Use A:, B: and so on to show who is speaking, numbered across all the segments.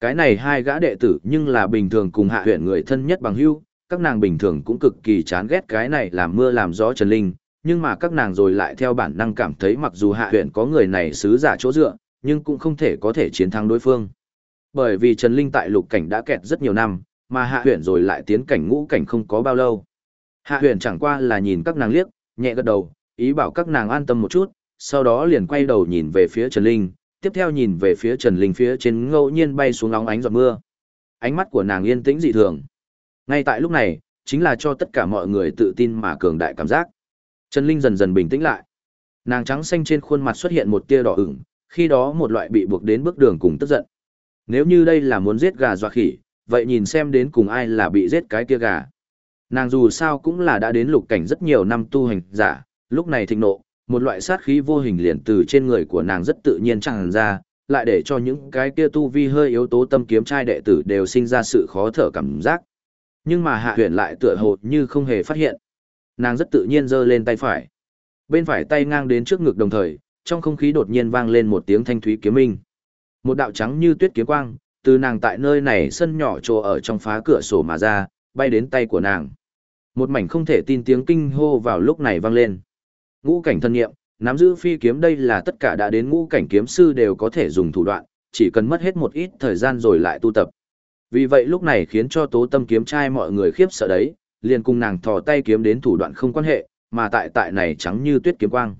A: Cái này hai gã đệ tử nhưng là bình thường cùng hạ huyện người thân nhất bằng hữu, các nàng bình thường cũng cực kỳ chán ghét cái này làm mưa làm gió Trần Linh, nhưng mà các nàng rồi lại theo bản năng cảm thấy mặc dù hạ huyện có người này sứ giả chỗ dựa, nhưng cũng không thể có thể chiến thắng đối phương. Bởi vì Trần Linh tại lục cảnh đã kẹt rất nhiều năm, mà hạ huyện rồi lại tiến cảnh ngũ cảnh không có bao lâu. Hạ huyện chẳng qua là nhìn các nàng liếc, nhẹ gật đầu, ý bảo các nàng an tâm một chút, sau đó liền quay đầu nhìn về phía Trần Linh, tiếp theo nhìn về phía Trần Linh phía trên ngẫu nhiên bay xuống óng ánh giọt mưa. Ánh mắt của nàng yên tĩnh dị thường. Ngay tại lúc này, chính là cho tất cả mọi người tự tin mà cường đại cảm giác. Trần Linh dần dần bình tĩnh lại. Nàng trắng xanh trên khuôn mặt xuất hiện một tia đỏ ửng, khi đó một loại bị buộc đến bước đường cùng tức giận. Nếu như đây là muốn giết gà dọa khỉ, vậy nhìn xem đến cùng ai là bị giết cái kia gà. Nàng dù sao cũng là đã đến lục cảnh rất nhiều năm tu hành giả, lúc này thịnh nộ, một loại sát khí vô hình liền từ trên người của nàng rất tự nhiên tràn ra, lại để cho những cái kia tu vi hơi yếu tố tâm kiếm trai đệ tử đều sinh ra sự khó thở cảm giác. Nhưng mà hạ huyền lại tựa hồ như không hề phát hiện. Nàng rất tự nhiên giơ lên tay phải. Bên phải tay ngang đến trước ngực đồng thời, trong không khí đột nhiên vang lên một tiếng thanh thúy kiếm minh. Một đạo trắng như tuyết kiếm quang, từ nàng tại nơi này sân nhỏ trồ ở trong phá cửa sổ mà ra, bay đến tay của nàng. Một mảnh không thể tin tiếng kinh hô vào lúc này vang lên. Ngũ cảnh thân nghiệm, nắm giữ phi kiếm đây là tất cả đã đến ngũ cảnh kiếm sư đều có thể dùng thủ đoạn, chỉ cần mất hết một ít thời gian rồi lại tu tập. Vì vậy lúc này khiến cho tố tâm kiếm trai mọi người khiếp sợ đấy, liền cùng nàng thò tay kiếm đến thủ đoạn không quan hệ, mà tại tại này trắng như tuyết kiếm quang.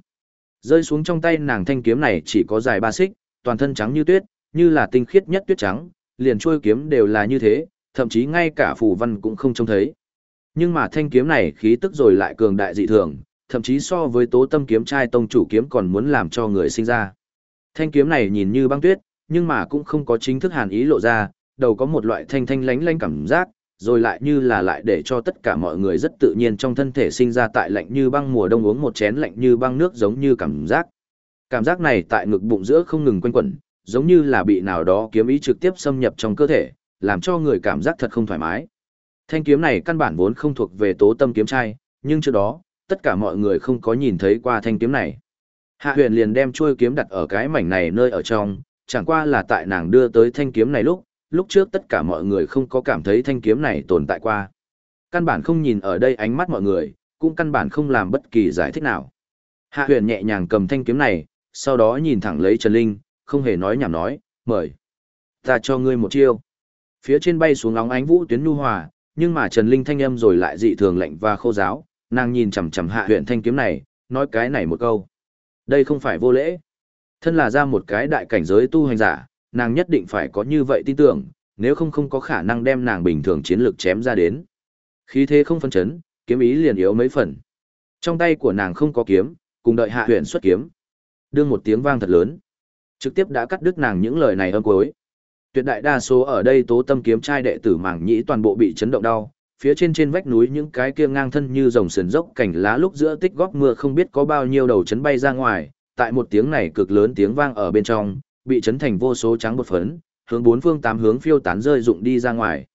A: Rơi xuống trong tay nàng thanh kiếm này chỉ có dài ba xích, toàn thân trắng như tuyết, như là tinh khiết nhất tuyết trắng, liền trôi kiếm đều là như thế, thậm chí ngay cả phù văn cũng không trông thấy. Nhưng mà thanh kiếm này khí tức rồi lại cường đại dị thường, thậm chí so với tố tâm kiếm trai tông chủ kiếm còn muốn làm cho người sinh ra. Thanh kiếm này nhìn như băng tuyết, nhưng mà cũng không có chính thức hàn ý lộ ra, đầu có một loại thanh thanh lánh lánh cảm giác, rồi lại như là lại để cho tất cả mọi người rất tự nhiên trong thân thể sinh ra tại lạnh như băng mùa đông uống một chén lạnh như băng nước giống như cảm giác. Cảm giác này tại ngực bụng giữa không ngừng quanh quẩn, giống như là bị nào đó kiếm ý trực tiếp xâm nhập trong cơ thể, làm cho người cảm giác thật không thoải mái. Thanh kiếm này căn bản vốn không thuộc về tố tâm kiếm trai, nhưng trước đó, tất cả mọi người không có nhìn thấy qua thanh kiếm này. Hạ huyền liền đem chuôi kiếm đặt ở cái mảnh này nơi ở trong, chẳng qua là tại nàng đưa tới thanh kiếm này lúc, lúc trước tất cả mọi người không có cảm thấy thanh kiếm này tồn tại qua. Căn bản không nhìn ở đây ánh mắt mọi người, cũng căn bản không làm bất kỳ giải thích nào. Hạ huyền nhẹ nhàng cầm thanh kiếm này, sau đó nhìn thẳng lấy Trần Linh, không hề nói nhảm nói, mời. Ta cho ngươi một chiêu. Phía trên bay xuống óng ánh vũ tuyến nu hòa, nhưng mà Trần Linh thanh âm rồi lại dị thường lạnh và khô giáo, nàng nhìn chằm chằm hạ huyện thanh kiếm này, nói cái này một câu. Đây không phải vô lễ. Thân là ra một cái đại cảnh giới tu hành giả, nàng nhất định phải có như vậy tin tưởng, nếu không không có khả năng đem nàng bình thường chiến lược chém ra đến. Khí thế không phân chấn, kiếm ý liền yếu mấy phần. Trong tay của nàng không có kiếm, cùng đợi hạ huyện xuất kiếm. Đương một tiếng vang thật lớn. Trực tiếp đã cắt đứt nàng những lời này âm cuối. Tuyệt đại đa số ở đây tố tâm kiếm trai đệ tử mảng nhĩ toàn bộ bị chấn động đau, phía trên trên vách núi những cái kia ngang thân như rồng sườn dốc cảnh lá lúc giữa tích góp mưa không biết có bao nhiêu đầu chấn bay ra ngoài, tại một tiếng này cực lớn tiếng vang ở bên trong, bị chấn thành vô số trắng bột phấn, hướng bốn phương tám hướng phiêu tán rơi rụng đi ra ngoài.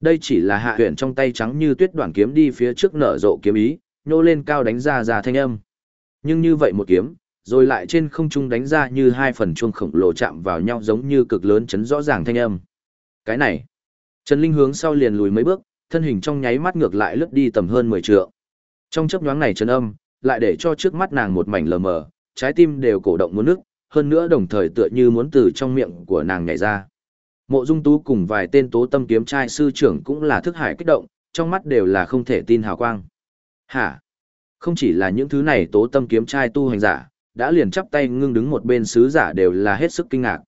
A: Đây chỉ là hạ huyền trong tay trắng như tuyết đoạn kiếm đi phía trước nở rộ kiếm ý, nhô lên cao đánh ra ra thanh âm. Nhưng như vậy một kiếm, rồi lại trên không trung đánh ra như hai phần chuông khổng lồ chạm vào nhau giống như cực lớn chấn rõ ràng thanh âm. Cái này, Trần Linh hướng sau liền lùi mấy bước, thân hình trong nháy mắt ngược lại lướt đi tầm hơn 10 trượng. Trong chớp nhoáng này chấn âm, lại để cho trước mắt nàng một mảnh lờ mờ, trái tim đều cổ động muốn nước, hơn nữa đồng thời tựa như muốn từ trong miệng của nàng nhảy ra. Mộ Dung Tú cùng vài tên tố tâm kiếm trai sư trưởng cũng là thức hải kích động, trong mắt đều là không thể tin hào quang. Hả? Không chỉ là những thứ này tố tâm kiếm trai tu hành giả, đã liền chắp tay ngưng đứng một bên sứ giả đều là hết sức kinh ngạc.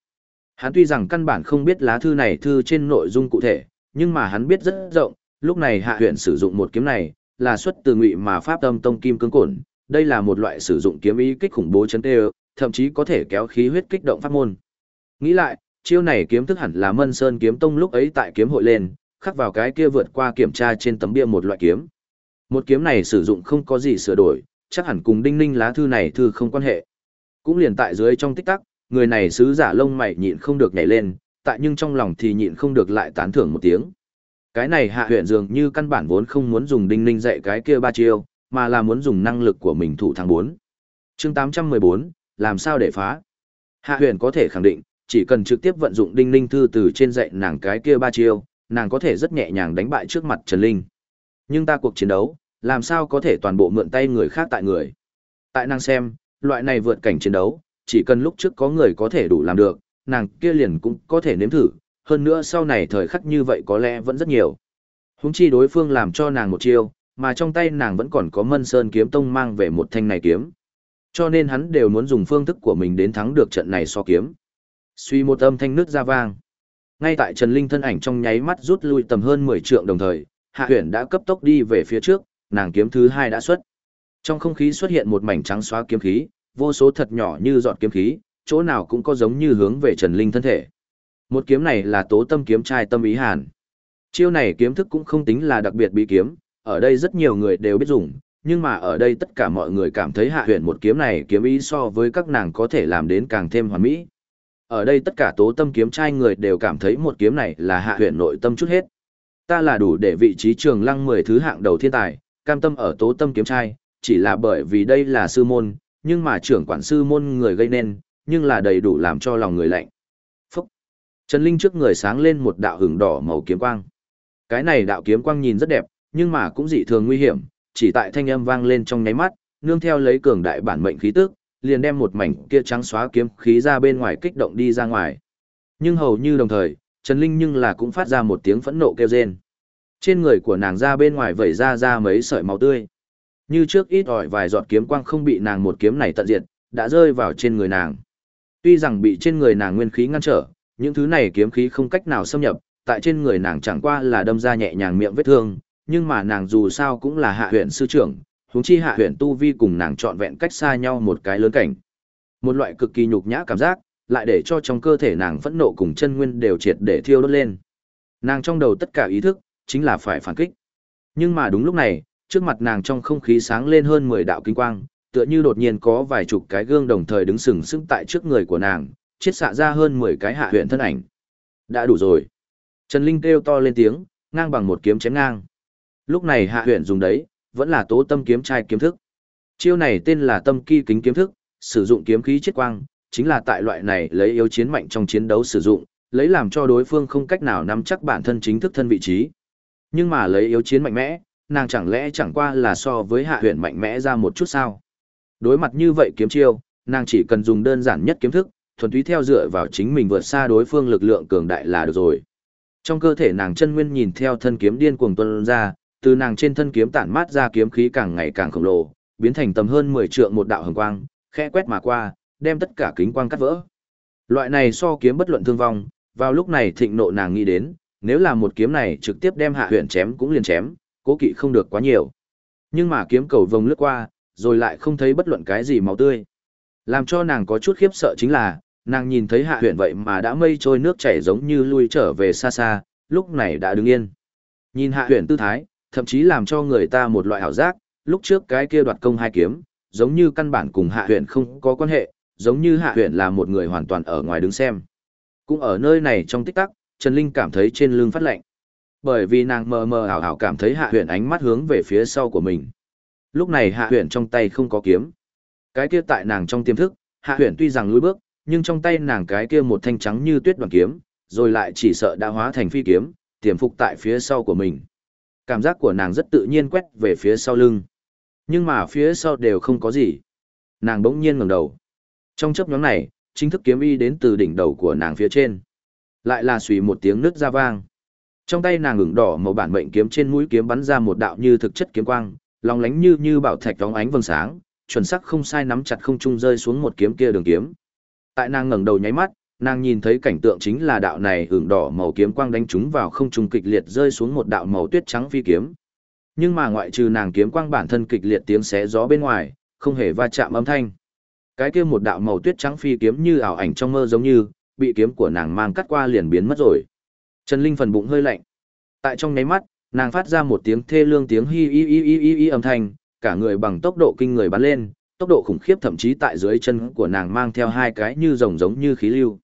A: Hắn tuy rằng căn bản không biết lá thư này thư trên nội dung cụ thể, nhưng mà hắn biết rất rộng, lúc này hạ huyện sử dụng một kiếm này, là xuất từ ngụy mà pháp tâm tông kim cương cổn, đây là một loại sử dụng kiếm ý kích khủng bố chấn tê thậm chí có thể kéo khí huyết kích động pháp môn. Nghĩ lại, chiêu này kiếm thức hẳn là Mân Sơn kiếm tông lúc ấy tại kiếm hội lên, khắc vào cái kia vượt qua kiểm tra trên tấm bia một loại kiếm. Một kiếm này sử dụng không có gì sửa đổi, chắc hẳn cùng đinh ninh lá thư này thư không quan hệ. Cũng liền tại dưới trong tích tắc, người này sứ giả lông mày nhịn không được nhảy lên, tại nhưng trong lòng thì nhịn không được lại tán thưởng một tiếng. Cái này hạ huyện dường như căn bản vốn không muốn dùng đinh ninh dạy cái kia ba chiêu, mà là muốn dùng năng lực của mình thủ thắng 4. chương 814, làm sao để phá? Hạ huyện có thể khẳng định, chỉ cần trực tiếp vận dụng đinh ninh thư từ trên dạy nàng cái kia ba chiêu, nàng có thể rất nhẹ nhàng đánh bại trước mặt Trần Linh. Nhưng ta cuộc chiến đấu, làm sao có thể toàn bộ mượn tay người khác tại người. Tại nàng xem, loại này vượt cảnh chiến đấu, chỉ cần lúc trước có người có thể đủ làm được, nàng kia liền cũng có thể nếm thử, hơn nữa sau này thời khắc như vậy có lẽ vẫn rất nhiều. Húng chi đối phương làm cho nàng một chiêu, mà trong tay nàng vẫn còn có mân sơn kiếm tông mang về một thanh này kiếm. Cho nên hắn đều muốn dùng phương thức của mình đến thắng được trận này so kiếm. Suy một âm thanh nước ra vang. Ngay tại Trần Linh thân ảnh trong nháy mắt rút lui tầm hơn 10 trượng đồng thời, Hạ Huyền đã cấp tốc đi về phía trước, nàng kiếm thứ hai đã xuất. Trong không khí xuất hiện một mảnh trắng xóa kiếm khí, vô số thật nhỏ như giọt kiếm khí, chỗ nào cũng có giống như hướng về Trần Linh thân thể. Một kiếm này là tố tâm kiếm trai tâm ý hàn. Chiêu này kiếm thức cũng không tính là đặc biệt bí kiếm, ở đây rất nhiều người đều biết dùng, nhưng mà ở đây tất cả mọi người cảm thấy hạ huyền một kiếm này kiếm ý so với các nàng có thể làm đến càng thêm hoàn mỹ. Ở đây tất cả tố tâm kiếm trai người đều cảm thấy một kiếm này là hạ huyền nội tâm chút hết. Ta là đủ để vị trí trường lăng 10 thứ hạng đầu thiên tài, cam tâm ở tố tâm kiếm trai, chỉ là bởi vì đây là sư môn, nhưng mà trưởng quản sư môn người gây nên, nhưng là đầy đủ làm cho lòng người lạnh. Trần Linh trước người sáng lên một đạo hừng đỏ màu kiếm quang. Cái này đạo kiếm quang nhìn rất đẹp, nhưng mà cũng dị thường nguy hiểm, chỉ tại thanh âm vang lên trong nháy mắt, nương theo lấy cường đại bản mệnh khí tức, liền đem một mảnh kia trắng xóa kiếm khí ra bên ngoài kích động đi ra ngoài. Nhưng hầu như đồng thời, Trần Linh nhưng là cũng phát ra một tiếng phẫn nộ kêu rên. Trên người của nàng ra bên ngoài vẩy ra ra mấy sợi máu tươi. Như trước ít ỏi vài giọt kiếm quang không bị nàng một kiếm này tận diệt, đã rơi vào trên người nàng. Tuy rằng bị trên người nàng nguyên khí ngăn trở, những thứ này kiếm khí không cách nào xâm nhập, tại trên người nàng chẳng qua là đâm ra nhẹ nhàng miệng vết thương, nhưng mà nàng dù sao cũng là hạ huyện sư trưởng, huống chi hạ huyện tu vi cùng nàng trọn vẹn cách xa nhau một cái lớn cảnh. Một loại cực kỳ nhục nhã cảm giác, lại để cho trong cơ thể nàng phẫn nộ cùng chân nguyên đều triệt để thiêu đốt lên. Nàng trong đầu tất cả ý thức, chính là phải phản kích. Nhưng mà đúng lúc này, trước mặt nàng trong không khí sáng lên hơn 10 đạo kinh quang, tựa như đột nhiên có vài chục cái gương đồng thời đứng sừng sững tại trước người của nàng, chiết xạ ra hơn 10 cái hạ huyện thân ảnh. Đã đủ rồi. Trần Linh kêu to lên tiếng, ngang bằng một kiếm chém ngang. Lúc này hạ huyện dùng đấy, vẫn là tố tâm kiếm trai kiếm thức. Chiêu này tên là tâm kỳ kính kiếm thức, sử dụng kiếm khí chiết quang, chính là tại loại này lấy yếu chiến mạnh trong chiến đấu sử dụng, lấy làm cho đối phương không cách nào nắm chắc bản thân chính thức thân vị trí. Nhưng mà lấy yếu chiến mạnh mẽ, nàng chẳng lẽ chẳng qua là so với hạ huyện mạnh mẽ ra một chút sao? Đối mặt như vậy kiếm chiêu, nàng chỉ cần dùng đơn giản nhất kiếm thức, thuần túy theo dựa vào chính mình vượt xa đối phương lực lượng cường đại là được rồi. Trong cơ thể nàng chân nguyên nhìn theo thân kiếm điên cuồng tuôn ra, từ nàng trên thân kiếm tản mát ra kiếm khí càng ngày càng khổng lồ, biến thành tầm hơn 10 trượng một đạo hồng quang, khẽ quét mà qua, đem tất cả kính quang cắt vỡ. Loại này so kiếm bất luận thương vong, vào lúc này thịnh nộ nàng nghĩ đến, nếu là một kiếm này trực tiếp đem hạ huyện chém cũng liền chém, cố kỵ không được quá nhiều. Nhưng mà kiếm cầu vồng lướt qua, rồi lại không thấy bất luận cái gì máu tươi. Làm cho nàng có chút khiếp sợ chính là, nàng nhìn thấy hạ huyện vậy mà đã mây trôi nước chảy giống như lui trở về xa xa, lúc này đã đứng yên. Nhìn hạ huyện tư thái, thậm chí làm cho người ta một loại ảo giác, lúc trước cái kia đoạt công hai kiếm, giống như căn bản cùng hạ huyện không có quan hệ, giống như hạ huyện là một người hoàn toàn ở ngoài đứng xem. Cũng ở nơi này trong tích tắc, Trần Linh cảm thấy trên lưng phát lạnh. Bởi vì nàng mờ mờ ảo ảo cảm thấy hạ huyện ánh mắt hướng về phía sau của mình. Lúc này hạ huyện trong tay không có kiếm. Cái kia tại nàng trong tiềm thức, hạ Huyền tuy rằng lùi bước, nhưng trong tay nàng cái kia một thanh trắng như tuyết đoàn kiếm, rồi lại chỉ sợ đã hóa thành phi kiếm, tiềm phục tại phía sau của mình. Cảm giác của nàng rất tự nhiên quét về phía sau lưng. Nhưng mà phía sau đều không có gì. Nàng bỗng nhiên ngẩng đầu. Trong chấp nhóm này, chính thức kiếm y đến từ đỉnh đầu của nàng phía trên. Lại là xùy một tiếng nứt ra vang. Trong tay nàng ửng đỏ màu bản mệnh kiếm trên mũi kiếm bắn ra một đạo như thực chất kiếm quang, long lánh như như bảo thạch đóng ánh vầng sáng, chuẩn sắc không sai nắm chặt không trung rơi xuống một kiếm kia đường kiếm. Tại nàng ngẩng đầu nháy mắt, nàng nhìn thấy cảnh tượng chính là đạo này ửng đỏ màu kiếm quang đánh trúng vào không trung kịch liệt rơi xuống một đạo màu tuyết trắng phi kiếm. Nhưng mà ngoại trừ nàng kiếm quang bản thân kịch liệt tiếng xé gió bên ngoài, không hề va chạm âm thanh. Cái kia một đạo màu tuyết trắng phi kiếm như ảo ảnh trong mơ giống như, bị kiếm của nàng mang cắt qua liền biến mất rồi. Trần Linh phần bụng hơi lạnh. Tại trong nháy mắt, nàng phát ra một tiếng thê lương tiếng hi hi hi hi hi, hi âm thanh, cả người bằng tốc độ kinh người bắn lên, tốc độ khủng khiếp thậm chí tại dưới chân của nàng mang theo hai cái như rồng giống như khí lưu.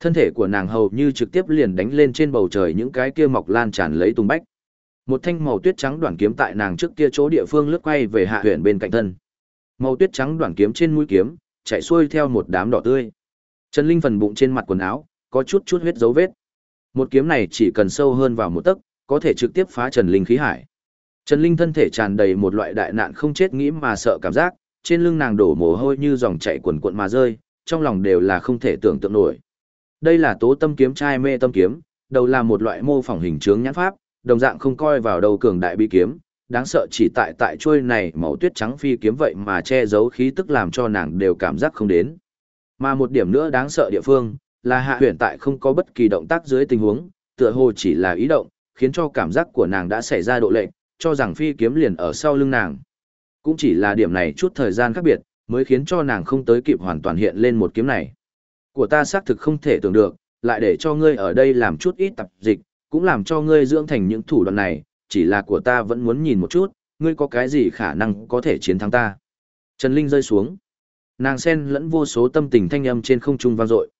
A: Thân thể của nàng hầu như trực tiếp liền đánh lên trên bầu trời những cái kia mọc lan tràn lấy tung bách. Một thanh màu tuyết trắng đoạn kiếm tại nàng trước kia chỗ địa phương lướt quay về hạ huyện bên cạnh thân. Màu tuyết trắng đoạn kiếm trên mũi kiếm, chạy xuôi theo một đám đỏ tươi. Trần Linh phần bụng trên mặt quần áo, có chút chút huyết dấu vết. Một kiếm này chỉ cần sâu hơn vào một tấc, có thể trực tiếp phá Trần Linh khí hải. Trần Linh thân thể tràn đầy một loại đại nạn không chết nghĩ mà sợ cảm giác, trên lưng nàng đổ mồ hôi như dòng chảy quần cuộn mà rơi, trong lòng đều là không thể tưởng tượng nổi. Đây là tố tâm kiếm trai mê tâm kiếm, đầu là một loại mô phỏng hình chướng nhãn pháp, đồng dạng không coi vào đầu cường đại bi kiếm, đáng sợ chỉ tại tại chuôi này màu tuyết trắng phi kiếm vậy mà che giấu khí tức làm cho nàng đều cảm giác không đến. Mà một điểm nữa đáng sợ địa phương, là hạ huyền tại không có bất kỳ động tác dưới tình huống, tựa hồ chỉ là ý động, khiến cho cảm giác của nàng đã xảy ra độ lệnh, cho rằng phi kiếm liền ở sau lưng nàng. Cũng chỉ là điểm này chút thời gian khác biệt, mới khiến cho nàng không tới kịp hoàn toàn hiện lên một kiếm này. Của ta xác thực không thể tưởng được, lại để cho ngươi ở đây làm chút ít tập dịch, cũng làm cho ngươi dưỡng thành những thủ đoạn này, chỉ là của ta vẫn muốn nhìn một chút, ngươi có cái gì khả năng có thể chiến thắng ta. Trần Linh rơi xuống. Nàng sen lẫn vô số tâm tình thanh âm trên không trung vang dội.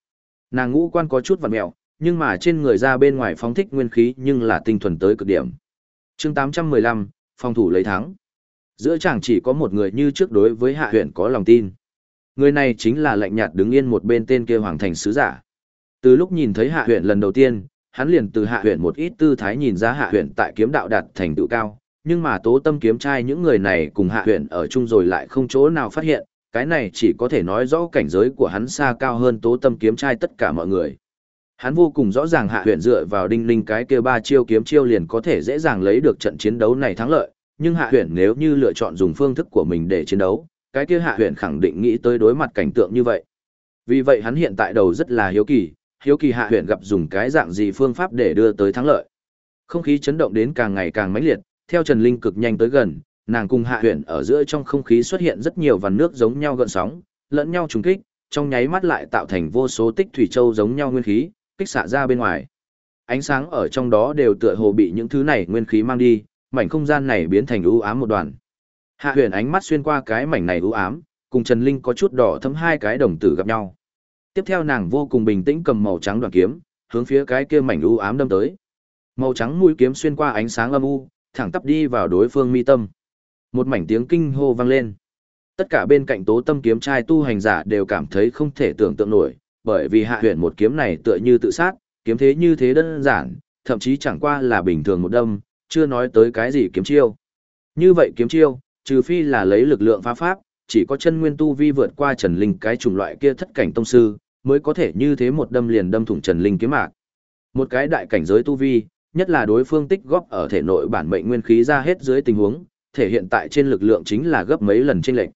A: Nàng ngũ quan có chút vặn mẹo, nhưng mà trên người ra bên ngoài phóng thích nguyên khí nhưng là tinh thuần tới cực điểm chương 815, phòng thủ lấy thắng. Giữa chẳng chỉ có một người như trước đối với hạ huyện có lòng tin. Người này chính là lạnh nhạt đứng yên một bên tên kia hoàng thành sứ giả. Từ lúc nhìn thấy hạ huyện lần đầu tiên, hắn liền từ hạ huyện một ít tư thái nhìn ra hạ huyện tại kiếm đạo đạt thành tựu cao, nhưng mà tố tâm kiếm trai những người này cùng hạ huyện ở chung rồi lại không chỗ nào phát hiện, cái này chỉ có thể nói rõ cảnh giới của hắn xa cao hơn tố tâm kiếm trai tất cả mọi người. Hắn vô cùng rõ ràng hạ huyện dựa vào đinh linh cái kia ba chiêu kiếm chiêu liền có thể dễ dàng lấy được trận chiến đấu này thắng lợi, nhưng hạ huyện nếu như lựa chọn dùng phương thức của mình để chiến đấu, cái kia hạ huyện khẳng định nghĩ tới đối mặt cảnh tượng như vậy. Vì vậy hắn hiện tại đầu rất là hiếu kỳ, hiếu kỳ hạ huyện gặp dùng cái dạng gì phương pháp để đưa tới thắng lợi. Không khí chấn động đến càng ngày càng mãnh liệt, theo Trần Linh cực nhanh tới gần, nàng cùng hạ huyện ở giữa trong không khí xuất hiện rất nhiều vằn nước giống nhau gợn sóng, lẫn nhau trùng kích, trong nháy mắt lại tạo thành vô số tích thủy châu giống nhau nguyên khí, kích xạ ra bên ngoài. Ánh sáng ở trong đó đều tựa hồ bị những thứ này nguyên khí mang đi, mảnh không gian này biến thành u ám một đoàn. Hạ huyền ánh mắt xuyên qua cái mảnh này u ám, cùng Trần Linh có chút đỏ thấm hai cái đồng tử gặp nhau. Tiếp theo nàng vô cùng bình tĩnh cầm màu trắng đoàn kiếm, hướng phía cái kia mảnh u ám đâm tới. Màu trắng mũi kiếm xuyên qua ánh sáng âm u, thẳng tắp đi vào đối phương mi tâm. Một mảnh tiếng kinh hô vang lên. Tất cả bên cạnh tố tâm kiếm trai tu hành giả đều cảm thấy không thể tưởng tượng nổi, bởi vì hạ huyền một kiếm này tựa như tự sát, kiếm thế như thế đơn giản, thậm chí chẳng qua là bình thường một đâm, chưa nói tới cái gì kiếm chiêu. Như vậy kiếm chiêu, trừ phi là lấy lực lượng phá pháp, chỉ có chân nguyên tu vi vượt qua Trần Linh cái chủng loại kia thất cảnh tông sư, mới có thể như thế một đâm liền đâm thủng Trần Linh kiếm mạc. Một cái đại cảnh giới tu vi, nhất là đối phương tích góp ở thể nội bản mệnh nguyên khí ra hết dưới tình huống, thể hiện tại trên lực lượng chính là gấp mấy lần chênh lệch.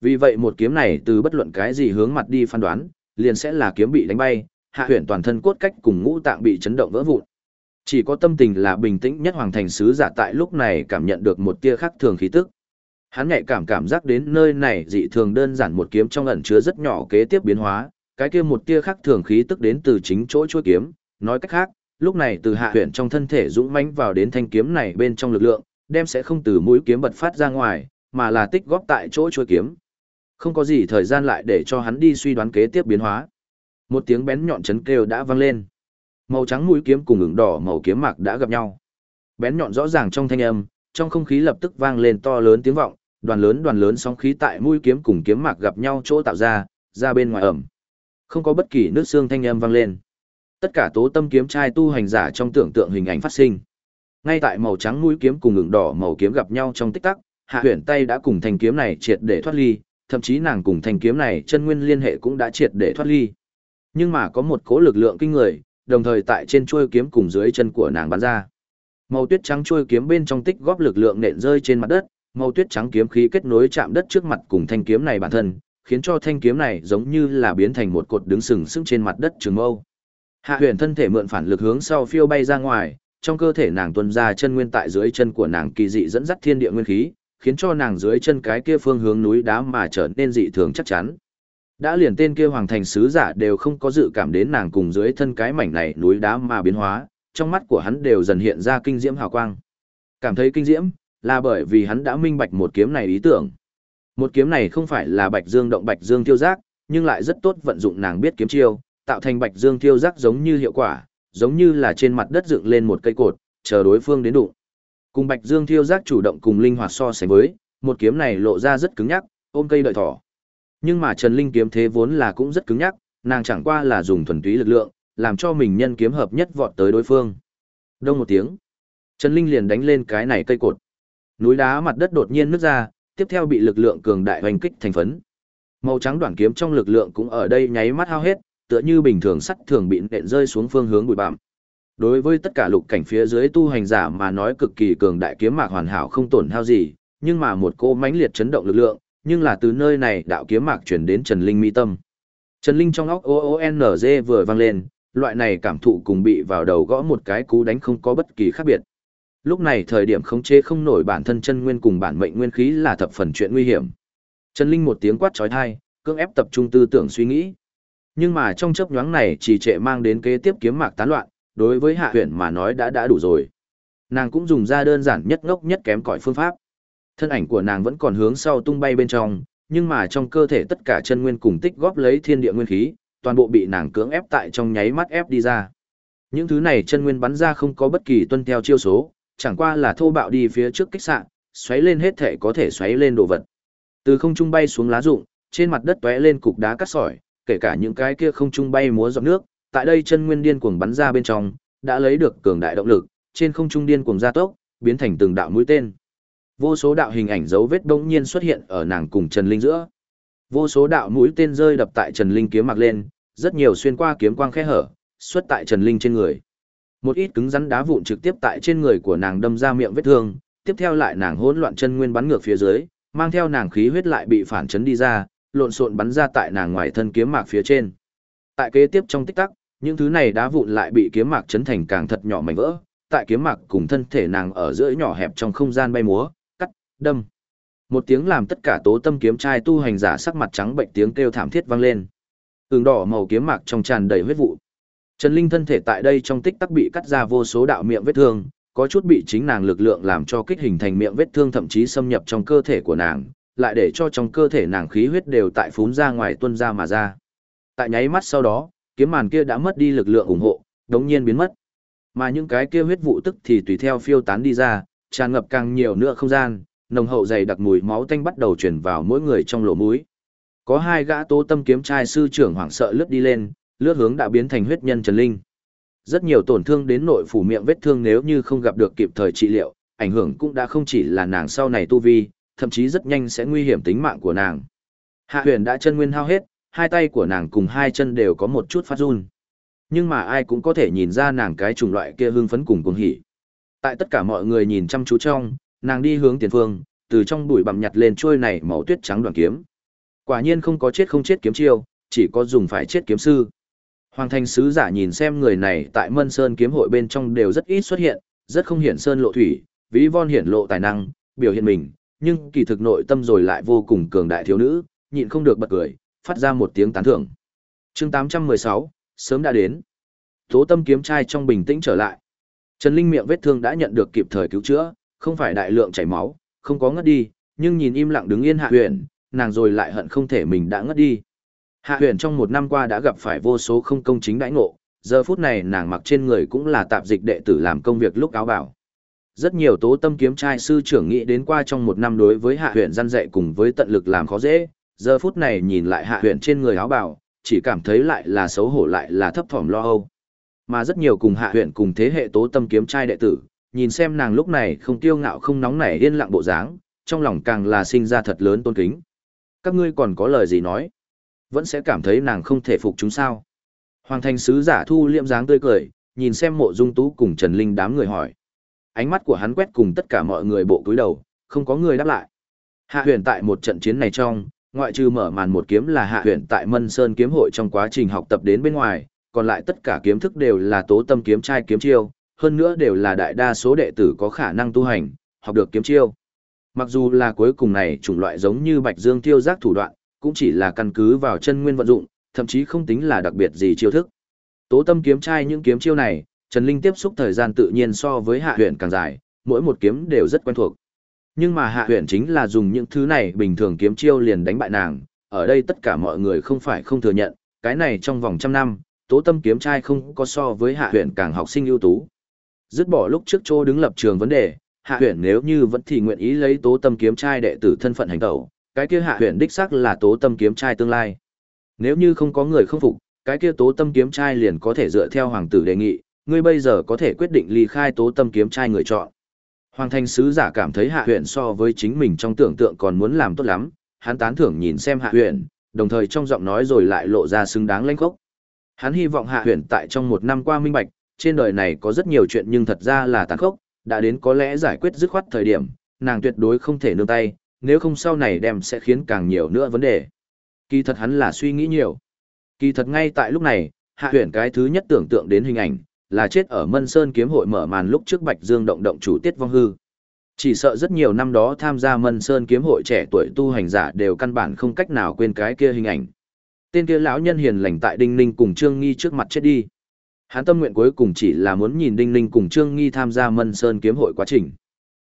A: Vì vậy một kiếm này từ bất luận cái gì hướng mặt đi phán đoán, liền sẽ là kiếm bị đánh bay, hạ huyền toàn thân cốt cách cùng ngũ tạng bị chấn động vỡ vụn. Chỉ có tâm tình là bình tĩnh nhất hoàng thành sứ giả tại lúc này cảm nhận được một tia khác thường khí tức. Hắn nhạy cảm cảm giác đến nơi này dị thường đơn giản một kiếm trong ẩn chứa rất nhỏ kế tiếp biến hóa, cái kia một tia khác thường khí tức đến từ chính chỗ chuôi kiếm, nói cách khác, lúc này từ hạ huyền trong thân thể dũng mãnh vào đến thanh kiếm này bên trong lực lượng, đem sẽ không từ mũi kiếm bật phát ra ngoài, mà là tích góp tại chỗ chuôi kiếm. Không có gì thời gian lại để cho hắn đi suy đoán kế tiếp biến hóa. Một tiếng bén nhọn chấn kêu đã vang lên. Màu trắng mũi kiếm cùng ửng đỏ màu kiếm mạc đã gặp nhau. Bén nhọn rõ ràng trong thanh âm, trong không khí lập tức vang lên to lớn tiếng vọng, đoàn lớn đoàn lớn sóng khí tại mũi kiếm cùng kiếm mạc gặp nhau chỗ tạo ra, ra bên ngoài ẩm. Không có bất kỳ nước xương thanh âm vang lên. Tất cả tố tâm kiếm trai tu hành giả trong tưởng tượng hình ảnh phát sinh. Ngay tại màu trắng mũi kiếm cùng ửng đỏ màu kiếm gặp nhau trong tích tắc, Hạ Huyền tay đã cùng thanh kiếm này triệt để thoát ly, thậm chí nàng cùng thanh kiếm này chân nguyên liên hệ cũng đã triệt để thoát ly. Nhưng mà có một cỗ lực lượng kinh người, đồng thời tại trên chuôi kiếm cùng dưới chân của nàng bắn ra. Màu tuyết trắng chuôi kiếm bên trong tích góp lực lượng nện rơi trên mặt đất, màu tuyết trắng kiếm khí kết nối chạm đất trước mặt cùng thanh kiếm này bản thân, khiến cho thanh kiếm này giống như là biến thành một cột đứng sừng sững trên mặt đất trường mâu. Hạ Huyền thân thể mượn phản lực hướng sau phiêu bay ra ngoài, trong cơ thể nàng tuôn ra chân nguyên tại dưới chân của nàng kỳ dị dẫn dắt thiên địa nguyên khí, khiến cho nàng dưới chân cái kia phương hướng núi đá mà trở nên dị thường chắc chắn. Đã liền tên kia hoàng thành sứ giả đều không có dự cảm đến nàng cùng dưới thân cái mảnh này núi đá mà biến hóa, trong mắt của hắn đều dần hiện ra kinh diễm hào quang. Cảm thấy kinh diễm, là bởi vì hắn đã minh bạch một kiếm này ý tưởng. Một kiếm này không phải là Bạch Dương động Bạch Dương tiêu giác, nhưng lại rất tốt vận dụng nàng biết kiếm chiêu, tạo thành Bạch Dương tiêu giác giống như hiệu quả, giống như là trên mặt đất dựng lên một cây cột, chờ đối phương đến đụng. Cùng Bạch Dương Thiêu giác chủ động cùng linh hoạt so sánh với, một kiếm này lộ ra rất cứng nhắc, ôm cây đợi thỏ. Nhưng mà Trần Linh kiếm thế vốn là cũng rất cứng nhắc, nàng chẳng qua là dùng thuần túy lực lượng, làm cho mình nhân kiếm hợp nhất vọt tới đối phương. Đông một tiếng, Trần Linh liền đánh lên cái này cây cột. Núi đá mặt đất đột nhiên nứt ra, tiếp theo bị lực lượng cường đại hoành kích thành phấn. Màu trắng đoạn kiếm trong lực lượng cũng ở đây nháy mắt hao hết, tựa như bình thường sắt thường bị nện rơi xuống phương hướng bụi bặm. Đối với tất cả lục cảnh phía dưới tu hành giả mà nói cực kỳ cường đại kiếm mạc hoàn hảo không tổn hao gì, nhưng mà một cô mãnh liệt chấn động lực lượng, nhưng là từ nơi này đạo kiếm mạc chuyển đến Trần Linh mi tâm. Trần Linh trong óc OONZ vừa vang lên, loại này cảm thụ cùng bị vào đầu gõ một cái cú đánh không có bất kỳ khác biệt. Lúc này thời điểm khống chế không nổi bản thân chân nguyên cùng bản mệnh nguyên khí là thập phần chuyện nguy hiểm. Trần Linh một tiếng quát chói tai, cưỡng ép tập trung tư tưởng suy nghĩ. Nhưng mà trong chớp nhoáng này chỉ trệ mang đến kế tiếp kiếm mạc tán loạn, đối với hạ huyền mà nói đã đã đủ rồi. Nàng cũng dùng ra đơn giản nhất ngốc nhất kém cỏi phương pháp. Thân ảnh của nàng vẫn còn hướng sau tung bay bên trong, nhưng mà trong cơ thể tất cả chân nguyên cùng tích góp lấy thiên địa nguyên khí, toàn bộ bị nàng cưỡng ép tại trong nháy mắt ép đi ra. Những thứ này chân nguyên bắn ra không có bất kỳ tuân theo chiêu số, chẳng qua là thô bạo đi phía trước kích sạn xoáy lên hết thể có thể xoáy lên đồ vật. Từ không trung bay xuống lá rụng, trên mặt đất tóe lên cục đá cắt sỏi, kể cả những cái kia không trung bay múa giọt nước, tại đây chân nguyên điên cuồng bắn ra bên trong, đã lấy được cường đại động lực, trên không trung điên cuồng gia tốc, biến thành từng đạo mũi tên. Vô số đạo hình ảnh dấu vết đống nhiên xuất hiện ở nàng cùng Trần Linh giữa. Vô số đạo mũi tên rơi đập tại Trần Linh kiếm mặc lên, rất nhiều xuyên qua kiếm quang khe hở, xuất tại Trần Linh trên người. Một ít cứng rắn đá vụn trực tiếp tại trên người của nàng đâm ra miệng vết thương, tiếp theo lại nàng hỗn loạn chân nguyên bắn ngược phía dưới, mang theo nàng khí huyết lại bị phản chấn đi ra, lộn xộn bắn ra tại nàng ngoài thân kiếm mạc phía trên. Tại kế tiếp trong tích tắc, những thứ này đá vụn lại bị kiếm mạc chấn thành càng thật nhỏ mảnh vỡ, tại kiếm mạc cùng thân thể nàng ở giữa nhỏ hẹp trong không gian bay múa, cắt, đâm. Một tiếng làm tất cả tố tâm kiếm trai tu hành giả sắc mặt trắng bệnh tiếng kêu thảm thiết vang lên. Tường đỏ màu kiếm mạc trong tràn đầy huyết vụ. Trần Linh thân thể tại đây trong tích tắc bị cắt ra vô số đạo miệng vết thương, có chút bị chính nàng lực lượng làm cho kích hình thành miệng vết thương thậm chí xâm nhập trong cơ thể của nàng, lại để cho trong cơ thể nàng khí huyết đều tại phún ra ngoài tuôn ra mà ra. Tại nháy mắt sau đó, kiếm màn kia đã mất đi lực lượng ủng hộ, đống nhiên biến mất. Mà những cái kia huyết vụ tức thì tùy theo phiêu tán đi ra, tràn ngập càng nhiều nữa không gian, nồng hậu dày đặc mùi máu tanh bắt đầu truyền vào mỗi người trong lỗ mũi. Có hai gã tố tâm kiếm trai sư trưởng hoảng sợ lướt đi lên, lướt hướng đã biến thành huyết nhân Trần Linh. Rất nhiều tổn thương đến nội phủ miệng vết thương nếu như không gặp được kịp thời trị liệu, ảnh hưởng cũng đã không chỉ là nàng sau này tu vi, thậm chí rất nhanh sẽ nguy hiểm tính mạng của nàng. Hạ huyền đã chân nguyên hao hết, hai tay của nàng cùng hai chân đều có một chút phát run. Nhưng mà ai cũng có thể nhìn ra nàng cái chủng loại kia hưng phấn cùng cuồng hỉ. Tại tất cả mọi người nhìn chăm chú trong, nàng đi hướng tiền phương, từ trong bụi bặm nhặt lên chuôi này màu tuyết trắng đoàn kiếm. Quả nhiên không có chết không chết kiếm chiêu, chỉ có dùng phải chết kiếm sư. Hoàng thành sứ giả nhìn xem người này tại Mân Sơn kiếm hội bên trong đều rất ít xuất hiện, rất không hiển sơn lộ thủy, ví von hiển lộ tài năng, biểu hiện mình, nhưng kỳ thực nội tâm rồi lại vô cùng cường đại thiếu nữ, nhịn không được bật cười, phát ra một tiếng tán thưởng. chương 816, sớm đã đến. Tố tâm kiếm trai trong bình tĩnh trở lại. Trần Linh miệng vết thương đã nhận được kịp thời cứu chữa, không phải đại lượng chảy máu, không có ngất đi, nhưng nhìn im lặng đứng yên hạ huyền, nàng rồi lại hận không thể mình đã ngất đi. Hạ huyền trong một năm qua đã gặp phải vô số không công chính đãi ngộ, giờ phút này nàng mặc trên người cũng là tạp dịch đệ tử làm công việc lúc áo bảo. Rất nhiều tố tâm kiếm trai sư trưởng nghĩ đến qua trong một năm đối với hạ huyền gian dạy cùng với tận lực làm khó dễ, giờ phút này nhìn lại hạ huyện trên người áo bào, chỉ cảm thấy lại là xấu hổ lại là thấp thỏm lo âu. Mà rất nhiều cùng hạ huyện cùng thế hệ tố tâm kiếm trai đệ tử, nhìn xem nàng lúc này không tiêu ngạo không nóng nảy yên lặng bộ dáng, trong lòng càng là sinh ra thật lớn tôn kính. Các ngươi còn có lời gì nói? Vẫn sẽ cảm thấy nàng không thể phục chúng sao? Hoàng thành sứ giả thu liệm dáng tươi cười, nhìn xem mộ dung tú cùng Trần Linh đám người hỏi ánh mắt của hắn quét cùng tất cả mọi người bộ cúi đầu, không có người đáp lại. Hạ huyền tại một trận chiến này trong, ngoại trừ mở màn một kiếm là hạ huyện tại Mân Sơn kiếm hội trong quá trình học tập đến bên ngoài, còn lại tất cả kiếm thức đều là tố tâm kiếm trai kiếm chiêu, hơn nữa đều là đại đa số đệ tử có khả năng tu hành, học được kiếm chiêu. Mặc dù là cuối cùng này chủng loại giống như Bạch Dương tiêu giác thủ đoạn, cũng chỉ là căn cứ vào chân nguyên vận dụng, thậm chí không tính là đặc biệt gì chiêu thức. Tố tâm kiếm trai những kiếm chiêu này, Trần Linh tiếp xúc thời gian tự nhiên so với hạ huyện càng dài, mỗi một kiếm đều rất quen thuộc. Nhưng mà hạ huyện chính là dùng những thứ này bình thường kiếm chiêu liền đánh bại nàng, ở đây tất cả mọi người không phải không thừa nhận, cái này trong vòng trăm năm, tố tâm kiếm trai không có so với hạ huyện càng học sinh ưu tú. Dứt bỏ lúc trước chỗ đứng lập trường vấn đề, hạ huyện nếu như vẫn thì nguyện ý lấy tố tâm kiếm trai đệ tử thân phận hành tẩu, cái kia hạ huyện đích xác là tố tâm kiếm trai tương lai. Nếu như không có người không phục, cái kia tố tâm kiếm trai liền có thể dựa theo hoàng tử đề nghị, ngươi bây giờ có thể quyết định ly khai tố tâm kiếm trai người chọn. Hoàng thành sứ giả cảm thấy hạ huyện so với chính mình trong tưởng tượng còn muốn làm tốt lắm, hắn tán thưởng nhìn xem hạ huyện, đồng thời trong giọng nói rồi lại lộ ra xứng đáng lãnh khốc. Hắn hy vọng hạ huyện tại trong một năm qua minh bạch, trên đời này có rất nhiều chuyện nhưng thật ra là tàn khốc, đã đến có lẽ giải quyết dứt khoát thời điểm, nàng tuyệt đối không thể nương tay, nếu không sau này đem sẽ khiến càng nhiều nữa vấn đề. Kỳ thật hắn là suy nghĩ nhiều. Kỳ thật ngay tại lúc này, hạ huyện cái thứ nhất tưởng tượng đến hình ảnh, là chết ở Mân Sơn kiếm hội mở màn lúc trước Bạch Dương động động chủ tiết vong hư. Chỉ sợ rất nhiều năm đó tham gia Mân Sơn kiếm hội trẻ tuổi tu hành giả đều căn bản không cách nào quên cái kia hình ảnh. Tên kia lão nhân hiền lành tại Đinh Ninh cùng Trương Nghi trước mặt chết đi. Hắn tâm nguyện cuối cùng chỉ là muốn nhìn Đinh Ninh cùng Trương Nghi tham gia Mân Sơn kiếm hội quá trình.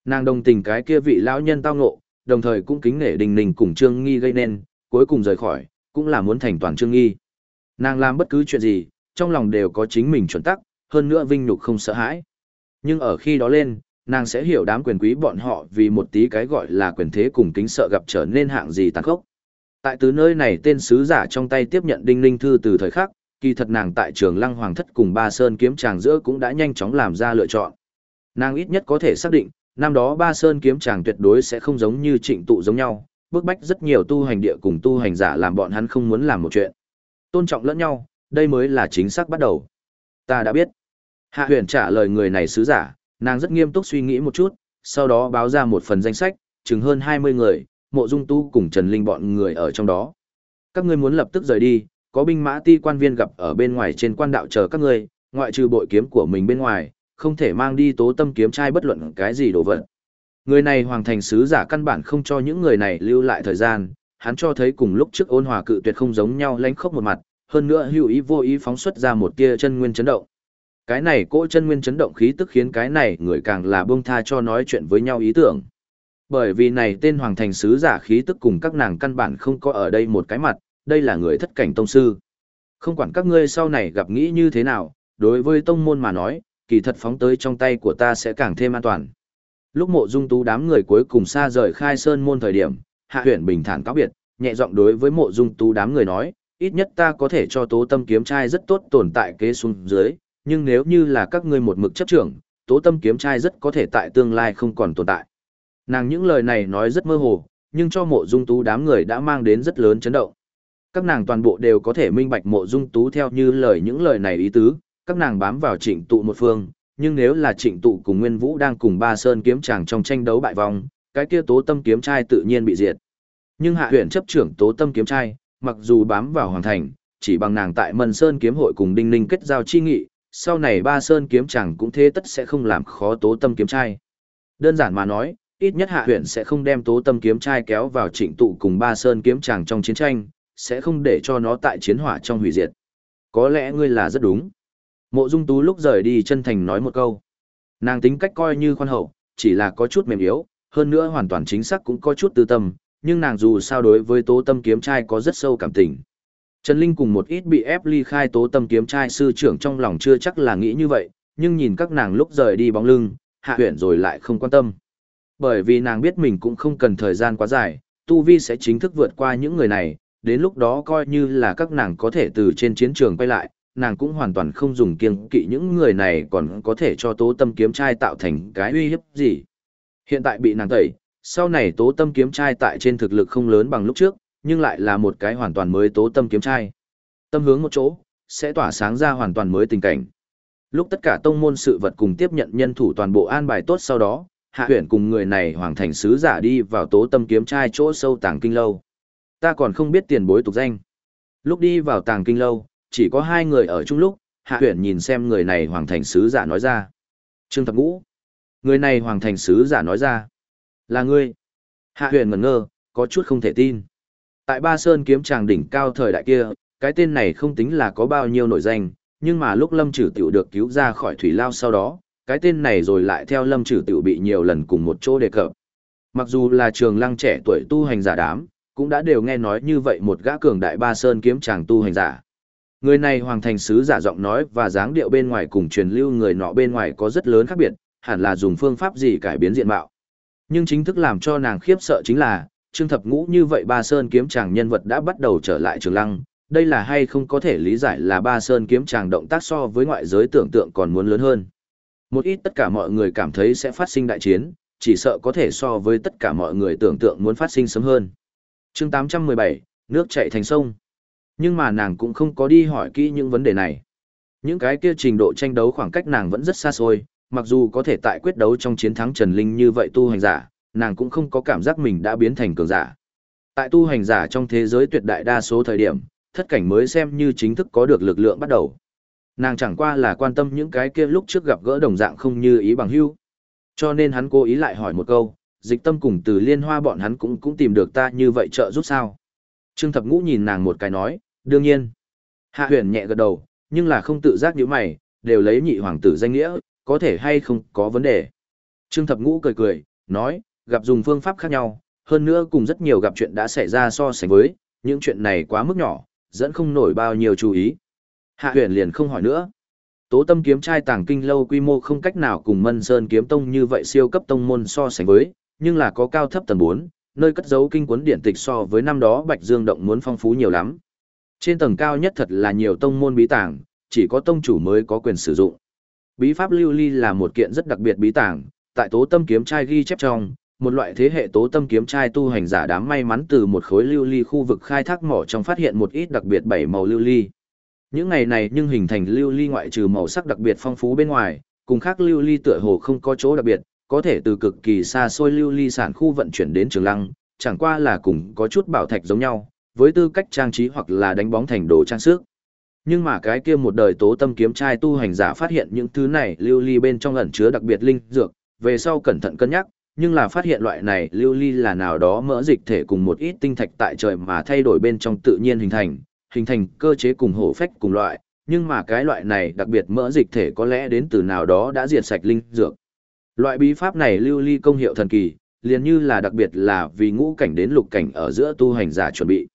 A: Nàng đồng tình cái kia vị lão nhân tao ngộ, đồng thời cũng kính nể Đinh Ninh cùng Trương Nghi gây nên, cuối cùng rời khỏi, cũng là muốn thành toàn Trương Nghi. Nàng làm bất cứ chuyện gì, trong lòng đều có chính mình chuẩn tắc, hơn nữa vinh nhục không sợ hãi. Nhưng ở khi đó lên, nàng sẽ hiểu đám quyền quý bọn họ vì một tí cái gọi là quyền thế cùng kính sợ gặp trở nên hạng gì tàn khốc. Tại từ nơi này tên sứ giả trong tay tiếp nhận đinh linh thư từ thời khắc, kỳ thật nàng tại trường lăng hoàng thất cùng ba sơn kiếm tràng giữa cũng đã nhanh chóng làm ra lựa chọn. Nàng ít nhất có thể xác định, năm đó ba sơn kiếm tràng tuyệt đối sẽ không giống như trịnh tụ giống nhau, bức bách rất nhiều tu hành địa cùng tu hành giả làm bọn hắn không muốn làm một chuyện. Tôn trọng lẫn nhau, đây mới là chính xác bắt đầu. Ta đã biết. Hạ huyền trả lời người này sứ giả, nàng rất nghiêm túc suy nghĩ một chút, sau đó báo ra một phần danh sách, chừng hơn 20 người, mộ dung tu cùng Trần Linh bọn người ở trong đó. Các ngươi muốn lập tức rời đi, có binh mã ti quan viên gặp ở bên ngoài trên quan đạo chờ các ngươi, ngoại trừ bội kiếm của mình bên ngoài, không thể mang đi tố tâm kiếm trai bất luận cái gì đồ vật. Người này hoàng thành sứ giả căn bản không cho những người này lưu lại thời gian, hắn cho thấy cùng lúc trước ôn hòa cự tuyệt không giống nhau lánh khốc một mặt, hơn nữa hữu ý vô ý phóng xuất ra một tia chân nguyên chấn động. Cái này cỗ chân nguyên chấn động khí tức khiến cái này người càng là buông tha cho nói chuyện với nhau ý tưởng. Bởi vì này tên hoàng thành sứ giả khí tức cùng các nàng căn bản không có ở đây một cái mặt, đây là người thất cảnh tông sư. Không quản các ngươi sau này gặp nghĩ như thế nào, đối với tông môn mà nói, kỳ thật phóng tới trong tay của ta sẽ càng thêm an toàn. Lúc mộ dung tú đám người cuối cùng xa rời khai sơn môn thời điểm, hạ huyện bình thản cáo biệt, nhẹ giọng đối với mộ dung tú đám người nói, ít nhất ta có thể cho tố tâm kiếm trai rất tốt tồn tại kế xuống dưới, nhưng nếu như là các ngươi một mực chấp trưởng, tố tâm kiếm trai rất có thể tại tương lai không còn tồn tại. Nàng những lời này nói rất mơ hồ, nhưng cho mộ dung tú đám người đã mang đến rất lớn chấn động. Các nàng toàn bộ đều có thể minh bạch mộ dung tú theo như lời những lời này ý tứ, các nàng bám vào trịnh tụ một phương, nhưng nếu là trịnh tụ cùng Nguyên Vũ đang cùng ba sơn kiếm chàng trong tranh đấu bại vong, cái kia tố tâm kiếm trai tự nhiên bị diệt. Nhưng hạ huyện chấp trưởng tố tâm kiếm trai, mặc dù bám vào hoàng thành, chỉ bằng nàng tại Mân Sơn kiếm hội cùng Đinh Ninh kết giao chi nghị, sau này ba sơn kiếm chẳng cũng thế tất sẽ không làm khó tố tâm kiếm trai. Đơn giản mà nói, ít nhất hạ huyện sẽ không đem tố tâm kiếm trai kéo vào trịnh tụ cùng ba sơn kiếm chàng trong chiến tranh, sẽ không để cho nó tại chiến hỏa trong hủy diệt. Có lẽ ngươi là rất đúng. Mộ Dung Tú lúc rời đi chân thành nói một câu. Nàng tính cách coi như khoan hậu, chỉ là có chút mềm yếu, hơn nữa hoàn toàn chính xác cũng có chút tư tâm, nhưng nàng dù sao đối với tố tâm kiếm trai có rất sâu cảm tình. Trần Linh cùng một ít bị ép ly khai tố tâm kiếm trai sư trưởng trong lòng chưa chắc là nghĩ như vậy, nhưng nhìn các nàng lúc rời đi bóng lưng, hạ huyện rồi lại không quan tâm. Bởi vì nàng biết mình cũng không cần thời gian quá dài, Tu Vi sẽ chính thức vượt qua những người này, đến lúc đó coi như là các nàng có thể từ trên chiến trường quay lại, nàng cũng hoàn toàn không dùng kiêng kỵ những người này còn có thể cho tố tâm kiếm trai tạo thành cái uy hiếp gì. Hiện tại bị nàng tẩy, sau này tố tâm kiếm trai tại trên thực lực không lớn bằng lúc trước, nhưng lại là một cái hoàn toàn mới tố tâm kiếm trai. Tâm hướng một chỗ, sẽ tỏa sáng ra hoàn toàn mới tình cảnh. Lúc tất cả tông môn sự vật cùng tiếp nhận nhân thủ toàn bộ an bài tốt sau đó, hạ huyện cùng người này hoàng thành sứ giả đi vào tố tâm kiếm trai chỗ sâu tàng kinh lâu. Ta còn không biết tiền bối tục danh. Lúc đi vào tàng kinh lâu, chỉ có hai người ở chung lúc, hạ huyện nhìn xem người này hoàng thành sứ giả nói ra. Trương Thập Ngũ. Người này hoàng thành sứ giả nói ra. Là ngươi. Hạ huyện ngẩn ngơ, có chút không thể tin. Tại Ba Sơn kiếm tràng đỉnh cao thời đại kia, cái tên này không tính là có bao nhiêu nổi danh, nhưng mà lúc Lâm Trử Tiểu được cứu ra khỏi thủy lao sau đó, cái tên này rồi lại theo Lâm Trử Tiểu bị nhiều lần cùng một chỗ đề cập. Mặc dù là trường lăng trẻ tuổi tu hành giả đám, cũng đã đều nghe nói như vậy một gã cường đại Ba Sơn kiếm tràng tu hành giả. Người này hoàng thành sứ giả giọng nói và dáng điệu bên ngoài cùng truyền lưu người nọ bên ngoài có rất lớn khác biệt, hẳn là dùng phương pháp gì cải biến diện mạo. Nhưng chính thức làm cho nàng khiếp sợ chính là, Trương Thập Ngũ như vậy ba sơn kiếm chàng nhân vật đã bắt đầu trở lại Trường Lăng, đây là hay không có thể lý giải là ba sơn kiếm tràng động tác so với ngoại giới tưởng tượng còn muốn lớn hơn. Một ít tất cả mọi người cảm thấy sẽ phát sinh đại chiến, chỉ sợ có thể so với tất cả mọi người tưởng tượng muốn phát sinh sớm hơn. chương 817, nước chảy thành sông. Nhưng mà nàng cũng không có đi hỏi kỹ những vấn đề này. Những cái kia trình độ tranh đấu khoảng cách nàng vẫn rất xa xôi, mặc dù có thể tại quyết đấu trong chiến thắng Trần Linh như vậy tu hành giả, nàng cũng không có cảm giác mình đã biến thành cường giả. Tại tu hành giả trong thế giới tuyệt đại đa số thời điểm, thất cảnh mới xem như chính thức có được lực lượng bắt đầu. Nàng chẳng qua là quan tâm những cái kia lúc trước gặp gỡ đồng dạng không như ý bằng hữu. Cho nên hắn cố ý lại hỏi một câu, dịch tâm cùng từ liên hoa bọn hắn cũng cũng tìm được ta như vậy trợ giúp sao. Trương Thập Ngũ nhìn nàng một cái nói, đương nhiên. Hạ huyền nhẹ gật đầu, nhưng là không tự giác như mày, đều lấy nhị hoàng tử danh nghĩa, có thể hay không có vấn đề. Trương Thập Ngũ cười cười, nói, gặp dùng phương pháp khác nhau, hơn nữa cùng rất nhiều gặp chuyện đã xảy ra so sánh với, những chuyện này quá mức nhỏ, dẫn không nổi bao nhiêu chú ý. Hạ huyền liền không hỏi nữa. Tố tâm kiếm trai tàng kinh lâu quy mô không cách nào cùng Mân Sơn kiếm tông như vậy siêu cấp tông môn so sánh với, nhưng là có cao thấp tầng 4, nơi cất giấu kinh cuốn điển tịch so với năm đó Bạch Dương động muốn phong phú nhiều lắm. Trên tầng cao nhất thật là nhiều tông môn bí tàng, chỉ có tông chủ mới có quyền sử dụng. Bí pháp lưu ly là một kiện rất đặc biệt bí tàng, tại tố tâm kiếm trai ghi chép trong, một loại thế hệ tố tâm kiếm trai tu hành giả đám may mắn từ một khối lưu ly khu vực khai thác mỏ trong phát hiện một ít đặc biệt bảy màu lưu ly. Những ngày này nhưng hình thành lưu ly ngoại trừ màu sắc đặc biệt phong phú bên ngoài, cùng khác lưu ly tựa hồ không có chỗ đặc biệt, có thể từ cực kỳ xa xôi lưu ly sản khu vận chuyển đến trường lăng, chẳng qua là cùng có chút bảo thạch giống nhau, với tư cách trang trí hoặc là đánh bóng thành đồ trang sức. Nhưng mà cái kia một đời tố tâm kiếm trai tu hành giả phát hiện những thứ này lưu ly bên trong ẩn chứa đặc biệt linh dược, về sau cẩn thận cân nhắc, nhưng là phát hiện loại này lưu ly là nào đó mỡ dịch thể cùng một ít tinh thạch tại trời mà thay đổi bên trong tự nhiên hình thành, hình thành cơ chế cùng hổ phách cùng loại, nhưng mà cái loại này đặc biệt mỡ dịch thể có lẽ đến từ nào đó đã diệt sạch linh dược. Loại bí pháp này lưu ly công hiệu thần kỳ, liền như là đặc biệt là vì ngũ cảnh đến lục cảnh ở giữa tu hành giả chuẩn bị.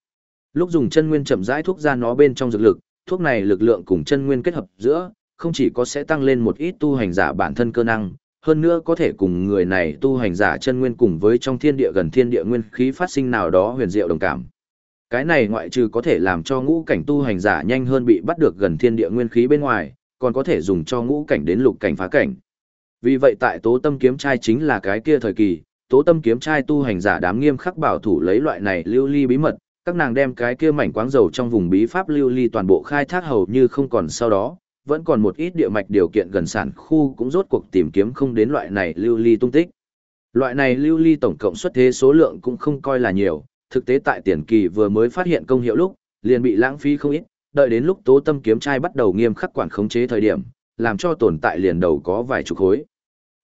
A: Lúc dùng chân nguyên chậm rãi thuốc ra nó bên trong dược lực, thuốc này lực lượng cùng chân nguyên kết hợp giữa, không chỉ có sẽ tăng lên một ít tu hành giả bản thân cơ năng, hơn nữa có thể cùng người này tu hành giả chân nguyên cùng với trong thiên địa gần thiên địa nguyên khí phát sinh nào đó huyền diệu đồng cảm. Cái này ngoại trừ có thể làm cho ngũ cảnh tu hành giả nhanh hơn bị bắt được gần thiên địa nguyên khí bên ngoài, còn có thể dùng cho ngũ cảnh đến lục cảnh phá cảnh. Vì vậy tại tố tâm kiếm trai chính là cái kia thời kỳ, tố tâm kiếm trai tu hành giả đám nghiêm khắc bảo thủ lấy loại này lưu ly bí mật, các nàng đem cái kia mảnh quáng dầu trong vùng bí pháp lưu ly toàn bộ khai thác hầu như không còn sau đó, vẫn còn một ít địa mạch điều kiện gần sản khu cũng rốt cuộc tìm kiếm không đến loại này lưu ly tung tích. Loại này lưu ly tổng cộng xuất thế số lượng cũng không coi là nhiều, thực tế tại tiền kỳ vừa mới phát hiện công hiệu lúc, liền bị lãng phí không ít, đợi đến lúc tố tâm kiếm trai bắt đầu nghiêm khắc quản khống chế thời điểm, làm cho tồn tại liền đầu có vài chục khối.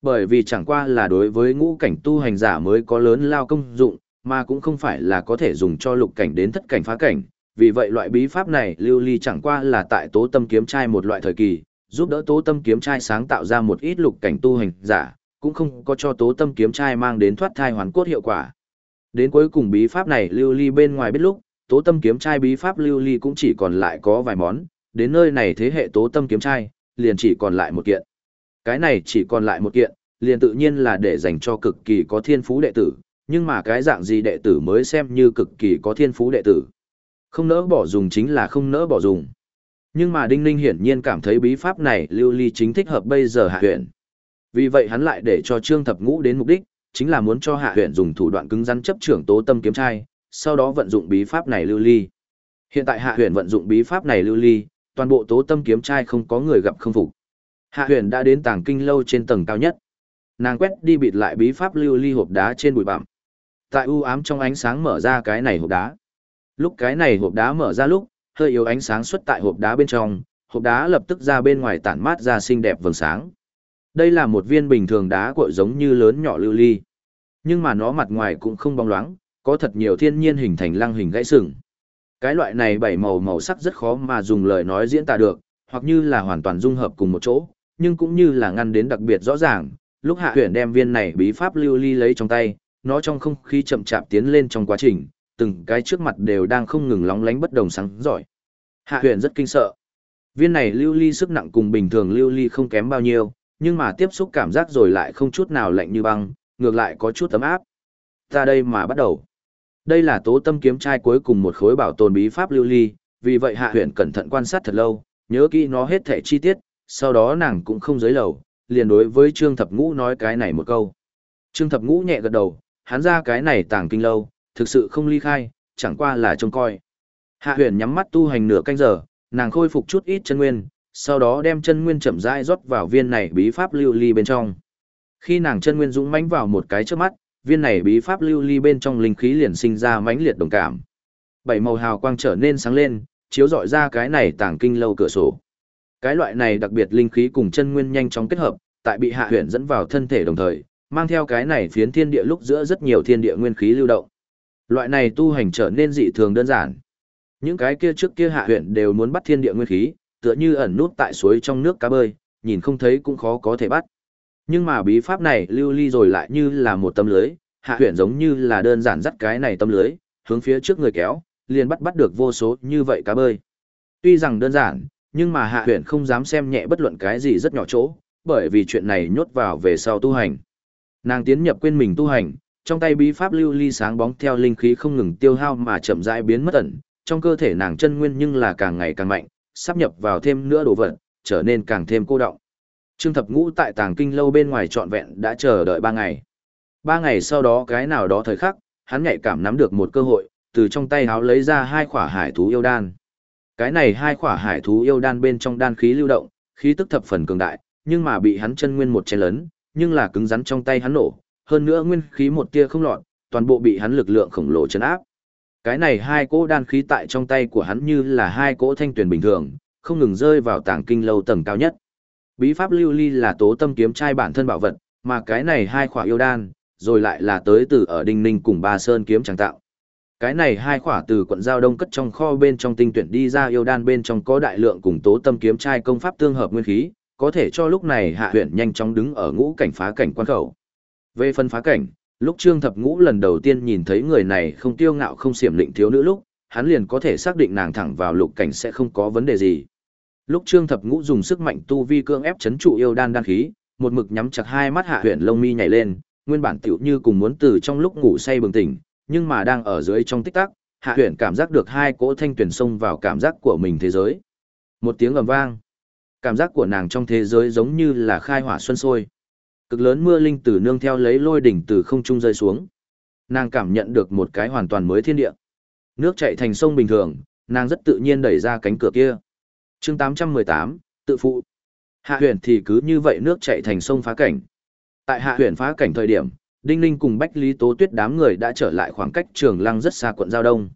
A: Bởi vì chẳng qua là đối với ngũ cảnh tu hành giả mới có lớn lao công dụng, mà cũng không phải là có thể dùng cho lục cảnh đến thất cảnh phá cảnh, vì vậy loại bí pháp này lưu ly chẳng qua là tại tố tâm kiếm trai một loại thời kỳ, giúp đỡ tố tâm kiếm trai sáng tạo ra một ít lục cảnh tu hành giả, cũng không có cho tố tâm kiếm trai mang đến thoát thai hoàn cốt hiệu quả. Đến cuối cùng bí pháp này lưu ly bên ngoài biết lúc, tố tâm kiếm trai bí pháp lưu ly cũng chỉ còn lại có vài món, đến nơi này thế hệ tố tâm kiếm trai, liền chỉ còn lại một kiện. Cái này chỉ còn lại một kiện, liền tự nhiên là để dành cho cực kỳ có thiên phú đệ tử, nhưng mà cái dạng gì đệ tử mới xem như cực kỳ có thiên phú đệ tử. Không nỡ bỏ dùng chính là không nỡ bỏ dùng. Nhưng mà Đinh Ninh hiển nhiên cảm thấy bí pháp này lưu ly chính thích hợp bây giờ hạ huyện. Vì vậy hắn lại để cho Trương Thập Ngũ đến mục đích, chính là muốn cho hạ huyện dùng thủ đoạn cứng rắn chấp trưởng tố tâm kiếm trai, sau đó vận dụng bí pháp này lưu ly. Hiện tại hạ huyện vận dụng bí pháp này lưu ly, toàn bộ tố tâm kiếm trai không có người gặp không phục. Hạ Huyền đã đến tàng kinh lâu trên tầng cao nhất. Nàng quét đi bịt lại bí pháp lưu ly hộp đá trên bụi bặm. Tại u ám trong ánh sáng mở ra cái này hộp đá. Lúc cái này hộp đá mở ra lúc, hơi yếu ánh sáng xuất tại hộp đá bên trong, hộp đá lập tức ra bên ngoài tản mát ra xinh đẹp vầng sáng. Đây là một viên bình thường đá cuội giống như lớn nhỏ lưu ly. Nhưng mà nó mặt ngoài cũng không bóng loáng, có thật nhiều thiên nhiên hình thành lăng hình gãy sừng. Cái loại này bảy màu màu sắc rất khó mà dùng lời nói diễn tả được, hoặc như là hoàn toàn dung hợp cùng một chỗ, nhưng cũng như là ngăn đến đặc biệt rõ ràng. Lúc hạ huyền đem viên này bí pháp lưu ly lấy trong tay, nó trong không khí chậm chạp tiến lên trong quá trình, từng cái trước mặt đều đang không ngừng lóng lánh bất đồng sáng giỏi. Hạ huyền rất kinh sợ. Viên này lưu ly sức nặng cùng bình thường lưu ly không kém bao nhiêu, nhưng mà tiếp xúc cảm giác rồi lại không chút nào lạnh như băng, ngược lại có chút ấm áp. Ta đây mà bắt đầu. Đây là tố tâm kiếm trai cuối cùng một khối bảo tồn bí pháp lưu ly, vì vậy hạ huyền cẩn thận quan sát thật lâu, nhớ kỹ nó hết thể chi tiết, sau đó nàng cũng không dưới lầu, liền đối với Trương Thập Ngũ nói cái này một câu. Trương Thập Ngũ nhẹ gật đầu, hắn ra cái này tàng kinh lâu, thực sự không ly khai, chẳng qua là trông coi. Hạ huyền nhắm mắt tu hành nửa canh giờ, nàng khôi phục chút ít chân nguyên, sau đó đem chân nguyên chậm rãi rót vào viên này bí pháp lưu ly bên trong. Khi nàng chân nguyên dũng mãnh vào một cái trước mắt, viên này bí pháp lưu ly bên trong linh khí liền sinh ra mãnh liệt đồng cảm. Bảy màu hào quang trở nên sáng lên, chiếu rọi ra cái này tàng kinh lâu cửa sổ. Cái loại này đặc biệt linh khí cùng chân nguyên nhanh chóng kết hợp, tại bị hạ huyền dẫn vào thân thể đồng thời, mang theo cái này phiến thiên địa lúc giữa rất nhiều thiên địa nguyên khí lưu động. Loại này tu hành trở nên dị thường đơn giản. Những cái kia trước kia hạ huyện đều muốn bắt thiên địa nguyên khí, tựa như ẩn nút tại suối trong nước cá bơi, nhìn không thấy cũng khó có thể bắt. Nhưng mà bí pháp này lưu ly rồi lại như là một tấm lưới, hạ huyện giống như là đơn giản dắt cái này tấm lưới, hướng phía trước người kéo, liền bắt bắt được vô số như vậy cá bơi. Tuy rằng đơn giản, nhưng mà hạ huyện không dám xem nhẹ bất luận cái gì rất nhỏ chỗ, bởi vì chuyện này nhốt vào về sau tu hành. Nàng tiến nhập quên mình tu hành, trong tay bí pháp lưu ly sáng bóng theo linh khí không ngừng tiêu hao mà chậm rãi biến mất ẩn, trong cơ thể nàng chân nguyên nhưng là càng ngày càng mạnh, sắp nhập vào thêm nữa đồ vật, trở nên càng thêm cô động. Trương Thập Ngũ tại Tàng Kinh lâu bên ngoài trọn vẹn đã chờ đợi ba ngày. Ba ngày sau đó cái nào đó thời khắc, hắn nhạy cảm nắm được một cơ hội, từ trong tay háo lấy ra hai khỏa hải thú yêu đan. Cái này hai khỏa hải thú yêu đan bên trong đan khí lưu động, khí tức thập phần cường đại, nhưng mà bị hắn chân nguyên một chén lớn, nhưng là cứng rắn trong tay hắn nổ, hơn nữa nguyên khí một tia không lọt, toàn bộ bị hắn lực lượng khổng lồ chấn áp. Cái này hai cỗ đan khí tại trong tay của hắn như là hai cỗ thanh tuyển bình thường, không ngừng rơi vào tảng kinh lâu tầng cao nhất. Bí pháp lưu ly là tố tâm kiếm trai bản thân bảo vật, mà cái này hai khỏa yêu đan, rồi lại là tới từ ở Đinh Ninh cùng Ba Sơn kiếm chẳng tạo. Cái này hai khỏa từ quận giao đông cất trong kho bên trong tinh tuyển đi ra yêu đan bên trong có đại lượng cùng tố tâm kiếm trai công pháp tương hợp nguyên khí, có thể cho lúc này hạ huyện nhanh chóng đứng ở ngũ cảnh phá cảnh quan khẩu. Về phân phá cảnh, lúc Trương Thập Ngũ lần đầu tiên nhìn thấy người này không tiêu ngạo không xiểm lịnh thiếu nữ lúc, hắn liền có thể xác định nàng thẳng vào lục cảnh sẽ không có vấn đề gì. Lúc Trương Thập Ngũ dùng sức mạnh tu vi cương ép chấn trụ yêu đan đan khí, một mực nhắm chặt hai mắt hạ huyện lông mi nhảy lên, nguyên bản tiểu như cùng muốn từ trong lúc ngủ say bừng tỉnh, nhưng mà đang ở dưới trong tích tắc, hạ huyện cảm giác được hai cỗ thanh tuyển xông vào cảm giác của mình thế giới. Một tiếng ầm vang, cảm giác của nàng trong thế giới giống như là khai hỏa xuân sôi. Cực lớn mưa linh tử nương theo lấy lôi đỉnh từ không trung rơi xuống. Nàng cảm nhận được một cái hoàn toàn mới thiên địa. Nước chảy thành sông bình thường, nàng rất tự nhiên đẩy ra cánh cửa kia. Chương 818, tự phụ. Hạ huyền thì cứ như vậy nước chảy thành sông phá cảnh. Tại hạ huyền phá cảnh thời điểm, Đinh Ninh cùng Bách Lý Tố Tuyết đám người đã trở lại khoảng cách trường lăng rất xa quận Giao Đông.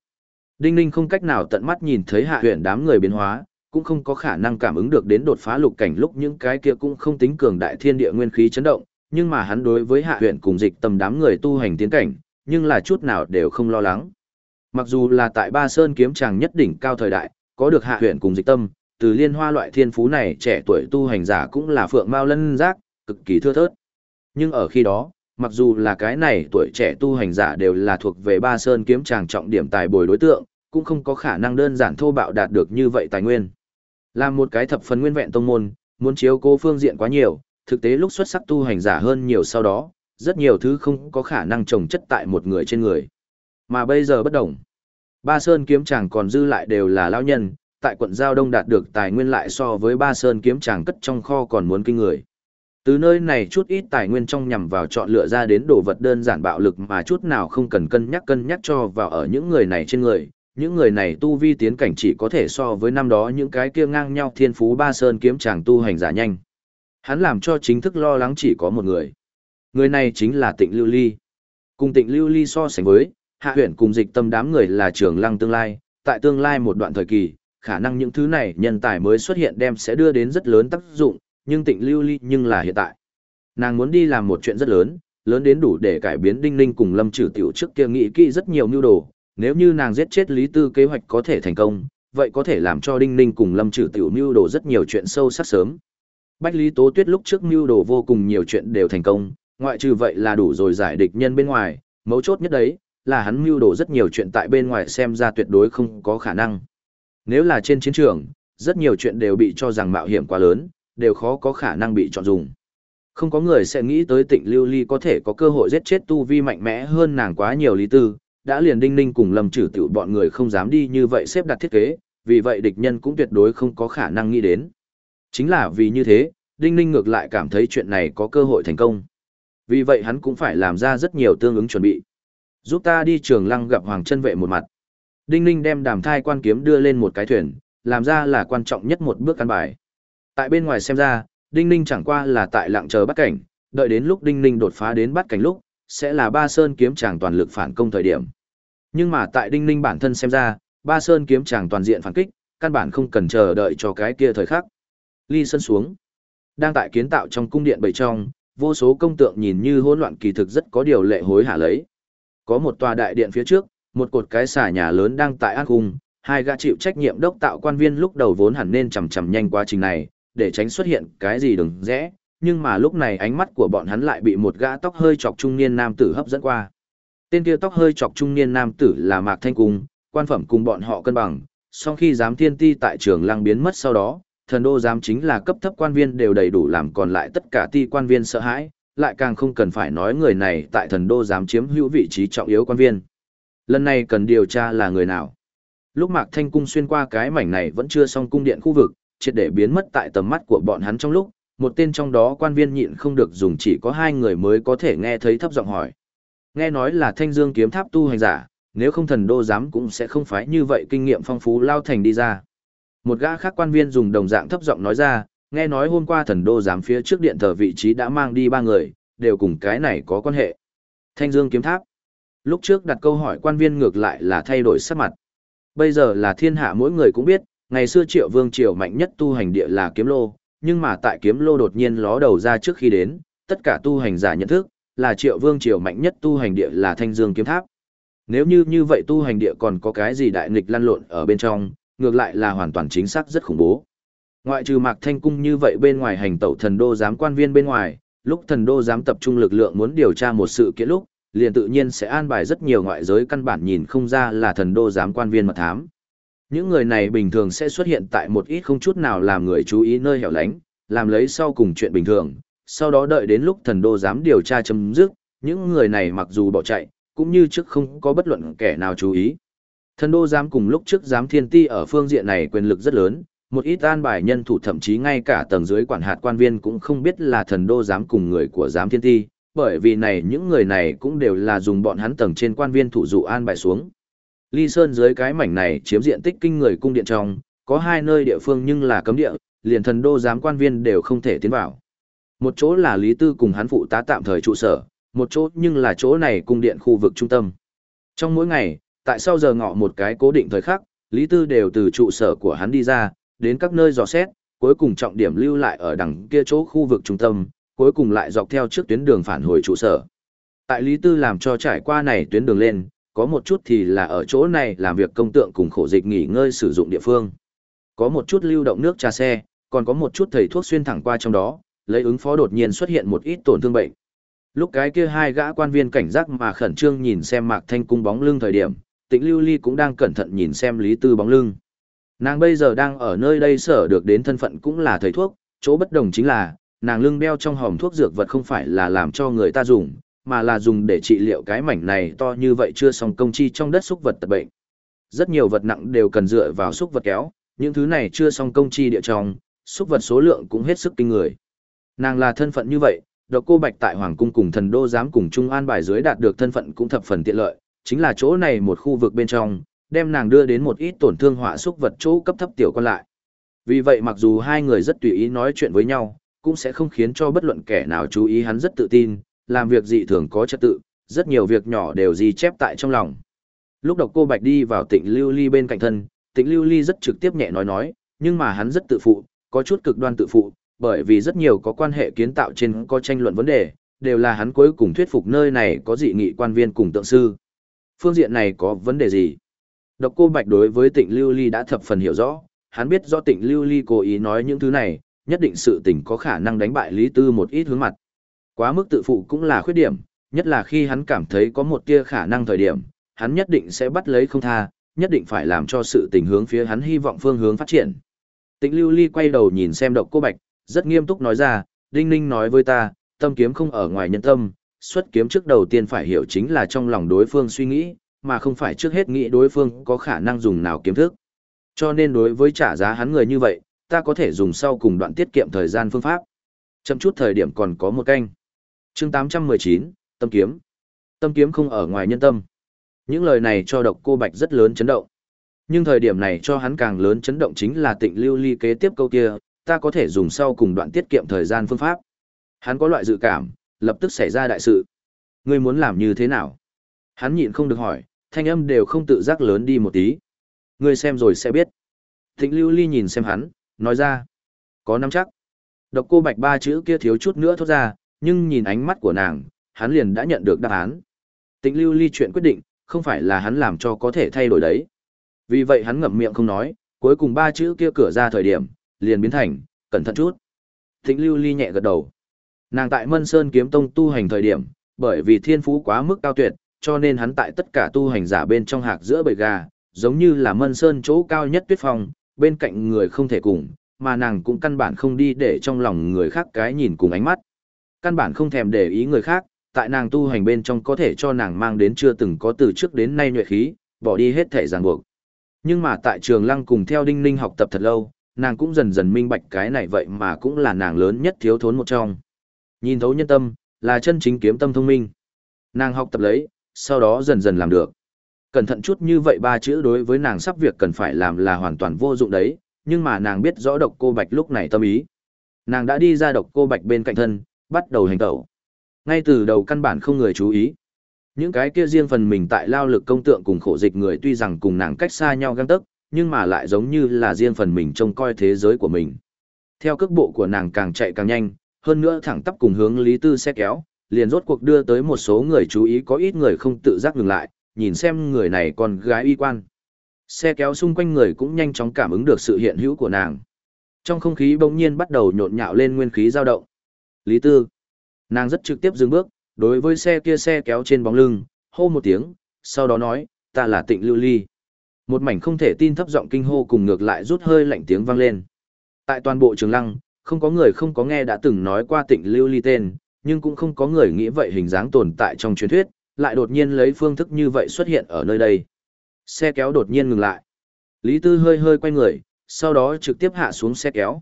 A: Đinh Ninh không cách nào tận mắt nhìn thấy hạ huyền đám người biến hóa, cũng không có khả năng cảm ứng được đến đột phá lục cảnh lúc những cái kia cũng không tính cường đại thiên địa nguyên khí chấn động, nhưng mà hắn đối với hạ huyện cùng dịch tầm đám người tu hành tiến cảnh, nhưng là chút nào đều không lo lắng. Mặc dù là tại Ba Sơn kiếm tràng nhất đỉnh cao thời đại, có được hạ huyện cùng dịch tâm, từ liên hoa loại thiên phú này trẻ tuổi tu hành giả cũng là phượng mao lân giác, cực kỳ thưa thớt. Nhưng ở khi đó, mặc dù là cái này tuổi trẻ tu hành giả đều là thuộc về Ba Sơn kiếm tràng trọng điểm tài bồi đối tượng, cũng không có khả năng đơn giản thô bạo đạt được như vậy tài nguyên. Làm một cái thập phần nguyên vẹn tông môn, muốn chiếu cố phương diện quá nhiều, thực tế lúc xuất sắc tu hành giả hơn nhiều sau đó, rất nhiều thứ không có khả năng trồng chất tại một người trên người. Mà bây giờ bất đồng. Ba Sơn kiếm chàng còn dư lại đều là lao nhân, tại quận Giao Đông đạt được tài nguyên lại so với Ba Sơn kiếm chàng cất trong kho còn muốn kinh người. Từ nơi này chút ít tài nguyên trong nhằm vào chọn lựa ra đến đồ vật đơn giản bạo lực mà chút nào không cần cân nhắc cân nhắc cho vào ở những người này trên người, những người này tu vi tiến cảnh chỉ có thể so với năm đó những cái kia ngang nhau thiên phú ba sơn kiếm chàng tu hành giả nhanh. Hắn làm cho chính thức lo lắng chỉ có một người. Người này chính là tịnh lưu ly. Cùng tịnh lưu ly so sánh với, hạ huyện cùng dịch tâm đám người là trường lăng tương lai, tại tương lai một đoạn thời kỳ, khả năng những thứ này nhân tài mới xuất hiện đem sẽ đưa đến rất lớn tác dụng, nhưng tịnh lưu ly nhưng là hiện tại. Nàng muốn đi làm một chuyện rất lớn, lớn đến đủ để cải biến đinh ninh cùng lâm trừ tiểu trước kia nghĩ kỹ rất nhiều mưu đồ, nếu như nàng giết chết Lý Tư kế hoạch có thể thành công, vậy có thể làm cho Đinh Ninh cùng Lâm trừ Tiểu mưu đồ rất nhiều chuyện sâu sắc sớm. Bách Lý Tố Tuyết lúc trước mưu đồ vô cùng nhiều chuyện đều thành công, ngoại trừ vậy là đủ rồi giải địch nhân bên ngoài, mấu chốt nhất đấy, là hắn mưu đồ rất nhiều chuyện tại bên ngoài xem ra tuyệt đối không có khả năng. Nếu là trên chiến trường, rất nhiều chuyện đều bị cho rằng mạo hiểm quá lớn, đều khó có khả năng bị chọn dùng. Không có người sẽ nghĩ tới tịnh lưu ly có thể có cơ hội giết chết tu vi mạnh mẽ hơn nàng quá nhiều lý tư, đã liền đinh ninh cùng lâm trừ tiểu bọn người không dám đi như vậy xếp đặt thiết kế, vì vậy địch nhân cũng tuyệt đối không có khả năng nghĩ đến. Chính là vì như thế, Đinh Ninh ngược lại cảm thấy chuyện này có cơ hội thành công. Vì vậy hắn cũng phải làm ra rất nhiều tương ứng chuẩn bị. Giúp ta đi trường lăng gặp Hoàng chân vệ một mặt. Đinh Ninh đem đàm thai quan kiếm đưa lên một cái thuyền, làm ra là quan trọng nhất một bước căn bài. Tại bên ngoài xem ra, Đinh Ninh chẳng qua là tại lặng chờ bắt cảnh, đợi đến lúc Đinh Ninh đột phá đến bắt cảnh lúc, sẽ là ba sơn kiếm chàng toàn lực phản công thời điểm. Nhưng mà tại Đinh Ninh bản thân xem ra, ba sơn kiếm chàng toàn diện phản kích, căn bản không cần chờ đợi cho cái kia thời khắc. Ly sân xuống. Đang tại kiến tạo trong cung điện bảy trong, vô số công tượng nhìn như hỗn loạn kỳ thực rất có điều lệ hối hả lấy. Có một tòa đại điện phía trước, một cột cái xà nhà lớn đang tại an cung, hai gã chịu trách nhiệm đốc tạo quan viên lúc đầu vốn hẳn nên chầm chầm nhanh quá trình này, để tránh xuất hiện cái gì đừng rẽ, nhưng mà lúc này ánh mắt của bọn hắn lại bị một gã tóc hơi chọc trung niên nam tử hấp dẫn qua. Tên kia tóc hơi chọc trung niên nam tử là Mạc Thanh Cung, quan phẩm cùng bọn họ cân bằng, sau khi giám thiên ti tại trường lăng biến mất sau đó, thần đô giám chính là cấp thấp quan viên đều đầy đủ làm còn lại tất cả ti quan viên sợ hãi, lại càng không cần phải nói người này tại thần đô giám chiếm hữu vị trí trọng yếu quan viên. Lần này cần điều tra là người nào. Lúc Mạc Thanh Cung xuyên qua cái mảnh này vẫn chưa xong cung điện khu vực, triệt để biến mất tại tầm mắt của bọn hắn trong lúc, một tên trong đó quan viên nhịn không được dùng chỉ có hai người mới có thể nghe thấy thấp giọng hỏi. Nghe nói là thanh dương kiếm tháp tu hành giả, nếu không thần đô giám cũng sẽ không phải như vậy kinh nghiệm phong phú lao thành đi ra. Một gã khác quan viên dùng đồng dạng thấp giọng nói ra, nghe nói hôm qua thần đô giám phía trước điện thờ vị trí đã mang đi ba người, đều cùng cái này có quan hệ. Thanh dương kiếm tháp. Lúc trước đặt câu hỏi quan viên ngược lại là thay đổi sắc mặt. Bây giờ là thiên hạ mỗi người cũng biết, ngày xưa triệu vương triều mạnh nhất tu hành địa là kiếm lô, nhưng mà tại kiếm lô đột nhiên ló đầu ra trước khi đến, tất cả tu hành giả nhận thức, là triệu vương triều mạnh nhất tu hành địa là thanh dương kiếm tháp. Nếu như như vậy tu hành địa còn có cái gì đại nghịch lăn lộn ở bên trong, ngược lại là hoàn toàn chính xác rất khủng bố. Ngoại trừ mạc thanh cung như vậy bên ngoài hành tẩu thần đô giám quan viên bên ngoài, lúc thần đô giám tập trung lực lượng muốn điều tra một sự kiện lúc, liền tự nhiên sẽ an bài rất nhiều ngoại giới căn bản nhìn không ra là thần đô giám quan viên mật thám. Những người này bình thường sẽ xuất hiện tại một ít không chút nào làm người chú ý nơi hẻo lánh, làm lấy sau cùng chuyện bình thường, sau đó đợi đến lúc thần đô giám điều tra chấm dứt, những người này mặc dù bỏ chạy, cũng như trước không có bất luận kẻ nào chú ý. Thần đô giám cùng lúc trước giám thiên ti ở phương diện này quyền lực rất lớn, một ít an bài nhân thủ thậm chí ngay cả tầng dưới quản hạt quan viên cũng không biết là thần đô giám cùng người của giám thiên ti, bởi vì này những người này cũng đều là dùng bọn hắn tầng trên quan viên thủ dụ an bài xuống. Ly Sơn dưới cái mảnh này chiếm diện tích kinh người cung điện trong, có hai nơi địa phương nhưng là cấm địa, liền thần đô giám quan viên đều không thể tiến vào. Một chỗ là Lý Tư cùng hắn phụ tá tạm thời trụ sở, một chỗ nhưng là chỗ này cung điện khu vực trung tâm. Trong mỗi ngày, tại sau giờ ngọ một cái cố định thời khắc, Lý Tư đều từ trụ sở của hắn đi ra, đến các nơi dò xét, cuối cùng trọng điểm lưu lại ở đằng kia chỗ khu vực trung tâm, cuối cùng lại dọc theo trước tuyến đường phản hồi trụ sở. Tại Lý Tư làm cho trải qua này tuyến đường lên, có một chút thì là ở chỗ này làm việc công tượng cùng khổ dịch nghỉ ngơi sử dụng địa phương. Có một chút lưu động nước trà xe, còn có một chút thầy thuốc xuyên thẳng qua trong đó, lấy ứng phó đột nhiên xuất hiện một ít tổn thương bệnh. Lúc cái kia hai gã quan viên cảnh giác mà khẩn trương nhìn xem Mạc Thanh cung bóng lưng thời điểm, Tịnh Lưu Ly cũng đang cẩn thận nhìn xem Lý Tư bóng lưng. Nàng bây giờ đang ở nơi đây sở được đến thân phận cũng là thầy thuốc, chỗ bất đồng chính là, nàng lưng đeo trong hòm thuốc dược vật không phải là làm cho người ta dùng, mà là dùng để trị liệu cái mảnh này to như vậy chưa xong công chi trong đất xúc vật tật bệnh. Rất nhiều vật nặng đều cần dựa vào xúc vật kéo, những thứ này chưa xong công chi địa trong, xúc vật số lượng cũng hết sức kinh người. Nàng là thân phận như vậy, độc cô bạch tại hoàng cung cùng thần đô giám cùng trung an bài dưới đạt được thân phận cũng thập phần tiện lợi, chính là chỗ này một khu vực bên trong, đem nàng đưa đến một ít tổn thương họa xúc vật chỗ cấp thấp tiểu con lại. Vì vậy mặc dù hai người rất tùy ý nói chuyện với nhau, cũng sẽ không khiến cho bất luận kẻ nào chú ý hắn rất tự tin, làm việc dị thường có trật tự, rất nhiều việc nhỏ đều ghi chép tại trong lòng. Lúc độc cô Bạch đi vào tịnh Lưu Ly bên cạnh thân, tịnh Lưu Ly rất trực tiếp nhẹ nói nói, nhưng mà hắn rất tự phụ, có chút cực đoan tự phụ, bởi vì rất nhiều có quan hệ kiến tạo trên có tranh luận vấn đề, đều là hắn cuối cùng thuyết phục nơi này có dị nghị quan viên cùng tượng sư. Phương diện này có vấn đề gì? Độc cô Bạch đối với tịnh Lưu Ly đã thập phần hiểu rõ, hắn biết do tịnh Lưu Ly cố ý nói những thứ này, nhất định sự tình có khả năng đánh bại Lý Tư một ít hướng mặt. Quá mức tự phụ cũng là khuyết điểm, nhất là khi hắn cảm thấy có một tia khả năng thời điểm, hắn nhất định sẽ bắt lấy không tha, nhất định phải làm cho sự tình hướng phía hắn hy vọng phương hướng phát triển. Tịnh Lưu Ly quay đầu nhìn xem Độc Cô Bạch, rất nghiêm túc nói ra, Đinh Ninh nói với ta, tâm kiếm không ở ngoài nhân tâm, xuất kiếm trước đầu tiên phải hiểu chính là trong lòng đối phương suy nghĩ, mà không phải trước hết nghĩ đối phương có khả năng dùng nào kiếm thức. Cho nên đối với trả giá hắn người như vậy, ta có thể dùng sau cùng đoạn tiết kiệm thời gian phương pháp. Chậm chút thời điểm còn có một canh. chương 819, Tâm Kiếm. Tâm Kiếm không ở ngoài nhân tâm. Những lời này cho độc cô Bạch rất lớn chấn động. Nhưng thời điểm này cho hắn càng lớn chấn động chính là tịnh lưu ly kế tiếp câu kia, ta có thể dùng sau cùng đoạn tiết kiệm thời gian phương pháp. Hắn có loại dự cảm, lập tức xảy ra đại sự. Ngươi muốn làm như thế nào? Hắn nhịn không được hỏi, thanh âm đều không tự giác lớn đi một tí. Ngươi xem rồi sẽ biết. Tịnh lưu ly nhìn xem hắn, nói ra. Có nắm chắc. Độc cô bạch ba chữ kia thiếu chút nữa thốt ra, nhưng nhìn ánh mắt của nàng, hắn liền đã nhận được đáp án. Tịnh lưu ly chuyện quyết định, không phải là hắn làm cho có thể thay đổi đấy. Vì vậy hắn ngậm miệng không nói, cuối cùng ba chữ kia cửa ra thời điểm, liền biến thành, cẩn thận chút. thịnh lưu ly nhẹ gật đầu. Nàng tại Mân Sơn kiếm tông tu hành thời điểm, bởi vì thiên phú quá mức cao tuyệt, cho nên hắn tại tất cả tu hành giả bên trong hạc giữa bầy gà, giống như là Mân Sơn chỗ cao nhất tuyết phong, bên cạnh người không thể cùng, mà nàng cũng căn bản không đi để trong lòng người khác cái nhìn cùng ánh mắt. Căn bản không thèm để ý người khác, tại nàng tu hành bên trong có thể cho nàng mang đến chưa từng có từ trước đến nay nhuệ khí, bỏ đi hết thể ràng buộc. Nhưng mà tại trường lăng cùng theo đinh ninh học tập thật lâu, nàng cũng dần dần minh bạch cái này vậy mà cũng là nàng lớn nhất thiếu thốn một trong. Nhìn thấu nhân tâm, là chân chính kiếm tâm thông minh. Nàng học tập lấy, sau đó dần dần làm được. Cẩn thận chút như vậy ba chữ đối với nàng sắp việc cần phải làm là hoàn toàn vô dụng đấy, nhưng mà nàng biết rõ độc cô bạch lúc này tâm ý. Nàng đã đi ra độc cô bạch bên cạnh thân, bắt đầu hành tẩu. Ngay từ đầu căn bản không người chú ý. Những cái kia riêng phần mình tại lao lực công tượng cùng khổ dịch người tuy rằng cùng nàng cách xa nhau găng tức, nhưng mà lại giống như là riêng phần mình trông coi thế giới của mình. Theo cước bộ của nàng càng chạy càng nhanh, hơn nữa thẳng tắp cùng hướng Lý Tư xe kéo, liền rốt cuộc đưa tới một số người chú ý có ít người không tự giác ngừng lại, nhìn xem người này còn gái y quan. Xe kéo xung quanh người cũng nhanh chóng cảm ứng được sự hiện hữu của nàng. Trong không khí bỗng nhiên bắt đầu nhộn nhạo lên nguyên khí dao động. Lý Tư. Nàng rất trực tiếp dừng bước, đối với xe kia xe kéo trên bóng lưng, hô một tiếng, sau đó nói, ta là tịnh lưu ly. Một mảnh không thể tin thấp giọng kinh hô cùng ngược lại rút hơi lạnh tiếng vang lên. Tại toàn bộ trường lăng, không có người không có nghe đã từng nói qua tịnh lưu ly tên, nhưng cũng không có người nghĩ vậy hình dáng tồn tại trong truyền thuyết, lại đột nhiên lấy phương thức như vậy xuất hiện ở nơi đây. Xe kéo đột nhiên ngừng lại. Lý Tư hơi hơi quay người, sau đó trực tiếp hạ xuống xe kéo.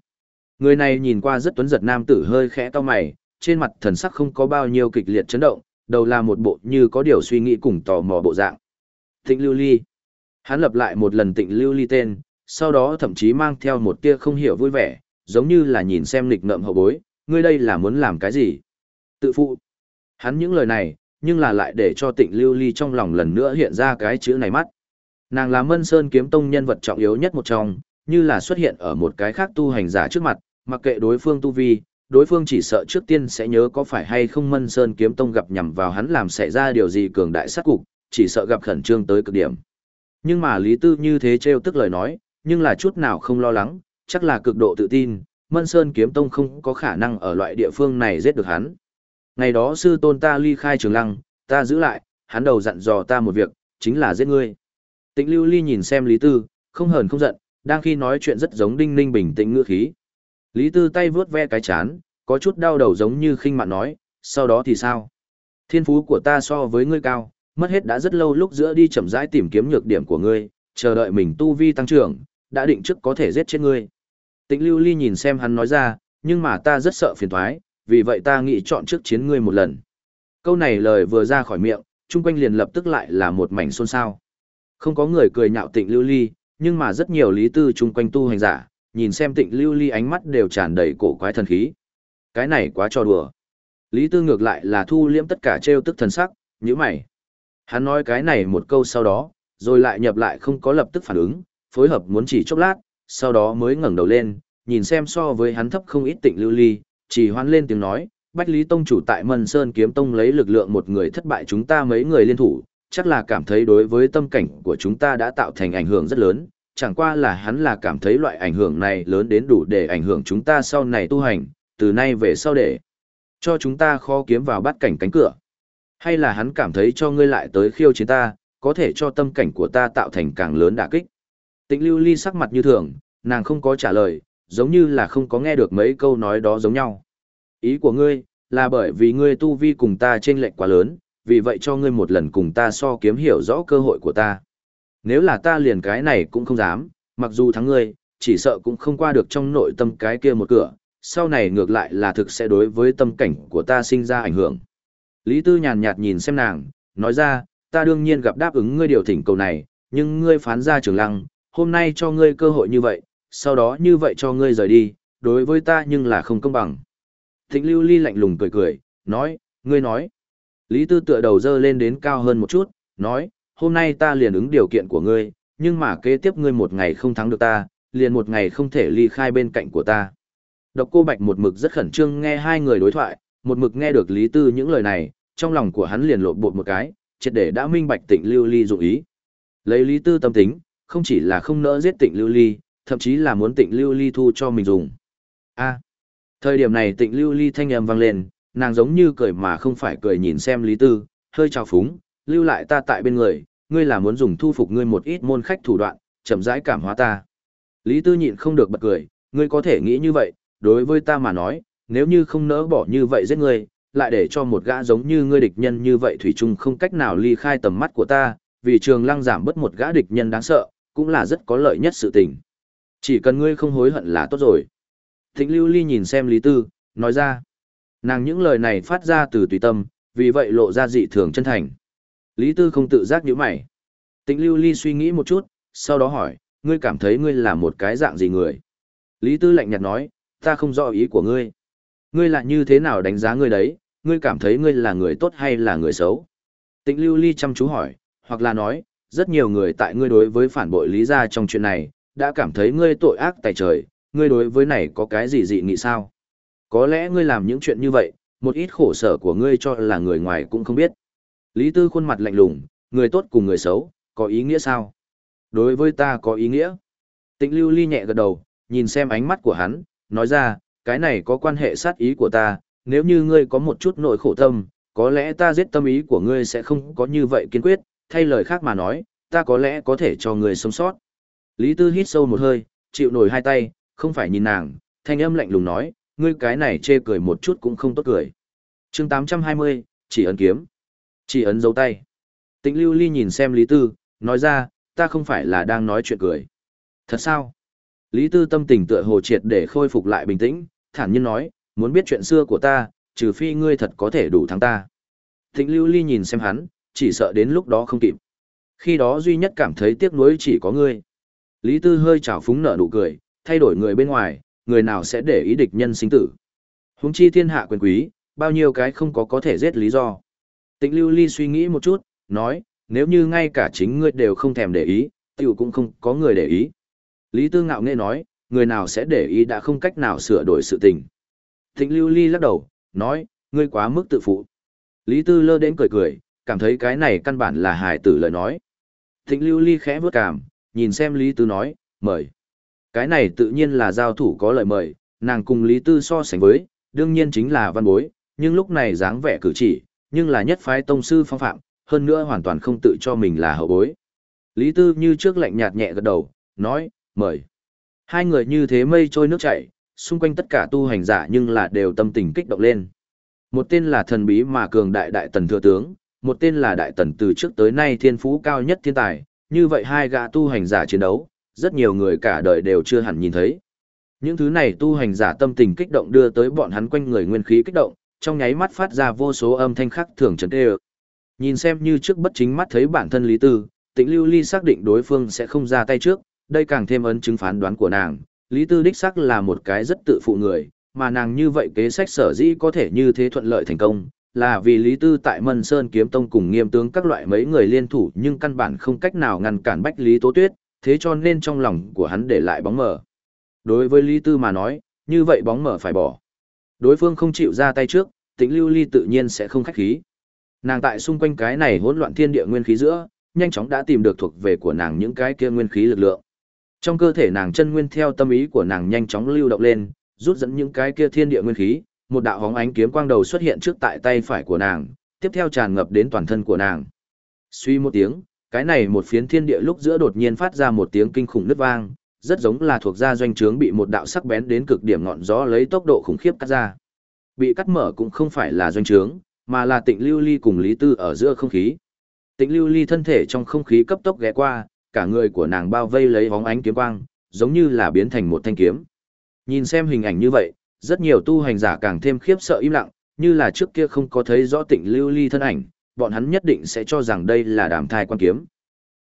A: Người này nhìn qua rất tuấn giật nam tử hơi khẽ to mày, trên mặt thần sắc không có bao nhiêu kịch liệt chấn động, đầu là một bộ như có điều suy nghĩ cùng tò mò bộ dạng. Tịnh Lưu Ly. Hắn lập lại một lần Tịnh Lưu Ly tên, sau đó thậm chí mang theo một tia không hiểu vui vẻ, giống như là nhìn xem lịch ngợm hậu bối, ngươi đây là muốn làm cái gì? Tự phụ. Hắn những lời này, nhưng là lại để cho Tịnh Lưu Ly trong lòng lần nữa hiện ra cái chữ này mắt. Nàng là Mân Sơn kiếm tông nhân vật trọng yếu nhất một trong, như là xuất hiện ở một cái khác tu hành giả trước mặt, mặc kệ đối phương tu vi, đối phương chỉ sợ trước tiên sẽ nhớ có phải hay không Mân Sơn kiếm tông gặp nhằm vào hắn làm xảy ra điều gì cường đại sát cục, chỉ sợ gặp khẩn trương tới cực điểm. Nhưng mà Lý Tư như thế trêu tức lời nói, nhưng là chút nào không lo lắng, chắc là cực độ tự tin, Mân Sơn kiếm tông không có khả năng ở loại địa phương này giết được hắn. Ngày đó sư tôn ta ly khai trường lăng, ta giữ lại, hắn đầu dặn dò ta một việc, chính là giết ngươi. Tịnh Lưu Ly nhìn xem Lý Tư, không hờn không giận, đang khi nói chuyện rất giống đinh ninh bình tĩnh ngữ khí. Lý Tư tay vướt ve cái chán, có chút đau đầu giống như khinh mạn nói, sau đó thì sao? Thiên phú của ta so với ngươi cao, mất hết đã rất lâu lúc giữa đi chậm rãi tìm kiếm nhược điểm của ngươi, chờ đợi mình tu vi tăng trưởng, đã định trước có thể giết chết ngươi. Tịnh Lưu Ly nhìn xem hắn nói ra, nhưng mà ta rất sợ phiền toái, vì vậy ta nghĩ chọn trước chiến ngươi một lần. Câu này lời vừa ra khỏi miệng, chung quanh liền lập tức lại là một mảnh xôn xao. Không có người cười nhạo Tịnh Lưu Ly, nhưng mà rất nhiều lý tư chung quanh tu hành giả, nhìn xem Tịnh Lưu Ly ánh mắt đều tràn đầy cổ quái thần khí. Cái này quá trò đùa. Lý Tư ngược lại là thu liễm tất cả trêu tức thần sắc, như mày. Hắn nói cái này một câu sau đó, rồi lại nhập lại không có lập tức phản ứng, phối hợp muốn chỉ chốc lát, sau đó mới ngẩng đầu lên, nhìn xem so với hắn thấp không ít tịnh lưu ly, chỉ hoan lên tiếng nói, Bách Lý Tông chủ tại Mân Sơn kiếm tông lấy lực lượng một người thất bại chúng ta mấy người liên thủ, chắc là cảm thấy đối với tâm cảnh của chúng ta đã tạo thành ảnh hưởng rất lớn, chẳng qua là hắn là cảm thấy loại ảnh hưởng này lớn đến đủ để ảnh hưởng chúng ta sau này tu hành, từ nay về sau để cho chúng ta khó kiếm vào bắt cảnh cánh cửa. Hay là hắn cảm thấy cho ngươi lại tới khiêu chiến ta, có thể cho tâm cảnh của ta tạo thành càng lớn đả kích. Tịnh lưu ly sắc mặt như thường, nàng không có trả lời, giống như là không có nghe được mấy câu nói đó giống nhau. Ý của ngươi, là bởi vì ngươi tu vi cùng ta trên lệnh quá lớn, vì vậy cho ngươi một lần cùng ta so kiếm hiểu rõ cơ hội của ta. Nếu là ta liền cái này cũng không dám, mặc dù thắng ngươi, chỉ sợ cũng không qua được trong nội tâm cái kia một cửa, sau này ngược lại là thực sẽ đối với tâm cảnh của ta sinh ra ảnh hưởng. Lý Tư nhàn nhạt nhìn xem nàng, nói ra, ta đương nhiên gặp đáp ứng ngươi điều thỉnh cầu này, nhưng ngươi phán ra trường lăng, hôm nay cho ngươi cơ hội như vậy, sau đó như vậy cho ngươi rời đi, đối với ta nhưng là không công bằng. Thịnh lưu ly lạnh lùng cười cười, nói, ngươi nói. Lý Tư tựa đầu dơ lên đến cao hơn một chút, nói, hôm nay ta liền ứng điều kiện của ngươi, nhưng mà kế tiếp ngươi một ngày không thắng được ta, liền một ngày không thể ly khai bên cạnh của ta. Độc cô Bạch một mực rất khẩn trương nghe hai người đối thoại, một mực nghe được Lý Tư những lời này, trong lòng của hắn liền lộn bột một cái, triệt để đã minh bạch tịnh lưu ly dụng ý. Lấy Lý Tư tâm tính, không chỉ là không nỡ giết tịnh lưu ly, thậm chí là muốn tịnh lưu ly thu cho mình dùng. a thời điểm này tịnh lưu ly thanh âm vang lên, nàng giống như cười mà không phải cười nhìn xem Lý Tư, hơi trào phúng, lưu lại ta tại bên người, ngươi là muốn dùng thu phục ngươi một ít môn khách thủ đoạn, chậm rãi cảm hóa ta. Lý Tư nhịn không được bật cười, ngươi có thể nghĩ như vậy, đối với ta mà nói, nếu như không nỡ bỏ như vậy giết ngươi, lại để cho một gã giống như ngươi địch nhân như vậy thủy chung không cách nào ly khai tầm mắt của ta, vì trường lăng giảm bớt một gã địch nhân đáng sợ, cũng là rất có lợi nhất sự tình. Chỉ cần ngươi không hối hận là tốt rồi. Thịnh Lưu Ly nhìn xem Lý Tư, nói ra. Nàng những lời này phát ra từ tùy tâm, vì vậy lộ ra dị thường chân thành. Lý Tư không tự giác nhíu mày. Tịnh Lưu Ly suy nghĩ một chút, sau đó hỏi, ngươi cảm thấy ngươi là một cái dạng gì người? Lý Tư lạnh nhạt nói, ta không rõ ý của ngươi. Ngươi là như thế nào đánh giá ngươi đấy, ngươi cảm thấy ngươi là người tốt hay là người xấu? Tịnh Lưu Ly chăm chú hỏi, hoặc là nói, rất nhiều người tại ngươi đối với phản bội lý gia trong chuyện này, đã cảm thấy ngươi tội ác tại trời, ngươi đối với này có cái gì dị nghị sao? Có lẽ ngươi làm những chuyện như vậy, một ít khổ sở của ngươi cho là người ngoài cũng không biết. Lý Tư khuôn mặt lạnh lùng, người tốt cùng người xấu, có ý nghĩa sao? Đối với ta có ý nghĩa. Tịnh lưu ly nhẹ gật đầu, nhìn xem ánh mắt của hắn, nói ra, cái này có quan hệ sát ý của ta, nếu như ngươi có một chút nội khổ tâm, có lẽ ta giết tâm ý của ngươi sẽ không có như vậy kiên quyết, thay lời khác mà nói, ta có lẽ có thể cho ngươi sống sót. Lý Tư hít sâu một hơi, chịu nổi hai tay, không phải nhìn nàng, thanh âm lạnh lùng nói, ngươi cái này chê cười một chút cũng không tốt cười. chương 820, chỉ ấn kiếm. Chỉ ấn dấu tay. Tĩnh lưu ly nhìn xem Lý Tư, nói ra, ta không phải là đang nói chuyện cười. Thật sao? Lý Tư tâm tình tựa hồ triệt để khôi phục lại bình tĩnh, thản nhiên nói, muốn biết chuyện xưa của ta, trừ phi ngươi thật có thể đủ thắng ta. thịnh lưu ly nhìn xem hắn, chỉ sợ đến lúc đó không kịp. Khi đó duy nhất cảm thấy tiếc nuối chỉ có ngươi. Lý Tư hơi trào phúng nở nụ cười, thay đổi người bên ngoài, người nào sẽ để ý địch nhân sinh tử. Huống chi thiên hạ quyền quý, bao nhiêu cái không có có thể giết lý do. Tịnh Lưu Ly suy nghĩ một chút, nói, nếu như ngay cả chính ngươi đều không thèm để ý, tiểu cũng không có người để ý. Lý Tư ngạo nghệ nói, người nào sẽ để ý đã không cách nào sửa đổi sự tình. Thịnh Lưu Ly lắc đầu, nói, ngươi quá mức tự phụ. Lý Tư lơ đến cười cười, cảm thấy cái này căn bản là hài tử lời nói. Thịnh Lưu Ly khẽ bước cảm, nhìn xem Lý Tư nói, mời. Cái này tự nhiên là giao thủ có lời mời, nàng cùng Lý Tư so sánh với, đương nhiên chính là văn bối, nhưng lúc này dáng vẻ cử chỉ, nhưng là nhất phái tông sư phong phạm, hơn nữa hoàn toàn không tự cho mình là hậu bối. Lý Tư như trước lạnh nhạt nhẹ gật đầu, nói, mời. Hai người như thế mây trôi nước chảy, xung quanh tất cả tu hành giả nhưng là đều tâm tình kích động lên. Một tên là thần bí mà cường đại đại tần thừa tướng, một tên là đại tần từ trước tới nay thiên phú cao nhất thiên tài, như vậy hai gã tu hành giả chiến đấu, rất nhiều người cả đời đều chưa hẳn nhìn thấy. Những thứ này tu hành giả tâm tình kích động đưa tới bọn hắn quanh người nguyên khí kích động, trong nháy mắt phát ra vô số âm thanh khắc thường chấn tê Nhìn xem như trước bất chính mắt thấy bản thân Lý Tư, Tịnh Lưu Ly xác định đối phương sẽ không ra tay trước, đây càng thêm ấn chứng phán đoán của nàng. Lý Tư đích xác là một cái rất tự phụ người, mà nàng như vậy kế sách sở dĩ có thể như thế thuận lợi thành công, là vì Lý Tư tại Mân Sơn Kiếm Tông cùng nghiêm tướng các loại mấy người liên thủ nhưng căn bản không cách nào ngăn cản Bách Lý Tố Tuyết, thế cho nên trong lòng của hắn để lại bóng mờ. Đối với Lý Tư mà nói, như vậy bóng mờ phải bỏ. Đối phương không chịu ra tay trước, tính lưu ly tự nhiên sẽ không khách khí. Nàng tại xung quanh cái này hỗn loạn thiên địa nguyên khí giữa, nhanh chóng đã tìm được thuộc về của nàng những cái kia nguyên khí lực lượng. Trong cơ thể nàng chân nguyên theo tâm ý của nàng nhanh chóng lưu động lên, rút dẫn những cái kia thiên địa nguyên khí, một đạo hóng ánh kiếm quang đầu xuất hiện trước tại tay phải của nàng, tiếp theo tràn ngập đến toàn thân của nàng. Suy một tiếng, cái này một phiến thiên địa lúc giữa đột nhiên phát ra một tiếng kinh khủng nứt vang, rất giống là thuộc gia doanh trướng bị một đạo sắc bén đến cực điểm ngọn gió lấy tốc độ khủng khiếp cắt ra. Bị cắt mở cũng không phải là doanh trướng, mà là Tịnh Lưu Ly cùng Lý Tư ở giữa không khí. Tịnh Lưu Ly thân thể trong không khí cấp tốc ghé qua, cả người của nàng bao vây lấy bóng ánh kiếm quang, giống như là biến thành một thanh kiếm. Nhìn xem hình ảnh như vậy, rất nhiều tu hành giả càng thêm khiếp sợ im lặng, như là trước kia không có thấy rõ tịnh lưu ly thân ảnh, bọn hắn nhất định sẽ cho rằng đây là đàm thai quan kiếm.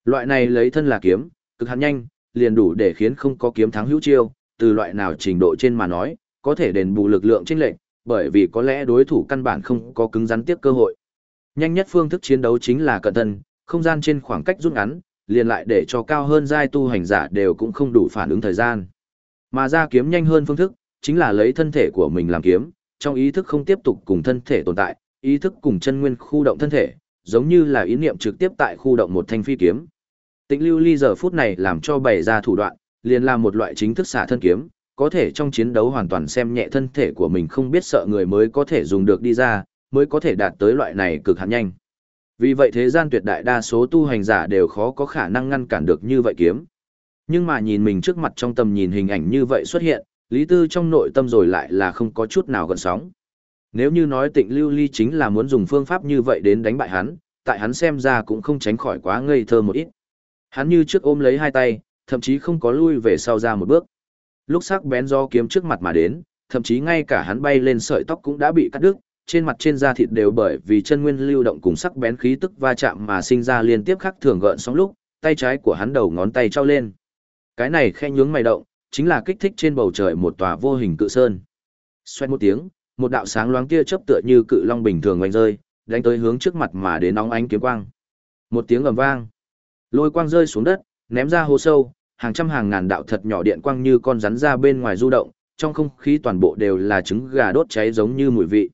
A: Loại này lấy thân là kiếm, cực hạn nhanh, liền đủ để khiến không có kiếm thắng hữu chiêu, từ loại nào trình độ trên mà nói, có thể đền bù lực lượng chênh lệch, bởi vì có lẽ đối thủ căn bản không có cứng rắn tiếp cơ hội. Nhanh nhất phương thức chiến đấu chính là cận thân, không gian trên khoảng cách rút ngắn, liền lại để cho cao hơn giai tu hành giả đều cũng không đủ phản ứng thời gian. Mà ra kiếm nhanh hơn phương thức, chính là lấy thân thể của mình làm kiếm, trong ý thức không tiếp tục cùng thân thể tồn tại, ý thức cùng chân nguyên khu động thân thể, giống như là ý niệm trực tiếp tại khu động một thanh phi kiếm. Tĩnh lưu ly giờ phút này làm cho bày ra thủ đoạn, liền làm một loại chính thức xả thân kiếm, có thể trong chiến đấu hoàn toàn xem nhẹ thân thể của mình không biết sợ người mới có thể dùng được đi ra, mới có thể đạt tới loại này cực hạn nhanh. Vì vậy thế gian tuyệt đại đa số tu hành giả đều khó có khả năng ngăn cản được như vậy kiếm. Nhưng mà nhìn mình trước mặt trong tầm nhìn hình ảnh như vậy xuất hiện, Lý Tư trong nội tâm rồi lại là không có chút nào gần sóng. Nếu như nói tịnh lưu ly chính là muốn dùng phương pháp như vậy đến đánh bại hắn, tại hắn xem ra cũng không tránh khỏi quá ngây thơ một ít. Hắn như trước ôm lấy hai tay, thậm chí không có lui về sau ra một bước. Lúc sắc bén do kiếm trước mặt mà đến, thậm chí ngay cả hắn bay lên sợi tóc cũng đã bị cắt đứt, trên mặt trên da thịt đều bởi vì chân nguyên lưu động cùng sắc bén khí tức va chạm mà sinh ra liên tiếp khắc thường gợn sóng lúc, tay trái của hắn đầu ngón tay trao lên. Cái này khe nhướng mày động, chính là kích thích trên bầu trời một tòa vô hình cự sơn. Xoẹt một tiếng, một đạo sáng loáng kia chớp tựa như cự long bình thường oanh rơi, đánh tới hướng trước mặt mà đến nóng ánh kiếm quang. Một tiếng ầm vang, lôi quang rơi xuống đất, ném ra hố sâu, hàng trăm hàng ngàn đạo thật nhỏ điện quang như con rắn ra bên ngoài du động, trong không khí toàn bộ đều là trứng gà đốt cháy giống như mùi vị.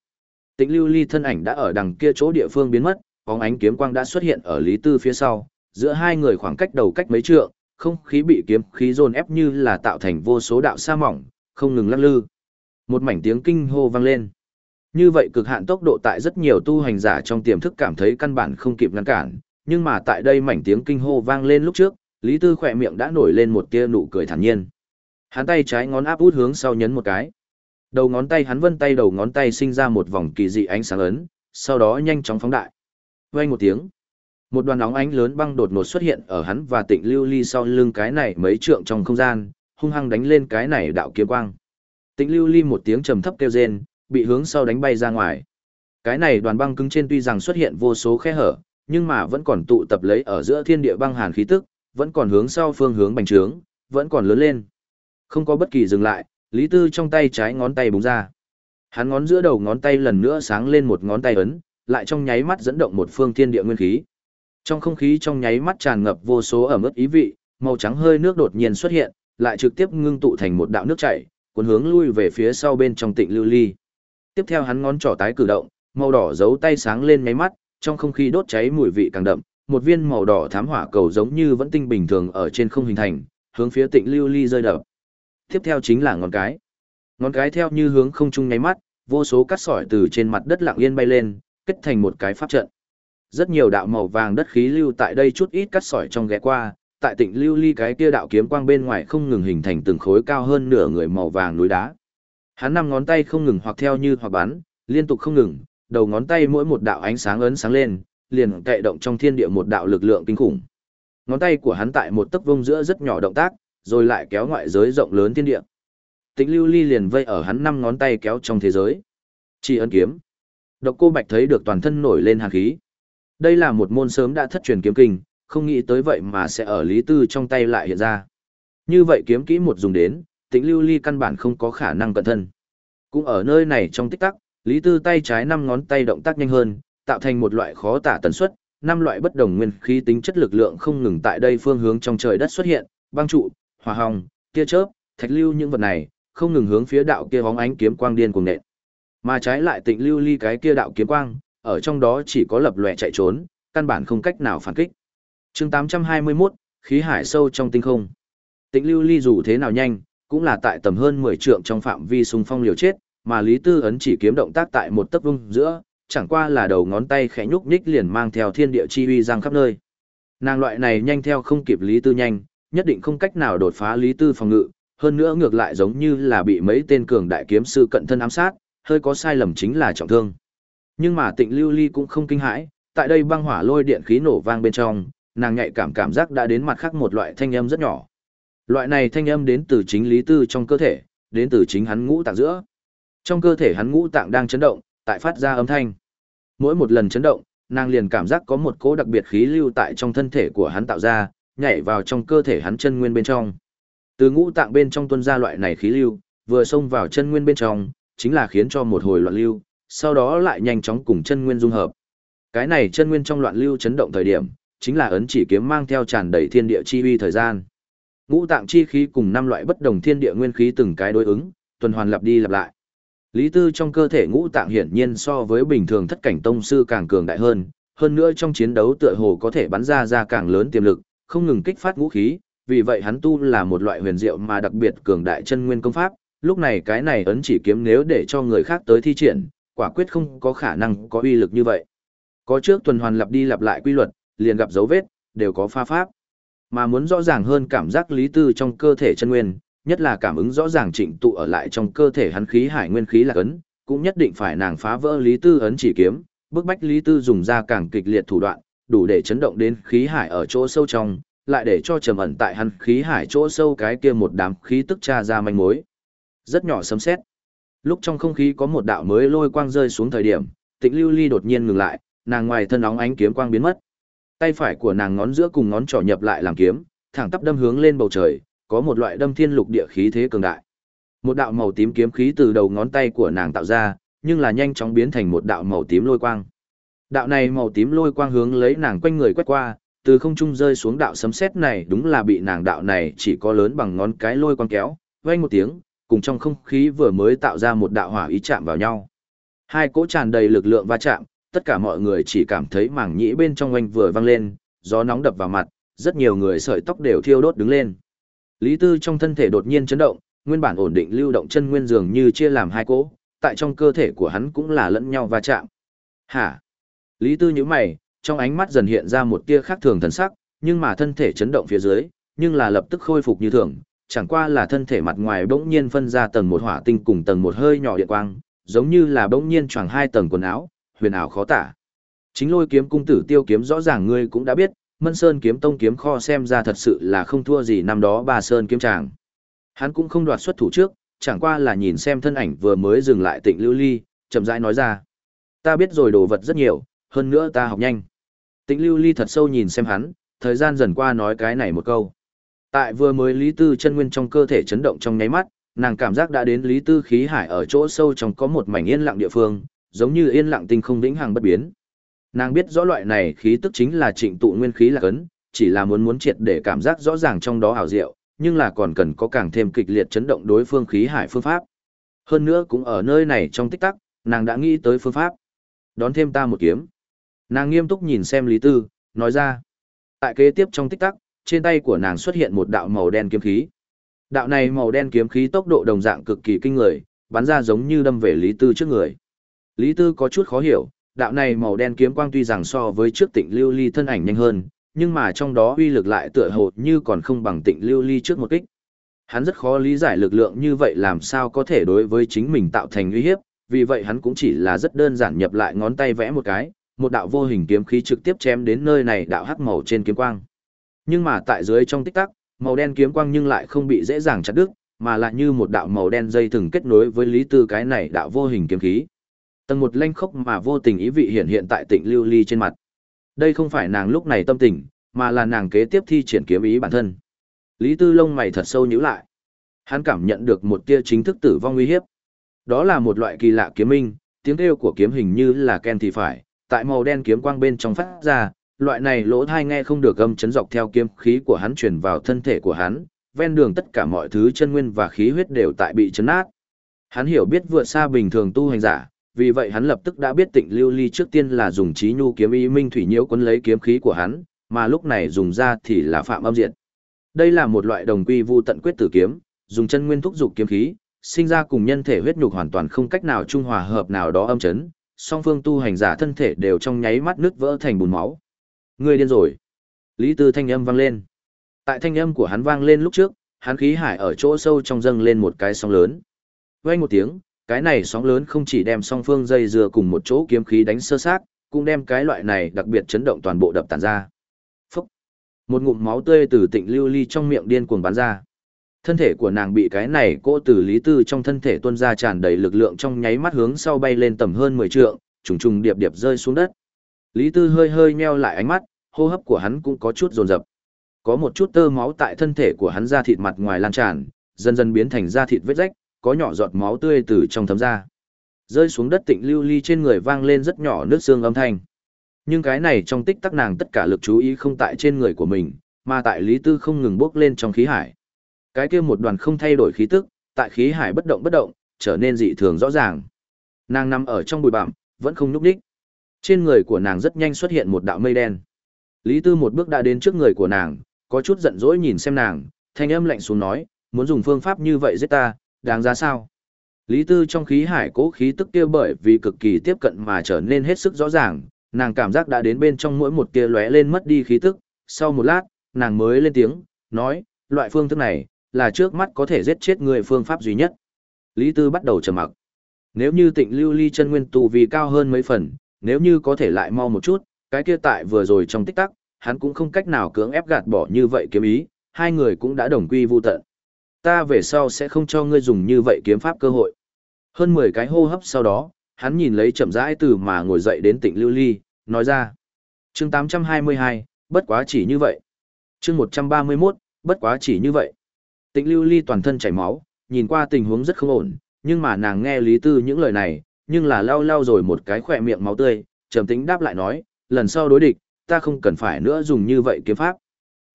A: Tĩnh Lưu Ly thân ảnh đã ở đằng kia chỗ địa phương biến mất, bóng ánh kiếm quang đã xuất hiện ở Lý Tư phía sau, giữa hai người khoảng cách đầu cách mấy trượng, không khí bị kiếm khí dồn ép như là tạo thành vô số đạo sa mỏng, không ngừng lắc lư. Một mảnh tiếng kinh hô vang lên. Như vậy cực hạn tốc độ tại rất nhiều tu hành giả trong tiềm thức cảm thấy căn bản không kịp ngăn cản, nhưng mà tại đây mảnh tiếng kinh hô vang lên lúc trước, Lý Tư khỏe miệng đã nổi lên một tia nụ cười thản nhiên. Hắn tay trái ngón áp út hướng sau nhấn một cái. Đầu ngón tay hắn vân tay đầu ngón tay sinh ra một vòng kỳ dị ánh sáng ấn, sau đó nhanh chóng phóng đại. Vang một tiếng, một đoàn nóng ánh lớn băng đột ngột xuất hiện ở hắn và Tịnh Lưu Ly sau lưng cái này mấy trượng trong không gian, hung hăng đánh lên cái này đạo kiếm quang. Tịnh Lưu Ly một tiếng trầm thấp kêu rên, bị hướng sau đánh bay ra ngoài. Cái này đoàn băng cứng trên tuy rằng xuất hiện vô số khe hở, nhưng mà vẫn còn tụ tập lấy ở giữa thiên địa băng hàn khí tức, vẫn còn hướng sau phương hướng bành trướng, vẫn còn lớn lên. Không có bất kỳ dừng lại, Lý Tư trong tay trái ngón tay búng ra. Hắn ngón giữa đầu ngón tay lần nữa sáng lên một ngón tay ấn, lại trong nháy mắt dẫn động một phương thiên địa nguyên khí. Trong không khí trong nháy mắt tràn ngập vô số ẩm ướt ý vị, màu trắng hơi nước đột nhiên xuất hiện, lại trực tiếp ngưng tụ thành một đạo nước chảy, cuốn hướng lui về phía sau bên trong tịnh lưu ly. Tiếp theo hắn ngón trỏ tái cử động, màu đỏ giấu tay sáng lên nháy mắt, trong không khí đốt cháy mùi vị càng đậm, một viên màu đỏ thám hỏa cầu giống như vẫn tinh bình thường ở trên không hình thành, hướng phía tịnh lưu ly rơi đập. Tiếp theo chính là ngón cái. Ngón cái theo như hướng không trung nháy mắt, vô số cát sỏi từ trên mặt đất lặng yên bay lên, kết thành một cái pháp trận. Rất nhiều đạo màu vàng đất khí lưu tại đây chút ít cát sỏi trong ghé qua, tại tịnh lưu ly cái kia đạo kiếm quang bên ngoài không ngừng hình thành từng khối cao hơn nửa người màu vàng núi đá. Hắn năm ngón tay không ngừng hoặc theo như hoặc bắn, liên tục không ngừng, đầu ngón tay mỗi một đạo ánh sáng ấn sáng lên, liền kệ động trong thiên địa một đạo lực lượng kinh khủng. Ngón tay của hắn tại một tấc vông giữa rất nhỏ động tác, rồi lại kéo ngoại giới rộng lớn thiên địa. Tĩnh Lưu Ly liền vây ở hắn năm ngón tay kéo trong thế giới. Chỉ ấn kiếm. Độc Cô Bạch thấy được toàn thân nổi lên hàn khí. Đây là một môn sớm đã thất truyền kiếm kinh, không nghĩ tới vậy mà sẽ ở Lý Tư trong tay lại hiện ra. Như vậy kiếm kỹ một dùng đến, Tĩnh Lưu Ly căn bản không có khả năng cận thân. Cũng ở nơi này trong tích tắc, Lý Tư tay trái năm ngón tay động tác nhanh hơn, tạo thành một loại khó tả tần suất, năm loại bất đồng nguyên khí tính chất lực lượng không ngừng tại đây phương hướng trong trời đất xuất hiện, băng trụ, hỏa hồng, tia chớp, thạch lưu những vật này, không ngừng hướng phía đạo kia bóng ánh kiếm quang điên cuồng nện. Mà trái lại Tịnh Lưu Ly cái kia đạo kiếm quang, ở trong đó chỉ có lập lòe chạy trốn, căn bản không cách nào phản kích. Chương 821, khí hải sâu trong tinh không. Tịnh Lưu Ly dù thế nào nhanh, cũng là tại tầm hơn 10 trượng trong phạm vi xung phong liều chết, mà Lý Tư ấn chỉ kiếm động tác tại một tấc vung giữa, chẳng qua là đầu ngón tay khẽ nhúc nhích liền mang theo thiên địa chi uy giang khắp nơi. Nàng loại này nhanh theo không kịp Lý Tư nhanh, nhất định không cách nào đột phá Lý Tư phòng ngự, hơn nữa ngược lại giống như là bị mấy tên cường đại kiếm sư cận thân ám sát, hơi có sai lầm chính là trọng thương. Nhưng mà Tịnh Lưu Ly cũng không kinh hãi, tại đây băng hỏa lôi điện khí nổ vang bên trong, nàng nhạy cảm cảm giác đã đến mặt khác một loại thanh âm rất nhỏ. Loại này thanh âm đến từ chính lý tư trong cơ thể, đến từ chính hắn ngũ tạng giữa. Trong cơ thể hắn ngũ tạng đang chấn động, tại phát ra âm thanh. Mỗi một lần chấn động, nàng liền cảm giác có một cỗ đặc biệt khí lưu tại trong thân thể của hắn tạo ra, nhảy vào trong cơ thể hắn chân nguyên bên trong. Từ ngũ tạng bên trong tuôn ra loại này khí lưu, vừa xông vào chân nguyên bên trong, chính là khiến cho một hồi loạn lưu, sau đó lại nhanh chóng cùng chân nguyên dung hợp. Cái này chân nguyên trong loạn lưu chấn động thời điểm, chính là ấn chỉ kiếm mang theo tràn đầy thiên địa chi uy thời gian. Ngũ tạng chi khí cùng năm loại bất đồng thiên địa nguyên khí từng cái đối ứng, tuần hoàn lặp đi lặp lại. Lý Tư trong cơ thể ngũ tạng hiển nhiên so với bình thường thất cảnh tông sư càng cường đại hơn, hơn nữa trong chiến đấu tựa hồ có thể bắn ra ra càng lớn tiềm lực, không ngừng kích phát ngũ khí, vì vậy hắn tu là một loại huyền diệu mà đặc biệt cường đại chân nguyên công pháp, lúc này cái này ấn chỉ kiếm nếu để cho người khác tới thi triển, quả quyết không có khả năng có uy lực như vậy. Có trước tuần hoàn lặp đi lặp lại quy luật, liền gặp dấu vết, đều có pha pháp. Mà muốn rõ ràng hơn cảm giác lý tư trong cơ thể chân nguyên, nhất là cảm ứng rõ ràng trịnh tụ ở lại trong cơ thể hắn khí hải nguyên khí là ấn, cũng nhất định phải nàng phá vỡ lý tư ấn chỉ kiếm, bức bách lý tư dùng ra càng kịch liệt thủ đoạn, đủ để chấn động đến khí hải ở chỗ sâu trong, lại để cho trầm ẩn tại hắn khí hải chỗ sâu cái kia một đám khí tức tra ra manh mối. Rất nhỏ sấm sét. Lúc trong không khí có một đạo mới lôi quang rơi xuống thời điểm, Tịnh Lưu Ly đột nhiên ngừng lại, nàng ngoài thân óng ánh kiếm quang biến mất. Tay phải của nàng ngón giữa cùng ngón trỏ nhập lại làm kiếm, thẳng tắp đâm hướng lên bầu trời, có một loại đâm thiên lục địa khí thế cường đại. Một đạo màu tím kiếm khí từ đầu ngón tay của nàng tạo ra, nhưng là nhanh chóng biến thành một đạo màu tím lôi quang. Đạo này màu tím lôi quang hướng lấy nàng quanh người quét qua, từ không trung rơi xuống đạo sấm sét này đúng là bị nàng đạo này chỉ có lớn bằng ngón cái lôi quang kéo, vang một tiếng, cùng trong không khí vừa mới tạo ra một đạo hỏa ý chạm vào nhau. Hai cỗ tràn đầy lực lượng va chạm, tất cả mọi người chỉ cảm thấy mảng nhĩ bên trong oanh vừa vang lên, gió nóng đập vào mặt, rất nhiều người sợi tóc đều thiêu đốt đứng lên. Lý Tư trong thân thể đột nhiên chấn động, nguyên bản ổn định lưu động chân nguyên dường như chia làm hai cỗ, tại trong cơ thể của hắn cũng là lẫn nhau va chạm. Hả? Lý Tư nhíu mày, trong ánh mắt dần hiện ra một tia khác thường thần sắc, nhưng mà thân thể chấn động phía dưới, nhưng là lập tức khôi phục như thường, chẳng qua là thân thể mặt ngoài bỗng nhiên phân ra tầng một hỏa tinh cùng tầng một hơi nhỏ điện quang, giống như là bỗng nhiên choàng hai tầng quần áo, huyền ảo khó tả. Chính lôi kiếm cung tử tiêu kiếm rõ ràng ngươi cũng đã biết, Mân Sơn kiếm tông kiếm kho xem ra thật sự là không thua gì năm đó ba Sơn kiếm tràng. Hắn cũng không đoạt xuất thủ trước, chẳng qua là nhìn xem thân ảnh vừa mới dừng lại tịnh lưu ly, chậm rãi nói ra. Ta biết rồi đồ vật rất nhiều, hơn nữa ta học nhanh. Tĩnh lưu ly thật sâu nhìn xem hắn, thời gian dần qua nói cái này một câu. Tại vừa mới Lý Tư chân nguyên trong cơ thể chấn động trong nháy mắt, nàng cảm giác đã đến Lý Tư khí hải ở chỗ sâu trong có một mảnh yên lặng địa phương, giống như yên lặng tinh không vĩnh hằng bất biến. Nàng biết rõ loại này khí tức chính là trịnh tụ nguyên khí là cấn, chỉ là muốn muốn triệt để cảm giác rõ ràng trong đó ảo diệu, nhưng là còn cần có càng thêm kịch liệt chấn động đối phương khí hải phương pháp. Hơn nữa cũng ở nơi này trong tích tắc, nàng đã nghĩ tới phương pháp. Đón thêm ta một kiếm. Nàng nghiêm túc nhìn xem Lý Tư, nói ra. Tại kế tiếp trong tích tắc, trên tay của nàng xuất hiện một đạo màu đen kiếm khí. Đạo này màu đen kiếm khí tốc độ đồng dạng cực kỳ kinh người, bắn ra giống như đâm về Lý Tư trước người. Lý Tư có chút khó hiểu, đạo này màu đen kiếm quang tuy rằng so với trước tịnh lưu ly thân ảnh nhanh hơn, nhưng mà trong đó uy lực lại tựa hồ như còn không bằng tịnh lưu ly trước một kích. Hắn rất khó lý giải lực lượng như vậy làm sao có thể đối với chính mình tạo thành uy hiếp, vì vậy hắn cũng chỉ là rất đơn giản nhập lại ngón tay vẽ một cái, một đạo vô hình kiếm khí trực tiếp chém đến nơi này đạo hắc màu trên kiếm quang. Nhưng mà tại dưới trong tích tắc, màu đen kiếm quang nhưng lại không bị dễ dàng chặt đứt, mà lại như một đạo màu đen dây thừng kết nối với lý tư cái này đạo vô hình kiếm khí. Tầng một lanh khốc mà vô tình ý vị hiện hiện tại tịnh lưu ly trên mặt. Đây không phải nàng lúc này tâm tình, mà là nàng kế tiếp thi triển kiếm ý bản thân. Lý tư lông mày thật sâu nhíu lại. Hắn cảm nhận được một tia chính thức tử vong uy hiếp. Đó là một loại kỳ lạ kiếm minh, tiếng kêu của kiếm hình như là ken thì phải, tại màu đen kiếm quang bên trong phát ra, loại này lỗ thai nghe không được âm chấn dọc theo kiếm khí của hắn truyền vào thân thể của hắn, ven đường tất cả mọi thứ chân nguyên và khí huyết đều tại bị chấn nát. Hắn hiểu biết vượt xa bình thường tu hành giả, vì vậy hắn lập tức đã biết Tịnh Lưu Ly trước tiên là dùng trí nhu kiếm ý minh thủy nhiễu quấn lấy kiếm khí của hắn, mà lúc này dùng ra thì là phạm âm diện. Đây là một loại đồng quy vu tận quyết tử kiếm, dùng chân nguyên thúc dục kiếm khí, sinh ra cùng nhân thể huyết nhục hoàn toàn không cách nào trung hòa hợp nào đó âm chấn, song phương tu hành giả thân thể đều trong nháy mắt nứt vỡ thành bùn máu. Ngươi điên rồi. Lý Tư thanh âm vang lên. Tại thanh âm của hắn vang lên lúc trước, hắn khí hải ở chỗ sâu trong dâng lên một cái sóng lớn. Vang một tiếng, cái này sóng lớn không chỉ đem song phương dây dưa cùng một chỗ kiếm khí đánh sơ sát, cũng đem cái loại này đặc biệt chấn động toàn bộ đập tàn ra. Phúc. Một ngụm máu tươi từ tịnh lưu ly trong miệng điên cuồng bắn ra. Thân thể của nàng bị cái này cỗ từ lý tư trong thân thể tuôn ra tràn đầy lực lượng trong nháy mắt hướng sau bay lên tầm hơn 10 trượng, trùng trùng điệp điệp rơi xuống đất. Lý tư hơi hơi nheo lại ánh mắt, hô hấp của hắn cũng có chút dồn dập. Có một chút tơ máu tại thân thể của hắn ra thịt mặt ngoài lan tràn, dần dần biến thành da thịt vết rách, có nhỏ giọt máu tươi từ trong thấm ra. Rơi xuống đất tịnh lưu ly trên người vang lên rất nhỏ nước xương âm thanh. Nhưng cái này trong tích tắc nàng tất cả lực chú ý không tại trên người của mình, mà tại Lý Tư không ngừng bước lên trong khí hải. Cái kia một đoàn không thay đổi khí tức, tại khí hải bất động bất động, trở nên dị thường rõ ràng. Nàng nằm ở trong bụi bặm, vẫn không nhúc nhích. Trên người của nàng rất nhanh xuất hiện một đạo mây đen. Lý Tư một bước đã đến trước người của nàng, có chút giận dỗi nhìn xem nàng, thanh âm lạnh xuống nói, muốn dùng phương pháp như vậy giết ta, đáng giá sao? Lý Tư trong khí hải cố khí tức kia bởi vì cực kỳ tiếp cận mà trở nên hết sức rõ ràng, nàng cảm giác đã đến bên trong mỗi một tia lóe lên mất đi khí tức, sau một lát, nàng mới lên tiếng, nói, loại phương thức này, là trước mắt có thể giết chết người phương pháp duy nhất. Lý Tư bắt đầu trầm mặc. Nếu như tịnh lưu ly chân nguyên tu vì cao hơn mấy phần, nếu như có thể lại mau một chút, cái kia tại vừa rồi trong tích tắc, hắn cũng không cách nào cưỡng ép gạt bỏ như vậy kiếm ý, hai người cũng đã đồng quy vu tận. Ta về sau sẽ không cho ngươi dùng như vậy kiếm pháp cơ hội. Hơn 10 cái hô hấp sau đó, hắn nhìn lấy chậm rãi từ mà ngồi dậy đến tịnh lưu ly, nói ra. chương 822, bất quá chỉ như vậy. chương 131, bất quá chỉ như vậy. Tịnh lưu ly toàn thân chảy máu, nhìn qua tình huống rất không ổn, nhưng mà nàng nghe Lý Tư những lời này, nhưng là lau lau rồi một cái khỏe miệng máu tươi, trầm tĩnh đáp lại nói, lần sau đối địch, ta không cần phải nữa dùng như vậy kiếm pháp.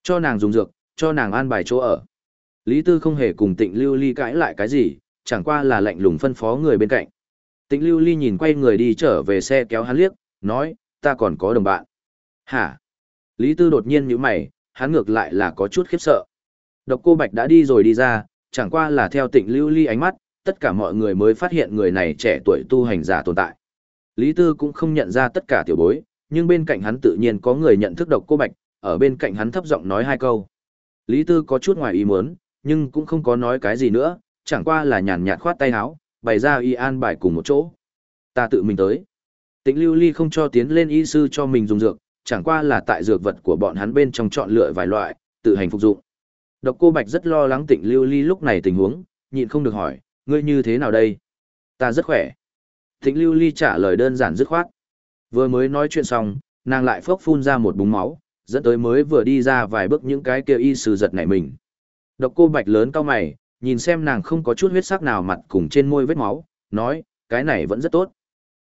A: Cho nàng dùng dược, cho nàng an bài chỗ ở. Lý Tư không hề cùng tịnh lưu ly cãi lại cái gì, chẳng qua là lạnh lùng phân phó người bên cạnh. Tịnh lưu ly nhìn quay người đi trở về xe kéo hắn liếc, nói, ta còn có đồng bạn. Hả? Lý Tư đột nhiên nhíu mày, hắn ngược lại là có chút khiếp sợ. Độc cô Bạch đã đi rồi đi ra, chẳng qua là theo tịnh lưu ly ánh mắt, tất cả mọi người mới phát hiện người này trẻ tuổi tu hành giả tồn tại. Lý Tư cũng không nhận ra tất cả tiểu bối, nhưng bên cạnh hắn tự nhiên có người nhận thức độc cô Bạch, ở bên cạnh hắn thấp giọng nói hai câu. Lý Tư có chút ngoài ý muốn, nhưng cũng không có nói cái gì nữa, chẳng qua là nhàn nhạt khoát tay áo, bày ra y an bài cùng một chỗ. Ta tự mình tới. Tịnh Lưu Ly không cho tiến lên y sư cho mình dùng dược, chẳng qua là tại dược vật của bọn hắn bên trong chọn lựa vài loại, tự hành phục dụng. Độc Cô Bạch rất lo lắng Tịnh Lưu Ly lúc này tình huống, nhịn không được hỏi, ngươi như thế nào đây? Ta rất khỏe. Tịnh Lưu Ly trả lời đơn giản dứt khoát. Vừa mới nói chuyện xong, nàng lại phốc phun ra một búng máu, dẫn tới mới vừa đi ra vài bước những cái kia y sư giật nảy mình. Độc Cô Bạch lớn cao mày, nhìn xem nàng không có chút huyết sắc nào mặt cùng trên môi vết máu, nói, cái này vẫn rất tốt.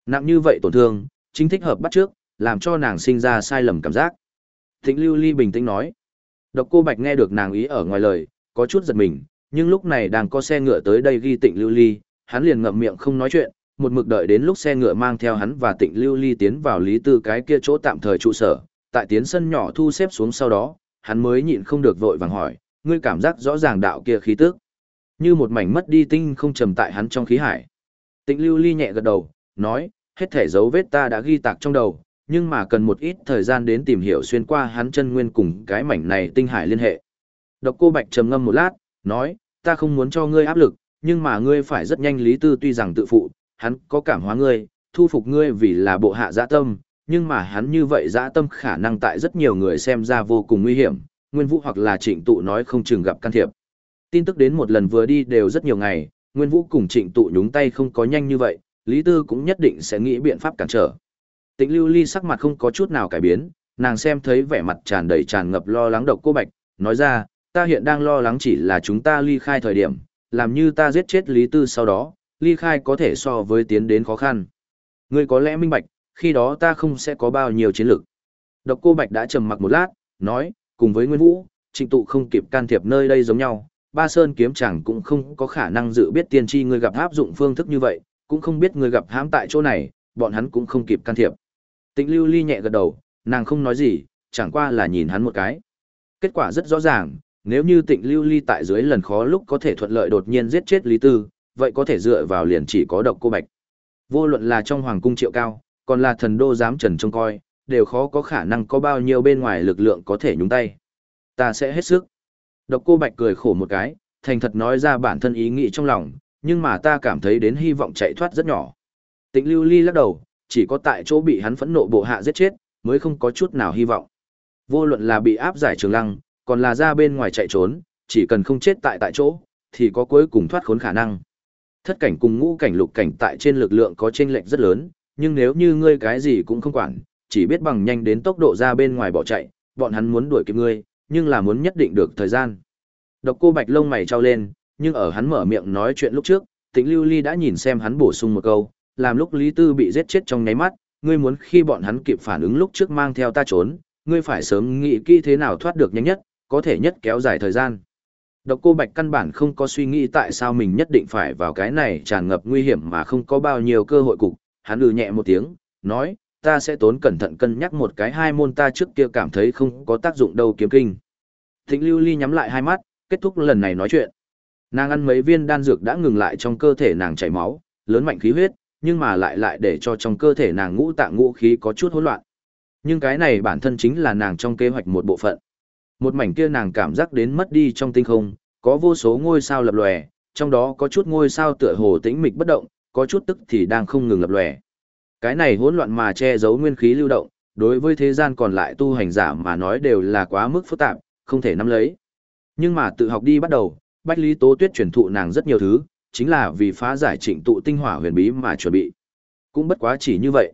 A: Nặng như vậy tổn thương, chính thích hợp bắt trước, làm cho nàng sinh ra sai lầm cảm giác. Thịnh Lưu Ly bình tĩnh nói. Độc cô Bạch nghe được nàng ý ở ngoài lời, có chút giật mình, nhưng lúc này đang có xe ngựa tới đây ghi Tịnh Lưu Ly, hắn liền ngậm miệng không nói chuyện, một mực đợi đến lúc xe ngựa mang theo hắn và Tịnh Lưu Ly tiến vào lý tư cái kia chỗ tạm thời trụ sở, tại tiến sân nhỏ thu xếp xuống sau đó, hắn mới nhịn không được vội vàng hỏi, ngươi cảm giác rõ ràng đạo kia khí tức. Như một mảnh mất đi tinh không trầm tại hắn trong khí hải. Tịnh lưu ly nhẹ gật đầu, nói, hết thể dấu vết ta đã ghi tạc trong đầu, nhưng mà cần một ít thời gian đến tìm hiểu xuyên qua hắn chân nguyên cùng cái mảnh này tinh hải liên hệ. Độc cô Bạch trầm ngâm một lát, nói, ta không muốn cho ngươi áp lực, nhưng mà ngươi phải rất nhanh lý tư tuy rằng tự phụ, hắn có cảm hóa ngươi, thu phục ngươi vì là bộ hạ dã tâm, nhưng mà hắn như vậy dã tâm khả năng tại rất nhiều người xem ra vô cùng nguy hiểm, Nguyên Vũ hoặc là Trịnh Tụ nói không chừng gặp can thiệp. Tin tức đến một lần vừa đi đều rất nhiều ngày, Nguyên Vũ cùng Trịnh Tụ nhúng tay không có nhanh như vậy, Lý Tư cũng nhất định sẽ nghĩ biện pháp cản trở. Tịnh Lưu Ly sắc mặt không có chút nào cải biến, nàng xem thấy vẻ mặt tràn đầy tràn ngập lo lắng độc cô Bạch, nói ra, ta hiện đang lo lắng chỉ là chúng ta ly khai thời điểm, làm như ta giết chết Lý Tư sau đó, ly khai có thể so với tiến đến khó khăn. Ngươi có lẽ minh bạch, khi đó ta không sẽ có bao nhiêu chiến lược. Độc cô Bạch đã trầm mặc một lát, nói, cùng với Nguyên Vũ, trịnh tụ không kịp can thiệp nơi đây giống nhau, ba sơn kiếm chẳng cũng không có khả năng dự biết tiên tri người gặp áp dụng phương thức như vậy, cũng không biết người gặp hãm tại chỗ này, bọn hắn cũng không kịp can thiệp. Tịnh lưu ly nhẹ gật đầu, nàng không nói gì, chẳng qua là nhìn hắn một cái. Kết quả rất rõ ràng, nếu như tịnh lưu ly tại dưới lần khó lúc có thể thuận lợi đột nhiên giết chết Lý Tư, vậy có thể dựa vào liền chỉ có độc cô bạch. Vô luận là trong hoàng cung triệu cao, còn là thần đô giám trần trông coi, đều khó có khả năng có bao nhiêu bên ngoài lực lượng có thể nhúng tay. Ta sẽ hết sức. Độc cô Bạch cười khổ một cái, thành thật nói ra bản thân ý nghĩ trong lòng, nhưng mà ta cảm thấy đến hy vọng chạy thoát rất nhỏ. Tịnh lưu ly lắc đầu, chỉ có tại chỗ bị hắn phẫn nộ bộ hạ giết chết, mới không có chút nào hy vọng. Vô luận là bị áp giải trường lăng, còn là ra bên ngoài chạy trốn, chỉ cần không chết tại tại chỗ, thì có cuối cùng thoát khốn khả năng. Thất cảnh cùng ngũ cảnh lục cảnh tại trên lực lượng có chênh lệch rất lớn, nhưng nếu như ngươi cái gì cũng không quản, chỉ biết bằng nhanh đến tốc độ ra bên ngoài bỏ chạy, bọn hắn muốn đuổi kịp ngươi, nhưng là muốn nhất định được thời gian. Độc cô Bạch lông mày trao lên, nhưng ở hắn mở miệng nói chuyện lúc trước, Tĩnh Lưu Ly đã nhìn xem hắn bổ sung một câu, làm lúc Lý Tư bị giết chết trong nháy mắt, ngươi muốn khi bọn hắn kịp phản ứng lúc trước mang theo ta trốn, ngươi phải sớm nghĩ kỹ thế nào thoát được nhanh nhất, có thể nhất kéo dài thời gian. Độc cô Bạch căn bản không có suy nghĩ tại sao mình nhất định phải vào cái này tràn ngập nguy hiểm mà không có bao nhiêu cơ hội cục, hắn lừ nhẹ một tiếng, nói, ta sẽ tốn cẩn thận cân nhắc một cái hai môn ta trước kia cảm thấy không có tác dụng đâu kiếm kinh. Thịnh Lưu Ly nhắm lại hai mắt, kết thúc lần này nói chuyện. Nàng ăn mấy viên đan dược đã ngừng lại trong cơ thể nàng chảy máu, lớn mạnh khí huyết, nhưng mà lại lại để cho trong cơ thể nàng ngũ tạng ngũ khí có chút hỗn loạn. Nhưng cái này bản thân chính là nàng trong kế hoạch một bộ phận. Một mảnh kia nàng cảm giác đến mất đi trong tinh không, có vô số ngôi sao lập lòe, trong đó có chút ngôi sao tựa hồ tĩnh mịch bất động, có chút tức thì đang không ngừng lập lòe. Cái này hỗn loạn mà che giấu nguyên khí lưu động, đối với thế gian còn lại tu hành giả mà nói đều là quá mức phức tạp, không thể nắm lấy. Nhưng mà tự học đi bắt đầu, Bách Lý Tố Tuyết truyền thụ nàng rất nhiều thứ, chính là vì phá giải trịnh tụ tinh hỏa huyền bí mà chuẩn bị. Cũng bất quá chỉ như vậy.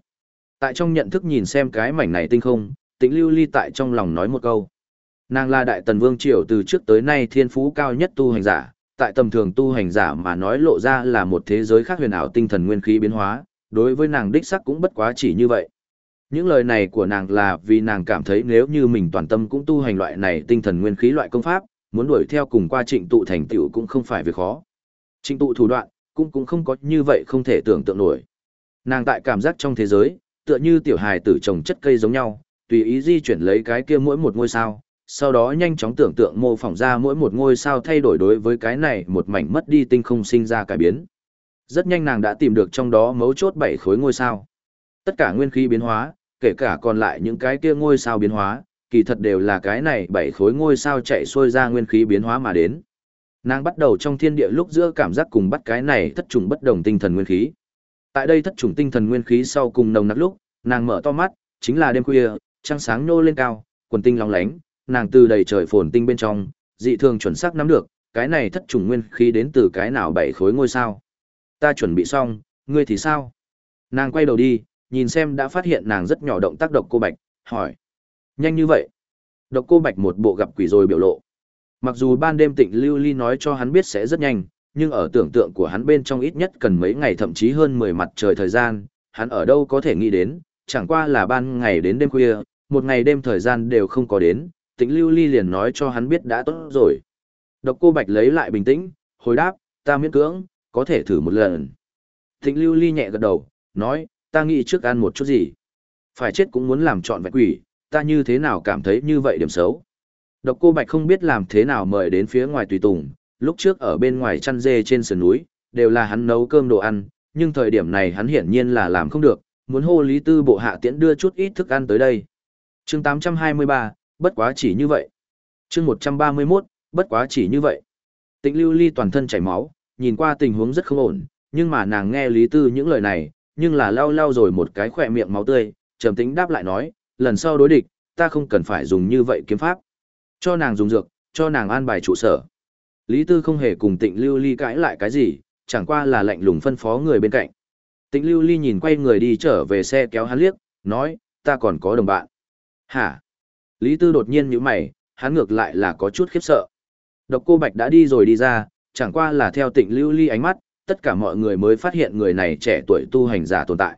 A: Tại trong nhận thức nhìn xem cái mảnh này tinh không, tĩnh lưu ly tại trong lòng nói một câu. Nàng là đại tần vương triều từ trước tới nay thiên phú cao nhất tu hành giả, tại tầm thường tu hành giả mà nói lộ ra là một thế giới khác huyền ảo tinh thần nguyên khí biến hóa, đối với nàng đích sắc cũng bất quá chỉ như vậy. Những lời này của nàng là vì nàng cảm thấy nếu như mình toàn tâm cũng tu hành loại này tinh thần nguyên khí loại công pháp, muốn đuổi theo cùng qua trịnh tụ thành tựu cũng không phải việc khó. Trịnh tụ thủ đoạn, cũng cũng không có như vậy không thể tưởng tượng nổi. Nàng tại cảm giác trong thế giới, tựa như tiểu hài tử trồng chất cây giống nhau, tùy ý di chuyển lấy cái kia mỗi một ngôi sao, sau đó nhanh chóng tưởng tượng mô phỏng ra mỗi một ngôi sao thay đổi đối với cái này một mảnh mất đi tinh không sinh ra cải biến. Rất nhanh nàng đã tìm được trong đó mấu chốt bảy khối ngôi sao. Tất cả nguyên khí biến hóa, kể cả còn lại những cái kia ngôi sao biến hóa, kỳ thật đều là cái này bảy khối ngôi sao chạy xuôi ra nguyên khí biến hóa mà đến. Nàng bắt đầu trong thiên địa lúc giữa cảm giác cùng bắt cái này thất trùng bất đồng tinh thần nguyên khí. Tại đây thất trùng tinh thần nguyên khí sau cùng nồng nặc lúc, nàng mở to mắt, chính là đêm khuya, trăng sáng nhô lên cao, quần tinh long lánh, nàng từ đầy trời phồn tinh bên trong, dị thường chuẩn xác nắm được, cái này thất trùng nguyên khí đến từ cái nào bảy khối ngôi sao. Ta chuẩn bị xong, ngươi thì sao? Nàng quay đầu đi, nhìn xem đã phát hiện nàng rất nhỏ động tác độc cô bạch, hỏi. Nhanh như vậy. Độc cô bạch một bộ gặp quỷ rồi biểu lộ. Mặc dù ban đêm tịnh lưu ly nói cho hắn biết sẽ rất nhanh, nhưng ở tưởng tượng của hắn bên trong ít nhất cần mấy ngày thậm chí hơn 10 mặt trời thời gian, hắn ở đâu có thể nghĩ đến, chẳng qua là ban ngày đến đêm khuya, một ngày đêm thời gian đều không có đến, tịnh lưu ly liền nói cho hắn biết đã tốt rồi. Độc cô bạch lấy lại bình tĩnh, hồi đáp, ta miễn cưỡng, có thể thử một lần. Tịnh lưu ly nhẹ gật đầu, nói, ta nghĩ trước ăn một chút gì. Phải chết cũng muốn làm trọn vẹn quỷ, ta như thế nào cảm thấy như vậy điểm xấu. Độc cô Bạch không biết làm thế nào mời đến phía ngoài tùy tùng, lúc trước ở bên ngoài chăn dê trên sườn núi, đều là hắn nấu cơm đồ ăn, nhưng thời điểm này hắn hiển nhiên là làm không được, muốn hô Lý Tư bộ hạ tiễn đưa chút ít thức ăn tới đây. chương 823, bất quá chỉ như vậy. chương 131, bất quá chỉ như vậy. Tịnh lưu ly toàn thân chảy máu, nhìn qua tình huống rất không ổn, nhưng mà nàng nghe Lý Tư những lời này, nhưng là lau lau rồi một cái khỏe miệng máu tươi, trầm tĩnh đáp lại nói, lần sau đối địch, ta không cần phải dùng như vậy kiếm pháp. Cho nàng dùng dược, cho nàng an bài trụ sở. Lý Tư không hề cùng Tịnh Lưu Ly cãi lại cái gì, chẳng qua là lạnh lùng phân phó người bên cạnh. Tịnh Lưu Ly nhìn quay người đi trở về xe kéo hắn liếc, nói, ta còn có đồng bạn. Hả? Lý Tư đột nhiên nhíu mày, hắn ngược lại là có chút khiếp sợ. Độc cô Bạch đã đi rồi đi ra, chẳng qua là theo Tịnh Lưu Ly ánh mắt, tất cả mọi người mới phát hiện người này trẻ tuổi tu hành giả tồn tại.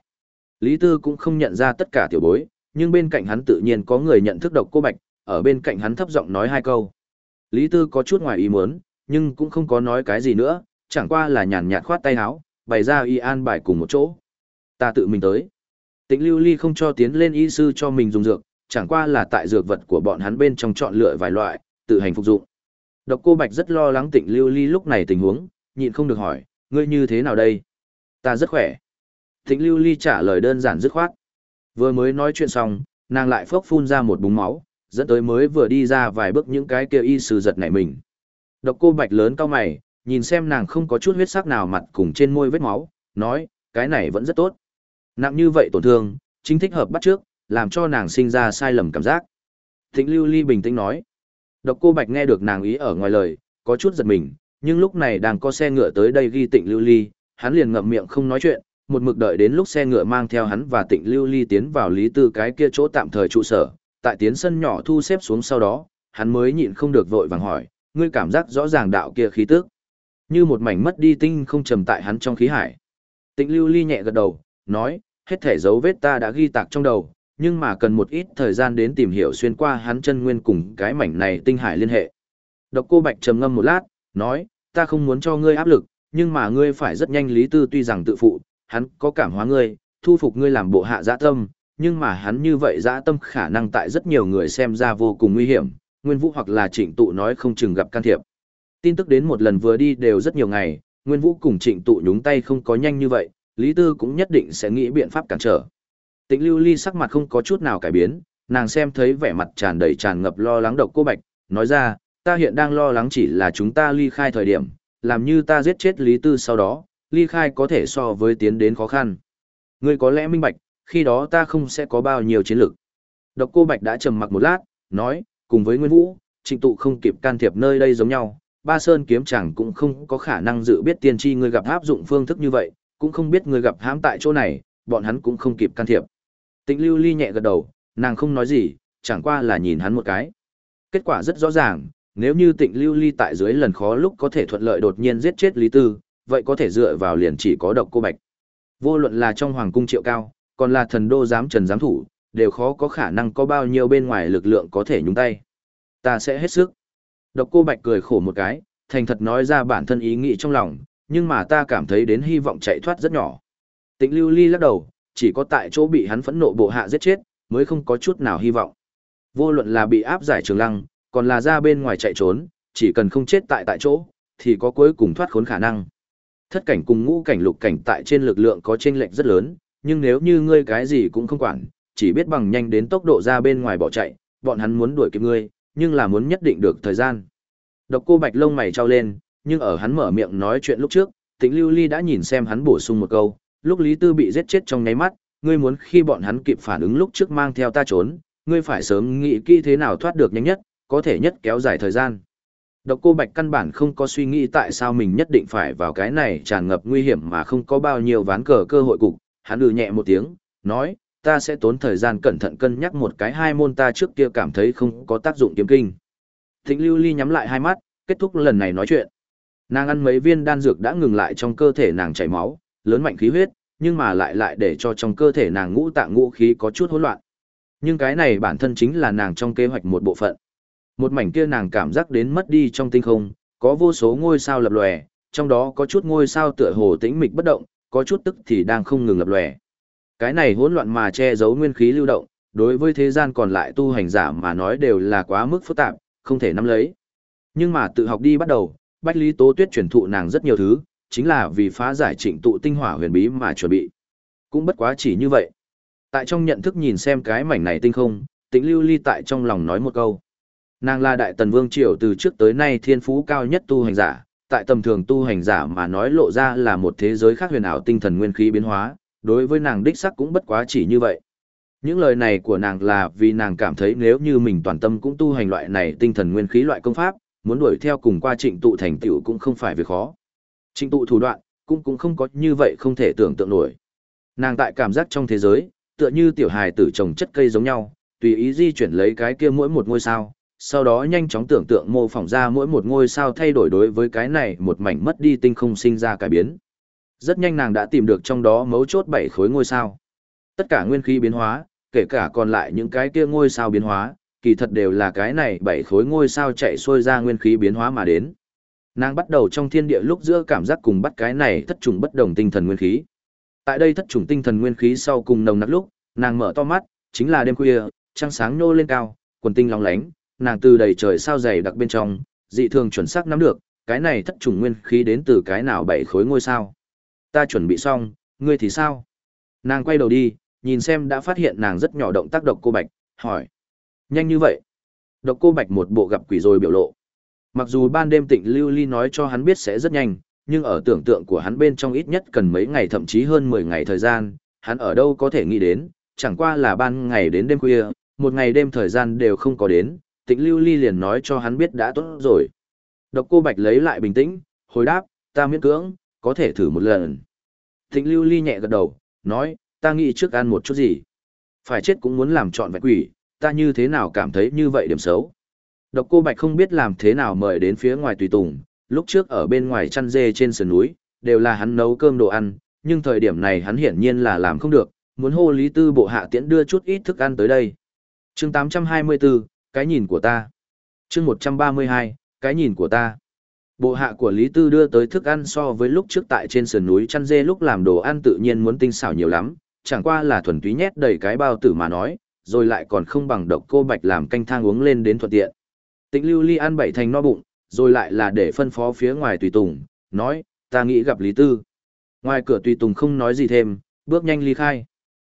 A: Lý Tư cũng không nhận ra tất cả tiểu bối, nhưng bên cạnh hắn tự nhiên có người nhận thức độc cô Bạch, ở bên cạnh hắn thấp giọng nói hai câu. Lý Tư có chút ngoài ý muốn, nhưng cũng không có nói cái gì nữa, chẳng qua là nhàn nhạt khoát tay áo, bày ra y an bài cùng một chỗ. Ta tự mình tới. Tịnh Lưu Ly không cho tiến lên y sư cho mình dùng dược, chẳng qua là tại dược vật của bọn hắn bên trong chọn lựa vài loại, tự hành phục dụng. Độc Cô Bạch rất lo lắng Tịnh Lưu Ly lúc này tình huống, nhịn không được hỏi, ngươi như thế nào đây? Ta rất khỏe. Tịnh Lưu Ly trả lời đơn giản dứt khoát. Vừa mới nói chuyện xong, nàng lại phốc phun ra một búng máu, dẫn tới mới vừa đi ra vài bước những cái kia y sư giật nảy mình. Độc cô bạch lớn cao mày, nhìn xem nàng không có chút huyết sắc nào mặt cùng trên môi vết máu, nói, cái này vẫn rất tốt. Nặng như vậy tổn thương, chính thích hợp bắt trước, làm cho nàng sinh ra sai lầm cảm giác. Thịnh Lưu Ly bình tĩnh nói. Độc cô Bạch nghe được nàng ý ở ngoài lời, có chút giật mình, nhưng lúc này đang có xe ngựa tới đây ghi Tịnh Lưu Ly, hắn liền ngậm miệng không nói chuyện, một mực đợi đến lúc xe ngựa mang theo hắn và Tịnh Lưu Ly tiến vào Lý Tư cái kia chỗ tạm thời trụ sở, tại tiến sân nhỏ thu xếp xuống sau đó, hắn mới nhịn không được vội vàng hỏi, ngươi cảm giác rõ ràng đạo kia khí tức, như một mảnh mất đi tinh không trầm tại hắn trong khí hải. Tịnh Lưu Ly nhẹ gật đầu, nói, hết thể dấu vết ta đã ghi tạc trong đầu, nhưng mà cần một ít thời gian đến tìm hiểu xuyên qua hắn chân nguyên cùng cái mảnh này tinh hải liên hệ. Độc cô Bạch trầm ngâm một lát, nói, ta không muốn cho ngươi áp lực, nhưng mà ngươi phải rất nhanh lý tư tuy rằng tự phụ, hắn có cảm hóa ngươi, thu phục ngươi làm bộ hạ dạ tâm, nhưng mà hắn như vậy dã tâm khả năng tại rất nhiều người xem ra vô cùng nguy hiểm, Nguyên Vũ hoặc là Trịnh Tụ nói không chừng gặp can thiệp. Tin tức đến một lần vừa đi đều rất nhiều ngày, Nguyên Vũ cùng Trịnh Tụ nhúng tay không có nhanh như vậy, Lý Tư cũng nhất định sẽ nghĩ biện pháp cản trở. tịnh Lưu Ly sắc mặt không có chút nào cải biến, nàng xem thấy vẻ mặt tràn đầy tràn ngập lo lắng độc cô Bạch, nói ra, ta hiện đang lo lắng chỉ là chúng ta ly khai thời điểm, làm như ta giết chết Lý Tư sau đó, ly khai có thể so với tiến đến khó khăn. Ngươi có lẽ minh bạch, khi đó ta không sẽ có bao nhiêu chiến lược. Độc cô Bạch đã trầm mặc một lát, nói, cùng với Nguyên Vũ, trịnh tụ không kịp can thiệp nơi đây giống nhau, ba sơn kiếm chẳng cũng không có khả năng dự biết tiên tri người gặp áp dụng phương thức như vậy, cũng không biết người gặp hãm tại chỗ này, bọn hắn cũng không kịp can thiệp. Tịnh lưu ly nhẹ gật đầu, nàng không nói gì, chẳng qua là nhìn hắn một cái. Kết quả rất rõ ràng, nếu như tịnh lưu ly tại dưới lần khó lúc có thể thuận lợi đột nhiên giết chết Lý Tư, vậy có thể dựa vào liền chỉ có độc cô bạch. Vô luận là trong hoàng cung triệu cao, còn là thần đô giám trần giám thủ, đều khó có khả năng có bao nhiêu bên ngoài lực lượng có thể nhúng tay. Ta sẽ hết sức. Độc cô bạch cười khổ một cái, thành thật nói ra bản thân ý nghĩ trong lòng, nhưng mà ta cảm thấy đến hy vọng chạy thoát rất nhỏ. Tịnh lưu ly lắc đầu, chỉ có tại chỗ bị hắn phẫn nộ bộ hạ giết chết, mới không có chút nào hy vọng. Vô luận là bị áp giải trường lăng, còn là ra bên ngoài chạy trốn, chỉ cần không chết tại tại chỗ, thì có cuối cùng thoát khốn khả năng. Thất cảnh cùng ngũ cảnh lục cảnh tại trên lực lượng có chênh lệch rất lớn, nhưng nếu như ngươi cái gì cũng không quản, chỉ biết bằng nhanh đến tốc độ ra bên ngoài bỏ chạy, bọn hắn muốn đuổi kịp ngươi, nhưng là muốn nhất định được thời gian. Độc cô Bạch lông mày trao lên, nhưng ở hắn mở miệng nói chuyện lúc trước, Tĩnh Lưu Ly đã nhìn xem hắn bổ sung một câu, lúc Lý Tư bị giết chết trong nháy mắt, ngươi muốn khi bọn hắn kịp phản ứng lúc trước mang theo ta trốn, ngươi phải sớm nghĩ kỹ thế nào thoát được nhanh nhất, có thể nhất kéo dài thời gian. Độc cô Bạch căn bản không có suy nghĩ tại sao mình nhất định phải vào cái này tràn ngập nguy hiểm mà không có bao nhiêu ván cờ cơ hội cục, hắn lừ nhẹ một tiếng, nói, ta sẽ tốn thời gian cẩn thận cân nhắc một cái hai môn ta trước kia cảm thấy không có tác dụng kiếm kinh. Thịnh Lưu Ly nhắm lại hai mắt, kết thúc lần này nói chuyện. Nàng ăn mấy viên đan dược đã ngừng lại trong cơ thể nàng chảy máu, lớn mạnh khí huyết, nhưng mà lại lại để cho trong cơ thể nàng ngũ tạng ngũ khí có chút hỗn loạn. Nhưng cái này bản thân chính là nàng trong kế hoạch một bộ phận. Một mảnh kia nàng cảm giác đến mất đi trong tinh không, có vô số ngôi sao lập lòe, trong đó có chút ngôi sao tựa hồ tĩnh mịch bất động, có chút tức thì đang không ngừng lập lòe. Cái này hỗn loạn mà che giấu nguyên khí lưu động, đối với thế gian còn lại tu hành giả mà nói đều là quá mức phức tạp, không thể nắm lấy. Nhưng mà tự học đi bắt đầu, Bách Lý Tố Tuyết truyền thụ nàng rất nhiều thứ, chính là vì phá giải trịnh tụ tinh hỏa huyền bí mà chuẩn bị. Cũng bất quá chỉ như vậy. Tại trong nhận thức nhìn xem cái mảnh này tinh không, tĩnh lưu ly tại trong lòng nói một câu. Nàng là đại tần vương triều từ trước tới nay thiên phú cao nhất tu hành giả, tại tầm thường tu hành giả mà nói lộ ra là một thế giới khác huyền ảo tinh thần nguyên khí biến hóa, đối với nàng đích sắc cũng bất quá chỉ như vậy. Những lời này của nàng là vì nàng cảm thấy nếu như mình toàn tâm cũng tu hành loại này tinh thần nguyên khí loại công pháp, muốn đuổi theo cùng qua trịnh tụ thành tựu cũng không phải việc khó. Trịnh tụ thủ đoạn, cũng cũng không có như vậy không thể tưởng tượng nổi. Nàng tại cảm giác trong thế giới, tựa như tiểu hài tử trồng chất cây giống nhau, tùy ý di chuyển lấy cái kia mỗi một ngôi sao, sau đó nhanh chóng tưởng tượng mô phỏng ra mỗi một ngôi sao thay đổi đối với cái này một mảnh mất đi tinh không sinh ra cải biến. Rất nhanh nàng đã tìm được trong đó mấu chốt bảy khối ngôi sao. Tất cả nguyên khí biến hóa, kể cả còn lại những cái kia ngôi sao biến hóa, kỳ thật đều là cái này bảy khối ngôi sao chạy xuôi ra nguyên khí biến hóa mà đến. Nàng bắt đầu trong thiên địa lúc giữa cảm giác cùng bắt cái này thất trùng bất đồng tinh thần nguyên khí. Tại đây thất trùng tinh thần nguyên khí sau cùng nồng nặc lúc, nàng mở to mắt, chính là đêm khuya, trăng sáng nhô lên cao, quần tinh long lánh, nàng từ đầy trời sao dày đặc bên trong, dị thường chuẩn xác nắm được, cái này thất trùng nguyên khí đến từ cái nào bảy khối ngôi sao. Ta chuẩn bị xong, ngươi thì sao? Nàng quay đầu đi, nhìn xem đã phát hiện nàng rất nhỏ động tác độc cô bạch, hỏi. Nhanh như vậy. Độc cô bạch một bộ gặp quỷ rồi biểu lộ. Mặc dù ban đêm tịnh lưu ly nói cho hắn biết sẽ rất nhanh, nhưng ở tưởng tượng của hắn bên trong ít nhất cần mấy ngày thậm chí hơn 10 ngày thời gian, hắn ở đâu có thể nghĩ đến, chẳng qua là ban ngày đến đêm khuya, một ngày đêm thời gian đều không có đến, tịnh lưu ly liền nói cho hắn biết đã tốt rồi. Độc cô Bạch lấy lại bình tĩnh, hồi đáp, ta miễn cưỡng, có thể thử một lần. Tịnh lưu ly nhẹ gật đầu, nói, ta nghĩ trước ăn một chút gì. Phải chết cũng muốn làm trọn vẹn quỷ, ta như thế nào cảm thấy như vậy điểm xấu. Độc cô Bạch không biết làm thế nào mời đến phía ngoài tùy tùng, lúc trước ở bên ngoài chăn dê trên sườn núi, đều là hắn nấu cơm đồ ăn, nhưng thời điểm này hắn hiển nhiên là làm không được, muốn hô Lý Tư bộ hạ tiễn đưa chút ít thức ăn tới đây. chương 824, cái nhìn của ta. chương 132, cái nhìn của ta. Bộ hạ của Lý Tư đưa tới thức ăn so với lúc trước tại trên sườn núi chăn dê lúc làm đồ ăn tự nhiên muốn tinh xảo nhiều lắm, chẳng qua là thuần túy nhét đầy cái bao tử mà nói, rồi lại còn không bằng độc cô bạch làm canh thang uống lên đến thuận tiện. Tĩnh lưu ly ăn bảy thành no bụng, rồi lại là để phân phó phía ngoài tùy tùng, nói, ta nghĩ gặp Lý Tư. Ngoài cửa tùy tùng không nói gì thêm, bước nhanh ly khai.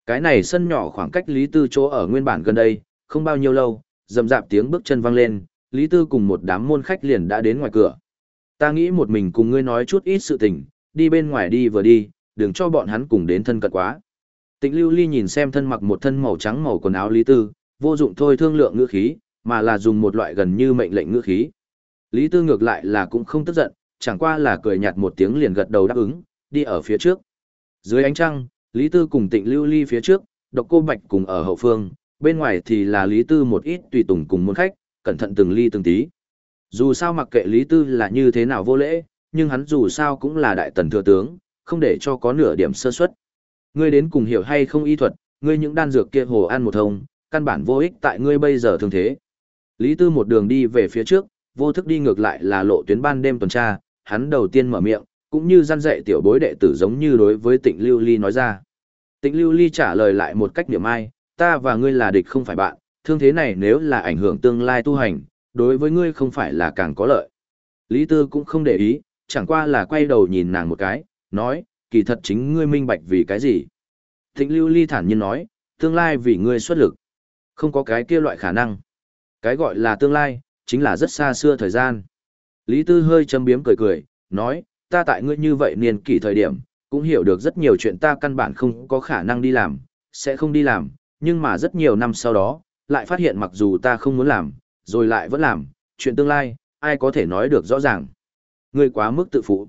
A: Cái này sân nhỏ khoảng cách Lý Tư chỗ ở nguyên bản gần đây, không bao nhiêu lâu, rầm rạp tiếng bước chân vang lên, Lý Tư cùng một đám môn khách liền đã đến ngoài cửa. Ta nghĩ một mình cùng ngươi nói chút ít sự tình, đi bên ngoài đi vừa đi, đừng cho bọn hắn cùng đến thân cận quá. Tịnh Lưu Ly nhìn xem thân mặc một thân màu trắng màu quần áo Lý Tư, vô dụng thôi thương lượng ngữ khí, mà là dùng một loại gần như mệnh lệnh ngữ khí. Lý Tư ngược lại là cũng không tức giận, chẳng qua là cười nhạt một tiếng liền gật đầu đáp ứng, đi ở phía trước. Dưới ánh trăng, Lý Tư cùng Tịnh Lưu Ly phía trước, Độc Cô Bạch cùng ở hậu phương, bên ngoài thì là Lý Tư một ít tùy tùng cùng môn khách, cẩn thận từng ly từng tí. Dù sao mặc kệ Lý Tư là như thế nào vô lễ, nhưng hắn dù sao cũng là đại tần thừa tướng, không để cho có nửa điểm sơ suất. Ngươi đến cùng hiểu hay không y thuật, ngươi những đan dược kia hồ ăn một thông, căn bản vô ích tại ngươi bây giờ thương thế. Lý Tư một đường đi về phía trước, vô thức đi ngược lại là lộ tuyến ban đêm tuần tra, hắn đầu tiên mở miệng, cũng như gian dạy tiểu bối đệ tử giống như đối với Tịnh Lưu Ly nói ra. Tịnh Lưu Ly trả lời lại một cách niệm ai, ta và ngươi là địch không phải bạn, thương thế này nếu là ảnh hưởng tương lai tu hành, đối với ngươi không phải là càng có lợi. Lý Tư cũng không để ý, chẳng qua là quay đầu nhìn nàng một cái, nói, kỳ thật chính ngươi minh bạch vì cái gì. Thịnh Lưu Ly thản nhiên nói, tương lai vì ngươi xuất lực. Không có cái kia loại khả năng. Cái gọi là tương lai, chính là rất xa xưa thời gian. Lý Tư hơi châm biếm cười cười, nói, ta tại ngươi như vậy niên kỷ thời điểm, cũng hiểu được rất nhiều chuyện ta căn bản không có khả năng đi làm, sẽ không đi làm, nhưng mà rất nhiều năm sau đó, lại phát hiện mặc dù ta không muốn làm, rồi lại vẫn làm, chuyện tương lai, ai có thể nói được rõ ràng. Ngươi quá mức tự phụ.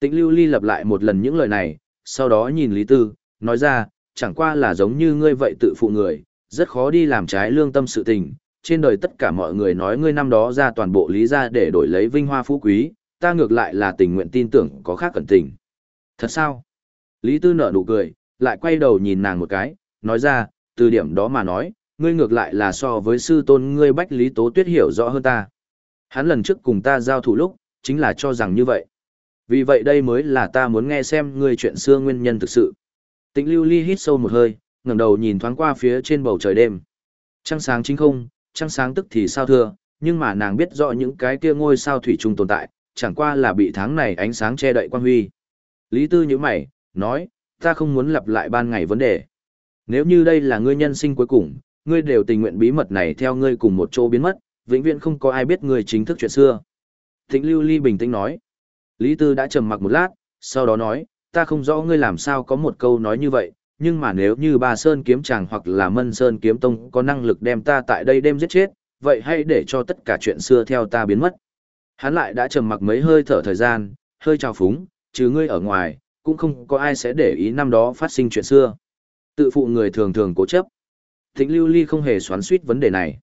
A: Tĩnh Lưu Ly lặp lại một lần những lời này, sau đó nhìn Lý Tư, nói ra, chẳng qua là giống như ngươi vậy tự phụ người, rất khó đi làm trái lương tâm sự tình. Trên đời tất cả mọi người nói ngươi năm đó ra toàn bộ lý ra để đổi lấy vinh hoa phú quý, ta ngược lại là tình nguyện tin tưởng có khác cẩn tình. Thật sao? Lý Tư nở nụ cười, lại quay đầu nhìn nàng một cái, nói ra, từ điểm đó mà nói, ngươi ngược lại là so với sư tôn ngươi Bách Lý Tố Tuyết hiểu rõ hơn ta. Hắn lần trước cùng ta giao thủ lúc, chính là cho rằng như vậy. Vì vậy đây mới là ta muốn nghe xem ngươi chuyện xưa nguyên nhân thực sự. Tĩnh lưu ly hít sâu một hơi, ngẩng đầu nhìn thoáng qua phía trên bầu trời đêm. Trăng sáng chính không, trăng sáng tức thì sao thưa, nhưng mà nàng biết rõ những cái kia ngôi sao thủy chung tồn tại, chẳng qua là bị tháng này ánh sáng che đậy quan huy. Lý Tư như mày, nói, ta không muốn lặp lại ban ngày vấn đề. Nếu như đây là ngươi nhân sinh cuối cùng, ngươi đều tình nguyện bí mật này theo ngươi cùng một chỗ biến mất, vĩnh viễn không có ai biết ngươi chính thức chuyện xưa. Thịnh Lưu Ly bình tĩnh nói. Lý Tư đã trầm mặc một lát, sau đó nói, ta không rõ ngươi làm sao có một câu nói như vậy, nhưng mà nếu như ba Sơn kiếm chàng hoặc là Mân Sơn kiếm tông có năng lực đem ta tại đây đem giết chết, vậy hãy để cho tất cả chuyện xưa theo ta biến mất. Hắn lại đã trầm mặc mấy hơi thở thời gian, hơi trào phúng, trừ ngươi ở ngoài, cũng không có ai sẽ để ý năm đó phát sinh chuyện xưa. Tự phụ người thường thường cố chấp. Thịnh Lưu Ly không hề xoắn suýt vấn đề này.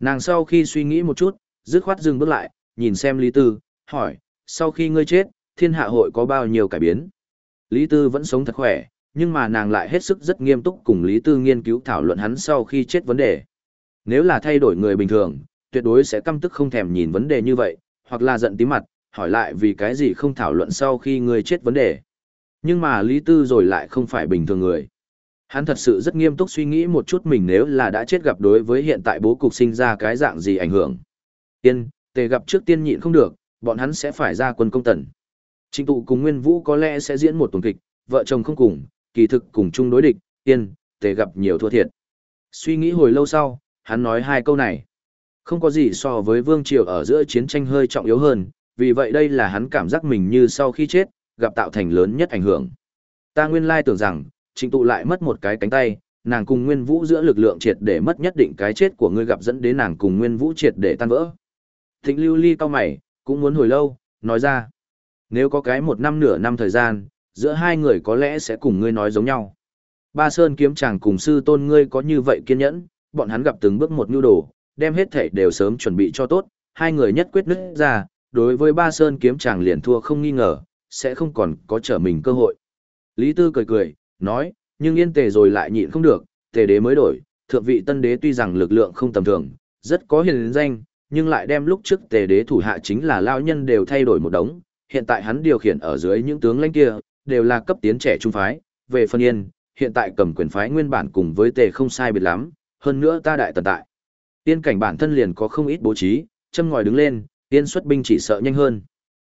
A: Nàng sau khi suy nghĩ một chút, dứt khoát dừng bước lại, nhìn xem Lý Tư, hỏi, sau khi ngươi chết, thiên hạ hội có bao nhiêu cải biến? Lý Tư vẫn sống thật khỏe, nhưng mà nàng lại hết sức rất nghiêm túc cùng Lý Tư nghiên cứu thảo luận hắn sau khi chết vấn đề. Nếu là thay đổi người bình thường, tuyệt đối sẽ căm tức không thèm nhìn vấn đề như vậy, hoặc là giận tí mặt, hỏi lại vì cái gì không thảo luận sau khi ngươi chết vấn đề. Nhưng mà Lý Tư rồi lại không phải bình thường người. Hắn thật sự rất nghiêm túc suy nghĩ một chút mình nếu là đã chết gặp đối với hiện tại bố cục sinh ra cái dạng gì ảnh hưởng. Tiên, tề gặp trước tiên nhịn không được, bọn hắn sẽ phải ra quân công tần. Trình tụ cùng Nguyên Vũ có lẽ sẽ diễn một tuần kịch, vợ chồng không cùng, kỳ thực cùng chung đối địch, tiên, tề gặp nhiều thua thiệt. Suy nghĩ hồi lâu sau, hắn nói hai câu này. Không có gì so với Vương Triều ở giữa chiến tranh hơi trọng yếu hơn, vì vậy đây là hắn cảm giác mình như sau khi chết, gặp tạo thành lớn nhất ảnh hưởng. Ta nguyên lai tưởng rằng, trịnh tụ lại mất một cái cánh tay, nàng cùng Nguyên Vũ giữa lực lượng triệt để mất nhất định cái chết của ngươi gặp dẫn đến nàng cùng Nguyên Vũ triệt để tan vỡ. Thịnh lưu ly cao mày, cũng muốn hồi lâu, nói ra. Nếu có cái một năm nửa năm thời gian, giữa hai người có lẽ sẽ cùng ngươi nói giống nhau. Ba Sơn kiếm chàng cùng sư tôn ngươi có như vậy kiên nhẫn, bọn hắn gặp từng bước một nhu đồ, đem hết thể đều sớm chuẩn bị cho tốt, hai người nhất quyết nứt ra, đối với Ba Sơn kiếm chàng liền thua không nghi ngờ, sẽ không còn có trở mình cơ hội. Lý Tư cười cười, nói, nhưng yên tề rồi lại nhịn không được, tề đế mới đổi, thượng vị tân đế tuy rằng lực lượng không tầm thường, rất có hiền danh, nhưng lại đem lúc trước tề đế thủ hạ chính là lao nhân đều thay đổi một đống, hiện tại hắn điều khiển ở dưới những tướng lãnh kia, đều là cấp tiến trẻ trung phái, về phân yên, hiện tại cầm quyền phái nguyên bản cùng với tề không sai biệt lắm, hơn nữa ta đại tần tại. Tiên cảnh bản thân liền có không ít bố trí, châm ngòi đứng lên, tiên xuất binh chỉ sợ nhanh hơn.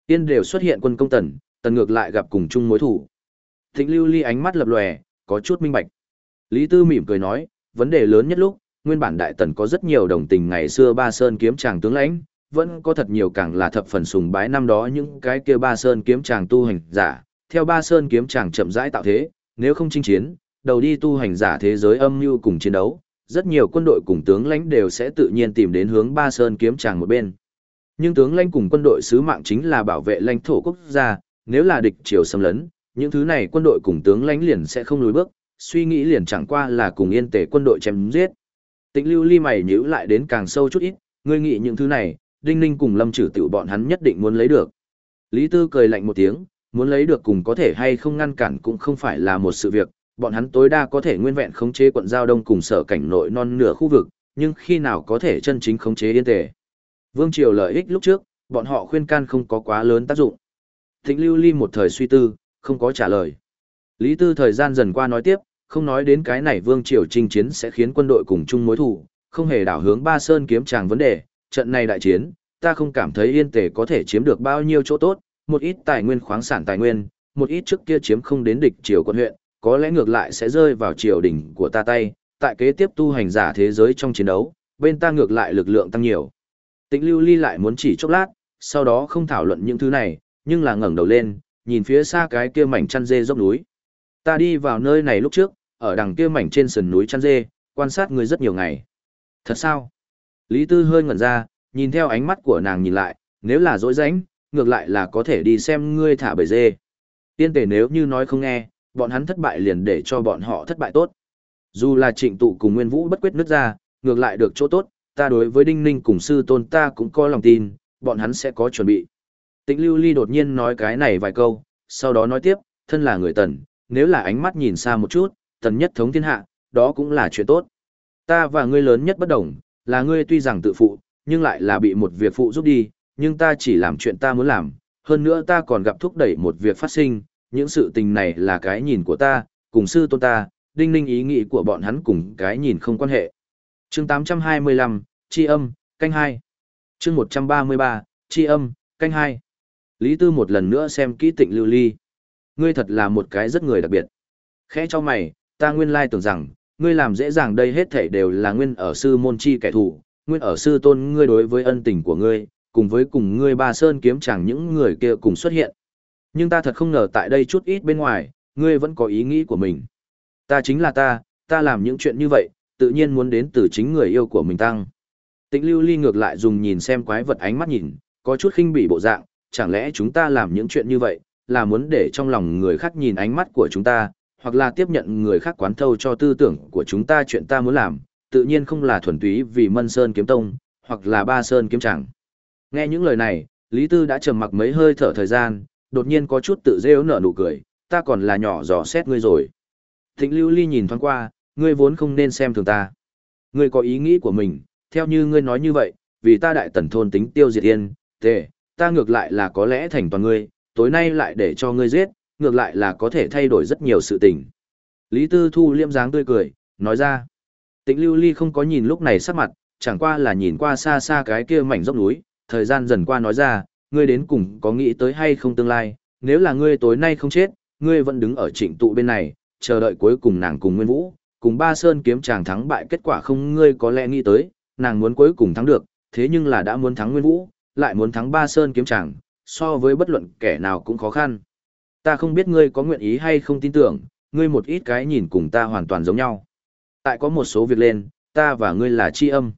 A: Tiên đều xuất hiện quân công tần, tần ngược lại gặp cùng chung mối thủ. Thịnh lưu ly ánh mắt lập lòe, có chút minh bạch. Lý Tư mỉm cười nói, vấn đề lớn nhất lúc, nguyên bản đại tần có rất nhiều đồng tình ngày xưa ba sơn kiếm chàng tướng lãnh, vẫn có thật nhiều càng là thập phần sùng bái năm đó những cái kia ba sơn kiếm chàng tu hành giả, theo ba sơn kiếm chàng chậm rãi tạo thế, nếu không chinh chiến, đầu đi tu hành giả thế giới âm mưu cùng chiến đấu, rất nhiều quân đội cùng tướng lãnh đều sẽ tự nhiên tìm đến hướng ba sơn kiếm chàng một bên. Nhưng tướng lãnh cùng quân đội sứ mạng chính là bảo vệ lãnh thổ quốc gia, nếu là địch triều xâm lấn, những thứ này quân đội cùng tướng lãnh liền sẽ không lùi bước, suy nghĩ liền chẳng qua là cùng yên tề quân đội chém giết. Tĩnh lưu ly mày nhíu lại đến càng sâu chút ít, ngươi nghĩ những thứ này, đinh ninh cùng lâm trừ tiểu bọn hắn nhất định muốn lấy được. Lý Tư cười lạnh một tiếng, muốn lấy được cùng có thể hay không ngăn cản cũng không phải là một sự việc, bọn hắn tối đa có thể nguyên vẹn khống chế quận giao đông cùng sở cảnh nội non nửa khu vực, nhưng khi nào có thể chân chính khống chế yên tề. Vương Triều lợi ích lúc trước, bọn họ khuyên can không có quá lớn tác dụng. Thịnh Lưu Ly một thời suy tư, không có trả lời. Lý Tư thời gian dần qua nói tiếp, không nói đến cái này Vương Triều chinh chiến sẽ khiến quân đội cùng chung mối thù, không hề đảo hướng Ba Sơn kiếm tràng vấn đề, trận này đại chiến, ta không cảm thấy yên tề có thể chiếm được bao nhiêu chỗ tốt, một ít tài nguyên khoáng sản tài nguyên, một ít trước kia chiếm không đến địch triều quân huyện, có lẽ ngược lại sẽ rơi vào triều đỉnh của ta tay, tại kế tiếp tu hành giả thế giới trong chiến đấu, bên ta ngược lại lực lượng tăng nhiều. Tĩnh lưu ly lại muốn chỉ chốc lát, sau đó không thảo luận những thứ này, nhưng là ngẩng đầu lên, nhìn phía xa cái kia mảnh chăn dê dốc núi. Ta đi vào nơi này lúc trước, ở đằng kia mảnh trên sườn núi chăn dê, quan sát người rất nhiều ngày. Thật sao? Lý Tư hơi ngẩn ra, nhìn theo ánh mắt của nàng nhìn lại, nếu là dối rãnh, ngược lại là có thể đi xem ngươi thả bầy dê. Tiên tể nếu như nói không nghe, bọn hắn thất bại liền để cho bọn họ thất bại tốt. Dù là trịnh tụ cùng Nguyên Vũ bất quyết nước ra, ngược lại được chỗ tốt, ta đối với Đinh Ninh cùng sư tôn ta cũng có lòng tin, bọn hắn sẽ có chuẩn bị. Tĩnh Lưu Ly đột nhiên nói cái này vài câu, sau đó nói tiếp, thân là người tần, nếu là ánh mắt nhìn xa một chút, tần nhất thống thiên hạ, đó cũng là chuyện tốt. Ta và ngươi lớn nhất bất đồng, là ngươi tuy rằng tự phụ, nhưng lại là bị một việc phụ giúp đi, nhưng ta chỉ làm chuyện ta muốn làm, hơn nữa ta còn gặp thúc đẩy một việc phát sinh, những sự tình này là cái nhìn của ta, cùng sư tôn ta, đinh ninh ý nghĩ của bọn hắn cùng cái nhìn không quan hệ. chương 825, Chi âm, canh 2. chương 133, Chi âm, canh 2. Lý Tư một lần nữa xem kỹ tịnh lưu ly. Ngươi thật là một cái rất người đặc biệt. Khẽ cho mày, ta nguyên lai tưởng rằng, ngươi làm dễ dàng đây hết thảy đều là nguyên ở sư môn chi kẻ thù, nguyên ở sư tôn ngươi đối với ân tình của ngươi, cùng với cùng ngươi ba sơn kiếm chẳng những người kia cùng xuất hiện. Nhưng ta thật không ngờ tại đây chút ít bên ngoài, ngươi vẫn có ý nghĩ của mình. Ta chính là ta, ta làm những chuyện như vậy, tự nhiên muốn đến từ chính người yêu của mình tăng. Tịnh lưu ly ngược lại dùng nhìn xem quái vật ánh mắt nhìn, có chút khinh bỉ bộ dạng, chẳng lẽ chúng ta làm những chuyện như vậy, là muốn để trong lòng người khác nhìn ánh mắt của chúng ta, hoặc là tiếp nhận người khác quán thâu cho tư tưởng của chúng ta chuyện ta muốn làm, tự nhiên không là thuần túy vì Mân Sơn kiếm tông, hoặc là Ba Sơn kiếm chẳng. Nghe những lời này, Lý Tư đã trầm mặc mấy hơi thở thời gian, đột nhiên có chút tự dễ nở nụ cười, ta còn là nhỏ dò xét ngươi rồi. Thịnh Lưu Ly nhìn thoáng qua, ngươi vốn không nên xem thường ta. Ngươi có ý nghĩ của mình, theo như ngươi nói như vậy, vì ta đại tần thôn tính tiêu diệt yên, tề, ta ngược lại là có lẽ thành toàn ngươi, tối nay lại để cho ngươi giết, ngược lại là có thể thay đổi rất nhiều sự tình. Lý Tư Thu liêm dáng tươi cười, nói ra. Tĩnh Lưu Ly không có nhìn lúc này sắc mặt, chẳng qua là nhìn qua xa xa cái kia mảnh dốc núi, thời gian dần qua nói ra, ngươi đến cùng có nghĩ tới hay không tương lai, nếu là ngươi tối nay không chết, ngươi vẫn đứng ở trịnh tụ bên này, chờ đợi cuối cùng nàng cùng Nguyên Vũ, cùng Ba Sơn kiếm chàng thắng bại kết quả không ngươi có lẽ nghĩ tới, nàng muốn cuối cùng thắng được, thế nhưng là đã muốn thắng Nguyên Vũ, lại muốn thắng Ba Sơn kiếm chàng, so với bất luận kẻ nào cũng khó khăn. Ta không biết ngươi có nguyện ý hay không tin tưởng, ngươi một ít cái nhìn cùng ta hoàn toàn giống nhau. Tại có một số việc lên, ta và ngươi là chi âm.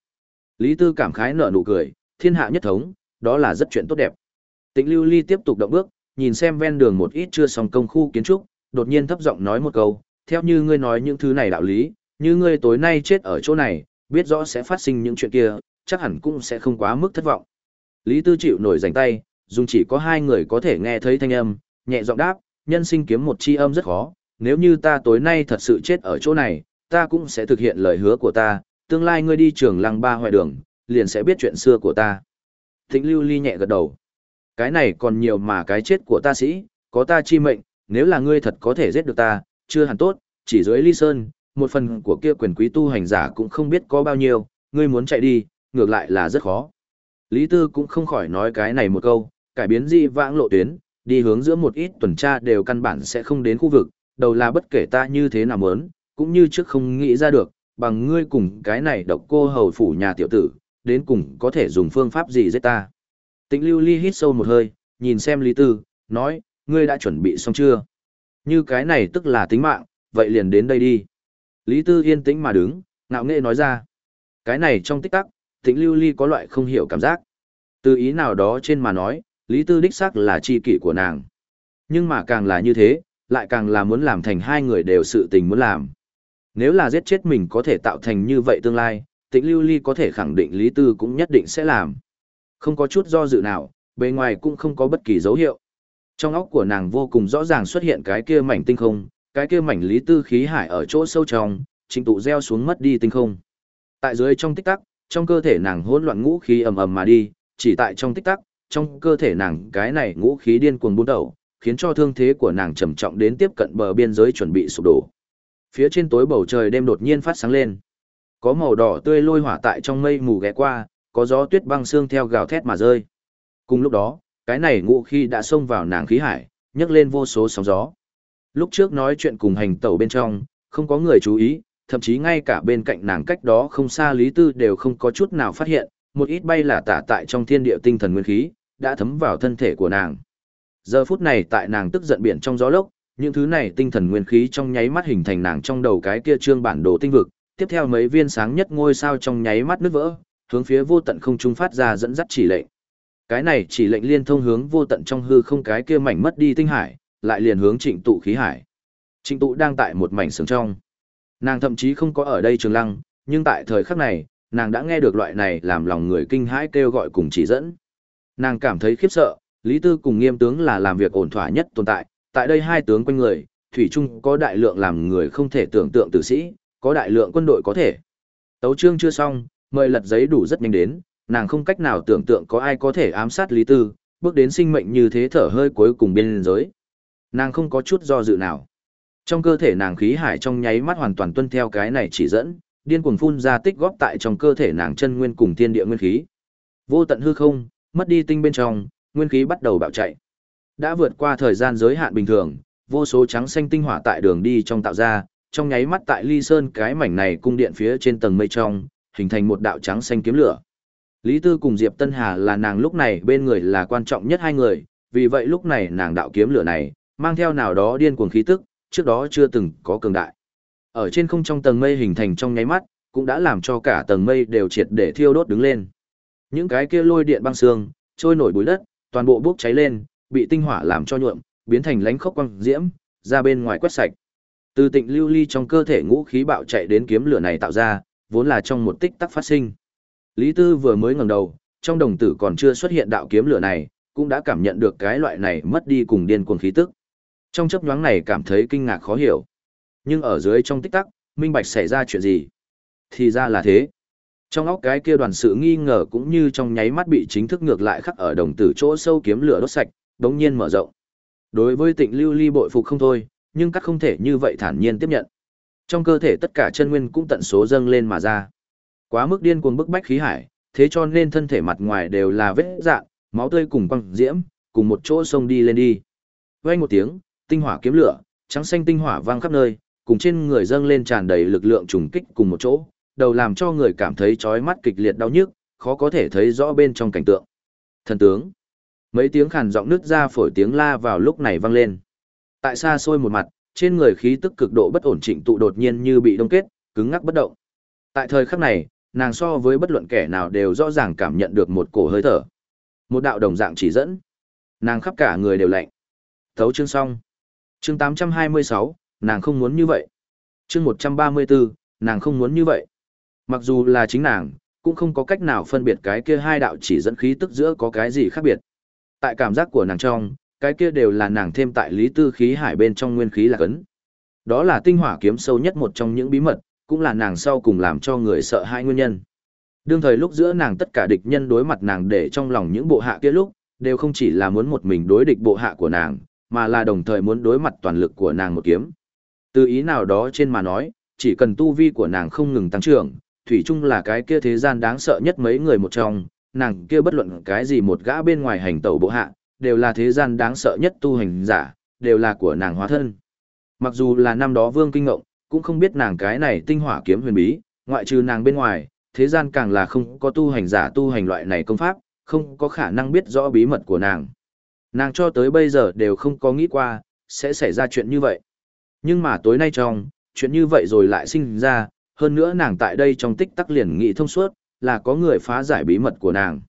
A: Lý Tư cảm khái nở nụ cười, thiên hạ nhất thống, đó là rất chuyện tốt đẹp. Tịnh Lưu Ly tiếp tục động bước, nhìn xem ven đường một ít chưa xong công khu kiến trúc, đột nhiên thấp giọng nói một câu, theo như ngươi nói những thứ này đạo lý, như ngươi tối nay chết ở chỗ này, biết rõ sẽ phát sinh những chuyện kia, chắc hẳn cũng sẽ không quá mức thất vọng. Lý Tư chịu nổi rảnh tay, dùng chỉ có hai người có thể nghe thấy thanh âm, nhẹ giọng đáp, nhân sinh kiếm một chi âm rất khó, nếu như ta tối nay thật sự chết ở chỗ này, ta cũng sẽ thực hiện lời hứa của ta, tương lai ngươi đi trường lăng ba hoài đường, liền sẽ biết chuyện xưa của ta. Thịnh lưu ly nhẹ gật đầu. Cái này còn nhiều mà cái chết của ta sĩ, có ta chi mệnh, nếu là ngươi thật có thể giết được ta, chưa hẳn tốt, chỉ dưới ly sơn, một phần của kia quyền quý tu hành giả cũng không biết có bao nhiêu, ngươi muốn chạy đi, ngược lại là rất khó. Lý Tư cũng không khỏi nói cái này một câu, cải biến dị vãng lộ tuyến, đi hướng giữa một ít tuần tra đều căn bản sẽ không đến khu vực, đầu là bất kể ta như thế nào muốn, cũng như trước không nghĩ ra được, bằng ngươi cùng cái này độc cô hầu phủ nhà tiểu tử, đến cùng có thể dùng phương pháp gì giết ta. Tĩnh lưu ly hít sâu một hơi, nhìn xem Lý Tư, nói, ngươi đã chuẩn bị xong chưa? Như cái này tức là tính mạng, vậy liền đến đây đi. Lý Tư yên tĩnh mà đứng, ngạo nghệ nói ra. Cái này trong tích tắc, Tịnh lưu ly có loại không hiểu cảm giác. Từ ý nào đó trên mà nói, Lý Tư đích xác là chi kỷ của nàng. Nhưng mà càng là như thế, lại càng là muốn làm thành hai người đều sự tình muốn làm. Nếu là giết chết mình có thể tạo thành như vậy tương lai, Tịnh lưu ly có thể khẳng định Lý Tư cũng nhất định sẽ làm. Không có chút do dự nào, bề ngoài cũng không có bất kỳ dấu hiệu. Trong óc của nàng vô cùng rõ ràng xuất hiện cái kia mảnh tinh không, cái kia mảnh Lý Tư khí hải ở chỗ sâu trong, trình tụ gieo xuống mất đi tinh không. Tại dưới trong tích tắc, trong cơ thể nàng hỗn loạn ngũ khí ầm ầm mà đi, chỉ tại trong tích tắc, trong cơ thể nàng cái này ngũ khí điên cuồng bút đầu, khiến cho thương thế của nàng trầm trọng đến tiếp cận bờ biên giới chuẩn bị sụp đổ. Phía trên tối bầu trời đêm đột nhiên phát sáng lên. Có màu đỏ tươi lôi hỏa tại trong mây mù ghé qua, có gió tuyết băng xương theo gào thét mà rơi. Cùng lúc đó, cái này ngũ khí đã xông vào nàng khí hải, nhấc lên vô số sóng gió. Lúc trước nói chuyện cùng hành tẩu bên trong, không có người chú ý, thậm chí ngay cả bên cạnh nàng cách đó không xa Lý Tư đều không có chút nào phát hiện, một ít bay là tả tại trong thiên địa tinh thần nguyên khí, đã thấm vào thân thể của nàng. Giờ phút này tại nàng tức giận biển trong gió lốc, những thứ này tinh thần nguyên khí trong nháy mắt hình thành nàng trong đầu cái kia trương bản đồ tinh vực, tiếp theo mấy viên sáng nhất ngôi sao trong nháy mắt nứt vỡ, hướng phía vô tận không trung phát ra dẫn dắt chỉ lệnh. Cái này chỉ lệnh liên thông hướng vô tận trong hư không cái kia mảnh mất đi tinh hải, lại liền hướng Trịnh tụ khí hải. Trịnh tụ đang tại một mảnh sướng trong. Nàng thậm chí không có ở đây trường lăng, nhưng tại thời khắc này, nàng đã nghe được loại này làm lòng người kinh hãi kêu gọi cùng chỉ dẫn. Nàng cảm thấy khiếp sợ, Lý Tư cùng nghiêm tướng là làm việc ổn thỏa nhất tồn tại, tại đây hai tướng quanh người, Thủy Trung có đại lượng làm người không thể tưởng tượng tử sĩ, có đại lượng quân đội có thể. Tấu chương chưa xong, mời lật giấy đủ rất nhanh đến, nàng không cách nào tưởng tượng có ai có thể ám sát Lý Tư, bước đến sinh mệnh như thế thở hơi cuối cùng biên giới. Nàng không có chút do dự nào. Trong cơ thể nàng khí hải trong nháy mắt hoàn toàn tuân theo cái này chỉ dẫn, điên cuồng phun ra tích góp tại trong cơ thể nàng chân nguyên cùng thiên địa nguyên khí. Vô tận hư không, mất đi tinh bên trong, nguyên khí bắt đầu bạo chạy. Đã vượt qua thời gian giới hạn bình thường, vô số trắng xanh tinh hỏa tại đường đi trong tạo ra, trong nháy mắt tại Ly Sơn cái mảnh này cung điện phía trên tầng mây trong, hình thành một đạo trắng xanh kiếm lửa. Lý Tư cùng Diệp Tân Hà là nàng lúc này bên người là quan trọng nhất hai người, vì vậy lúc này nàng đạo kiếm lửa này, mang theo nào đó điên cuồng khí tức, trước đó chưa từng có cường đại. Ở trên không trong tầng mây hình thành trong nháy mắt, cũng đã làm cho cả tầng mây đều triệt để thiêu đốt đứng lên. Những cái kia lôi điện băng xương, trôi nổi bụi đất, toàn bộ bốc cháy lên, bị tinh hỏa làm cho nhuộm, biến thành lánh khốc quang diễm, ra bên ngoài quét sạch. Từ tịnh lưu ly trong cơ thể ngũ khí bạo chạy đến kiếm lửa này tạo ra, vốn là trong một tích tắc phát sinh. Lý Tư vừa mới ngẩng đầu, trong đồng tử còn chưa xuất hiện đạo kiếm lửa này, cũng đã cảm nhận được cái loại này mất đi cùng điên cuồng khí tức. Trong chấp nhoáng này cảm thấy kinh ngạc khó hiểu. Nhưng ở dưới trong tích tắc, minh bạch xảy ra chuyện gì? Thì ra là thế. Trong óc cái kia đoàn sự nghi ngờ cũng như trong nháy mắt bị chính thức ngược lại khắc ở đồng tử chỗ sâu kiếm lửa đốt sạch, đống nhiên mở rộng. Đối với tịnh lưu ly bội phục không thôi, nhưng các không thể như vậy thản nhiên tiếp nhận. Trong cơ thể tất cả chân nguyên cũng tận số dâng lên mà ra. Quá mức điên cuồng bức bách khí hải, thế cho nên thân thể mặt ngoài đều là vết dạng, máu tươi cùng quăng diễm, cùng một chỗ sông đi lên đi. Vang một tiếng, tinh hỏa kiếm lửa, trắng xanh tinh hỏa vang khắp nơi, cùng trên người dâng lên tràn đầy lực lượng trùng kích cùng một chỗ, đầu làm cho người cảm thấy chói mắt kịch liệt đau nhức, khó có thể thấy rõ bên trong cảnh tượng. Thần tướng. Mấy tiếng khàn giọng nứt ra phổi tiếng la vào lúc này vang lên. Tại xa xôi một mặt, trên người khí tức cực độ bất ổn trịnh tụ đột nhiên như bị đông kết, cứng ngắc bất động. Tại thời khắc này, nàng so với bất luận kẻ nào đều rõ ràng cảm nhận được một cổ hơi thở. Một đạo đồng dạng chỉ dẫn. Nàng khắp cả người đều lạnh. Thấu chương xong. Chương 826, nàng không muốn như vậy. Chương 134, nàng không muốn như vậy. Mặc dù là chính nàng, cũng không có cách nào phân biệt cái kia hai đạo chỉ dẫn khí tức giữa có cái gì khác biệt. Tại cảm giác của nàng trong, cái kia đều là nàng thêm tại lý tư khí hải bên trong nguyên khí là cấn. Đó là tinh hỏa kiếm sâu nhất một trong những bí mật, cũng là nàng sau cùng làm cho người sợ hai nguyên nhân. Đương thời lúc giữa nàng tất cả địch nhân đối mặt nàng để trong lòng những bộ hạ kia lúc, đều không chỉ là muốn một mình đối địch bộ hạ của nàng, mà là đồng thời muốn đối mặt toàn lực của nàng một kiếm. Từ ý nào đó trên mà nói, chỉ cần tu vi của nàng không ngừng tăng trưởng, thủy chung là cái kia thế gian đáng sợ nhất mấy người một trong, nàng kia bất luận cái gì một gã bên ngoài hành tẩu bộ hạ, đều là thế gian đáng sợ nhất tu hành giả, đều là của nàng hóa thân. Mặc dù là năm đó Vương Kinh Ngộng, cũng không biết nàng cái này tinh hỏa kiếm huyền bí, ngoại trừ nàng bên ngoài, thế gian càng là không có tu hành giả tu hành loại này công pháp, không có khả năng biết rõ bí mật của nàng. Nàng cho tới bây giờ đều không có nghĩ qua, sẽ xảy ra chuyện như vậy. Nhưng mà tối nay trong, chuyện như vậy rồi lại sinh ra, hơn nữa nàng tại đây trong tích tắc liền nghĩ thông suốt, là có người phá giải bí mật của nàng.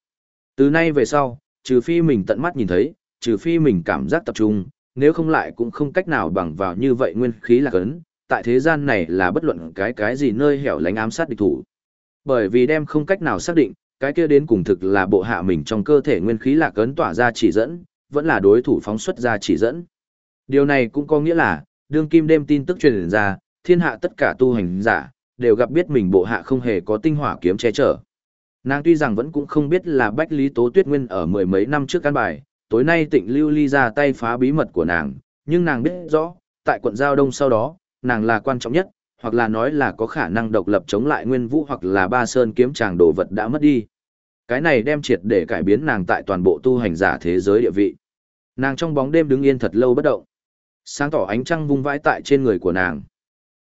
A: Từ nay về sau, trừ phi mình tận mắt nhìn thấy, trừ phi mình cảm giác tập trung, nếu không lại cũng không cách nào bằng vào như vậy nguyên khí là cấn, tại thế gian này là bất luận cái cái gì nơi hẻo lánh ám sát địch thủ. Bởi vì đem không cách nào xác định, cái kia đến cùng thực là bộ hạ mình trong cơ thể nguyên khí lạc ấn tỏa ra chỉ dẫn, vẫn là đối thủ phóng xuất ra chỉ dẫn. Điều này cũng có nghĩa là, đương kim đêm tin tức truyền ra, thiên hạ tất cả tu hành giả, đều gặp biết mình bộ hạ không hề có tinh hỏa kiếm che chở. Nàng tuy rằng vẫn cũng không biết là Bách Lý Tố Tuyết Nguyên ở mười mấy năm trước căn bài, tối nay tịnh lưu ly ra tay phá bí mật của nàng, nhưng nàng biết rõ, tại quận Giao Đông sau đó, nàng là quan trọng nhất, hoặc là nói là có khả năng độc lập chống lại nguyên vũ hoặc là ba sơn kiếm tràng đồ vật đã mất đi. Cái này đem triệt để cải biến nàng tại toàn bộ tu hành giả thế giới địa vị. Nàng trong bóng đêm đứng yên thật lâu bất động. Sáng tỏ ánh trăng vung vãi tại trên người của nàng.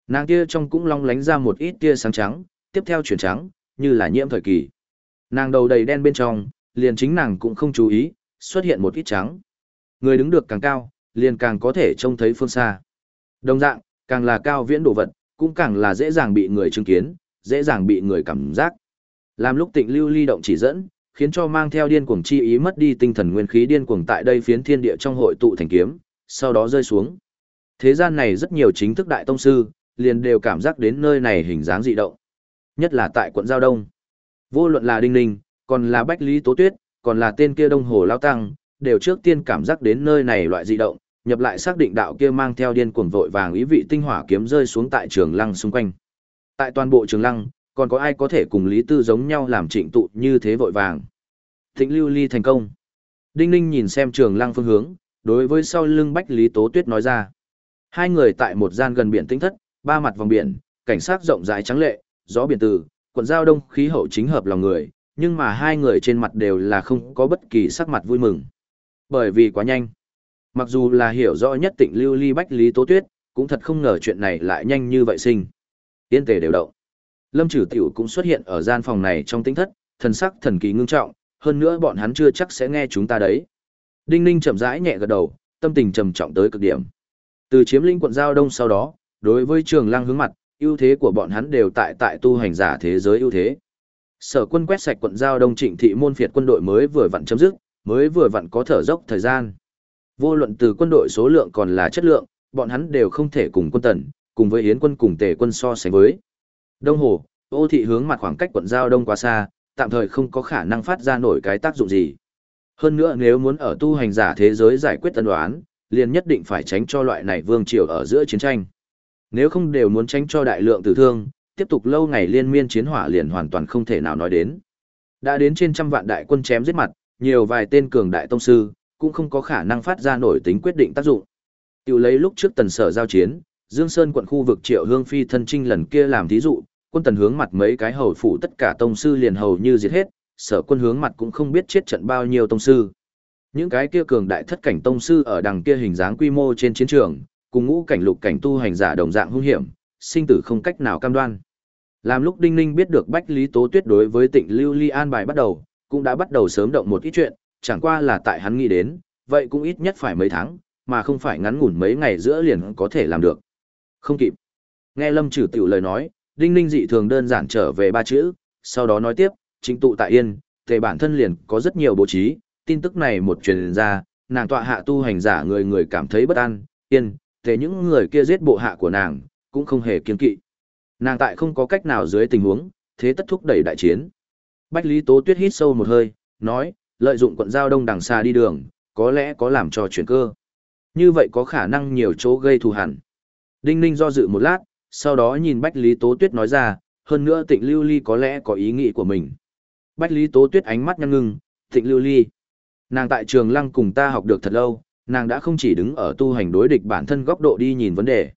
A: Nàng kia trong cũng long lánh ra một ít tia sáng trắng, tiếp theo chuyển trắng, như là nhiễm thời kỳ. Nàng đầu đầy đen bên trong, liền chính nàng cũng không chú ý, xuất hiện một ít trắng. Người đứng được càng cao, liền càng có thể trông thấy phương xa. Đồng dạng, càng là cao viễn đồ vật, cũng càng là dễ dàng bị người chứng kiến, dễ dàng bị người cảm giác. Làm lúc tịnh lưu ly động chỉ dẫn, khiến cho mang theo điên cuồng chi ý mất đi tinh thần nguyên khí điên cuồng tại đây phiến thiên địa trong hội tụ thành kiếm, sau đó rơi xuống. Thế gian này rất nhiều chính thức đại tông sư, liền đều cảm giác đến nơi này hình dáng dị động. Nhất là tại quận Giao Đông. Vô luận là Đinh Ninh, còn là Bách Lý Tố Tuyết, còn là tên kia Đông Hồ Lao Tăng, đều trước tiên cảm giác đến nơi này loại dị động, nhập lại xác định đạo kia mang theo điên cuồng vội vàng ý vị tinh hỏa kiếm rơi xuống tại trường lăng xung quanh. Tại toàn bộ trường lăng, còn có ai có thể cùng Lý Tư giống nhau làm trịnh tụ như thế vội vàng. Thịnh lưu ly thành công. Đinh Ninh nhìn xem trường lăng phương hướng, đối với sau lưng Bách Lý Tố Tuyết nói ra. Hai người tại một gian gần biển tinh thất, ba mặt vòng biển, cảnh sát rộng rãi trắng lệ, gió biển từ, quận giao đông khí hậu chính hợp lòng người, nhưng mà hai người trên mặt đều là không có bất kỳ sắc mặt vui mừng. Bởi vì quá nhanh. Mặc dù là hiểu rõ nhất tịnh lưu ly bách lý tố tuyết, cũng thật không ngờ chuyện này lại nhanh như vậy sinh. Yên tề đều động. Lâm trừ tiểu cũng xuất hiện ở gian phòng này trong tinh thất, thần sắc thần kỳ ngưng trọng, hơn nữa bọn hắn chưa chắc sẽ nghe chúng ta đấy. Đinh Ninh chậm rãi nhẹ gật đầu, tâm tình trầm trọng tới cực điểm. Từ chiếm lĩnh quận giao đông sau đó, đối với trường lăng hướng mặt, ưu thế của bọn hắn đều tại tại tu hành giả thế giới ưu thế. Sở quân quét sạch quận giao đông trịnh thị môn phiệt quân đội mới vừa vặn chấm dứt, mới vừa vặn có thở dốc thời gian. Vô luận từ quân đội số lượng còn là chất lượng, bọn hắn đều không thể cùng quân tần, cùng với yến quân cùng tề quân so sánh với. Đông Hồ, ô thị hướng mặt khoảng cách quận giao đông quá xa, tạm thời không có khả năng phát ra nổi cái tác dụng gì. Hơn nữa nếu muốn ở tu hành giả thế giới giải quyết tân đoán, liền nhất định phải tránh cho loại này vương triều ở giữa chiến tranh. Nếu không đều muốn tránh cho đại lượng tử thương, tiếp tục lâu ngày liên miên chiến hỏa liền hoàn toàn không thể nào nói đến. Đã đến trên trăm vạn đại quân chém giết mặt, nhiều vài tên cường đại tông sư, cũng không có khả năng phát ra nổi tính quyết định tác dụng. Tiểu lấy lúc trước tần sở giao chiến, Dương Sơn quận khu vực Triệu Hương Phi thân trinh lần kia làm thí dụ, quân tần hướng mặt mấy cái hầu phủ tất cả tông sư liền hầu như diệt hết, sở quân hướng mặt cũng không biết chết trận bao nhiêu tông sư. Những cái kia cường đại thất cảnh tông sư ở đằng kia hình dáng quy mô trên chiến trường, cùng ngũ cảnh lục cảnh tu hành giả đồng dạng hung hiểm, sinh tử không cách nào cam đoan. Làm lúc Đinh Ninh biết được Bách Lý Tố Tuyết đối với Tịnh Lưu Ly an bài bắt đầu, cũng đã bắt đầu sớm động một ít chuyện, chẳng qua là tại hắn nghĩ đến, vậy cũng ít nhất phải mấy tháng, mà không phải ngắn ngủn mấy ngày giữa liền có thể làm được. Không kịp. Nghe Lâm Trử Tiểu lời nói, Đinh Ninh dị thường đơn giản trở về ba chữ, sau đó nói tiếp, chính tụ tại yên, tề bản thân liền có rất nhiều bố trí, tin tức này một truyền ra, nàng tọa hạ tu hành giả người người cảm thấy bất an, yên, tề những người kia giết bộ hạ của nàng, cũng không hề kiên kỵ. Nàng tại không có cách nào dưới tình huống, thế tất thúc đẩy đại chiến. Bách Lý Tố Tuyết hít sâu một hơi, nói, lợi dụng quận giao đông đằng xa đi đường, có lẽ có làm cho chuyển cơ. Như vậy có khả năng nhiều chỗ gây thù hẳn. Đinh Ninh do dự một lát, sau đó nhìn Bách Lý Tố Tuyết nói ra, hơn nữa tịnh lưu ly có lẽ có ý nghĩ của mình. Bách Lý Tố Tuyết ánh mắt nhăn ngưng, tịnh lưu ly. Nàng tại trường lăng cùng ta học được thật lâu, nàng đã không chỉ đứng ở tu hành đối địch bản thân góc độ đi nhìn vấn đề.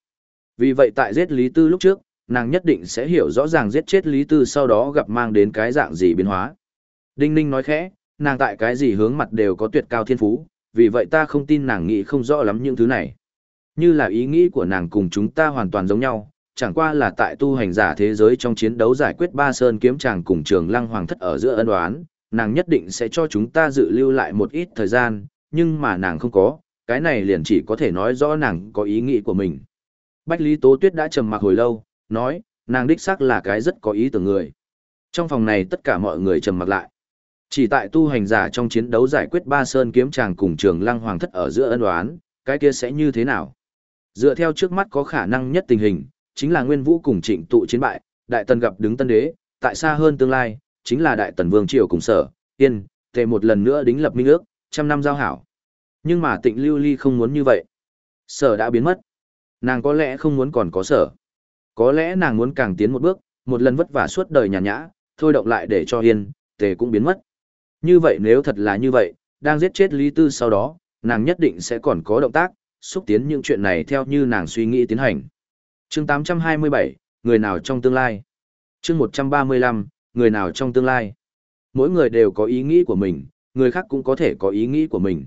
A: Vì vậy tại giết Lý Tư lúc trước, nàng nhất định sẽ hiểu rõ ràng giết chết Lý Tư sau đó gặp mang đến cái dạng gì biến hóa. Đinh Ninh nói khẽ, nàng tại cái gì hướng mặt đều có tuyệt cao thiên phú, vì vậy ta không tin nàng nghĩ không rõ lắm những thứ này. Như là ý nghĩ của nàng cùng chúng ta hoàn toàn giống nhau, chẳng qua là tại tu hành giả thế giới trong chiến đấu giải quyết ba sơn kiếm chàng cùng trường lăng hoàng thất ở giữa ân đoán, nàng nhất định sẽ cho chúng ta dự lưu lại một ít thời gian, nhưng mà nàng không có, cái này liền chỉ có thể nói rõ nàng có ý nghĩ của mình. Bách Lý Tố Tuyết đã trầm mặc hồi lâu, nói, nàng đích xác là cái rất có ý tưởng người. Trong phòng này tất cả mọi người trầm mặc lại. Chỉ tại tu hành giả trong chiến đấu giải quyết ba sơn kiếm chàng cùng trường lăng hoàng thất ở giữa ân đoán, cái kia sẽ như thế nào? Dựa theo trước mắt có khả năng nhất tình hình, chính là Nguyên Vũ cùng Trịnh tụ chiến bại, Đại Tần gặp đứng tân đế, tại xa hơn tương lai, chính là Đại Tần Vương triều cùng sở, tiên, tề một lần nữa đính lập minh ước, trăm năm giao hảo. Nhưng mà Tịnh Lưu Ly không muốn như vậy. Sở đã biến mất. Nàng có lẽ không muốn còn có sở. Có lẽ nàng muốn càng tiến một bước, một lần vất vả suốt đời nhàn nhã, thôi động lại để cho yên, tề cũng biến mất. Như vậy nếu thật là như vậy, đang giết chết Lý Tư sau đó, nàng nhất định sẽ còn có động tác, xúc tiến những chuyện này theo như nàng suy nghĩ tiến hành chương 827, người nào trong tương lai? chương 135, người nào trong tương lai? Mỗi người đều có ý nghĩ của mình, người khác cũng có thể có ý nghĩ của mình.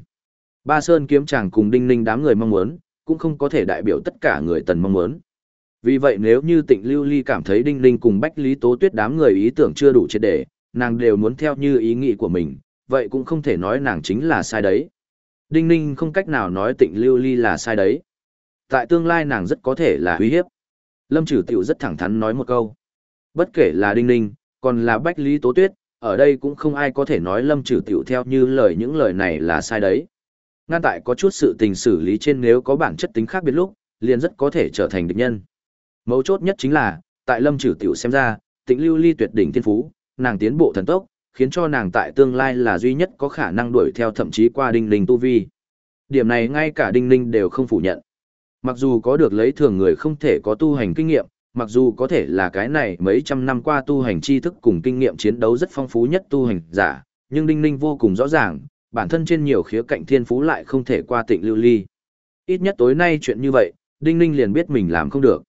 A: Ba Sơn kiếm chàng cùng đinh ninh đám người mong muốn, cũng không có thể đại biểu tất cả người tần mong muốn. Vì vậy nếu như tịnh lưu ly cảm thấy đinh ninh cùng bách lý tố tuyết đám người ý tưởng chưa đủ triệt để, nàng đều muốn theo như ý nghĩ của mình, vậy cũng không thể nói nàng chính là sai đấy. Đinh ninh không cách nào nói tịnh lưu ly là sai đấy. Tại tương lai nàng rất có thể là uy hiếp. Lâm Trử tiểu rất thẳng thắn nói một câu. Bất kể là đinh ninh, còn là bách lý tố tuyết, ở đây cũng không ai có thể nói lâm Trử tiểu theo như lời những lời này là sai đấy. Ngăn tại có chút sự tình xử lý trên nếu có bản chất tính khác biệt lúc, liền rất có thể trở thành địch nhân. Mấu chốt nhất chính là, tại lâm Trử tiểu xem ra, Tĩnh lưu ly tuyệt đỉnh thiên phú, nàng tiến bộ thần tốc, khiến cho nàng tại tương lai là duy nhất có khả năng đuổi theo thậm chí qua đinh ninh tu vi. Điểm này ngay cả đinh ninh đều không phủ nhận. Mặc dù có được lấy thường người không thể có tu hành kinh nghiệm, mặc dù có thể là cái này mấy trăm năm qua tu hành tri thức cùng kinh nghiệm chiến đấu rất phong phú nhất tu hành giả, nhưng đinh ninh vô cùng rõ ràng, bản thân trên nhiều khía cạnh thiên phú lại không thể qua tịnh lưu ly. Ít nhất tối nay chuyện như vậy, đinh ninh liền biết mình làm không được.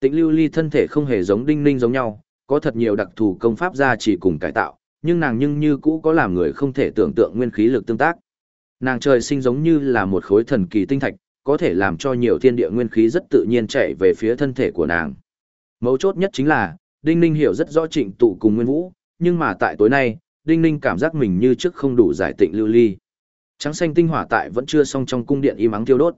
A: Tịnh lưu ly thân thể không hề giống đinh ninh giống nhau, có thật nhiều đặc thù công pháp ra chỉ cùng cải tạo, nhưng nàng nhưng như cũ có làm người không thể tưởng tượng nguyên khí lực tương tác. Nàng trời sinh giống như là một khối thần kỳ tinh thạch, có thể làm cho nhiều thiên địa nguyên khí rất tự nhiên chạy về phía thân thể của nàng. Mấu chốt nhất chính là, Đinh Ninh hiểu rất rõ trịnh tụ cùng Nguyên Vũ, nhưng mà tại tối nay, Đinh Ninh cảm giác mình như trước không đủ giải tịnh lưu ly. Trắng xanh tinh hỏa tại vẫn chưa xong trong cung điện im ắng thiêu đốt.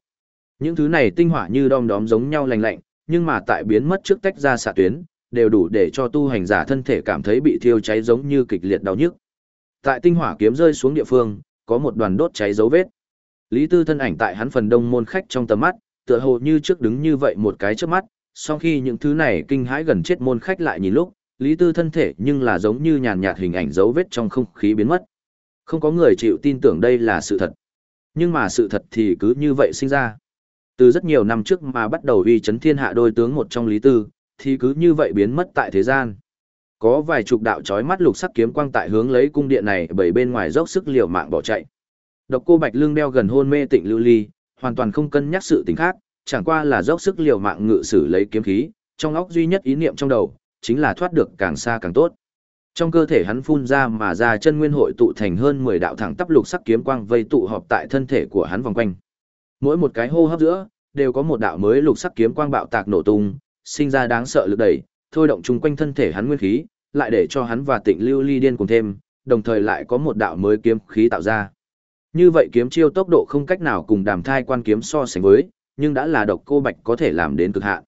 A: Những thứ này tinh hỏa như đom đóm giống nhau lành lạnh, nhưng mà tại biến mất trước tách ra xạ tuyến, đều đủ để cho tu hành giả thân thể cảm thấy bị thiêu cháy giống như kịch liệt đau nhức. Tại tinh hỏa kiếm rơi xuống địa phương, có một đoàn đốt cháy dấu vết. Lý Tư thân ảnh tại hắn phần đông môn khách trong tầm mắt, tựa hồ như trước đứng như vậy một cái trước mắt, sau khi những thứ này kinh hãi gần chết môn khách lại nhìn lúc, Lý Tư thân thể nhưng là giống như nhàn nhạt hình ảnh dấu vết trong không khí biến mất. Không có người chịu tin tưởng đây là sự thật. Nhưng mà sự thật thì cứ như vậy sinh ra. Từ rất nhiều năm trước mà bắt đầu uy chấn thiên hạ đôi tướng một trong Lý Tư, thì cứ như vậy biến mất tại thế gian. Có vài chục đạo chói mắt lục sắc kiếm quang tại hướng lấy cung điện này bởi bên ngoài dốc sức liều mạng bỏ chạy. Độc cô Bạch Lương đeo gần hôn mê tịnh lưu ly, hoàn toàn không cân nhắc sự tình khác, chẳng qua là dốc sức liều mạng ngự sử lấy kiếm khí, trong óc duy nhất ý niệm trong đầu, chính là thoát được càng xa càng tốt. Trong cơ thể hắn phun ra mà ra chân nguyên hội tụ thành hơn 10 đạo thẳng tắp lục sắc kiếm quang vây tụ họp tại thân thể của hắn vòng quanh. Mỗi một cái hô hấp giữa, đều có một đạo mới lục sắc kiếm quang bạo tạc nổ tung, sinh ra đáng sợ lực đẩy, thôi động chung quanh thân thể hắn nguyên khí, lại để cho hắn và Tịnh Lưu Ly điên cùng thêm, đồng thời lại có một đạo mới kiếm khí tạo ra. Như vậy kiếm chiêu tốc độ không cách nào cùng Đàm Thai quan kiếm so sánh với, nhưng đã là độc cô bạch có thể làm đến cực hạn.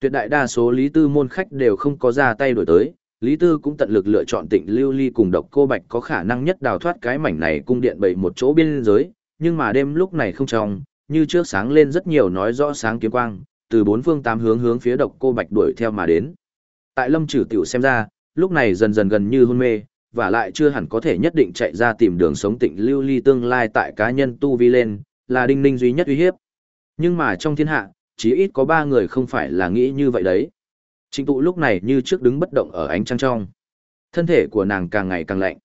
A: Tuyệt đại đa số Lý Tư môn khách đều không có ra tay đổi tới, Lý Tư cũng tận lực lựa chọn tịnh lưu ly cùng độc cô bạch có khả năng nhất đào thoát cái mảnh này cung điện bậy một chỗ biên giới, nhưng mà đêm lúc này không trong, như trước sáng lên rất nhiều nói rõ sáng kiếm quang, từ bốn phương tám hướng hướng phía độc cô bạch đuổi theo mà đến. Tại lâm trừ tiểu xem ra, lúc này dần dần gần như hôn mê, và lại chưa hẳn có thể nhất định chạy ra tìm đường sống tịnh lưu ly tương lai tại cá nhân tu vi lên, là đinh ninh duy nhất uy hiếp. Nhưng mà trong thiên hạ, chỉ ít có ba người không phải là nghĩ như vậy đấy. Trịnh tụ lúc này như trước đứng bất động ở ánh trăng trong. Thân thể của nàng càng ngày càng lạnh.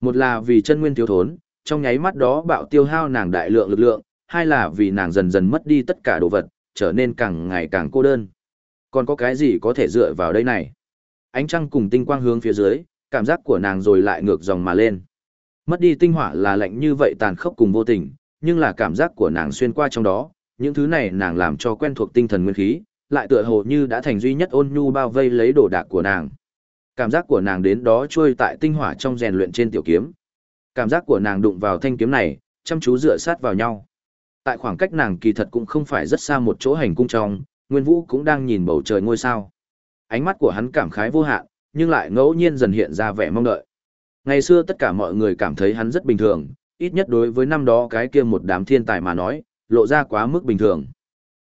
A: Một là vì chân nguyên thiếu thốn, trong nháy mắt đó bạo tiêu hao nàng đại lượng lực lượng, hai là vì nàng dần dần mất đi tất cả đồ vật, trở nên càng ngày càng cô đơn. Còn có cái gì có thể dựa vào đây này? Ánh trăng cùng tinh quang hướng phía dưới, cảm giác của nàng rồi lại ngược dòng mà lên. Mất đi tinh hỏa là lạnh như vậy tàn khốc cùng vô tình, nhưng là cảm giác của nàng xuyên qua trong đó, những thứ này nàng làm cho quen thuộc tinh thần nguyên khí, lại tựa hồ như đã thành duy nhất ôn nhu bao vây lấy đồ đạc của nàng. Cảm giác của nàng đến đó trôi tại tinh hỏa trong rèn luyện trên tiểu kiếm. Cảm giác của nàng đụng vào thanh kiếm này, chăm chú dựa sát vào nhau. Tại khoảng cách nàng kỳ thật cũng không phải rất xa một chỗ hành cung trong, Nguyên Vũ cũng đang nhìn bầu trời ngôi sao. Ánh mắt của hắn cảm khái vô hạn, nhưng lại ngẫu nhiên dần hiện ra vẻ mong đợi. Ngày xưa tất cả mọi người cảm thấy hắn rất bình thường, ít nhất đối với năm đó cái kia một đám thiên tài mà nói, lộ ra quá mức bình thường.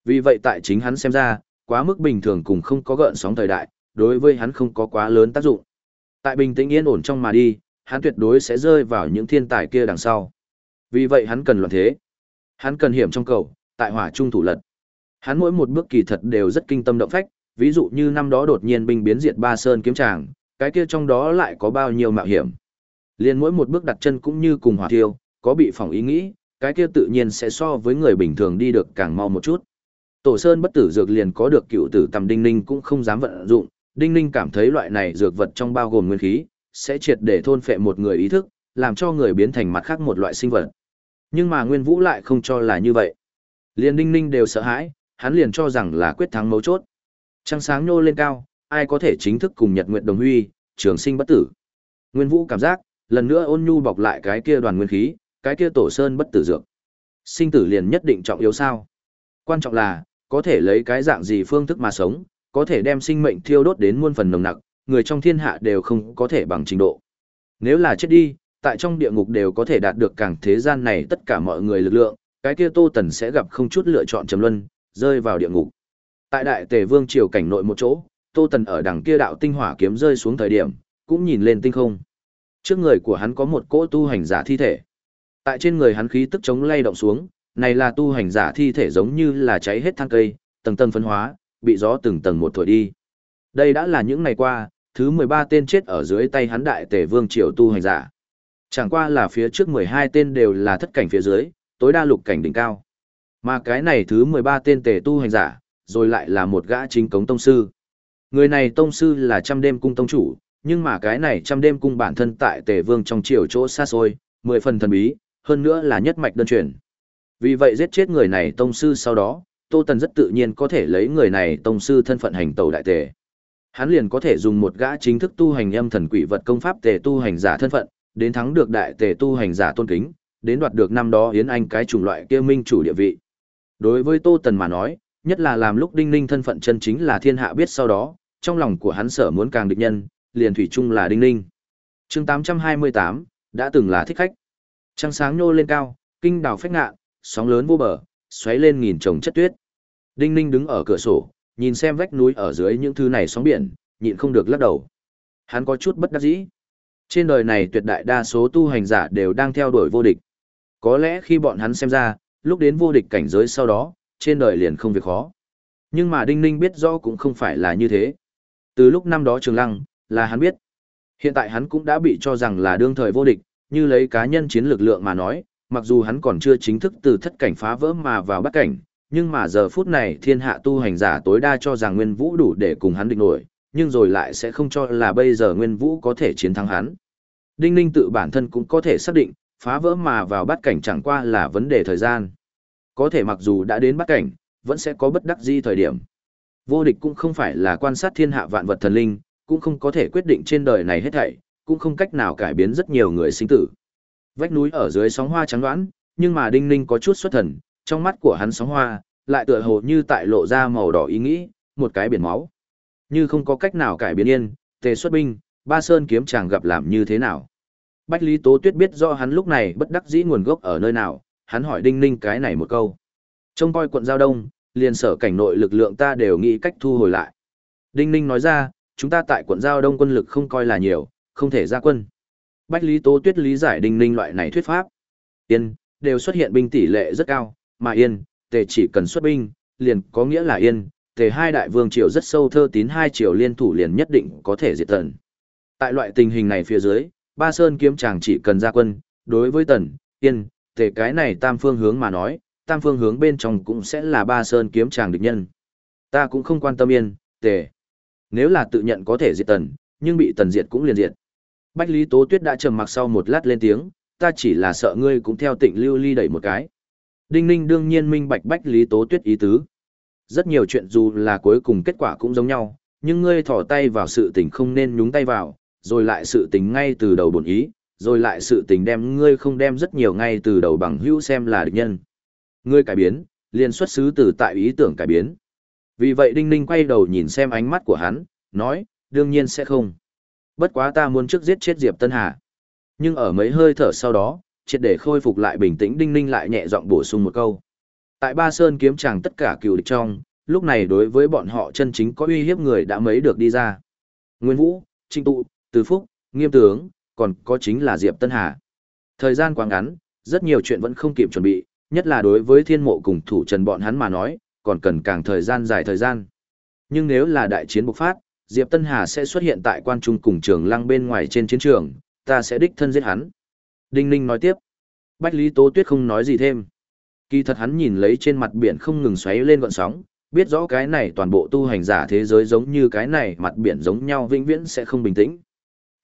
A: Vì vậy tại chính hắn xem ra, quá mức bình thường cùng không có gợn sóng thời đại, đối với hắn không có quá lớn tác dụng. Tại bình tĩnh yên ổn trong mà đi, hắn tuyệt đối sẽ rơi vào những thiên tài kia đằng sau. Vì vậy hắn cần loạn thế. Hắn cần hiểm trong cầu, tại hỏa trung thủ lật. Hắn mỗi một bước kỳ thật đều rất kinh tâm động phách, ví dụ như năm đó đột nhiên binh biến diệt ba sơn kiếm tràng, cái kia trong đó lại có bao nhiêu mạo hiểm. Liên mỗi một bước đặt chân cũng như cùng hỏa thiêu, có bị phỏng ý nghĩ, cái kia tự nhiên sẽ so với người bình thường đi được càng mau một chút. Tổ Sơn bất tử dược liền có được cựu tử tầm đinh ninh cũng không dám vận dụng, đinh ninh cảm thấy loại này dược vật trong bao gồm nguyên khí, sẽ triệt để thôn phệ một người ý thức, làm cho người biến thành mặt khác một loại sinh vật. Nhưng mà Nguyên Vũ lại không cho là như vậy. Liền đinh ninh đều sợ hãi, hắn liền cho rằng là quyết thắng mấu chốt. Trăng sáng nhô lên cao, ai có thể chính thức cùng Nhật Nguyệt đồng huy, trường sinh bất tử. Nguyên Vũ cảm giác, lần nữa ôn nhu bọc lại cái kia đoàn nguyên khí, cái kia tổ sơn bất tử dược. Sinh tử liền nhất định trọng yếu sao? Quan trọng là, có thể lấy cái dạng gì phương thức mà sống, có thể đem sinh mệnh thiêu đốt đến muôn phần nồng nặc, người trong thiên hạ đều không có thể bằng trình độ. Nếu là chết đi, tại trong địa ngục đều có thể đạt được càng thế gian này tất cả mọi người lực lượng, cái kia Tô Tần sẽ gặp không chút lựa chọn trầm luân, rơi vào địa ngục. Tại Đại Tề Vương triều cảnh nội một chỗ, Tô Tần ở đằng kia đạo tinh hỏa kiếm rơi xuống thời điểm, cũng nhìn lên tinh không. Trước người của hắn có một cỗ tu hành giả thi thể. Tại trên người hắn khí tức chống lay động xuống, này là tu hành giả thi thể giống như là cháy hết than cây, tầng tầng phân hóa, bị gió từng tầng một thổi đi. Đây đã là những ngày qua, thứ 13 tên chết ở dưới tay hắn đại tề vương triều tu hành giả. Chẳng qua là phía trước 12 tên đều là thất cảnh phía dưới, tối đa lục cảnh đỉnh cao. Mà cái này thứ 13 tên tề tu hành giả, rồi lại là một gã chính cống tông sư. Người này tông sư là trăm đêm cung tông chủ, nhưng mà cái này trăm đêm cung bản thân tại tề vương trong triều chỗ xa xôi, mười phần thần bí, hơn nữa là nhất mạch đơn truyền. Vì vậy giết chết người này tông sư sau đó, Tô Tần rất tự nhiên có thể lấy người này tông sư thân phận hành tẩu đại tề. Hắn liền có thể dùng một gã chính thức tu hành âm thần quỷ vật công pháp tề tu hành giả thân phận, đến thắng được đại tề tu hành giả tôn kính, đến đoạt được năm đó Yến Anh cái chủng loại kia minh chủ địa vị. Đối với Tô Tần mà nói, nhất là làm lúc Đinh Ninh thân phận chân chính là thiên hạ biết sau đó, trong lòng của hắn sở muốn càng địch nhân, liền thủy chung là Đinh Ninh. Chương 828, đã từng là thích khách. Trăng sáng nhô lên cao, kinh đào phách ngạ, sóng lớn vô bờ, xoáy lên nghìn trồng chất tuyết. Đinh Ninh đứng ở cửa sổ, nhìn xem vách núi ở dưới những thứ này sóng biển, nhịn không được lắc đầu. Hắn có chút bất đắc dĩ. Trên đời này tuyệt đại đa số tu hành giả đều đang theo đuổi vô địch. Có lẽ khi bọn hắn xem ra, lúc đến vô địch cảnh giới sau đó, trên đời liền không việc khó. Nhưng mà Đinh Ninh biết rõ cũng không phải là như thế. Từ lúc năm đó Trường Lăng, là hắn biết. Hiện tại hắn cũng đã bị cho rằng là đương thời vô địch, như lấy cá nhân chiến lực lượng mà nói, mặc dù hắn còn chưa chính thức từ thất cảnh phá vỡ mà vào bắt cảnh, nhưng mà giờ phút này thiên hạ tu hành giả tối đa cho rằng Nguyên Vũ đủ để cùng hắn địch nổi, nhưng rồi lại sẽ không cho là bây giờ Nguyên Vũ có thể chiến thắng hắn. Đinh Ninh tự bản thân cũng có thể xác định, phá vỡ mà vào bắt cảnh chẳng qua là vấn đề thời gian. Có thể mặc dù đã đến bắt cảnh, vẫn sẽ có bất đắc di thời điểm. Vô địch cũng không phải là quan sát thiên hạ vạn vật thần linh, cũng không có thể quyết định trên đời này hết thảy, cũng không cách nào cải biến rất nhiều người sinh tử. Vách núi ở dưới sóng hoa trắng đoán, nhưng mà Đinh Ninh có chút xuất thần, trong mắt của hắn sóng hoa, lại tựa hồ như tại lộ ra màu đỏ ý nghĩ, một cái biển máu. Như không có cách nào cải biến yên, tề xuất binh, ba sơn kiếm chàng gặp làm như thế nào. Bách Lý Tố Tuyết biết rõ hắn lúc này bất đắc dĩ nguồn gốc ở nơi nào, hắn hỏi Đinh Ninh cái này một câu. Trông coi quận Giao Đông, liền sở cảnh nội lực lượng ta đều nghĩ cách thu hồi lại. Đinh Ninh nói ra, chúng ta tại quận Giao Đông quân lực không coi là nhiều, không thể ra quân. Bách Lý Tố Tuyết lý giải Đinh Ninh loại này thuyết pháp. Yên, đều xuất hiện binh tỷ lệ rất cao, mà Yên, tề chỉ cần xuất binh, liền có nghĩa là Yên, tề hai đại vương triều rất sâu thơ tín hai triều liên thủ liền nhất định có thể diệt tần. Tại loại tình hình này phía dưới, Ba Sơn kiếm chàng chỉ cần ra quân, đối với tần, Yên, tề cái này tam phương hướng mà nói, tam phương hướng bên trong cũng sẽ là Ba Sơn kiếm chàng địch nhân. Ta cũng không quan tâm Yên, tề. Nếu là tự nhận có thể diệt tần, nhưng bị tần diệt cũng liền diệt. Bách Lý Tố Tuyết đã trầm mặc sau một lát lên tiếng, ta chỉ là sợ ngươi cũng theo tịnh lưu ly đẩy một cái. Đinh Ninh đương nhiên minh bạch Bách Lý Tố Tuyết ý tứ. Rất nhiều chuyện dù là cuối cùng kết quả cũng giống nhau, nhưng ngươi thỏ tay vào sự tình không nên nhúng tay vào, rồi lại sự tình ngay từ đầu bổn ý, rồi lại sự tình đem ngươi không đem rất nhiều ngay từ đầu bằng hữu xem là địch nhân. Ngươi cải biến, liền xuất xứ từ tại ý tưởng cải biến. Vì vậy Đinh Ninh quay đầu nhìn xem ánh mắt của hắn, nói, đương nhiên sẽ không. Bất quá ta muốn trước giết chết Diệp Tân Hà. Nhưng ở mấy hơi thở sau đó, triệt để khôi phục lại bình tĩnh Đinh Ninh lại nhẹ giọng bổ sung một câu. Tại Ba Sơn kiếm chàng tất cả cựu địch trong, lúc này đối với bọn họ chân chính có uy hiếp người đã mấy được đi ra. Nguyên Vũ, Trinh Tụ, Từ Phúc, Nghiêm Tướng, còn có chính là Diệp Tân Hà. Thời gian quá ngắn, rất nhiều chuyện vẫn không kịp chuẩn bị, nhất là đối với thiên mộ cùng thủ trần bọn hắn mà nói, còn cần càng thời gian dài thời gian. Nhưng nếu là đại chiến bộc phát, Diệp Tân Hà sẽ xuất hiện tại quan trung cùng trường lăng bên ngoài trên chiến trường, ta sẽ đích thân giết hắn. Đinh Ninh nói tiếp. Bách Lý Tố Tuyết không nói gì thêm. Kỳ thật hắn nhìn lấy trên mặt biển không ngừng xoáy lên gọn sóng, biết rõ cái này toàn bộ tu hành giả thế giới giống như cái này mặt biển giống nhau vĩnh viễn sẽ không bình tĩnh.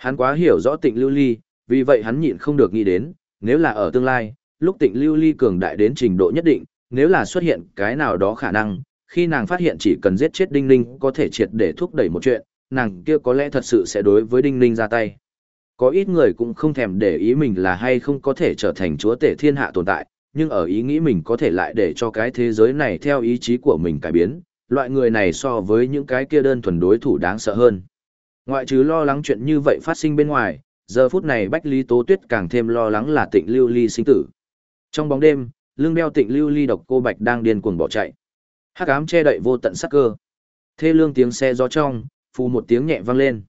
A: Hắn quá hiểu rõ tịnh lưu ly, vì vậy hắn nhịn không được nghĩ đến, nếu là ở tương lai, lúc tịnh lưu ly cường đại đến trình độ nhất định, nếu là xuất hiện cái nào đó khả năng, khi nàng phát hiện chỉ cần giết chết Đinh Ninh có thể triệt để thúc đẩy một chuyện, nàng kia có lẽ thật sự sẽ đối với Đinh Ninh ra tay. Có ít người cũng không thèm để ý mình là hay không có thể trở thành chúa tể thiên hạ tồn tại, nhưng ở ý nghĩ mình có thể lại để cho cái thế giới này theo ý chí của mình cải biến, loại người này so với những cái kia đơn thuần đối thủ đáng sợ hơn. Ngoại trừ lo lắng chuyện như vậy phát sinh bên ngoài, giờ phút này Bách Lý Tố Tuyết càng thêm lo lắng là tịnh lưu ly sinh tử. Trong bóng đêm, lưng đeo tịnh lưu ly độc cô Bạch đang điên cuồng bỏ chạy. Hắc ám che đậy vô tận sắc cơ. Thê lương tiếng xe gió trong, phù một tiếng nhẹ vang lên.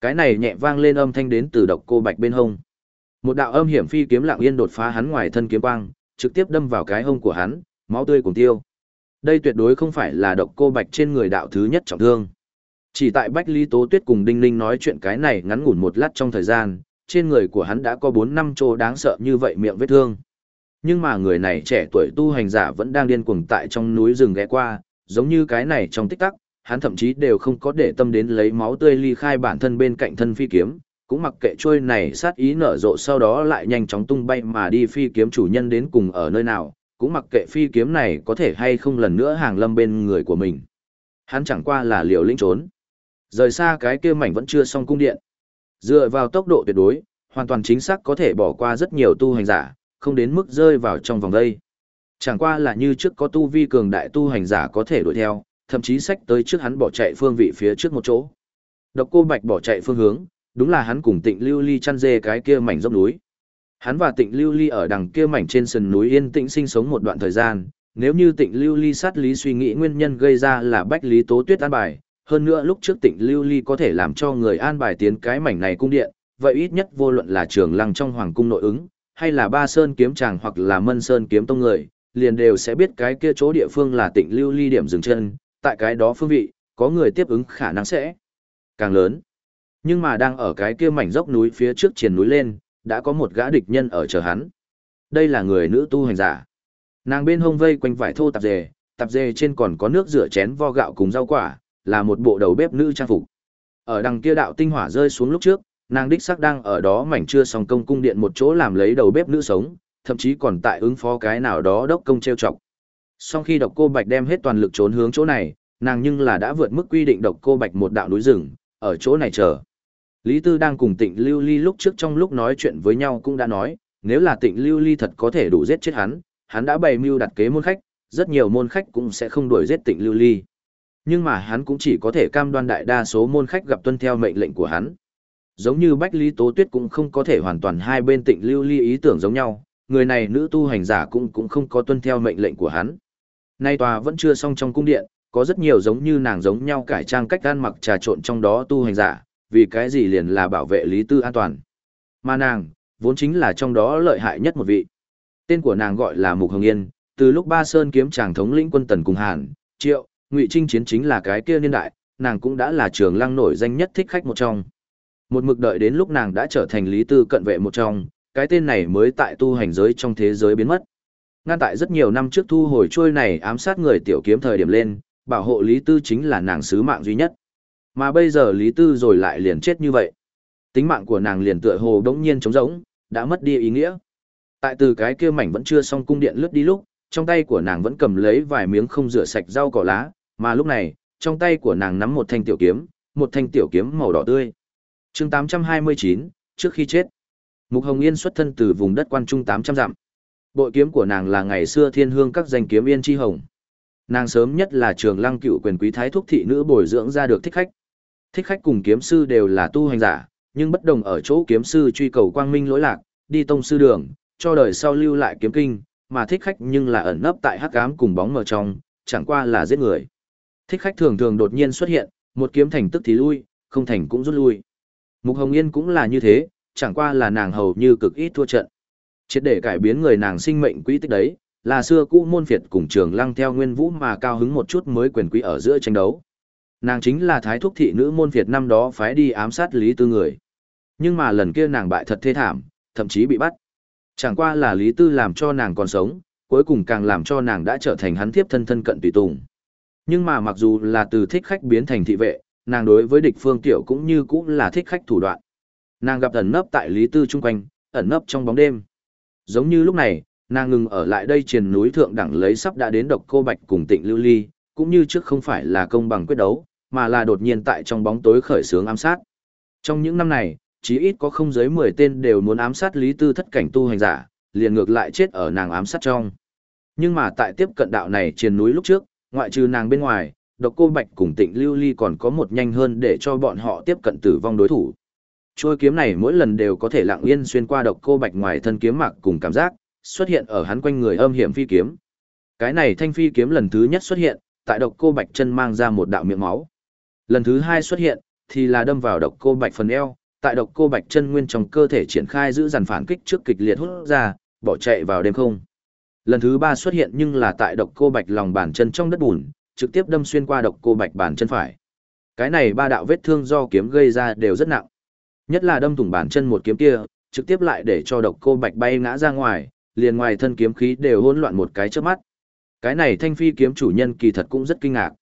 A: Cái này nhẹ vang lên âm thanh đến từ độc cô Bạch bên hông. Một đạo âm hiểm phi kiếm lặng yên đột phá hắn ngoài thân kiếm quang, trực tiếp đâm vào cái hông của hắn, máu tươi cùng tiêu. Đây tuyệt đối không phải là độc cô bạch trên người đạo thứ nhất trọng thương. Chỉ tại Bách Lý Tố Tuyết cùng Đinh Ninh nói chuyện cái này ngắn ngủn một lát trong thời gian, trên người của hắn đã có 4 năm chỗ đáng sợ như vậy miệng vết thương. Nhưng mà người này trẻ tuổi tu hành giả vẫn đang điên cuồng tại trong núi rừng ghé qua, giống như cái này trong tích tắc, hắn thậm chí đều không có để tâm đến lấy máu tươi ly khai bản thân bên cạnh thân phi kiếm, cũng mặc kệ trôi này sát ý nở rộ sau đó lại nhanh chóng tung bay mà đi phi kiếm chủ nhân đến cùng ở nơi nào, cũng mặc kệ phi kiếm này có thể hay không lần nữa hàng lâm bên người của mình. Hắn chẳng qua là liều lĩnh trốn. Rời xa cái kia mảnh vẫn chưa xong cung điện. Dựa vào tốc độ tuyệt đối, hoàn toàn chính xác có thể bỏ qua rất nhiều tu hành giả, không đến mức rơi vào trong vòng đây. Chẳng qua là như trước có tu vi cường đại tu hành giả có thể đuổi theo, thậm chí sách tới trước hắn bỏ chạy phương vị phía trước một chỗ. Độc cô Bạch bỏ chạy phương hướng, đúng là hắn cùng tịnh lưu ly chăn dê cái kia mảnh dốc núi. Hắn và tịnh lưu ly ở đằng kia mảnh trên sườn núi yên tĩnh sinh sống một đoạn thời gian, nếu như tịnh lưu ly sát lý suy nghĩ nguyên nhân gây ra là bách lý tố tuyết an bài, hơn nữa lúc trước tịnh lưu ly có thể làm cho người an bài tiến cái mảnh này cung điện, vậy ít nhất vô luận là trường lăng trong hoàng cung nội ứng, hay là ba sơn kiếm tràng hoặc là mân sơn kiếm tông người, liền đều sẽ biết cái kia chỗ địa phương là tịnh lưu ly điểm dừng chân, tại cái đó phương vị, có người tiếp ứng khả năng sẽ càng lớn. Nhưng mà đang ở cái kia mảnh dốc núi phía trước triển núi lên, đã có một gã địch nhân ở chờ hắn. Đây là người nữ tu hành giả. Nàng bên hông vây quanh vải thô tạp dề, tạp dề trên còn có nước rửa chén vo gạo cùng rau quả, là một bộ đầu bếp nữ trang phục. Ở đằng kia đạo tinh hỏa rơi xuống lúc trước, nàng đích xác đang ở đó mảnh chưa xong công cung điện một chỗ làm lấy đầu bếp nữ sống, thậm chí còn tại ứng phó cái nào đó đốc công treo chọc. Sau khi độc cô Bạch đem hết toàn lực trốn hướng chỗ này, nàng nhưng là đã vượt mức quy định độc cô Bạch một đạo núi rừng, ở chỗ này chờ. Lý Tư đang cùng Tịnh Lưu Ly lúc trước trong lúc nói chuyện với nhau cũng đã nói, nếu là Tịnh Lưu Ly thật có thể đủ giết chết hắn, hắn đã bày mưu đặt kế môn khách, rất nhiều môn khách cũng sẽ không đuổi giết Tịnh Lưu Ly. Nhưng mà hắn cũng chỉ có thể cam đoan đại đa số môn khách gặp tuân theo mệnh lệnh của hắn. Giống như Bách Lý Tố Tuyết cũng không có thể hoàn toàn hai bên tịnh lưu ly ý tưởng giống nhau, người này nữ tu hành giả cũng cũng không có tuân theo mệnh lệnh của hắn. Nay tòa vẫn chưa xong trong cung điện, có rất nhiều giống như nàng giống nhau cải trang cách gan mặc trà trộn trong đó tu hành giả, vì cái gì liền là bảo vệ lý tư an toàn. Mà nàng, vốn chính là trong đó lợi hại nhất một vị. Tên của nàng gọi là Mục Hồng Yên, từ lúc Ba Sơn kiếm chàng thống lĩnh quân tần cùng Hàn, Triệu, Ngụy Trinh chiến chính là cái kia niên đại, nàng cũng đã là trường lăng nổi danh nhất thích khách một trong. Một mực đợi đến lúc nàng đã trở thành lý tư cận vệ một trong, cái tên này mới tại tu hành giới trong thế giới biến mất. Ngăn tại rất nhiều năm trước thu hồi trôi này ám sát người tiểu kiếm thời điểm lên, bảo hộ Lý Tư chính là nàng sứ mạng duy nhất. Mà bây giờ Lý Tư rồi lại liền chết như vậy. Tính mạng của nàng liền tựa hồ đống nhiên trống rỗng, đã mất đi ý nghĩa. Tại từ cái kia mảnh vẫn chưa xong cung điện lướt đi lúc, trong tay của nàng vẫn cầm lấy vài miếng không rửa sạch rau cỏ lá, mà lúc này, trong tay của nàng nắm một thanh tiểu kiếm, một thanh tiểu kiếm màu đỏ tươi. chương 829, trước khi chết. Mục Hồng Yên xuất thân từ vùng đất quan trung 800 dặm. Bội kiếm của nàng là ngày xưa thiên hương các danh kiếm yên chi hồng. Nàng sớm nhất là trường lăng cựu quyền quý thái thúc thị nữ bồi dưỡng ra được thích khách. Thích khách cùng kiếm sư đều là tu hành giả, nhưng bất đồng ở chỗ kiếm sư truy cầu quang minh lỗi lạc, đi tông sư đường, cho đời sau lưu lại kiếm kinh, mà thích khách nhưng là ẩn nấp tại hắc ám cùng bóng mờ trong, chẳng qua là giết người. Thích khách thường thường đột nhiên xuất hiện, một kiếm thành tức thì lui, không thành cũng rút lui. Mục Hồng Yên cũng là như thế, chẳng qua là nàng hầu như cực ít thua trận. Chết để cải biến người nàng sinh mệnh quỹ tích đấy, là xưa cũ môn phiệt cùng trường lăng theo nguyên vũ mà cao hứng một chút mới quyền quý ở giữa tranh đấu. Nàng chính là thái thúc thị nữ môn phiệt năm đó phái đi ám sát Lý Tư người. Nhưng mà lần kia nàng bại thật thê thảm, thậm chí bị bắt. Chẳng qua là Lý Tư làm cho nàng còn sống, cuối cùng càng làm cho nàng đã trở thành hắn tiếp thân thân cận tùy tùng. Nhưng mà mặc dù là từ thích khách biến thành thị vệ, nàng đối với địch phương tiểu cũng như cũng là thích khách thủ đoạn. Nàng gặp ẩn nấp tại Lý Tư chung quanh, ẩn nấp trong bóng đêm. Giống như lúc này, nàng ngừng ở lại đây trên núi thượng đẳng lấy sắp đã đến độc cô bạch cùng tịnh lưu ly, cũng như trước không phải là công bằng quyết đấu, mà là đột nhiên tại trong bóng tối khởi xướng ám sát. Trong những năm này, chí ít có không dưới 10 tên đều muốn ám sát Lý Tư thất cảnh tu hành giả, liền ngược lại chết ở nàng ám sát trong. Nhưng mà tại tiếp cận đạo này trên núi lúc trước, ngoại trừ nàng bên ngoài, độc cô bạch cùng tịnh lưu ly còn có một nhanh hơn để cho bọn họ tiếp cận tử vong đối thủ. Trôi kiếm này mỗi lần đều có thể lặng yên xuyên qua độc cô bạch ngoài thân kiếm mạc cùng cảm giác, xuất hiện ở hắn quanh người âm hiểm phi kiếm. Cái này thanh phi kiếm lần thứ nhất xuất hiện, tại độc cô bạch chân mang ra một đạo miệng máu. Lần thứ hai xuất hiện, thì là đâm vào độc cô bạch phần eo, tại độc cô bạch chân nguyên trong cơ thể triển khai giữ dàn phản kích trước kịch liệt hút ra, bỏ chạy vào đêm không. Lần thứ ba xuất hiện nhưng là tại độc cô bạch lòng bàn chân trong đất bùn, trực tiếp đâm xuyên qua độc cô bạch bàn chân phải. Cái này ba đạo vết thương do kiếm gây ra đều rất nặng. Nhất là đâm thủng bàn chân một kiếm kia, trực tiếp lại để cho độc cô bạch bay ngã ra ngoài, liền ngoài thân kiếm khí đều hỗn loạn một cái trước mắt. Cái này thanh phi kiếm chủ nhân kỳ thật cũng rất kinh ngạc.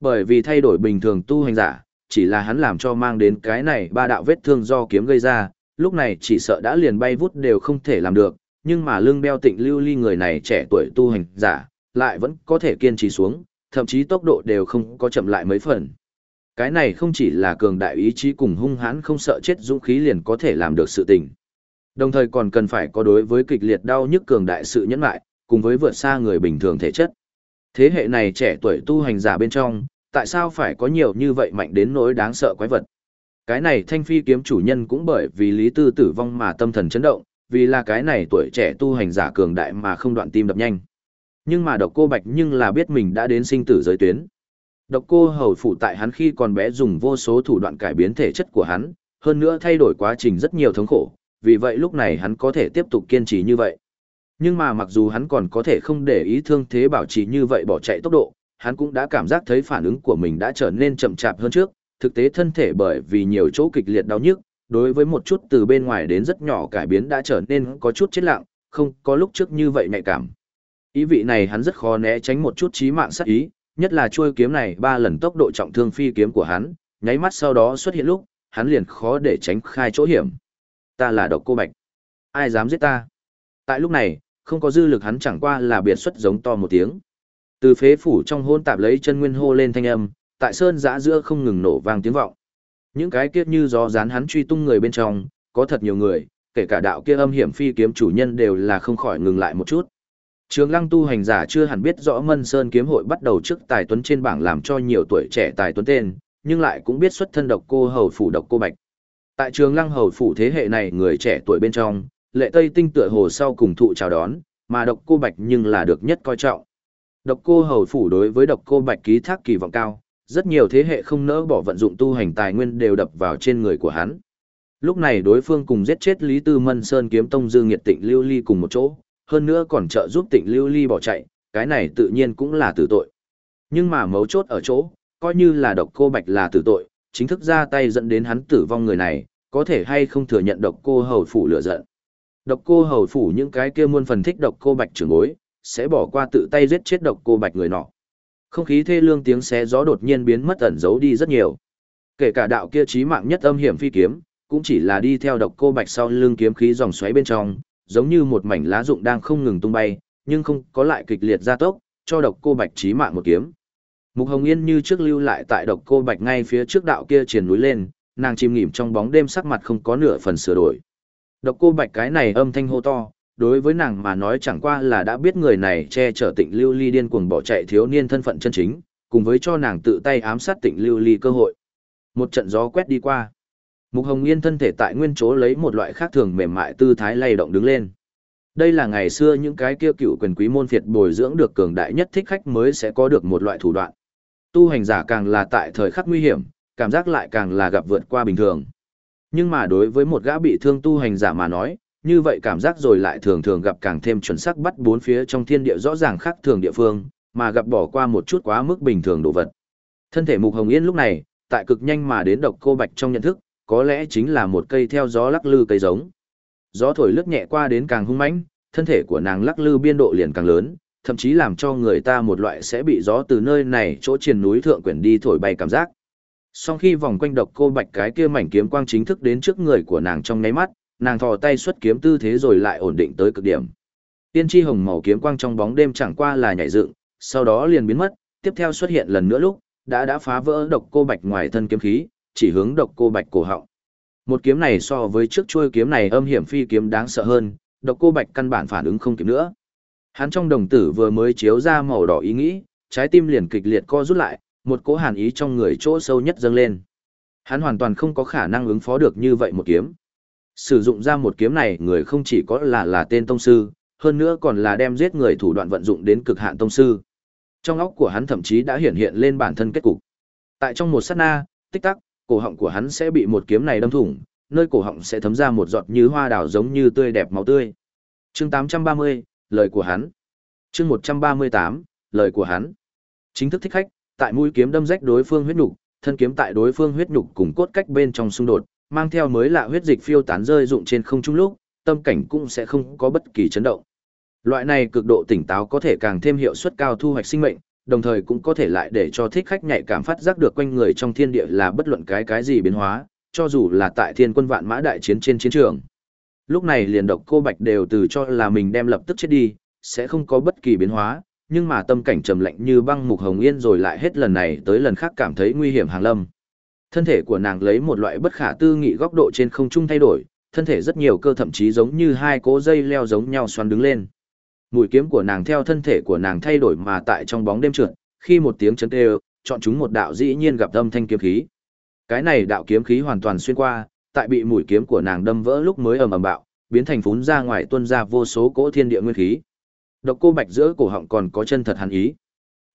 A: Bởi vì thay đổi bình thường tu hành giả, chỉ là hắn làm cho mang đến cái này ba đạo vết thương do kiếm gây ra, lúc này chỉ sợ đã liền bay vút đều không thể làm được, nhưng mà lưng beo tịnh lưu ly người này trẻ tuổi tu hành giả, lại vẫn có thể kiên trì xuống, thậm chí tốc độ đều không có chậm lại mấy phần. Cái này không chỉ là cường đại ý chí cùng hung hãn không sợ chết dũng khí liền có thể làm được sự tình. Đồng thời còn cần phải có đối với kịch liệt đau nhức cường đại sự nhẫn lại, cùng với vượt xa người bình thường thể chất. Thế hệ này trẻ tuổi tu hành giả bên trong, tại sao phải có nhiều như vậy mạnh đến nỗi đáng sợ quái vật? Cái này thanh phi kiếm chủ nhân cũng bởi vì lý tư tử vong mà tâm thần chấn động, vì là cái này tuổi trẻ tu hành giả cường đại mà không đoạn tim đập nhanh. Nhưng mà độc cô bạch nhưng là biết mình đã đến sinh tử giới tuyến. Độc cô hầu phụ tại hắn khi còn bé dùng vô số thủ đoạn cải biến thể chất của hắn, hơn nữa thay đổi quá trình rất nhiều thống khổ, vì vậy lúc này hắn có thể tiếp tục kiên trì như vậy. Nhưng mà mặc dù hắn còn có thể không để ý thương thế bảo trì như vậy bỏ chạy tốc độ, hắn cũng đã cảm giác thấy phản ứng của mình đã trở nên chậm chạp hơn trước, thực tế thân thể bởi vì nhiều chỗ kịch liệt đau nhức, đối với một chút từ bên ngoài đến rất nhỏ cải biến đã trở nên có chút chết lặng, không có lúc trước như vậy nhạy cảm. Ý vị này hắn rất khó né tránh một chút chí mạng sát ý, nhất là chuôi kiếm này ba lần tốc độ trọng thương phi kiếm của hắn, nháy mắt sau đó xuất hiện lúc, hắn liền khó để tránh khai chỗ hiểm. Ta là độc cô bạch. Ai dám giết ta? Tại lúc này, không có dư lực hắn chẳng qua là biệt xuất giống to một tiếng. Từ phế phủ trong hôn tạp lấy chân nguyên hô lên thanh âm, tại sơn giã giữa không ngừng nổ vang tiếng vọng. Những cái kiếp như gió dán hắn truy tung người bên trong, có thật nhiều người, kể cả đạo kia âm hiểm phi kiếm chủ nhân đều là không khỏi ngừng lại một chút. Trường lăng tu hành giả chưa hẳn biết rõ Mân Sơn kiếm hội bắt đầu trước tài tuấn trên bảng làm cho nhiều tuổi trẻ tài tuấn tên, nhưng lại cũng biết xuất thân độc cô hầu phủ độc cô bạch. Tại trường lăng hầu phủ thế hệ này người trẻ tuổi bên trong, lệ tây tinh tựa hồ sau cùng thụ chào đón, mà độc cô bạch nhưng là được nhất coi trọng. Độc cô hầu phủ đối với độc cô bạch ký thác kỳ vọng cao, rất nhiều thế hệ không nỡ bỏ vận dụng tu hành tài nguyên đều đập vào trên người của hắn. Lúc này đối phương cùng giết chết Lý Tư Mân Sơn kiếm tông Dương Nghiệt Tịnh Lưu Ly cùng một chỗ, hơn nữa còn trợ giúp Tịnh Lưu Ly bỏ chạy, cái này tự nhiên cũng là tử tội. Nhưng mà mấu chốt ở chỗ, coi như là độc cô Bạch là tử tội, chính thức ra tay dẫn đến hắn tử vong người này, có thể hay không thừa nhận độc cô hầu phủ lửa giận. Độc cô hầu phủ những cái kia muôn phần thích độc cô Bạch trưởng bối, sẽ bỏ qua tự tay giết chết độc cô Bạch người nọ. Không khí thê lương tiếng xé gió đột nhiên biến mất ẩn giấu đi rất nhiều. Kể cả đạo kia chí mạng nhất âm hiểm phi kiếm, cũng chỉ là đi theo độc cô bạch sau lưng kiếm khí dòng xoáy bên trong, giống như một mảnh lá rụng đang không ngừng tung bay, nhưng không có lại kịch liệt gia tốc, cho độc cô bạch chí mạng một kiếm. Mục Hồng Yên như trước lưu lại tại độc cô bạch ngay phía trước đạo kia triển núi lên, nàng chìm nghỉm trong bóng đêm sắc mặt không có nửa phần sửa đổi. Độc cô bạch cái này âm thanh hô to, đối với nàng mà nói chẳng qua là đã biết người này che chở tịnh lưu ly điên cuồng bỏ chạy thiếu niên thân phận chân chính, cùng với cho nàng tự tay ám sát tịnh lưu ly cơ hội. Một trận gió quét đi qua. Mục Hồng Yên thân thể tại nguyên chỗ lấy một loại khác thường mềm mại tư thái lay động đứng lên. Đây là ngày xưa những cái kia cựu quyền quý môn phiệt bồi dưỡng được cường đại nhất thích khách mới sẽ có được một loại thủ đoạn. Tu hành giả càng là tại thời khắc nguy hiểm, cảm giác lại càng là gặp vượt qua bình thường. Nhưng mà đối với một gã bị thương tu hành giả mà nói, như vậy cảm giác rồi lại thường thường gặp càng thêm chuẩn xác bắt bốn phía trong thiên địa rõ ràng khác thường địa phương, mà gặp bỏ qua một chút quá mức bình thường đồ vật. Thân thể Mục Hồng Yên lúc này, tại cực nhanh mà đến độc cô bạch trong nhận thức, có lẽ chính là một cây theo gió lắc lư cây giống. Gió thổi lướt nhẹ qua đến càng hung mãnh, thân thể của nàng lắc lư biên độ liền càng lớn, thậm chí làm cho người ta một loại sẽ bị gió từ nơi này chỗ triền núi thượng quyển đi thổi bay cảm giác. Sau khi vòng quanh độc cô bạch cái kia mảnh kiếm quang chính thức đến trước người của nàng trong nháy mắt, nàng thò tay xuất kiếm tư thế rồi lại ổn định tới cực điểm. Tiên tri hồng màu kiếm quang trong bóng đêm chẳng qua là nhảy dựng, sau đó liền biến mất, tiếp theo xuất hiện lần nữa lúc, đã đã phá vỡ độc cô bạch ngoài thân kiếm khí, chỉ hướng độc cô bạch cổ họng. Một kiếm này so với trước chuôi kiếm này âm hiểm phi kiếm đáng sợ hơn, độc cô bạch căn bản phản ứng không kịp nữa. Hắn trong đồng tử vừa mới chiếu ra màu đỏ ý nghĩ, trái tim liền kịch liệt co rút lại, một cỗ hàn ý trong người chỗ sâu nhất dâng lên. Hắn hoàn toàn không có khả năng ứng phó được như vậy một kiếm. Sử dụng ra một kiếm này người không chỉ có là là tên tông sư, hơn nữa còn là đem giết người thủ đoạn vận dụng đến cực hạn tông sư. Trong óc của hắn thậm chí đã hiện hiện lên bản thân kết cục. Tại trong một sát na, tích tắc, cổ họng của hắn sẽ bị một kiếm này đâm thủng, nơi cổ họng sẽ thấm ra một giọt như hoa đào giống như tươi đẹp máu tươi. Chương 830, lời của hắn. Chương 138, lời của hắn. Chính thức thích khách, tại mũi kiếm đâm rách đối phương huyết nhục, thân kiếm tại đối phương huyết nhục cùng cốt cách bên trong xung đột, mang theo mới lạ huyết dịch phiêu tán rơi dụng trên không trung lúc, tâm cảnh cũng sẽ không có bất kỳ chấn động. Loại này cực độ tỉnh táo có thể càng thêm hiệu suất cao thu hoạch sinh mệnh, đồng thời cũng có thể lại để cho thích khách nhạy cảm phát giác được quanh người trong thiên địa là bất luận cái cái gì biến hóa, cho dù là tại thiên quân vạn mã đại chiến trên chiến trường. Lúc này liền độc cô Bạch đều từ cho là mình đem lập tức chết đi, sẽ không có bất kỳ biến hóa, nhưng mà tâm cảnh trầm lạnh như băng mục hồng yên rồi lại hết lần này tới lần khác cảm thấy nguy hiểm hàng lâm. Thân thể của nàng lấy một loại bất khả tư nghị góc độ trên không trung thay đổi, thân thể rất nhiều cơ thậm chí giống như hai cỗ dây leo giống nhau xoắn đứng lên. Mũi kiếm của nàng theo thân thể của nàng thay đổi mà tại trong bóng đêm trượt, khi một tiếng chấn kêu, chọn chúng một đạo dĩ nhiên gặp âm thanh kiếm khí. Cái này đạo kiếm khí hoàn toàn xuyên qua, tại bị mũi kiếm của nàng đâm vỡ lúc mới ầm ầm bạo, biến thành phún ra ngoài tuôn ra vô số cỗ thiên địa nguyên khí. Độc cô bạch giữa cổ họng còn có chân thật hàn ý.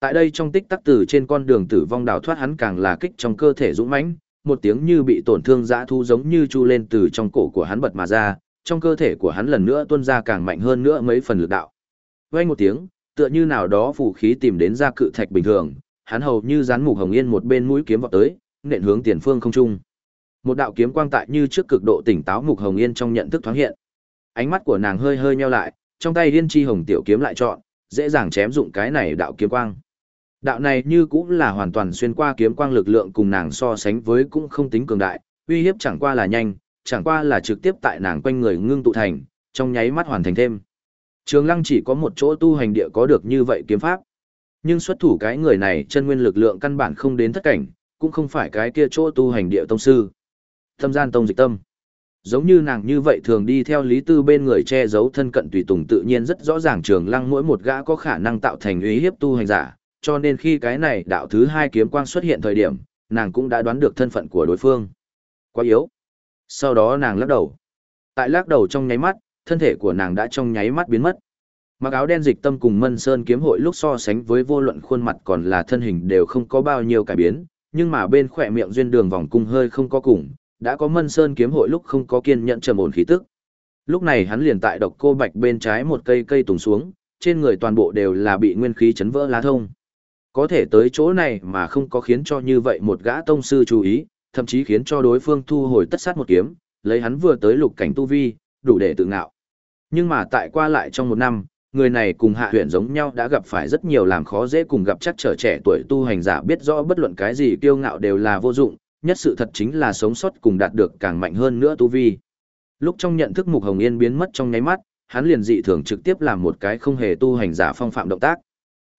A: Tại đây trong tích tắc tử trên con đường tử vong đào thoát hắn càng là kích trong cơ thể dũng mãnh, một tiếng như bị tổn thương dã thu giống như chu lên từ trong cổ của hắn bật mà ra, trong cơ thể của hắn lần nữa tuôn ra càng mạnh hơn nữa mấy phần lực đạo. Vang một tiếng, tựa như nào đó phù khí tìm đến ra cự thạch bình thường, hắn hầu như dán mục hồng yên một bên mũi kiếm vọt tới, nện hướng tiền phương không trung. Một đạo kiếm quang tại như trước cực độ tỉnh táo mục hồng yên trong nhận thức thoáng hiện. Ánh mắt của nàng hơi hơi nheo lại, trong tay liên chi hồng tiểu kiếm lại chọn, dễ dàng chém dụng cái này đạo kiếm quang. Đạo này như cũng là hoàn toàn xuyên qua kiếm quang lực lượng cùng nàng so sánh với cũng không tính cường đại, uy hiếp chẳng qua là nhanh, chẳng qua là trực tiếp tại nàng quanh người ngưng tụ thành, trong nháy mắt hoàn thành thêm. Trường Lăng chỉ có một chỗ tu hành địa có được như vậy kiếm pháp. Nhưng xuất thủ cái người này chân nguyên lực lượng căn bản không đến thất cảnh, cũng không phải cái kia chỗ tu hành địa tông sư. Thâm gian tông dịch tâm. Giống như nàng như vậy thường đi theo Lý Tư bên người che giấu thân cận tùy tùng tự nhiên rất rõ ràng trường lăng mỗi một gã có khả năng tạo thành uy hiếp tu hành giả, cho nên khi cái này đạo thứ hai kiếm quang xuất hiện thời điểm, nàng cũng đã đoán được thân phận của đối phương. Quá yếu. Sau đó nàng lắc đầu. Tại lắc đầu trong nháy mắt, thân thể của nàng đã trong nháy mắt biến mất. Mặc áo đen dịch tâm cùng Mân Sơn kiếm hội lúc so sánh với vô luận khuôn mặt còn là thân hình đều không có bao nhiêu cải biến, nhưng mà bên khỏe miệng duyên đường vòng cung hơi không có cùng, đã có Mân Sơn kiếm hội lúc không có kiên nhẫn trầm ổn khí tức. Lúc này hắn liền tại độc cô bạch bên trái một cây cây tùng xuống, trên người toàn bộ đều là bị nguyên khí chấn vỡ lá thông. Có thể tới chỗ này mà không có khiến cho như vậy một gã tông sư chú ý, thậm chí khiến cho đối phương thu hồi tất sát một kiếm, lấy hắn vừa tới lục cảnh tu vi, đủ để tự ngạo. Nhưng mà tại qua lại trong một năm, người này cùng hạ huyện giống nhau đã gặp phải rất nhiều làm khó dễ cùng gặp chắc trở trẻ tuổi tu hành giả biết rõ bất luận cái gì kiêu ngạo đều là vô dụng, nhất sự thật chính là sống sót cùng đạt được càng mạnh hơn nữa tu vi. Lúc trong nhận thức Mục Hồng Yên biến mất trong nháy mắt, hắn liền dị thường trực tiếp làm một cái không hề tu hành giả phong phạm động tác.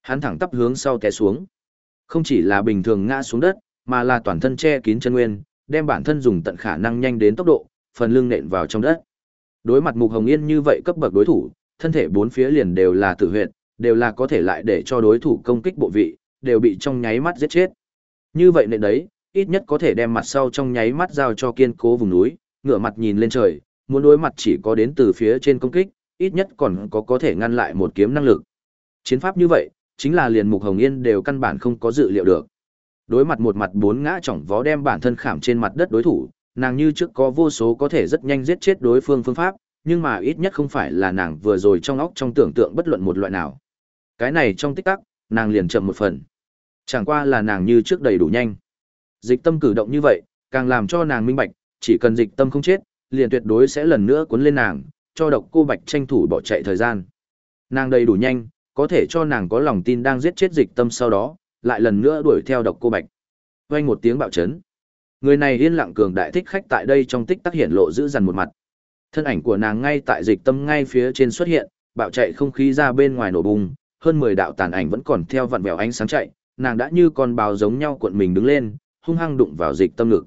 A: Hắn thẳng tắp hướng sau té xuống. Không chỉ là bình thường ngã xuống đất, mà là toàn thân che kín chân nguyên, đem bản thân dùng tận khả năng nhanh đến tốc độ, phần lưng nện vào trong đất. Đối mặt Mục Hồng Yên như vậy cấp bậc đối thủ, thân thể bốn phía liền đều là tử huyệt, đều là có thể lại để cho đối thủ công kích bộ vị, đều bị trong nháy mắt giết chết. Như vậy nện đấy, ít nhất có thể đem mặt sau trong nháy mắt giao cho kiên cố vùng núi, ngửa mặt nhìn lên trời, muốn đối mặt chỉ có đến từ phía trên công kích, ít nhất còn có có thể ngăn lại một kiếm năng lực. Chiến pháp như vậy, chính là liền Mục Hồng Yên đều căn bản không có dự liệu được. Đối mặt một mặt bốn ngã chỏng vó đem bản thân khảm trên mặt đất đối thủ, nàng như trước có vô số có thể rất nhanh giết chết đối phương phương pháp, nhưng mà ít nhất không phải là nàng vừa rồi trong óc trong tưởng tượng bất luận một loại nào. Cái này trong tích tắc, nàng liền chậm một phần. Chẳng qua là nàng như trước đầy đủ nhanh. Dịch tâm cử động như vậy, càng làm cho nàng minh bạch, chỉ cần dịch tâm không chết, liền tuyệt đối sẽ lần nữa cuốn lên nàng, cho độc cô bạch tranh thủ bỏ chạy thời gian. Nàng đầy đủ nhanh, có thể cho nàng có lòng tin đang giết chết dịch tâm sau đó, lại lần nữa đuổi theo độc cô bạch. Vang một tiếng bạo chấn. Người này yên lặng cường đại thích khách tại đây trong tích tắc hiện lộ giữ dằn một mặt. Thân ảnh của nàng ngay tại dịch tâm ngay phía trên xuất hiện, bạo chạy không khí ra bên ngoài nổ bùng, hơn 10 đạo tàn ảnh vẫn còn theo vặn vẹo ánh sáng chạy, nàng đã như con báo giống nhau cuộn mình đứng lên, hung hăng đụng vào dịch tâm ngực.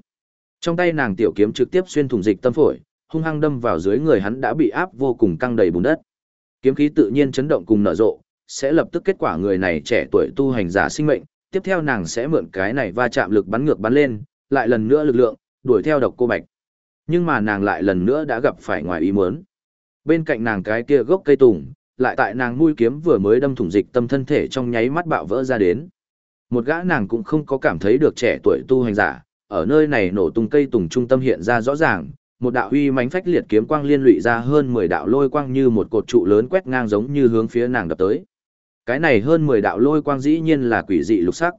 A: Trong tay nàng tiểu kiếm trực tiếp xuyên thủng dịch tâm phổi, hung hăng đâm vào dưới người hắn đã bị áp vô cùng căng đầy bùn đất. Kiếm khí tự nhiên chấn động cùng nở rộ, sẽ lập tức kết quả người này trẻ tuổi tu hành giả sinh mệnh, tiếp theo nàng sẽ mượn cái này va chạm lực bắn ngược bắn lên, lại lần nữa lực lượng, đuổi theo độc cô bạch. Nhưng mà nàng lại lần nữa đã gặp phải ngoài ý muốn. Bên cạnh nàng cái kia gốc cây tùng, lại tại nàng mũi kiếm vừa mới đâm thủng dịch tâm thân thể trong nháy mắt bạo vỡ ra đến. Một gã nàng cũng không có cảm thấy được trẻ tuổi tu hành giả, ở nơi này nổ tung cây tùng trung tâm hiện ra rõ ràng, một đạo huy mánh phách liệt kiếm quang liên lụy ra hơn 10 đạo lôi quang như một cột trụ lớn quét ngang giống như hướng phía nàng đập tới. Cái này hơn 10 đạo lôi quang dĩ nhiên là quỷ dị lục sắc.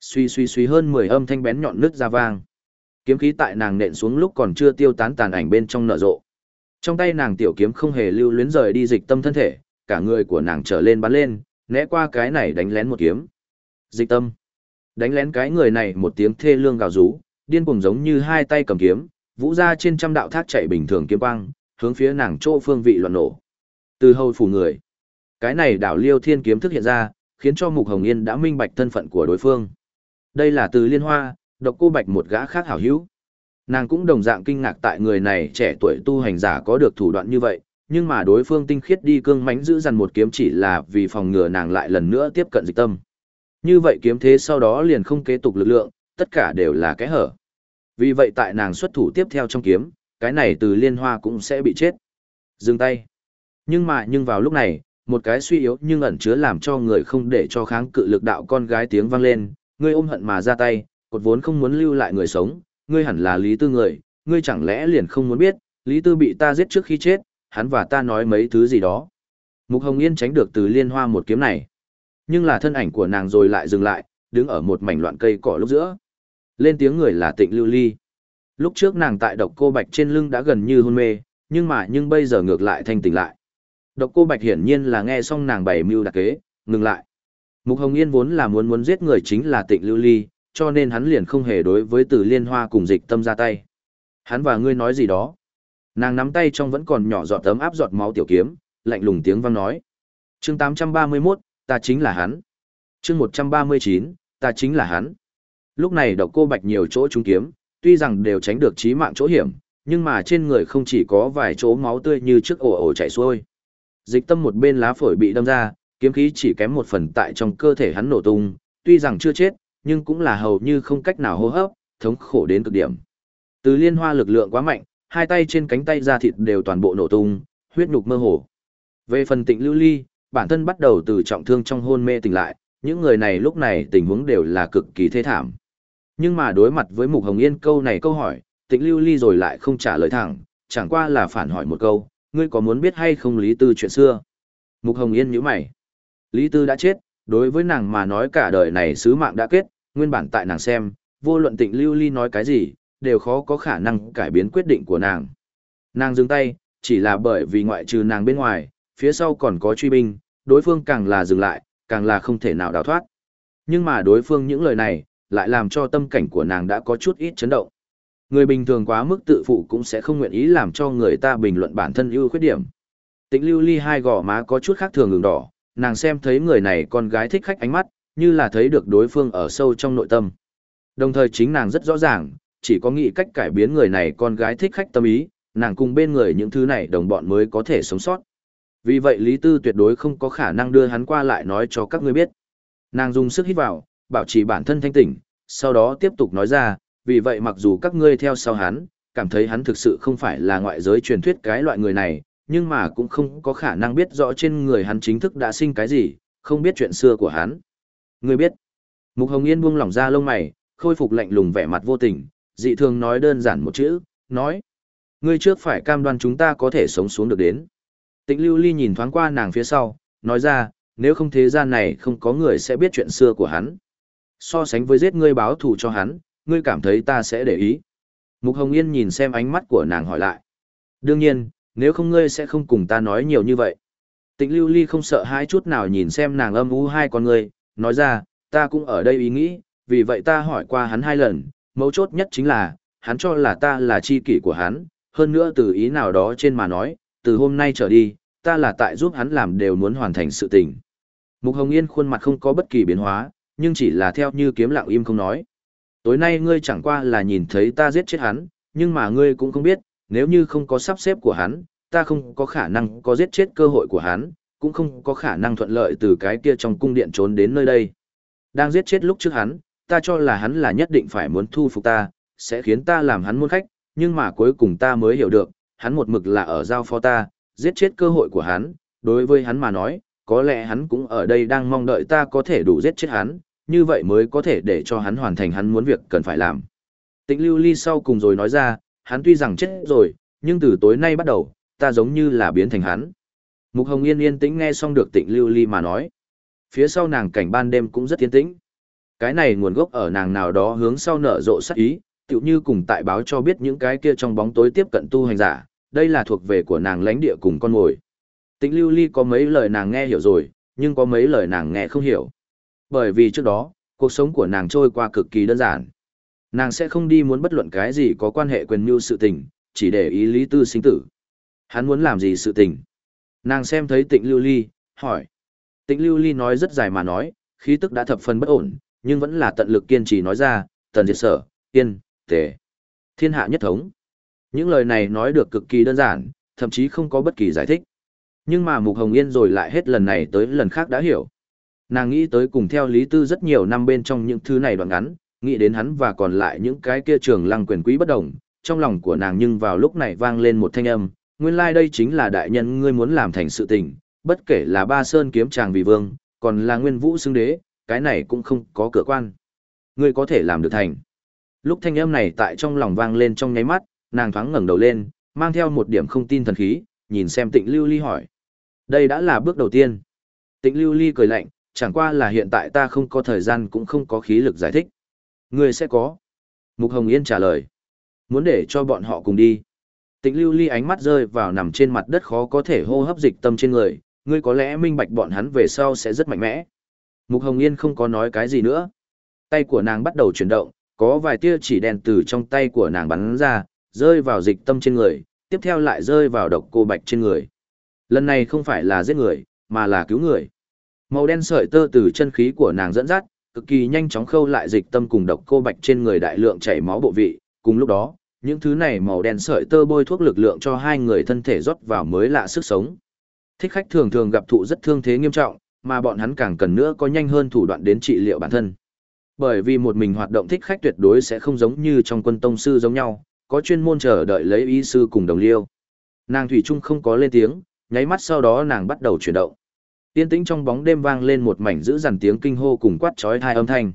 A: Suy suy suy hơn 10 âm thanh bén nhọn nước ra vang. Kiếm khí tại nàng nện xuống lúc còn chưa tiêu tán tàn ảnh bên trong nở rộ. Trong tay nàng tiểu kiếm không hề lưu luyến rời đi dịch tâm thân thể, cả người của nàng trở lên bắn lên, né qua cái này đánh lén một kiếm. Dịch tâm. Đánh lén cái người này một tiếng thê lương gào rú, điên cuồng giống như hai tay cầm kiếm, vũ ra trên trăm đạo thác chạy bình thường kiếm quang, hướng phía nàng chỗ phương vị loạn nổ. Từ hầu phủ người. Cái này đảo liêu thiên kiếm thức hiện ra, khiến cho Mục Hồng Yên đã minh bạch thân phận của đối phương. Đây là từ liên hoa, độc cô bạch một gã khác hảo hữu. Nàng cũng đồng dạng kinh ngạc tại người này trẻ tuổi tu hành giả có được thủ đoạn như vậy, nhưng mà đối phương tinh khiết đi cương mãnh giữ dằn một kiếm chỉ là vì phòng ngừa nàng lại lần nữa tiếp cận dịch tâm. Như vậy kiếm thế sau đó liền không kế tục lực lượng, tất cả đều là cái hở. Vì vậy tại nàng xuất thủ tiếp theo trong kiếm, cái này từ liên hoa cũng sẽ bị chết. Dừng tay. Nhưng mà nhưng vào lúc này, một cái suy yếu nhưng ẩn chứa làm cho người không để cho kháng cự lực đạo con gái tiếng vang lên, ngươi ôm hận mà ra tay, cột vốn không muốn lưu lại người sống, ngươi hẳn là Lý Tư người, ngươi chẳng lẽ liền không muốn biết, Lý Tư bị ta giết trước khi chết, hắn và ta nói mấy thứ gì đó. Mục Hồng Yên tránh được từ liên hoa một kiếm này. Nhưng là thân ảnh của nàng rồi lại dừng lại, đứng ở một mảnh loạn cây cỏ lúc giữa. Lên tiếng người là tịnh lưu ly. Lúc trước nàng tại độc cô bạch trên lưng đã gần như hôn mê, nhưng mà nhưng bây giờ ngược lại thanh tỉnh lại. Độc cô bạch hiển nhiên là nghe xong nàng bày mưu đặc kế, ngừng lại. Mục Hồng Yên vốn là muốn muốn giết người chính là tịnh lưu ly, cho nên hắn liền không hề đối với từ liên hoa cùng dịch tâm ra tay. Hắn và ngươi nói gì đó. Nàng nắm tay trong vẫn còn nhỏ giọt tấm áp giọt máu tiểu kiếm, lạnh lùng tiếng vang nói. chương 831, ta chính là hắn. chương 139, ta chính là hắn. Lúc này độc cô bạch nhiều chỗ trúng kiếm, tuy rằng đều tránh được chí mạng chỗ hiểm, nhưng mà trên người không chỉ có vài chỗ máu tươi như trước ổ ổ chảy xuôi. Dịch tâm một bên lá phổi bị đâm ra, kiếm khí chỉ kém một phần tại trong cơ thể hắn nổ tung, tuy rằng chưa chết, nhưng cũng là hầu như không cách nào hô hấp, thống khổ đến cực điểm. Từ liên hoa lực lượng quá mạnh, hai tay trên cánh tay da thịt đều toàn bộ nổ tung, huyết nhục mơ hồ. Về phần tịnh lưu ly, bản thân bắt đầu từ trọng thương trong hôn mê tỉnh lại, những người này lúc này tình huống đều là cực kỳ thê thảm. Nhưng mà đối mặt với Mục Hồng Yên câu này câu hỏi, tịnh lưu ly rồi lại không trả lời thẳng, chẳng qua là phản hỏi một câu, ngươi có muốn biết hay không Lý Tư chuyện xưa? Mục Hồng Yên nhíu mày. Lý Tư đã chết, đối với nàng mà nói cả đời này sứ mạng đã kết, nguyên bản tại nàng xem, vô luận tịnh lưu ly nói cái gì, đều khó có khả năng cải biến quyết định của nàng. Nàng dừng tay, chỉ là bởi vì ngoại trừ nàng bên ngoài, phía sau còn có truy binh, đối phương càng là dừng lại, càng là không thể nào đào thoát. Nhưng mà đối phương những lời này, lại làm cho tâm cảnh của nàng đã có chút ít chấn động. Người bình thường quá mức tự phụ cũng sẽ không nguyện ý làm cho người ta bình luận bản thân ưu khuyết điểm. Tĩnh lưu ly hai gò má có chút khác thường ngừng đỏ, nàng xem thấy người này con gái thích khách ánh mắt, như là thấy được đối phương ở sâu trong nội tâm. Đồng thời chính nàng rất rõ ràng, chỉ có nghĩ cách cải biến người này con gái thích khách tâm ý, nàng cùng bên người những thứ này đồng bọn mới có thể sống sót. Vì vậy Lý Tư tuyệt đối không có khả năng đưa hắn qua lại nói cho các ngươi biết. Nàng dùng sức hít vào, bảo trì bản thân thanh tỉnh, sau đó tiếp tục nói ra, vì vậy mặc dù các ngươi theo sau hắn, cảm thấy hắn thực sự không phải là ngoại giới truyền thuyết cái loại người này, nhưng mà cũng không có khả năng biết rõ trên người hắn chính thức đã sinh cái gì, không biết chuyện xưa của hắn. Ngươi biết. Mục Hồng Yên buông lỏng ra lông mày, khôi phục lạnh lùng vẻ mặt vô tình, dị thường nói đơn giản một chữ, nói. Ngươi trước phải cam đoan chúng ta có thể sống xuống được đến. Tịnh Lưu Ly nhìn thoáng qua nàng phía sau, nói ra, nếu không thế gian này không có người sẽ biết chuyện xưa của hắn. So sánh với giết ngươi báo thù cho hắn, ngươi cảm thấy ta sẽ để ý. Mục Hồng Yên nhìn xem ánh mắt của nàng hỏi lại. Đương nhiên, nếu không ngươi sẽ không cùng ta nói nhiều như vậy. Tịnh Lưu Ly không sợ hãi chút nào nhìn xem nàng âm u hai con ngươi, nói ra, ta cũng ở đây ý nghĩ, vì vậy ta hỏi qua hắn hai lần, mấu chốt nhất chính là, hắn cho là ta là chi kỷ của hắn, hơn nữa từ ý nào đó trên mà nói, từ hôm nay trở đi, ta là tại giúp hắn làm đều muốn hoàn thành sự tình. Mục Hồng Yên khuôn mặt không có bất kỳ biến hóa, nhưng chỉ là theo như kiếm lặng im không nói. Tối nay ngươi chẳng qua là nhìn thấy ta giết chết hắn, nhưng mà ngươi cũng không biết, nếu như không có sắp xếp của hắn, ta không có khả năng có giết chết cơ hội của hắn, cũng không có khả năng thuận lợi từ cái kia trong cung điện trốn đến nơi đây. Đang giết chết lúc trước hắn, ta cho là hắn là nhất định phải muốn thu phục ta, sẽ khiến ta làm hắn muôn khách, nhưng mà cuối cùng ta mới hiểu được, hắn một mực là ở giao phó ta, giết chết cơ hội của hắn, đối với hắn mà nói, có lẽ hắn cũng ở đây đang mong đợi ta có thể đủ giết chết hắn, như vậy mới có thể để cho hắn hoàn thành hắn muốn việc cần phải làm. Tịnh lưu ly sau cùng rồi nói ra, hắn tuy rằng chết rồi, nhưng từ tối nay bắt đầu, ta giống như là biến thành hắn. Mục Hồng Yên yên tĩnh nghe xong được tịnh lưu ly mà nói. Phía sau nàng cảnh ban đêm cũng rất yên tĩnh. Cái này nguồn gốc ở nàng nào đó hướng sau nở rộ sắc ý, tựu như cùng tại báo cho biết những cái kia trong bóng tối tiếp cận tu hành giả, đây là thuộc về của nàng lãnh địa cùng con ngồi. Tịnh lưu ly có mấy lời nàng nghe hiểu rồi, nhưng có mấy lời nàng nghe không hiểu. Bởi vì trước đó, cuộc sống của nàng trôi qua cực kỳ đơn giản. Nàng sẽ không đi muốn bất luận cái gì có quan hệ quyền mưu sự tình, chỉ để ý lý tư sinh tử. Hắn muốn làm gì sự tình? Nàng xem thấy tịnh lưu ly, hỏi. Tịnh lưu ly nói rất dài mà nói, khí tức đã thập phần bất ổn, nhưng vẫn là tận lực kiên trì nói ra, tần diệt sở, yên, tề, thiên hạ nhất thống. Những lời này nói được cực kỳ đơn giản, thậm chí không có bất kỳ giải thích. Nhưng mà Mục Hồng Yên rồi lại hết lần này tới lần khác đã hiểu. Nàng nghĩ tới cùng theo Lý Tư rất nhiều năm bên trong những thứ này đoạn ngắn, nghĩ đến hắn và còn lại những cái kia trường lăng quyền quý bất đồng, trong lòng của nàng nhưng vào lúc này vang lên một thanh âm, nguyên lai like đây chính là đại nhân ngươi muốn làm thành sự tình, bất kể là ba sơn kiếm chàng vì vương, còn là nguyên vũ xưng đế, cái này cũng không có cửa quan. Ngươi có thể làm được thành. Lúc thanh âm này tại trong lòng vang lên trong nháy mắt, nàng thoáng ngẩng đầu lên, mang theo một điểm không tin thần khí, nhìn xem tịnh lưu ly hỏi. Đây đã là bước đầu tiên. Tịnh lưu ly cười lạnh, chẳng qua là hiện tại ta không có thời gian cũng không có khí lực giải thích. Ngươi sẽ có. Mục Hồng Yên trả lời. Muốn để cho bọn họ cùng đi. Tịnh lưu ly ánh mắt rơi vào nằm trên mặt đất khó có thể hô hấp dịch tâm trên người, ngươi có lẽ minh bạch bọn hắn về sau sẽ rất mạnh mẽ. Mục Hồng Yên không có nói cái gì nữa. Tay của nàng bắt đầu chuyển động, có vài tia chỉ đèn từ trong tay của nàng bắn ra, rơi vào dịch tâm trên người, tiếp theo lại rơi vào độc cô bạch trên người. Lần này không phải là giết người, mà là cứu người. Màu đen sợi tơ từ chân khí của nàng dẫn dắt, cực kỳ nhanh chóng khâu lại dịch tâm cùng độc cô bạch trên người đại lượng chảy máu bộ vị, cùng lúc đó, những thứ này màu đen sợi tơ bôi thuốc lực lượng cho hai người thân thể rót vào mới lạ sức sống. Thích khách thường thường gặp thụ rất thương thế nghiêm trọng, mà bọn hắn càng cần nữa có nhanh hơn thủ đoạn đến trị liệu bản thân. Bởi vì một mình hoạt động thích khách tuyệt đối sẽ không giống như trong quân tông sư giống nhau, có chuyên môn chờ đợi lấy y sư cùng đồng liêu. Nàng Thủy Trung không có lên tiếng, nháy mắt sau đó nàng bắt đầu chuyển động. Tiên tĩnh trong bóng đêm vang lên một mảnh dữ dằn tiếng kinh hô cùng quát chói tai âm thanh.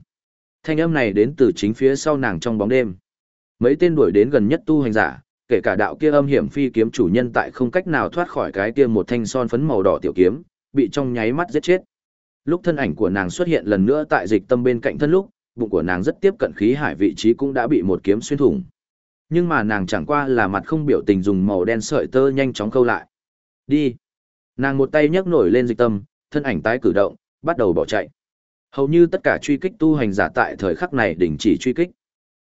A: Thanh âm này đến từ chính phía sau nàng trong bóng đêm. Mấy tên đuổi đến gần nhất tu hành giả, kể cả đạo kia âm hiểm phi kiếm chủ nhân tại không cách nào thoát khỏi cái kia một thanh son phấn màu đỏ tiểu kiếm, bị trong nháy mắt giết chết. Lúc thân ảnh của nàng xuất hiện lần nữa tại dịch tâm bên cạnh thân lúc, bụng của nàng rất tiếp cận khí hải vị trí cũng đã bị một kiếm xuyên thủng. Nhưng mà nàng chẳng qua là mặt không biểu tình dùng màu đen sợi tơ nhanh chóng câu lại. Đi. Nàng một tay nhấc nổi lên dịch tâm, thân ảnh tái cử động, bắt đầu bỏ chạy. Hầu như tất cả truy kích tu hành giả tại thời khắc này đình chỉ truy kích.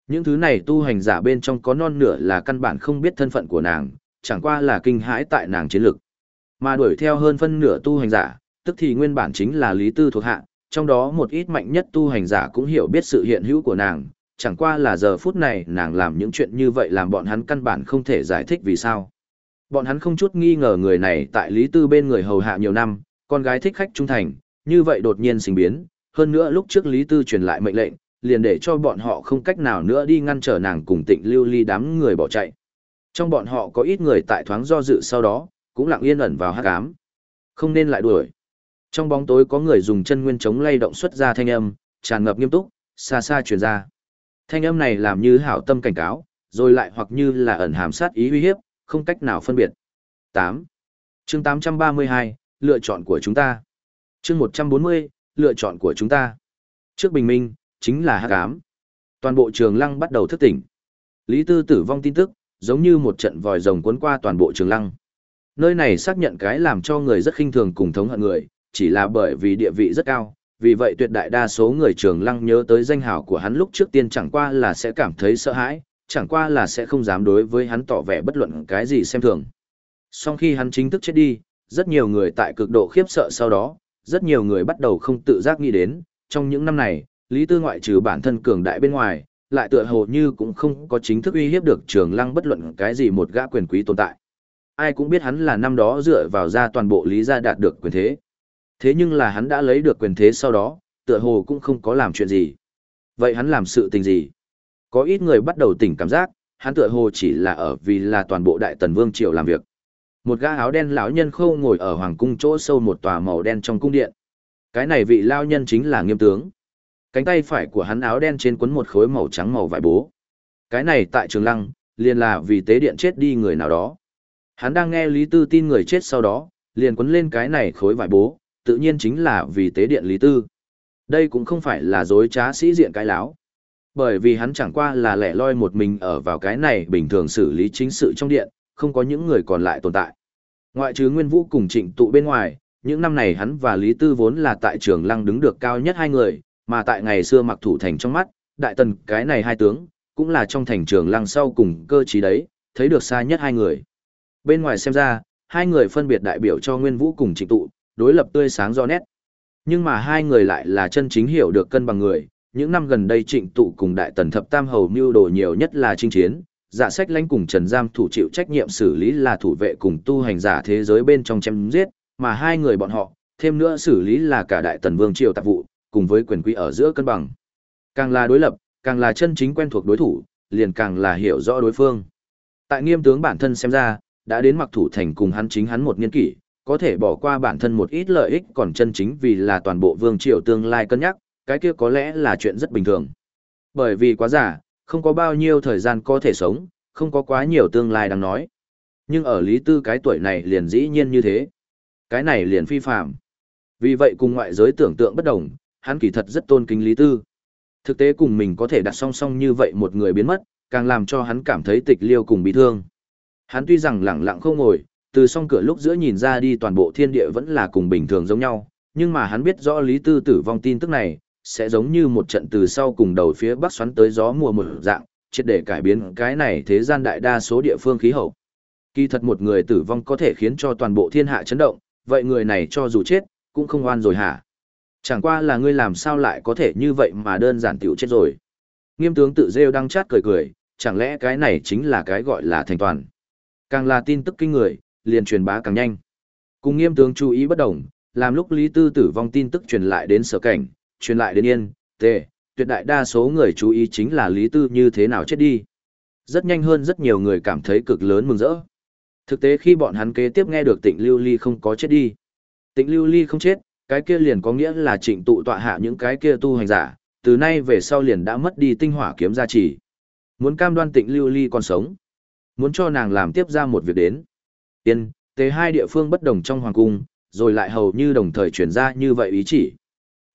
A: Những thứ này tu hành giả bên trong có non nửa là căn bản không biết thân phận của nàng, chẳng qua là kinh hãi tại nàng chiến lực. Mà đuổi theo hơn phân nửa tu hành giả, tức thì nguyên bản chính là Lý Tư thuộc hạ, trong đó một ít mạnh nhất tu hành giả cũng hiểu biết sự hiện hữu của nàng, chẳng qua là giờ phút này nàng làm những chuyện như vậy làm bọn hắn căn bản không thể giải thích vì sao. Bọn hắn không chút nghi ngờ người này tại Lý Tư bên người hầu hạ nhiều năm, con gái thích khách trung thành, như vậy đột nhiên sinh biến, hơn nữa lúc trước Lý Tư truyền lại mệnh lệnh, liền để cho bọn họ không cách nào nữa đi ngăn trở nàng cùng tịnh lưu ly đám người bỏ chạy. Trong bọn họ có ít người tại thoáng do dự sau đó, cũng lặng yên ẩn vào hát cám. Không nên lại đuổi. Trong bóng tối có người dùng chân nguyên chống lay động xuất ra thanh âm, tràn ngập nghiêm túc, xa xa truyền ra. Thanh âm này làm như hảo tâm cảnh cáo, rồi lại hoặc như là ẩn hàm sát ý uy hiếp, không cách nào phân biệt. 8. Chương 832, lựa chọn của chúng ta. Chương 140, lựa chọn của chúng ta. Trước bình minh, chính là hắc ám. Toàn bộ trường lăng bắt đầu thức tỉnh. Lý Tư tử vong tin tức, giống như một trận vòi rồng cuốn qua toàn bộ trường lăng. Nơi này xác nhận cái làm cho người rất khinh thường cùng thống hận người, chỉ là bởi vì địa vị rất cao, vì vậy tuyệt đại đa số người trường lăng nhớ tới danh hào của hắn lúc trước tiên chẳng qua là sẽ cảm thấy sợ hãi, chẳng qua là sẽ không dám đối với hắn tỏ vẻ bất luận cái gì xem thường. Sau khi hắn chính thức chết đi, rất nhiều người tại cực độ khiếp sợ sau đó, rất nhiều người bắt đầu không tự giác nghĩ đến, trong những năm này, Lý Tư ngoại trừ bản thân cường đại bên ngoài, lại tựa hồ như cũng không có chính thức uy hiếp được trường lăng bất luận cái gì một gã quyền quý tồn tại. Ai cũng biết hắn là năm đó dựa vào ra toàn bộ Lý gia đạt được quyền thế. Thế nhưng là hắn đã lấy được quyền thế sau đó, tựa hồ cũng không có làm chuyện gì. Vậy hắn làm sự tình gì? Có ít người bắt đầu tỉnh cảm giác, hắn tựa hồ chỉ là ở vì là toàn bộ đại tần vương triều làm việc. Một gã áo đen lão nhân khâu ngồi ở hoàng cung chỗ sâu một tòa màu đen trong cung điện. Cái này vị lao nhân chính là nghiêm tướng. Cánh tay phải của hắn áo đen trên quấn một khối màu trắng màu vải bố. Cái này tại trường lăng, liền là vì tế điện chết đi người nào đó. Hắn đang nghe Lý Tư tin người chết sau đó, liền quấn lên cái này khối vải bố, tự nhiên chính là vì tế điện Lý Tư. Đây cũng không phải là dối trá sĩ diện cái láo. Bởi vì hắn chẳng qua là lẻ loi một mình ở vào cái này bình thường xử lý chính sự trong điện, không có những người còn lại tồn tại. Ngoại trừ Nguyên Vũ cùng Trịnh tụ bên ngoài, những năm này hắn và Lý Tư vốn là tại trường lăng đứng được cao nhất hai người, mà tại ngày xưa mặc thủ thành trong mắt, đại tần cái này hai tướng, cũng là trong thành trường lăng sau cùng cơ trí đấy, thấy được xa nhất hai người. Bên ngoài xem ra, hai người phân biệt đại biểu cho Nguyên Vũ cùng Trịnh tụ, đối lập tươi sáng rõ nét. Nhưng mà hai người lại là chân chính hiểu được cân bằng người, những năm gần đây trịnh tụ cùng đại tần thập tam hầu mưu đồ nhiều nhất là chinh chiến, dạ sách lãnh cùng trần giam thủ chịu trách nhiệm xử lý là thủ vệ cùng tu hành giả thế giới bên trong chém giết, mà hai người bọn họ, thêm nữa xử lý là cả đại tần vương triều tạp vụ, cùng với quyền quý ở giữa cân bằng. Càng là đối lập, càng là chân chính quen thuộc đối thủ, liền càng là hiểu rõ đối phương. Tại nghiêm tướng bản thân xem ra, đã đến mặc thủ thành cùng hắn chính hắn một niên kỷ, có thể bỏ qua bản thân một ít lợi ích còn chân chính vì là toàn bộ vương triều tương lai cân nhắc, cái kia có lẽ là chuyện rất bình thường. Bởi vì quá giả, không có bao nhiêu thời gian có thể sống, không có quá nhiều tương lai đang nói. Nhưng ở Lý Tư cái tuổi này liền dĩ nhiên như thế. Cái này liền phi phạm. Vì vậy cùng ngoại giới tưởng tượng bất đồng, hắn kỳ thật rất tôn kính Lý Tư. Thực tế cùng mình có thể đặt song song như vậy một người biến mất, càng làm cho hắn cảm thấy tịch liêu cùng bị thương. Hắn tuy rằng lẳng lặng không ngồi, từ song cửa lúc giữa nhìn ra đi toàn bộ thiên địa vẫn là cùng bình thường giống nhau, nhưng mà hắn biết rõ Lý Tư tử vong tin tức này, sẽ giống như một trận từ sau cùng đầu phía bắc xoắn tới gió mùa một dạng, triệt để cải biến cái này thế gian đại đa số địa phương khí hậu. Kỳ thật một người tử vong có thể khiến cho toàn bộ thiên hạ chấn động, vậy người này cho dù chết, cũng không oan rồi hả? Chẳng qua là ngươi làm sao lại có thể như vậy mà đơn giản tiểu chết rồi. Nghiêm tướng tự rêu đang chát cười cười, chẳng lẽ cái này chính là cái gọi là thành toàn. Càng là tin tức kinh người, liền truyền bá càng nhanh. Cùng nghiêm tướng chú ý bất đồng, làm lúc Lý Tư tử vong tin tức truyền lại đến sở cảnh, truyền lại đến yên, tề, tuyệt đại đa số người chú ý chính là Lý Tư như thế nào chết đi. Rất nhanh hơn rất nhiều người cảm thấy cực lớn mừng rỡ. Thực tế khi bọn hắn kế tiếp nghe được tịnh lưu ly không có chết đi. Tịnh lưu ly không chết, cái kia liền có nghĩa là trịnh tụ tọa hạ những cái kia tu hành giả, từ nay về sau liền đã mất đi tinh hỏa kiếm gia trì. Muốn cam đoan tịnh lưu ly còn sống. Muốn cho nàng làm tiếp ra một việc đến. Tiên, tế hai địa phương bất đồng trong hoàng cung, rồi lại hầu như đồng thời chuyển ra như vậy ý chỉ.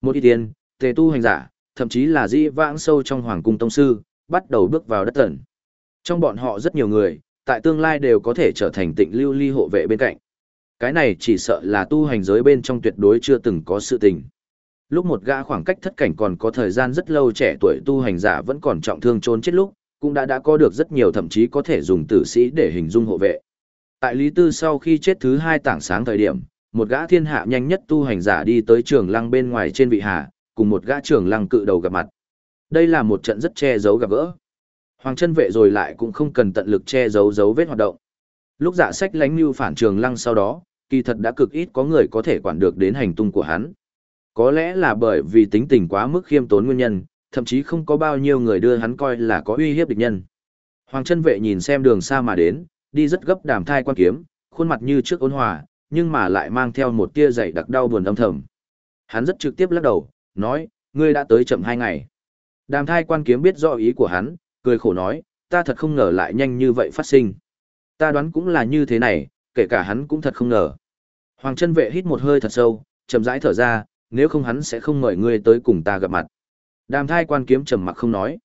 A: Một ý tiên, tề tu hành giả, thậm chí là dĩ vãng sâu trong hoàng cung tông sư, bắt đầu bước vào đất tần. Trong bọn họ rất nhiều người, tại tương lai đều có thể trở thành tịnh lưu ly hộ vệ bên cạnh. Cái này chỉ sợ là tu hành giới bên trong tuyệt đối chưa từng có sự tình. Lúc một gã khoảng cách thất cảnh còn có thời gian rất lâu trẻ tuổi tu hành giả vẫn còn trọng thương trốn chết lúc, cũng đã đã có được rất nhiều thậm chí có thể dùng tử sĩ để hình dung hộ vệ. Tại Lý Tư sau khi chết thứ hai tảng sáng thời điểm, một gã thiên hạ nhanh nhất tu hành giả đi tới trường lăng bên ngoài trên vị hà, cùng một gã trường lăng cự đầu gặp mặt. Đây là một trận rất che giấu gặp gỡ. Hoàng chân vệ rồi lại cũng không cần tận lực che giấu dấu vết hoạt động. Lúc dạ sách lánh mưu phản trường lăng sau đó, kỳ thật đã cực ít có người có thể quản được đến hành tung của hắn. Có lẽ là bởi vì tính tình quá mức khiêm tốn nguyên nhân, thậm chí không có bao nhiêu người đưa hắn coi là có uy hiếp địch nhân. Hoàng chân vệ nhìn xem đường xa mà đến, đi rất gấp đàm thai quan kiếm, khuôn mặt như trước ôn hòa, nhưng mà lại mang theo một tia dày đặc đau buồn âm thầm. Hắn rất trực tiếp lắc đầu, nói, ngươi đã tới chậm hai ngày. Đàm thai quan kiếm biết rõ ý của hắn, cười khổ nói, ta thật không ngờ lại nhanh như vậy phát sinh. Ta đoán cũng là như thế này, kể cả hắn cũng thật không ngờ. Hoàng chân vệ hít một hơi thật sâu, chậm rãi thở ra, nếu không hắn sẽ không mời ngươi tới cùng ta gặp mặt. Đàm thai quan kiếm trầm mặc không nói.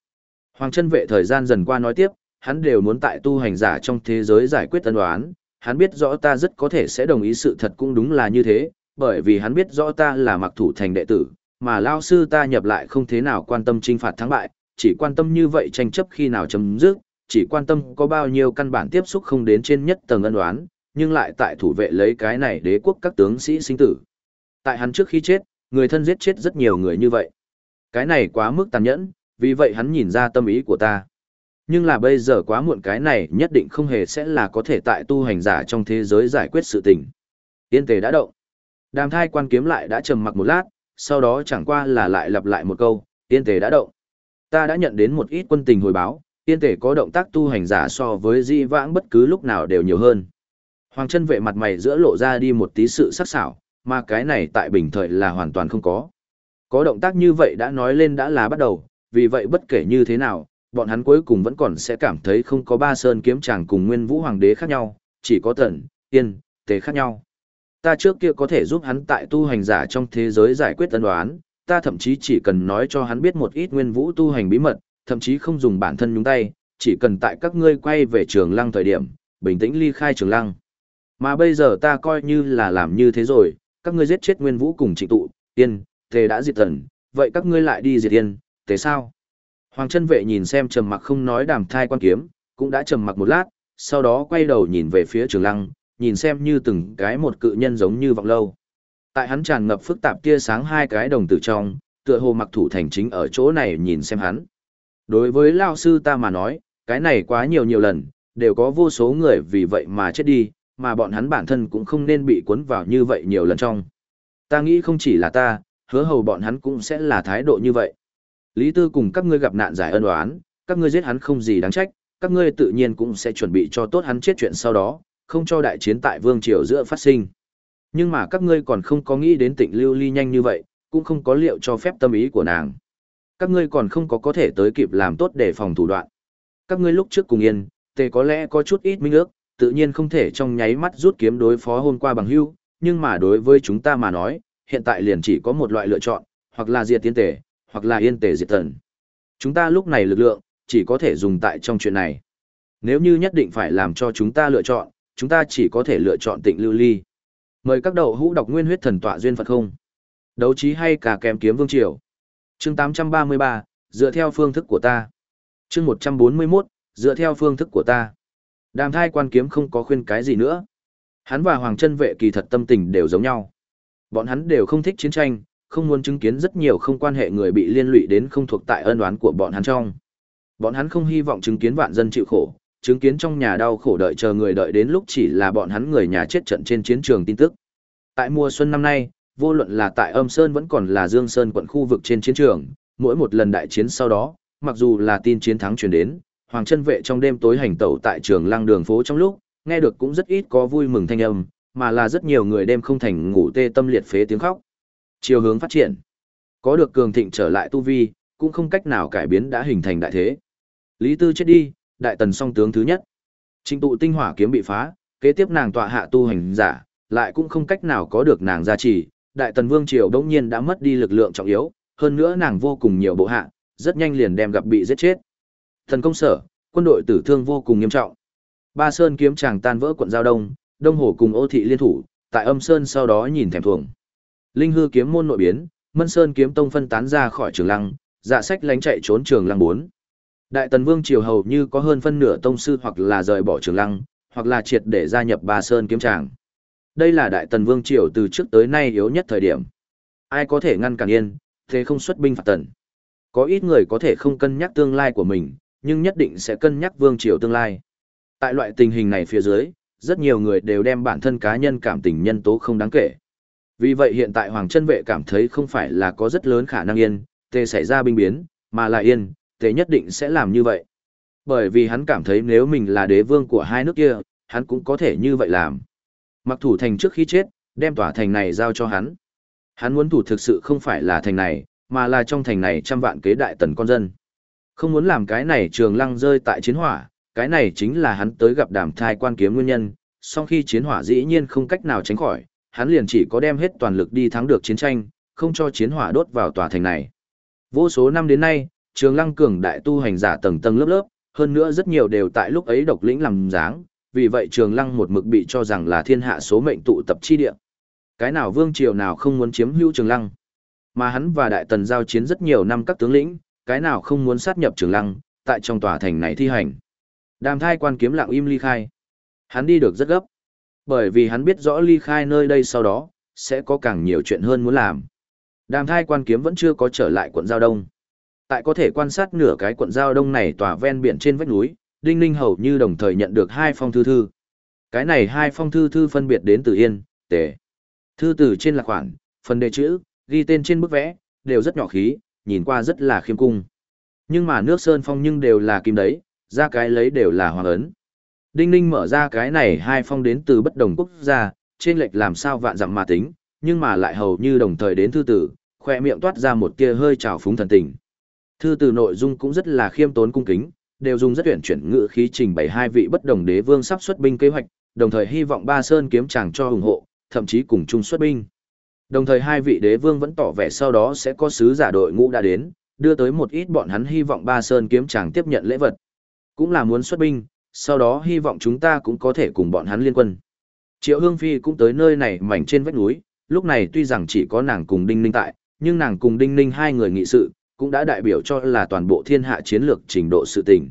A: Hoàng chân vệ thời gian dần qua nói tiếp, hắn đều muốn tại tu hành giả trong thế giới giải quyết tân đoán, hắn biết rõ ta rất có thể sẽ đồng ý sự thật cũng đúng là như thế, bởi vì hắn biết rõ ta là mặc thủ thành đệ tử, mà lao sư ta nhập lại không thế nào quan tâm trinh phạt thắng bại, chỉ quan tâm như vậy tranh chấp khi nào chấm dứt, chỉ quan tâm có bao nhiêu căn bản tiếp xúc không đến trên nhất tầng ân đoán, nhưng lại tại thủ vệ lấy cái này đế quốc các tướng sĩ sinh tử. Tại hắn trước khi chết, người thân giết chết rất nhiều người như vậy. Cái này quá mức tàn nhẫn, vì vậy hắn nhìn ra tâm ý của ta. Nhưng là bây giờ quá muộn cái này nhất định không hề sẽ là có thể tại tu hành giả trong thế giới giải quyết sự tình. Yên tề đã động. Đàm thai quan kiếm lại đã trầm mặc một lát, sau đó chẳng qua là lại lặp lại một câu, yên tề đã động. Ta đã nhận đến một ít quân tình hồi báo, yên tề có động tác tu hành giả so với di vãng bất cứ lúc nào đều nhiều hơn. Hoàng chân vệ mặt mày giữa lộ ra đi một tí sự sắc sảo, mà cái này tại bình thời là hoàn toàn không có. Có động tác như vậy đã nói lên đã là bắt đầu, vì vậy bất kể như thế nào, bọn hắn cuối cùng vẫn còn sẽ cảm thấy không có ba sơn kiếm chàng cùng nguyên vũ hoàng đế khác nhau, chỉ có tần, yên, tế khác nhau. Ta trước kia có thể giúp hắn tại tu hành giả trong thế giới giải quyết tân đoán, ta thậm chí chỉ cần nói cho hắn biết một ít nguyên vũ tu hành bí mật, thậm chí không dùng bản thân nhúng tay, chỉ cần tại các ngươi quay về trường lăng thời điểm, bình tĩnh ly khai trường lăng. Mà bây giờ ta coi như là làm như thế rồi, các ngươi giết chết nguyên vũ cùng trịnh tụ, yên, tề đã diệt thần, vậy các ngươi lại đi diệt yên, tề sao? Hoàng chân vệ nhìn xem trầm mặc không nói đàm thai quan kiếm, cũng đã trầm mặc một lát, sau đó quay đầu nhìn về phía trường lăng, nhìn xem như từng cái một cự nhân giống như vọng lâu. Tại hắn tràn ngập phức tạp tia sáng hai cái đồng tử trong, tựa hồ mặc thủ thành chính ở chỗ này nhìn xem hắn. Đối với lao sư ta mà nói, cái này quá nhiều nhiều lần, đều có vô số người vì vậy mà chết đi, mà bọn hắn bản thân cũng không nên bị cuốn vào như vậy nhiều lần trong. Ta nghĩ không chỉ là ta, hứa hầu bọn hắn cũng sẽ là thái độ như vậy. Lý Tư cùng các ngươi gặp nạn giải ân oán, các ngươi giết hắn không gì đáng trách, các ngươi tự nhiên cũng sẽ chuẩn bị cho tốt hắn chết chuyện sau đó, không cho đại chiến tại vương triều giữa phát sinh. Nhưng mà các ngươi còn không có nghĩ đến tịnh lưu ly nhanh như vậy, cũng không có liệu cho phép tâm ý của nàng. Các ngươi còn không có có thể tới kịp làm tốt để phòng thủ đoạn. Các ngươi lúc trước cùng yên, tề có lẽ có chút ít minh ước, tự nhiên không thể trong nháy mắt rút kiếm đối phó hôm qua bằng hưu, nhưng mà đối với chúng ta mà nói, hiện tại liền chỉ có một loại lựa chọn, hoặc là diệt tiến tề, hoặc là yên tề diệt thần. Chúng ta lúc này lực lượng, chỉ có thể dùng tại trong chuyện này. Nếu như nhất định phải làm cho chúng ta lựa chọn, chúng ta chỉ có thể lựa chọn tịnh lưu ly. Mời các đầu hũ đọc nguyên huyết thần tọa duyên Phật không. Đấu trí hay cả kèm kiếm vương triều. Chương 833, dựa theo phương thức của ta. Chương 141, dựa theo phương thức của ta. Đàm thai quan kiếm không có khuyên cái gì nữa. Hắn và Hoàng chân vệ kỳ thật tâm tình đều giống nhau. Bọn hắn đều không thích chiến tranh, không muốn chứng kiến rất nhiều không quan hệ người bị liên lụy đến không thuộc tại ân oán của bọn hắn trong. Bọn hắn không hy vọng chứng kiến vạn dân chịu khổ, chứng kiến trong nhà đau khổ đợi chờ người đợi đến lúc chỉ là bọn hắn người nhà chết trận trên chiến trường tin tức. Tại mùa xuân năm nay, vô luận là tại Âm Sơn vẫn còn là Dương Sơn quận khu vực trên chiến trường, mỗi một lần đại chiến sau đó, mặc dù là tin chiến thắng truyền đến, Hoàng chân vệ trong đêm tối hành tẩu tại trường lăng đường phố trong lúc, nghe được cũng rất ít có vui mừng thanh âm, mà là rất nhiều người đêm không thành ngủ tê tâm liệt phế tiếng khóc. Chiều hướng phát triển, có được cường thịnh trở lại tu vi, cũng không cách nào cải biến đã hình thành đại thế. Lý Tư chết đi, đại tần song tướng thứ nhất. Trình tụ tinh hỏa kiếm bị phá, kế tiếp nàng tọa hạ tu hành giả, lại cũng không cách nào có được nàng gia trì, đại tần vương triều đống nhiên đã mất đi lực lượng trọng yếu, hơn nữa nàng vô cùng nhiều bộ hạ, rất nhanh liền đem gặp bị giết chết. Thần công sở, quân đội tử thương vô cùng nghiêm trọng. Ba Sơn kiếm chàng tan vỡ quận Giao Đông, Đông Hồ cùng ô thị liên thủ, tại âm Sơn sau đó nhìn thèm thuồng. Linh hư kiếm môn nội biến, Mân Sơn kiếm tông phân tán ra khỏi trường lăng, dạ sách lánh chạy trốn trường lăng 4. Đại tần vương triều hầu như có hơn phân nửa tông sư hoặc là rời bỏ trường lăng, hoặc là triệt để gia nhập Ba Sơn kiếm tràng. Đây là đại tần vương triều từ trước tới nay yếu nhất thời điểm. Ai có thể ngăn cản yên, thế không xuất binh phạt tần. Có ít người có thể không cân nhắc tương lai của mình, nhưng nhất định sẽ cân nhắc vương triều tương lai. Tại loại tình hình này phía dưới, rất nhiều người đều đem bản thân cá nhân cảm tình nhân tố không đáng kể. Vì vậy hiện tại Hoàng chân vệ cảm thấy không phải là có rất lớn khả năng yên, tề xảy ra binh biến, mà là yên, tề nhất định sẽ làm như vậy. Bởi vì hắn cảm thấy nếu mình là đế vương của hai nước kia, hắn cũng có thể như vậy làm. Mặc thủ thành trước khi chết, đem tòa thành này giao cho hắn. Hắn muốn thủ thực sự không phải là thành này, mà là trong thành này trăm vạn kế đại tần con dân. Không muốn làm cái này trường lăng rơi tại chiến hỏa, cái này chính là hắn tới gặp đàm thai quan kiếm nguyên nhân, sau khi chiến hỏa dĩ nhiên không cách nào tránh khỏi, hắn liền chỉ có đem hết toàn lực đi thắng được chiến tranh, không cho chiến hỏa đốt vào tòa thành này. Vô số năm đến nay, trường lăng cường đại tu hành giả tầng tầng lớp lớp, hơn nữa rất nhiều đều tại lúc ấy độc lĩnh làm dáng, vì vậy trường lăng một mực bị cho rằng là thiên hạ số mệnh tụ tập chi địa. Cái nào vương triều nào không muốn chiếm hữu trường lăng. Mà hắn và đại tần giao chiến rất nhiều năm các tướng lĩnh, cái nào không muốn sát nhập trường lăng, tại trong tòa thành này thi hành. Đàm thai quan kiếm lặng im ly khai. Hắn đi được rất gấp. Bởi vì hắn biết rõ ly khai nơi đây sau đó, sẽ có càng nhiều chuyện hơn muốn làm. Đàm thai quan kiếm vẫn chưa có trở lại quận Giao Đông. Tại có thể quan sát nửa cái quận Giao Đông này tỏa ven biển trên vách núi, Đinh Ninh hầu như đồng thời nhận được hai phong thư thư. Cái này hai phong thư thư phân biệt đến từ Yên, Tề. Thư từ trên là khoản, phần đề chữ, ghi tên trên bức vẽ, đều rất nhỏ khí, nhìn qua rất là khiêm cung. Nhưng mà nước sơn phong nhưng đều là kim đấy, ra cái lấy đều là hoàng ấn. Đinh Ninh mở ra cái này hai phong đến từ bất đồng quốc gia, trên lệch làm sao vạn dặm mà tính, nhưng mà lại hầu như đồng thời đến thư tử, khoe miệng toát ra một tia hơi trào phúng thần tình. Thư tử nội dung cũng rất là khiêm tốn cung kính, đều dùng rất tuyển chuyển ngữ khí trình bày hai vị bất đồng đế vương sắp xuất binh kế hoạch, đồng thời hy vọng Ba Sơn kiếm chàng cho ủng hộ, thậm chí cùng chung xuất binh. Đồng thời hai vị đế vương vẫn tỏ vẻ sau đó sẽ có sứ giả đội ngũ đã đến, đưa tới một ít bọn hắn hy vọng Ba Sơn kiếm chàng tiếp nhận lễ vật. Cũng là muốn xuất binh, sau đó hy vọng chúng ta cũng có thể cùng bọn hắn liên quân. Triệu Hương Phi cũng tới nơi này mảnh trên vách núi, lúc này tuy rằng chỉ có nàng cùng Đinh Ninh tại, nhưng nàng cùng Đinh Ninh hai người nghị sự, cũng đã đại biểu cho là toàn bộ thiên hạ chiến lược trình độ sự tình.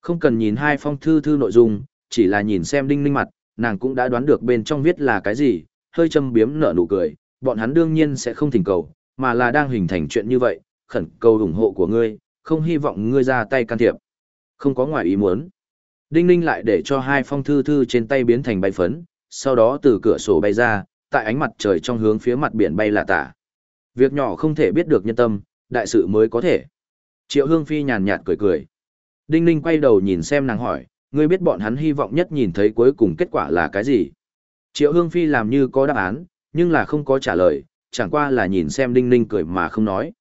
A: Không cần nhìn hai phong thư thư nội dung, chỉ là nhìn xem Đinh Ninh mặt, nàng cũng đã đoán được bên trong viết là cái gì, hơi châm biếm nở nụ cười, bọn hắn đương nhiên sẽ không thỉnh cầu, mà là đang hình thành chuyện như vậy, khẩn cầu ủng hộ của ngươi, không hy vọng ngươi ra tay can thiệp. Không có ngoài ý muốn. Đinh Ninh lại để cho hai phong thư thư trên tay biến thành bay phấn, sau đó từ cửa sổ bay ra, tại ánh mặt trời trong hướng phía mặt biển bay là tả. Việc nhỏ không thể biết được nhân tâm, đại sự mới có thể. Triệu Hương Phi nhàn nhạt cười cười. Đinh Ninh quay đầu nhìn xem nàng hỏi, ngươi biết bọn hắn hy vọng nhất nhìn thấy cuối cùng kết quả là cái gì? Triệu Hương Phi làm như có đáp án, nhưng là không có trả lời, chẳng qua là nhìn xem Đinh Ninh cười mà không nói.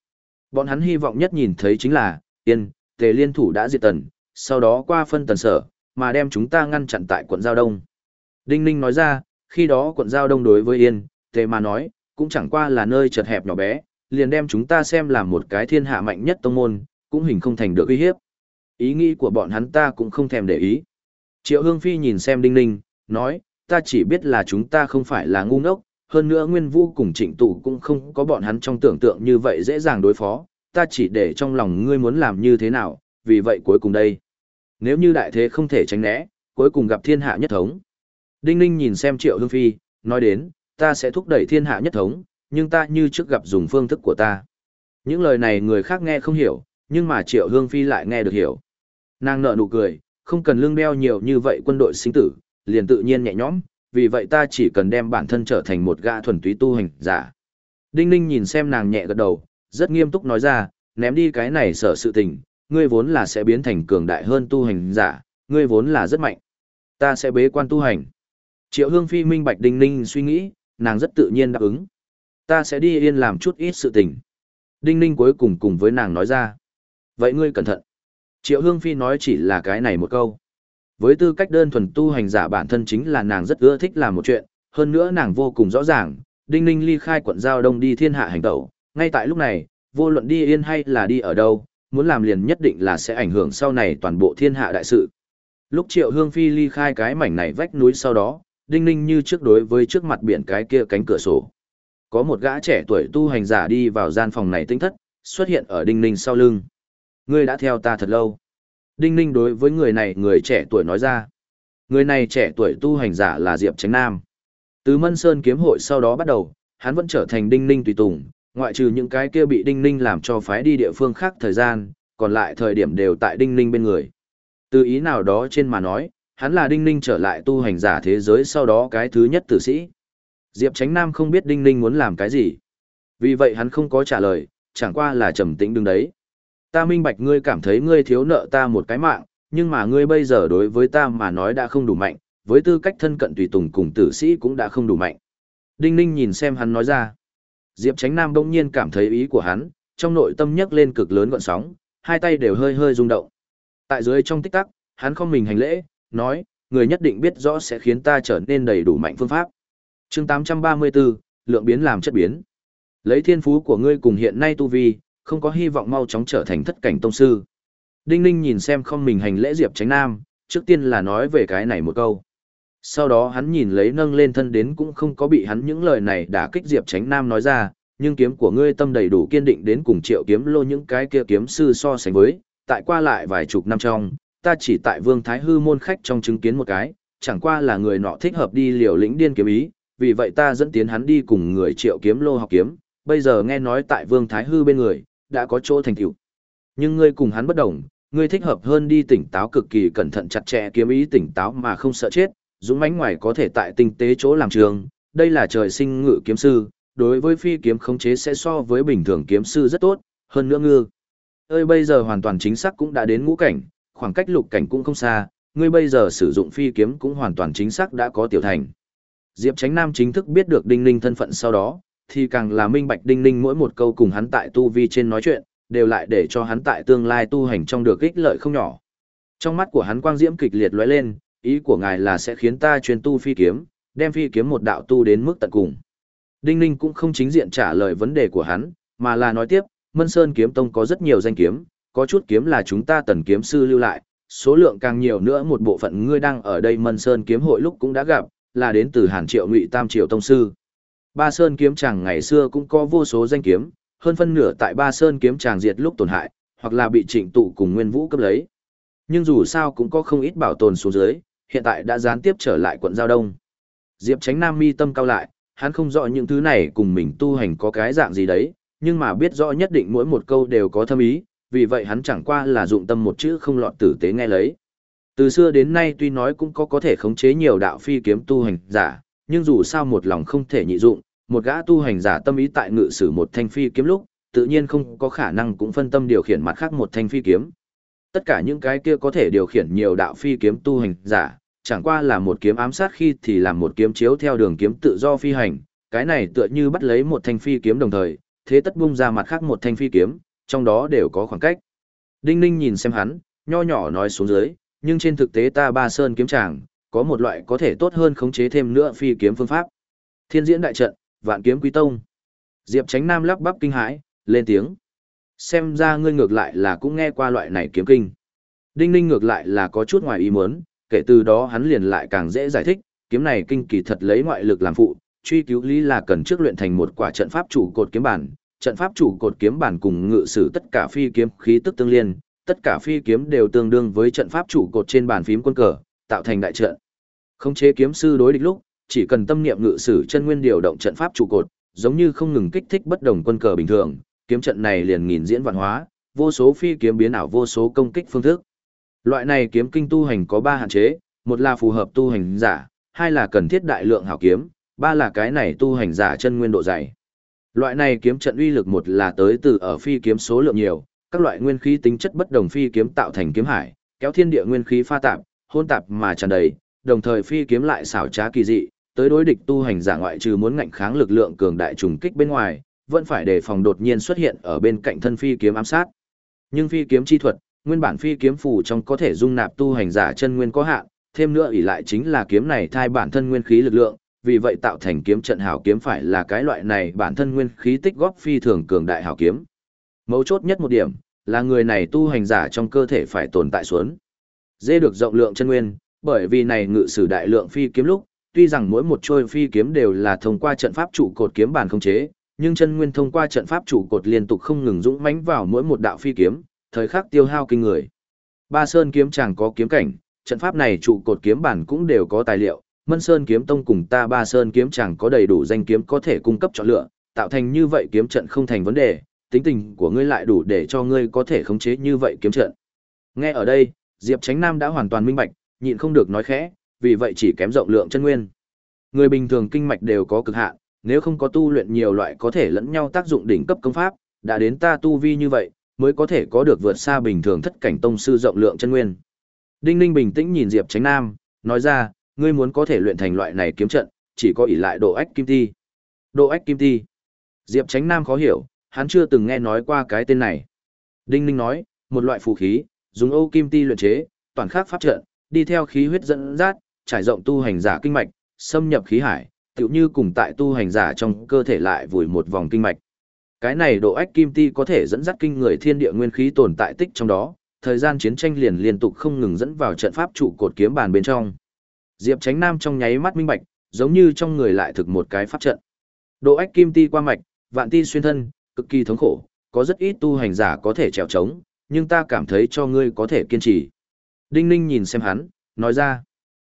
A: Bọn hắn hy vọng nhất nhìn thấy chính là, yên, tề liên thủ đã diệt tần, sau đó qua phân tần sở, mà đem chúng ta ngăn chặn tại quận Giao Đông. Đinh Ninh nói ra, khi đó quận Giao Đông đối với yên, tề mà nói, cũng chẳng qua là nơi chật hẹp nhỏ bé, liền đem chúng ta xem làm một cái thiên hạ mạnh nhất tông môn, cũng hình không thành được uy hiếp. Ý nghĩ của bọn hắn ta cũng không thèm để ý. Triệu Hương Phi nhìn xem Đinh Ninh, nói, ta chỉ biết là chúng ta không phải là ngu ngốc, hơn nữa Nguyên Vũ cùng Trịnh Tụ cũng không có bọn hắn trong tưởng tượng như vậy dễ dàng đối phó, ta chỉ để trong lòng ngươi muốn làm như thế nào, vì vậy cuối cùng đây. Nếu như đại thế không thể tránh né, cuối cùng gặp thiên hạ nhất thống. Đinh Ninh nhìn xem Triệu Hương Phi, nói đến, ta sẽ thúc đẩy thiên hạ nhất thống, nhưng ta như trước gặp dùng phương thức của ta. Những lời này người khác nghe không hiểu, nhưng mà Triệu Hương Phi lại nghe được hiểu. Nàng nợ nụ cười, không cần lương đeo nhiều như vậy quân đội sinh tử, liền tự nhiên nhẹ nhõm, vì vậy ta chỉ cần đem bản thân trở thành một gã thuần túy tu hành giả. Đinh Ninh nhìn xem nàng nhẹ gật đầu, rất nghiêm túc nói ra, ném đi cái này sở sự tình, ngươi vốn là sẽ biến thành cường đại hơn tu hành giả, ngươi vốn là rất mạnh. Ta sẽ bế quan tu hành. Triệu Hương Phi minh bạch Đinh Ninh suy nghĩ, nàng rất tự nhiên đáp ứng. Ta sẽ đi yên làm chút ít sự tình. Đinh Ninh cuối cùng cùng với nàng nói ra. Vậy ngươi cẩn thận. Triệu Hương Phi nói chỉ là cái này một câu. Với tư cách đơn thuần tu hành giả bản thân chính là nàng rất ưa thích làm một chuyện, hơn nữa nàng vô cùng rõ ràng, Đinh Ninh ly khai quận Giao Đông đi thiên hạ hành tẩu, ngay tại lúc này, vô luận đi yên hay là đi ở đâu, muốn làm liền nhất định là sẽ ảnh hưởng sau này toàn bộ thiên hạ đại sự. Lúc Triệu Hương Phi ly khai cái mảnh này vách núi sau đó, Đinh Ninh như trước đối với trước mặt biển cái kia cánh cửa sổ. Có một gã trẻ tuổi tu hành giả đi vào gian phòng này tinh thất, xuất hiện ở Đinh Ninh sau lưng. Ngươi đã theo ta thật lâu. Đinh Ninh đối với người này người trẻ tuổi nói ra. Người này trẻ tuổi tu hành giả là Diệp Tránh Nam. Từ Mân Sơn kiếm hội sau đó bắt đầu, hắn vẫn trở thành Đinh Ninh tùy tùng, ngoại trừ những cái kia bị Đinh Ninh làm cho phái đi địa phương khác thời gian, còn lại thời điểm đều tại Đinh Ninh bên người. Từ ý nào đó trên mà nói, hắn là Đinh Ninh trở lại tu hành giả thế giới sau đó cái thứ nhất tử sĩ. Diệp Tránh Nam không biết Đinh Ninh muốn làm cái gì. Vì vậy hắn không có trả lời, chẳng qua là trầm tĩnh đứng đấy. Ta minh bạch ngươi cảm thấy ngươi thiếu nợ ta một cái mạng, nhưng mà ngươi bây giờ đối với ta mà nói đã không đủ mạnh, với tư cách thân cận tùy tùng cùng tử sĩ cũng đã không đủ mạnh. Đinh Ninh nhìn xem hắn nói ra. Diệp Tránh Nam đông nhiên cảm thấy ý của hắn, trong nội tâm nhấc lên cực lớn gọn sóng, hai tay đều hơi hơi rung động. Tại dưới trong tích tắc, hắn không mình hành lễ, nói, người nhất định biết rõ sẽ khiến ta trở nên đầy đủ mạnh phương pháp. chương 834, lượng biến làm chất biến. Lấy thiên phú của ngươi cùng hiện nay tu vi, không có hy vọng mau chóng trở thành thất cảnh tông sư. Đinh Ninh nhìn xem không mình hành lễ Diệp Tránh Nam, trước tiên là nói về cái này một câu. Sau đó hắn nhìn lấy nâng lên thân đến cũng không có bị hắn những lời này đã kích Diệp Tránh Nam nói ra, nhưng kiếm của ngươi tâm đầy đủ kiên định đến cùng triệu kiếm lô những cái kia kiếm sư so sánh với, tại qua lại vài chục năm trong, ta chỉ tại Vương Thái Hư môn khách trong chứng kiến một cái, chẳng qua là người nọ thích hợp đi liều lĩnh điên kiếm ý, vì vậy ta dẫn tiến hắn đi cùng người triệu kiếm lô học kiếm, bây giờ nghe nói tại Vương Thái Hư bên người, đã có chỗ thành tựu. Nhưng ngươi cùng hắn bất đồng, ngươi thích hợp hơn đi tỉnh táo cực kỳ cẩn thận chặt chẽ kiếm ý tỉnh táo mà không sợ chết, dũng mãnh ngoài có thể tại tinh tế chỗ làm trường, đây là trời sinh ngự kiếm sư, đối với phi kiếm khống chế sẽ so với bình thường kiếm sư rất tốt, hơn nữa ngư. Ơi bây giờ hoàn toàn chính xác cũng đã đến ngũ cảnh, khoảng cách lục cảnh cũng không xa, ngươi bây giờ sử dụng phi kiếm cũng hoàn toàn chính xác đã có tiểu thành. Diệp Tránh Nam chính thức biết được Đinh Ninh thân phận sau đó, thì càng là minh bạch Đinh Ninh mỗi một câu cùng hắn tại tu vi trên nói chuyện, đều lại để cho hắn tại tương lai tu hành trong được ích lợi không nhỏ. Trong mắt của hắn quang diễm kịch liệt lóe lên, ý của ngài là sẽ khiến ta truyền tu phi kiếm, đem phi kiếm một đạo tu đến mức tận cùng. Đinh Ninh cũng không chính diện trả lời vấn đề của hắn, mà là nói tiếp, Mân Sơn kiếm tông có rất nhiều danh kiếm, có chút kiếm là chúng ta tần kiếm sư lưu lại, số lượng càng nhiều nữa một bộ phận ngươi đang ở đây Mân Sơn kiếm hội lúc cũng đã gặp, là đến từ Hàn Triệu Ngụy Tam Triệu tông sư. Ba Sơn kiếm chàng ngày xưa cũng có vô số danh kiếm, hơn phân nửa tại Ba Sơn kiếm chàng diệt lúc tổn hại, hoặc là bị Trịnh tụ cùng Nguyên Vũ cấp lấy. Nhưng dù sao cũng có không ít bảo tồn xuống dưới, hiện tại đã gián tiếp trở lại quận Giao Đông. Diệp Tránh Nam mi tâm cao lại, hắn không rõ những thứ này cùng mình tu hành có cái dạng gì đấy, nhưng mà biết rõ nhất định mỗi một câu đều có thâm ý, vì vậy hắn chẳng qua là dụng tâm một chữ không lọt tử tế nghe lấy. Từ xưa đến nay tuy nói cũng có có thể khống chế nhiều đạo phi kiếm tu hành giả, nhưng dù sao một lòng không thể nhị dụng, một gã tu hành giả tâm ý tại ngự sử một thanh phi kiếm lúc, tự nhiên không có khả năng cũng phân tâm điều khiển mặt khác một thanh phi kiếm. Tất cả những cái kia có thể điều khiển nhiều đạo phi kiếm tu hành giả, chẳng qua là một kiếm ám sát khi thì làm một kiếm chiếu theo đường kiếm tự do phi hành, cái này tựa như bắt lấy một thanh phi kiếm đồng thời, thế tất bung ra mặt khác một thanh phi kiếm, trong đó đều có khoảng cách. Đinh Ninh nhìn xem hắn, nho nhỏ nói xuống dưới, nhưng trên thực tế ta ba sơn kiếm tràng, có một loại có thể tốt hơn khống chế thêm nữa phi kiếm phương pháp. Thiên diễn đại trận, vạn kiếm quý tông. Diệp Tránh Nam lắp bắp kinh hãi, lên tiếng. Xem ra ngươi ngược lại là cũng nghe qua loại này kiếm kinh. Đinh Ninh ngược lại là có chút ngoài ý muốn, kể từ đó hắn liền lại càng dễ giải thích, kiếm này kinh kỳ thật lấy ngoại lực làm phụ, truy cứu lý là cần trước luyện thành một quả trận pháp chủ cột kiếm bản, trận pháp chủ cột kiếm bản cùng ngự sử tất cả phi kiếm khí tức tương liên, tất cả phi kiếm đều tương đương với trận pháp chủ cột trên bàn phím quân cờ, tạo thành đại trận. Khống chế kiếm sư đối địch lúc, chỉ cần tâm niệm ngự sử chân nguyên điều động trận pháp trụ cột, giống như không ngừng kích thích bất đồng quân cờ bình thường, kiếm trận này liền nghìn diễn vạn hóa, vô số phi kiếm biến ảo vô số công kích phương thức. Loại này kiếm kinh tu hành có ba hạn chế, một là phù hợp tu hành giả, hai là cần thiết đại lượng hảo kiếm, ba là cái này tu hành giả chân nguyên độ dày. Loại này kiếm trận uy lực một là tới từ ở phi kiếm số lượng nhiều, các loại nguyên khí tính chất bất đồng phi kiếm tạo thành kiếm hải, kéo thiên địa nguyên khí pha tạp, hôn tạp mà tràn đầy, đồng thời phi kiếm lại xảo trá kỳ dị, tới đối địch tu hành giả ngoại trừ muốn ngạnh kháng lực lượng cường đại trùng kích bên ngoài, vẫn phải đề phòng đột nhiên xuất hiện ở bên cạnh thân phi kiếm ám sát. Nhưng phi kiếm chi thuật, nguyên bản phi kiếm phù trong có thể dung nạp tu hành giả chân nguyên có hạn, thêm nữa ỷ lại chính là kiếm này thai bản thân nguyên khí lực lượng, vì vậy tạo thành kiếm trận hảo kiếm phải là cái loại này bản thân nguyên khí tích góp phi thường cường đại hảo kiếm. Mấu chốt nhất một điểm, là người này tu hành giả trong cơ thể phải tồn tại xuống. Dê được rộng lượng chân nguyên, bởi vì này ngự sử đại lượng phi kiếm lúc, tuy rằng mỗi một trôi phi kiếm đều là thông qua trận pháp trụ cột kiếm bản khống chế, nhưng chân nguyên thông qua trận pháp trụ cột liên tục không ngừng dũng mãnh vào mỗi một đạo phi kiếm, thời khắc tiêu hao kinh người. Ba Sơn kiếm chẳng có kiếm cảnh, trận pháp này trụ cột kiếm bản cũng đều có tài liệu, Mân Sơn kiếm tông cùng ta Ba Sơn kiếm chẳng có đầy đủ danh kiếm có thể cung cấp chọn lựa, tạo thành như vậy kiếm trận không thành vấn đề, tính tình của ngươi lại đủ để cho ngươi có thể khống chế như vậy kiếm trận. Nghe ở đây, Diệp Chánh Nam đã hoàn toàn minh bạch, nhịn không được nói khẽ, vì vậy chỉ kém rộng lượng chân nguyên. Người bình thường kinh mạch đều có cực hạn, nếu không có tu luyện nhiều loại có thể lẫn nhau tác dụng đỉnh cấp công pháp, đã đến ta tu vi như vậy, mới có thể có được vượt xa bình thường thất cảnh tông sư rộng lượng chân nguyên. Đinh Ninh bình tĩnh nhìn Diệp Chánh Nam, nói ra, ngươi muốn có thể luyện thành loại này kiếm trận, chỉ có ỷ lại độ ách kim ti. Độ ách kim ti. Diệp Chánh Nam khó hiểu, hắn chưa từng nghe nói qua cái tên này. Đinh Ninh nói, một loại phù khí, dùng Âu kim ti luyện chế, toàn khắc pháp trận, đi theo khí huyết dẫn dắt, trải rộng tu hành giả kinh mạch, xâm nhập khí hải, tựu như cùng tại tu hành giả trong cơ thể lại vùi một vòng kinh mạch. Cái này độ ách kim ti có thể dẫn dắt kinh người thiên địa nguyên khí tồn tại tích trong đó, thời gian chiến tranh liền liên tục không ngừng dẫn vào trận pháp trụ cột kiếm bàn bên trong. Diệp Chánh Nam trong nháy mắt minh bạch, giống như trong người lại thực một cái pháp trận. Độ ách kim ti qua mạch, vạn ti xuyên thân, cực kỳ thống khổ, có rất ít tu hành giả có thể trèo trống, nhưng ta cảm thấy cho ngươi có thể kiên trì. Đinh Ninh nhìn xem hắn, nói ra.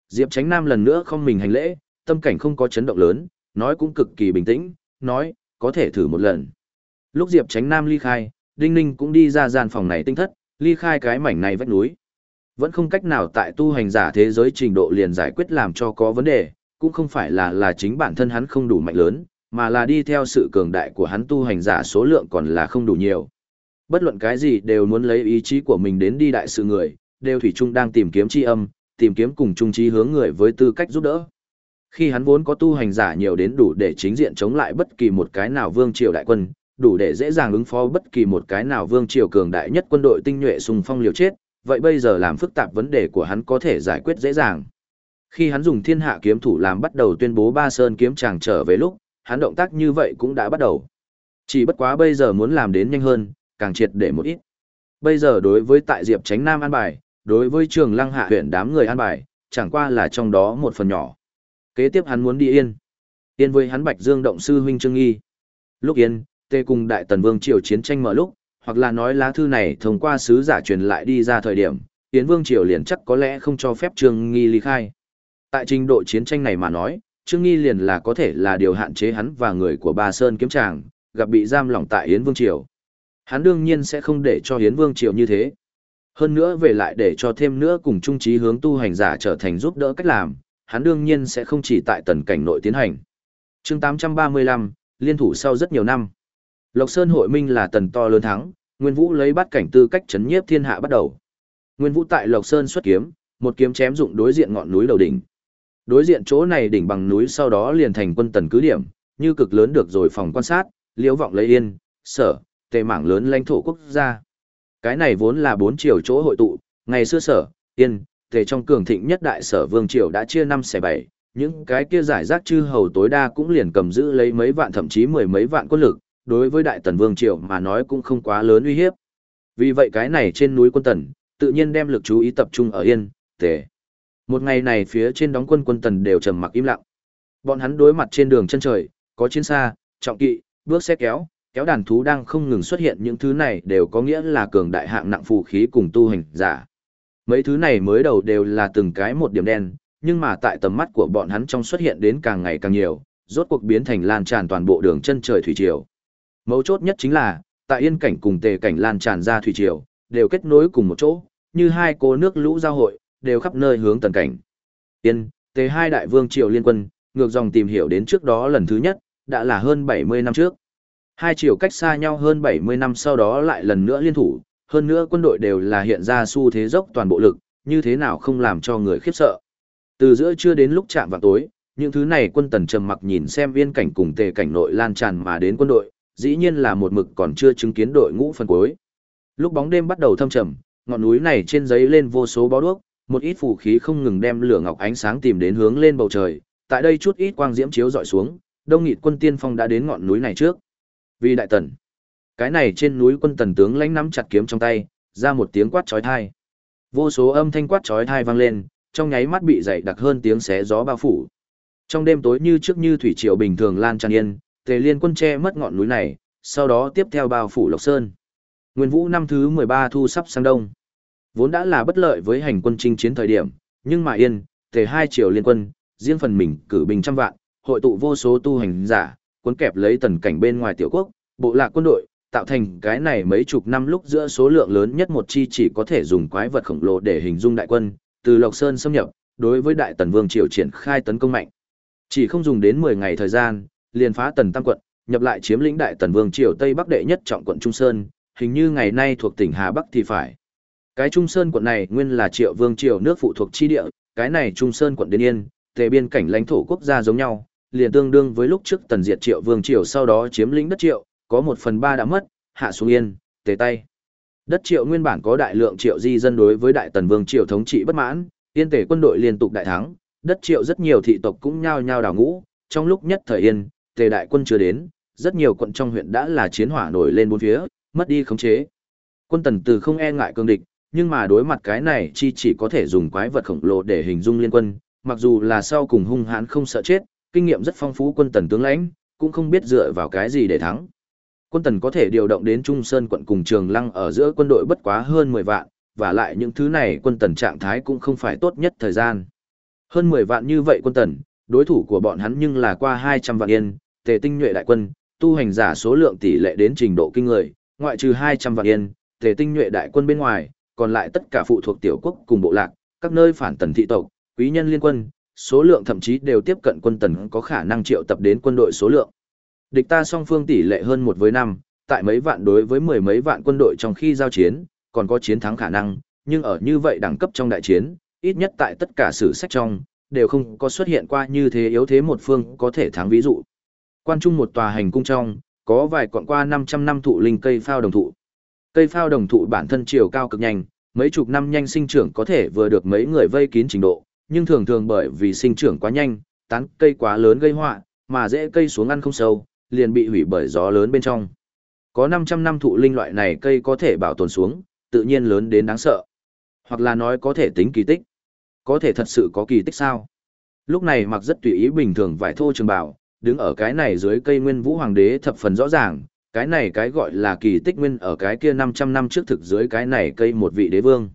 A: Diệp Chánh Nam lần nữa không mình hành lễ, tâm cảnh không có chấn động lớn, nói cũng cực kỳ bình tĩnh, nói, có thể thử một lần. Lúc Diệp Chánh Nam ly khai, Đinh Ninh cũng đi ra gian phòng này tinh thất, ly khai cái mảnh này vách núi. Vẫn không cách nào tại tu hành giả thế giới trình độ liền giải quyết làm cho có vấn đề, cũng không phải là là chính bản thân hắn không đủ mạnh lớn, mà là đi theo sự cường đại của hắn tu hành giả số lượng còn là không đủ nhiều. Bất luận cái gì đều muốn lấy ý chí của mình đến đi đại sự người, đều thủy chung đang tìm kiếm chi âm, tìm kiếm cùng chung trí hướng người với tư cách giúp đỡ. Khi hắn vốn có tu hành giả nhiều đến đủ để chính diện chống lại bất kỳ một cái nào vương triều đại quân, đủ để dễ dàng ứng phó bất kỳ một cái nào vương triều cường đại nhất quân đội tinh nhuệ xung phong liều chết, vậy bây giờ làm phức tạp vấn đề của hắn có thể giải quyết dễ dàng. Khi hắn dùng thiên hạ kiếm thủ làm bắt đầu tuyên bố ba sơn kiếm chàng trở về lúc, hắn động tác như vậy cũng đã bắt đầu. Chỉ bất quá bây giờ muốn làm đến nhanh hơn, càng triệt để một ít. Bây giờ đối với tại Diệp Tránh Nam an bài, đối với trường lăng hạ huyện đám người an bài, chẳng qua là trong đó một phần nhỏ. Kế tiếp hắn muốn đi yên. Yên với hắn Bạch Dương động sư huynh Trương Nghi. Lúc yên, tê cùng Đại Tần Vương triều chiến tranh mở lúc, hoặc là nói lá thư này thông qua sứ giả truyền lại đi ra thời điểm, Yến Vương triều liền chắc có lẽ không cho phép Trương Nghi ly khai. Tại trình độ chiến tranh này mà nói, Trương Nghi liền là có thể là điều hạn chế hắn và người của Ba Sơn kiếm tràng, gặp bị giam lỏng tại Yến Vương triều. Hắn đương nhiên sẽ không để cho Yến Vương triều như thế. Hơn nữa về lại để cho thêm nữa cùng trung trí hướng tu hành giả trở thành giúp đỡ cách làm, hắn đương nhiên sẽ không chỉ tại tần cảnh nội tiến hành. chương 835, liên thủ sau rất nhiều năm. Lộc Sơn hội minh là tần to lớn thắng, Nguyên Vũ lấy bắt cảnh tư cách chấn nhiếp thiên hạ bắt đầu. Nguyên Vũ tại Lộc Sơn xuất kiếm, một kiếm chém dụng đối diện ngọn núi đầu đỉnh. Đối diện chỗ này đỉnh bằng núi sau đó liền thành quân tần cứ điểm, như cực lớn được rồi phòng quan sát, liễu vọng lấy yên, sở, tề mảng lớn lãnh thổ quốc gia. Cái này vốn là bốn triều chỗ hội tụ, ngày xưa sở, yên, tề trong cường thịnh nhất đại sở vương triều đã chia năm xẻ bảy, những cái kia giải rác chư hầu tối đa cũng liền cầm giữ lấy mấy vạn thậm chí mười mấy vạn quân lực, đối với đại tần vương triều mà nói cũng không quá lớn uy hiếp. Vì vậy cái này trên núi quân tần, tự nhiên đem lực chú ý tập trung ở yên, tề. Một ngày này phía trên đóng quân quân tần đều trầm mặc im lặng. Bọn hắn đối mặt trên đường chân trời, có chiến xa, trọng kỵ, bước xe kéo, kéo đàn thú đang không ngừng xuất hiện những thứ này đều có nghĩa là cường đại hạng nặng phù khí cùng tu hành giả. Mấy thứ này mới đầu đều là từng cái một điểm đen, nhưng mà tại tầm mắt của bọn hắn trong xuất hiện đến càng ngày càng nhiều, rốt cuộc biến thành lan tràn toàn bộ đường chân trời thủy triều. Mấu chốt nhất chính là, tại yên cảnh cùng tề cảnh lan tràn ra thủy triều, đều kết nối cùng một chỗ, như hai cố nước lũ giao hội, đều khắp nơi hướng tần cảnh. Tiên, tề hai đại vương triều liên quân, ngược dòng tìm hiểu đến trước đó lần thứ nhất, đã là hơn 70 năm trước. Hai triều cách xa nhau hơn 70 năm sau đó lại lần nữa liên thủ, hơn nữa quân đội đều là hiện ra xu thế dốc toàn bộ lực, như thế nào không làm cho người khiếp sợ. Từ giữa trưa đến lúc chạm vào tối, những thứ này quân tần trầm mặc nhìn xem viên cảnh cùng tề cảnh nội lan tràn mà đến quân đội, dĩ nhiên là một mực còn chưa chứng kiến đội ngũ phân cuối. Lúc bóng đêm bắt đầu thâm trầm, ngọn núi này trên giấy lên vô số bó đuốc, một ít phù khí không ngừng đem lửa ngọc ánh sáng tìm đến hướng lên bầu trời, tại đây chút ít quang diễm chiếu dọi xuống, đông nghịt quân tiên phong đã đến ngọn núi này trước. Vì đại tần, cái này trên núi quân tần tướng lãnh nắm chặt kiếm trong tay, ra một tiếng quát chói tai. Vô số âm thanh quát chói tai vang lên, trong nháy mắt bị dày đặc hơn tiếng xé gió bao phủ. Trong đêm tối như trước như thủy triều bình thường lan tràn yên, Tề Liên quân che mất ngọn núi này, sau đó tiếp theo bao phủ Lộc Sơn. Nguyên Vũ năm thứ 13 thu sắp sang đông. Vốn đã là bất lợi với hành quân chinh chiến thời điểm, nhưng mà yên, Tề hai triều liên quân, riêng phần mình cử bình trăm vạn, hội tụ vô số tu hành giả, cuốn kẹp lấy tần cảnh bên ngoài tiểu quốc, bộ lạc quân đội, tạo thành cái này mấy chục năm lúc giữa số lượng lớn nhất một chi chỉ có thể dùng quái vật khổng lồ để hình dung đại quân, từ Lộc Sơn xâm nhập, đối với Đại Tần Vương triều triển khai tấn công mạnh. Chỉ không dùng đến 10 ngày thời gian, liền phá Tần Tam quận, nhập lại chiếm lĩnh Đại Tần Vương triều Tây Bắc đệ nhất trọng quận Trung Sơn, hình như ngày nay thuộc tỉnh Hà Bắc thì phải. Cái Trung Sơn quận này nguyên là Triệu Vương triều nước phụ thuộc chi địa, cái này Trung Sơn quận đến yên, tề biên cảnh lãnh thổ quốc gia giống nhau, liền tương đương với lúc trước Tần diệt Triệu Vương triều sau đó chiếm lĩnh đất Triệu, có một phần ba đã mất, hạ xuống yên, tề tay. Đất Triệu nguyên bản có đại lượng Triệu di dân đối với Đại Tần Vương triều thống trị bất mãn, yên tề quân đội liên tục đại thắng, đất Triệu rất nhiều thị tộc cũng nhao nhao đào ngũ, trong lúc nhất thời yên, tề đại quân chưa đến, rất nhiều quận trong huyện đã là chiến hỏa nổi lên bốn phía, mất đi khống chế. Quân Tần từ không e ngại cương địch, nhưng mà đối mặt cái này chi chỉ có thể dùng quái vật khổng lồ để hình dung liên quân, mặc dù là sau cùng hung hãn không sợ chết, kinh nghiệm rất phong phú quân Tần tướng lãnh, cũng không biết dựa vào cái gì để thắng. Quân tần có thể điều động đến Trung Sơn quận cùng Trường Lăng ở giữa quân đội bất quá hơn 10 vạn, và lại những thứ này quân tần trạng thái cũng không phải tốt nhất thời gian. Hơn 10 vạn như vậy quân tần, đối thủ của bọn hắn nhưng là qua 200 vạn yên, tề tinh nhuệ đại quân, tu hành giả số lượng tỷ lệ đến trình độ kinh người, ngoại trừ 200 vạn yên, tề tinh nhuệ đại quân bên ngoài, còn lại tất cả phụ thuộc tiểu quốc cùng bộ lạc, các nơi phản tần thị tộc, quý nhân liên quân, số lượng thậm chí đều tiếp cận quân tần có khả năng triệu tập đến quân đội số lượng. Địch ta song phương tỷ lệ hơn một với năm, tại mấy vạn đối với mười mấy vạn quân đội trong khi giao chiến, còn có chiến thắng khả năng, nhưng ở như vậy đẳng cấp trong đại chiến, ít nhất tại tất cả sử sách trong, đều không có xuất hiện qua như thế yếu thế một phương có thể thắng ví dụ. Quan trung một tòa hành cung trong, có vài quọn qua 500 năm thụ linh cây phao đồng thụ. Cây phao đồng thụ bản thân chiều cao cực nhanh, mấy chục năm nhanh sinh trưởng có thể vừa được mấy người vây kín trình độ, nhưng thường thường bởi vì sinh trưởng quá nhanh, tán cây quá lớn gây họa, mà dễ cây xuống ăn không sâu, liền bị hủy bởi gió lớn bên trong. Có 500 năm thụ linh loại này cây có thể bảo tồn xuống, tự nhiên lớn đến đáng sợ. Hoặc là nói có thể tính kỳ tích. Có thể thật sự có kỳ tích sao? Lúc này mặc rất tùy ý bình thường vải thô trường bào, đứng ở cái này dưới cây nguyên vũ hoàng đế thập phần rõ ràng, cái này cái gọi là kỳ tích nguyên ở cái kia 500 năm trước thực dưới cái này cây một vị đế vương.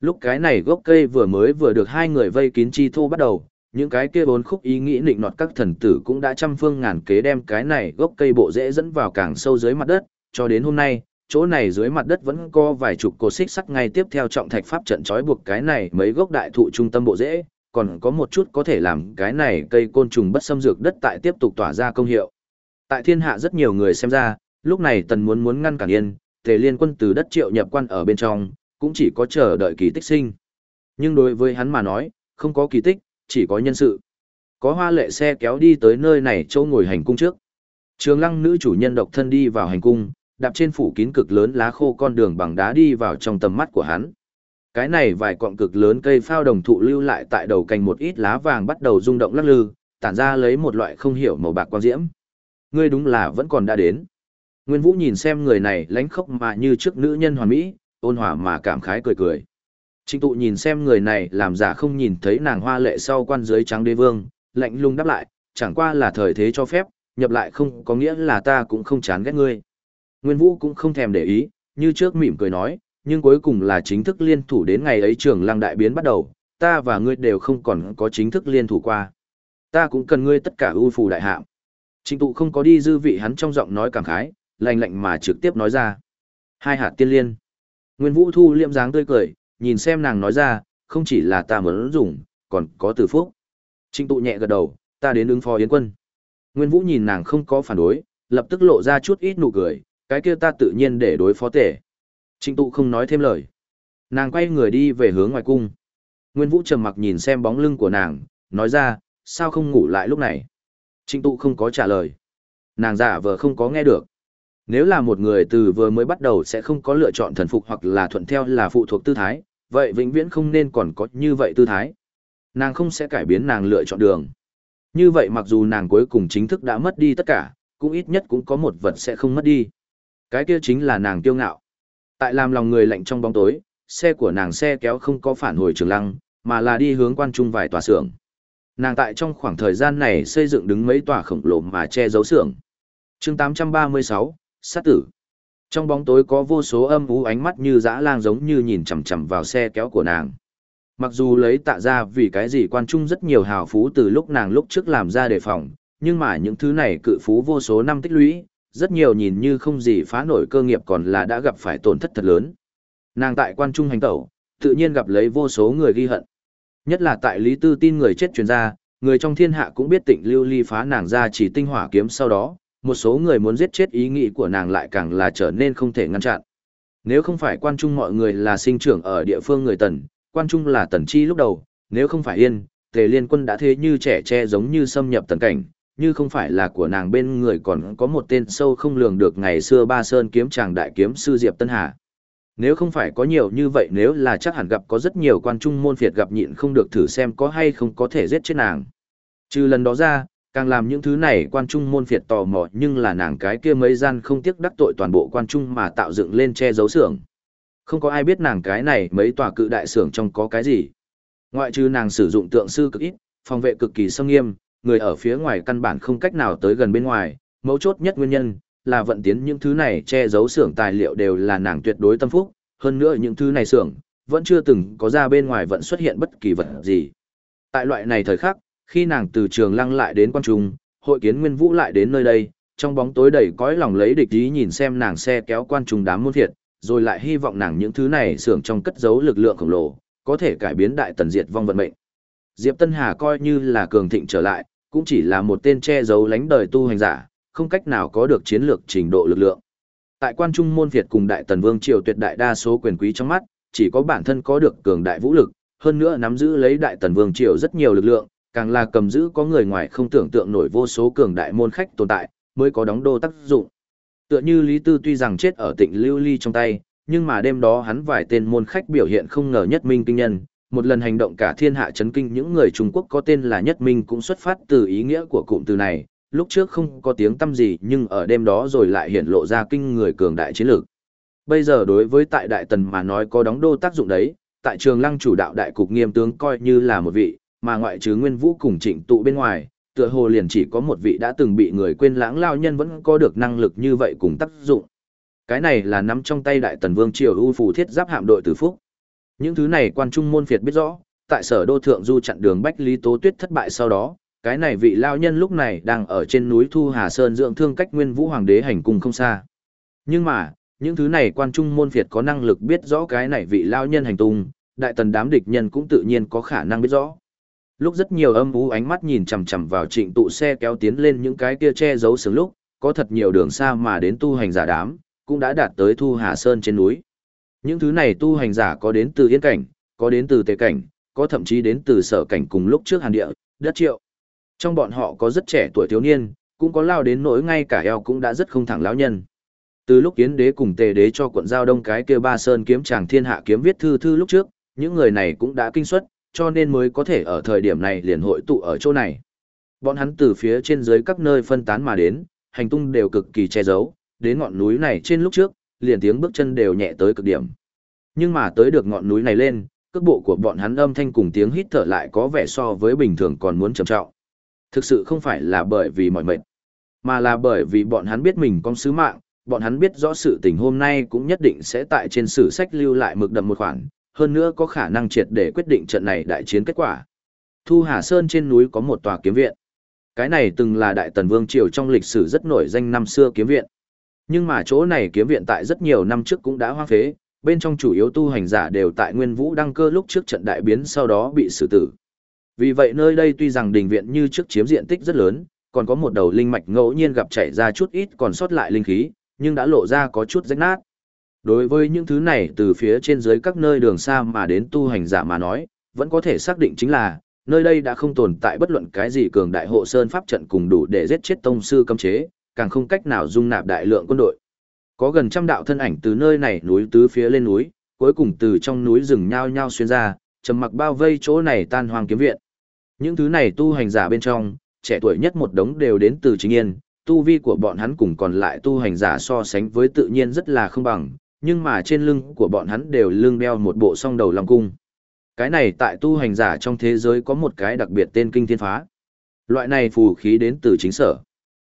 A: Lúc cái này gốc cây vừa mới vừa được hai người vây kín chi thô bắt đầu, những cái kia bốn khúc ý nghĩ nịnh nọt các thần tử cũng đã trăm phương ngàn kế đem cái này gốc cây bộ dễ dẫn vào càng sâu dưới mặt đất, cho đến hôm nay, chỗ này dưới mặt đất vẫn có vài chục cột xích sắt ngay tiếp theo trọng thạch pháp trận trói buộc cái này mấy gốc đại thụ trung tâm bộ dễ, còn có một chút có thể làm cái này cây côn trùng bất xâm dược đất tại tiếp tục tỏa ra công hiệu. Tại thiên hạ rất nhiều người xem ra, lúc này tần muốn muốn ngăn cản yên, tề liên quân từ đất triệu nhập quan ở bên trong, cũng chỉ có chờ đợi kỳ tích sinh. Nhưng đối với hắn mà nói, không có kỳ tích, chỉ có nhân sự. Có hoa lệ xe kéo đi tới nơi này chỗ ngồi hành cung trước. Trường lăng nữ chủ nhân độc thân đi vào hành cung, đạp trên phủ kín cực lớn lá khô con đường bằng đá đi vào trong tầm mắt của hắn. Cái này vài cọng cực lớn cây phao đồng thụ lưu lại tại đầu cành một ít lá vàng bắt đầu rung động lắc lư, tản ra lấy một loại không hiểu màu bạc quang diễm. Ngươi đúng là vẫn còn đã đến. Nguyên Vũ nhìn xem người này lánh khốc mà như trước nữ nhân hoàn mỹ, ôn hòa mà cảm khái cười cười. Trịnh tụ nhìn xem người này làm giả không nhìn thấy nàng hoa lệ sau quan dưới trắng đế vương, lạnh lùng đáp lại, chẳng qua là thời thế cho phép, nhập lại không có nghĩa là ta cũng không chán ghét ngươi. Nguyên Vũ cũng không thèm để ý, như trước mỉm cười nói, nhưng cuối cùng là chính thức liên thủ đến ngày ấy trường lăng đại biến bắt đầu, ta và ngươi đều không còn có chính thức liên thủ qua. Ta cũng cần ngươi tất cả ưu phù đại hạm. Trịnh tụ không có đi dư vị hắn trong giọng nói cảm khái, lạnh lạnh mà trực tiếp nói ra. Hai hạt tiên liên. Nguyên Vũ thu liệm dáng tươi cười, nhìn xem nàng nói ra, không chỉ là ta muốn dùng, còn có từ phúc. Trịnh tụ nhẹ gật đầu, ta đến ứng phó Yến quân. Nguyên Vũ nhìn nàng không có phản đối, lập tức lộ ra chút ít nụ cười, cái kia ta tự nhiên để đối phó tể. Trịnh tụ không nói thêm lời. Nàng quay người đi về hướng ngoài cung. Nguyên Vũ trầm mặc nhìn xem bóng lưng của nàng, nói ra, sao không ngủ lại lúc này. Trịnh tụ không có trả lời. Nàng giả vờ không có nghe được. Nếu là một người từ vừa mới bắt đầu sẽ không có lựa chọn thần phục hoặc là thuận theo là phụ thuộc tư thái, vậy vĩnh viễn không nên còn có như vậy tư thái. Nàng không sẽ cải biến nàng lựa chọn đường. Như vậy mặc dù nàng cuối cùng chính thức đã mất đi tất cả, cũng ít nhất cũng có một vật sẽ không mất đi. Cái kia chính là nàng kiêu ngạo. Tại làm lòng người lạnh trong bóng tối, xe của nàng xe kéo không có phản hồi trường lăng, mà là đi hướng quan trung vài tòa xưởng. Nàng tại trong khoảng thời gian này xây dựng đứng mấy tòa khổng lồ mà che giấu xưởng. chương 836, sát tử. Trong bóng tối có vô số âm u ánh mắt như dã lang giống như nhìn chằm chằm vào xe kéo của nàng. Mặc dù lấy tạ ra vì cái gì quan trung rất nhiều hào phú từ lúc nàng lúc trước làm ra đề phòng, nhưng mà những thứ này cự phú vô số năm tích lũy, rất nhiều nhìn như không gì phá nổi cơ nghiệp còn là đã gặp phải tổn thất thật lớn. Nàng tại quan trung hành tẩu, tự nhiên gặp lấy vô số người ghi hận. Nhất là tại Lý Tư tin người chết truyền ra, người trong thiên hạ cũng biết tịnh lưu ly phá nàng ra chỉ tinh hỏa kiếm sau đó, một số người muốn giết chết ý nghĩ của nàng lại càng là trở nên không thể ngăn chặn. Nếu không phải quan trung mọi người là sinh trưởng ở địa phương người tần, quan trung là tần chi lúc đầu, nếu không phải yên, tề liên quân đã thế như trẻ tre giống như xâm nhập tần cảnh, như không phải là của nàng bên người còn có một tên sâu không lường được ngày xưa ba sơn kiếm chàng đại kiếm sư Diệp Tân Hà. Nếu không phải có nhiều như vậy nếu là chắc hẳn gặp có rất nhiều quan trung môn phiệt gặp nhịn không được thử xem có hay không có thể giết chết nàng. Trừ lần đó ra, càng làm những thứ này quan trung môn phiệt tò mò nhưng là nàng cái kia mấy gian không tiếc đắc tội toàn bộ quan trung mà tạo dựng lên che giấu xưởng. Không có ai biết nàng cái này mấy tòa cự đại xưởng trong có cái gì. Ngoại trừ nàng sử dụng tượng sư cực ít, phòng vệ cực kỳ sông nghiêm, người ở phía ngoài căn bản không cách nào tới gần bên ngoài, mấu chốt nhất nguyên nhân là vận tiến những thứ này che giấu xưởng tài liệu đều là nàng tuyệt đối tâm phúc, hơn nữa những thứ này xưởng vẫn chưa từng có ra bên ngoài vẫn xuất hiện bất kỳ vật gì. Tại loại này thời khắc, khi nàng từ trường lăng lại đến quan trung, hội kiến Nguyên Vũ lại đến nơi đây, trong bóng tối đầy cõi lòng lấy địch ý nhìn xem nàng xe kéo quan trung đám muôn thiệt, rồi lại hy vọng nàng những thứ này xưởng trong cất giấu lực lượng khổng lồ, có thể cải biến đại tần diệt vong vận mệnh. Diệp Tân Hà coi như là cường thịnh trở lại, cũng chỉ là một tên che giấu lánh đời tu hành giả, không cách nào có được chiến lược trình độ lực lượng. Tại quan trung môn Việt cùng đại tần vương triều tuyệt đại đa số quyền quý trong mắt, chỉ có bản thân có được cường đại vũ lực, hơn nữa nắm giữ lấy đại tần vương triều rất nhiều lực lượng, càng là cầm giữ có người ngoài không tưởng tượng nổi vô số cường đại môn khách tồn tại, mới có đóng đô tác dụng. Tựa như Lý Tư tuy rằng chết ở tỉnh Lưu Ly trong tay, nhưng mà đêm đó hắn vài tên môn khách biểu hiện không ngờ nhất minh kinh nhân, một lần hành động cả thiên hạ chấn kinh những người Trung Quốc có tên là nhất minh cũng xuất phát từ ý nghĩa của cụm từ này, lúc trước không có tiếng tâm gì nhưng ở đêm đó rồi lại hiện lộ ra kinh người cường đại chiến lược. Bây giờ đối với tại Đại Tần mà nói có đóng đô tác dụng đấy, tại trường lăng chủ đạo đại cục nghiêm tướng coi như là một vị, mà ngoại trừ Nguyên Vũ cùng trịnh tụ bên ngoài, tựa hồ liền chỉ có một vị đã từng bị người quên lãng lao nhân vẫn có được năng lực như vậy cùng tác dụng. Cái này là nắm trong tay Đại Tần Vương Triều ưu phù thiết giáp hạm đội tử phúc. Những thứ này quan trung môn phiệt biết rõ, tại sở đô thượng du chặn đường Bách Lý Tố Tuyết thất bại sau đó, cái này vị lao nhân lúc này đang ở trên núi Thu Hà Sơn dưỡng thương cách Nguyên Vũ Hoàng đế hành cung không xa. Nhưng mà, những thứ này quan trung môn phiệt có năng lực biết rõ cái này vị lao nhân hành tung, đại tần đám địch nhân cũng tự nhiên có khả năng biết rõ. Lúc rất nhiều âm u ánh mắt nhìn chằm chằm vào trịnh tụ xe kéo tiến lên những cái kia che giấu sướng lúc, có thật nhiều đường xa mà đến tu hành giả đám, cũng đã đạt tới Thu Hà Sơn trên núi. Những thứ này tu hành giả có đến từ yên cảnh, có đến từ tề cảnh, có thậm chí đến từ sở cảnh cùng lúc trước hàn địa, đất triệu. Trong bọn họ có rất trẻ tuổi thiếu niên, cũng có lao đến nỗi ngay cả eo cũng đã rất không thẳng lão nhân. Từ lúc kiến đế cùng tề đế cho quận giao đông cái kia ba sơn kiếm chàng thiên hạ kiếm viết thư thư lúc trước, những người này cũng đã kinh xuất, cho nên mới có thể ở thời điểm này liền hội tụ ở chỗ này. Bọn hắn từ phía trên dưới các nơi phân tán mà đến, hành tung đều cực kỳ che giấu, đến ngọn núi này trên lúc trước, liền tiếng bước chân đều nhẹ tới cực điểm. Nhưng mà tới được ngọn núi này lên, cước bộ của bọn hắn âm thanh cùng tiếng hít thở lại có vẻ so với bình thường còn muốn trầm trọng. Thực sự không phải là bởi vì mỏi mệt, mà là bởi vì bọn hắn biết mình có sứ mạng, bọn hắn biết rõ sự tình hôm nay cũng nhất định sẽ tại trên sử sách lưu lại mực đậm một khoản, hơn nữa có khả năng triệt để quyết định trận này đại chiến kết quả. Thu Hà Sơn trên núi có một tòa kiếm viện. Cái này từng là Đại Tần Vương Triều trong lịch sử rất nổi danh năm xưa kiếm viện. Nhưng mà chỗ này kiếm viện tại rất nhiều năm trước cũng đã hoang phế, bên trong chủ yếu tu hành giả đều tại Nguyên Vũ đăng cơ lúc trước trận đại biến sau đó bị xử tử. Vì vậy nơi đây tuy rằng đình viện như trước chiếm diện tích rất lớn, còn có một đầu linh mạch ngẫu nhiên gặp chảy ra chút ít còn sót lại linh khí, nhưng đã lộ ra có chút rách nát. Đối với những thứ này từ phía trên dưới các nơi đường xa mà đến tu hành giả mà nói, vẫn có thể xác định chính là, nơi đây đã không tồn tại bất luận cái gì cường đại hộ sơn pháp trận cùng đủ để giết chết tông sư cấm chế, càng không cách nào dung nạp đại lượng quân đội. Có gần trăm đạo thân ảnh từ nơi này núi tứ phía lên núi, cuối cùng từ trong núi rừng nhao nhao xuyên ra, trầm mặc bao vây chỗ này tan hoang kiếm viện. Những thứ này tu hành giả bên trong, trẻ tuổi nhất một đống đều đến từ chính yên, tu vi của bọn hắn cùng còn lại tu hành giả so sánh với tự nhiên rất là không bằng, nhưng mà trên lưng của bọn hắn đều lưng đeo một bộ song đầu long cung. Cái này tại tu hành giả trong thế giới có một cái đặc biệt tên kinh thiên phá. Loại này phù khí đến từ chính sở.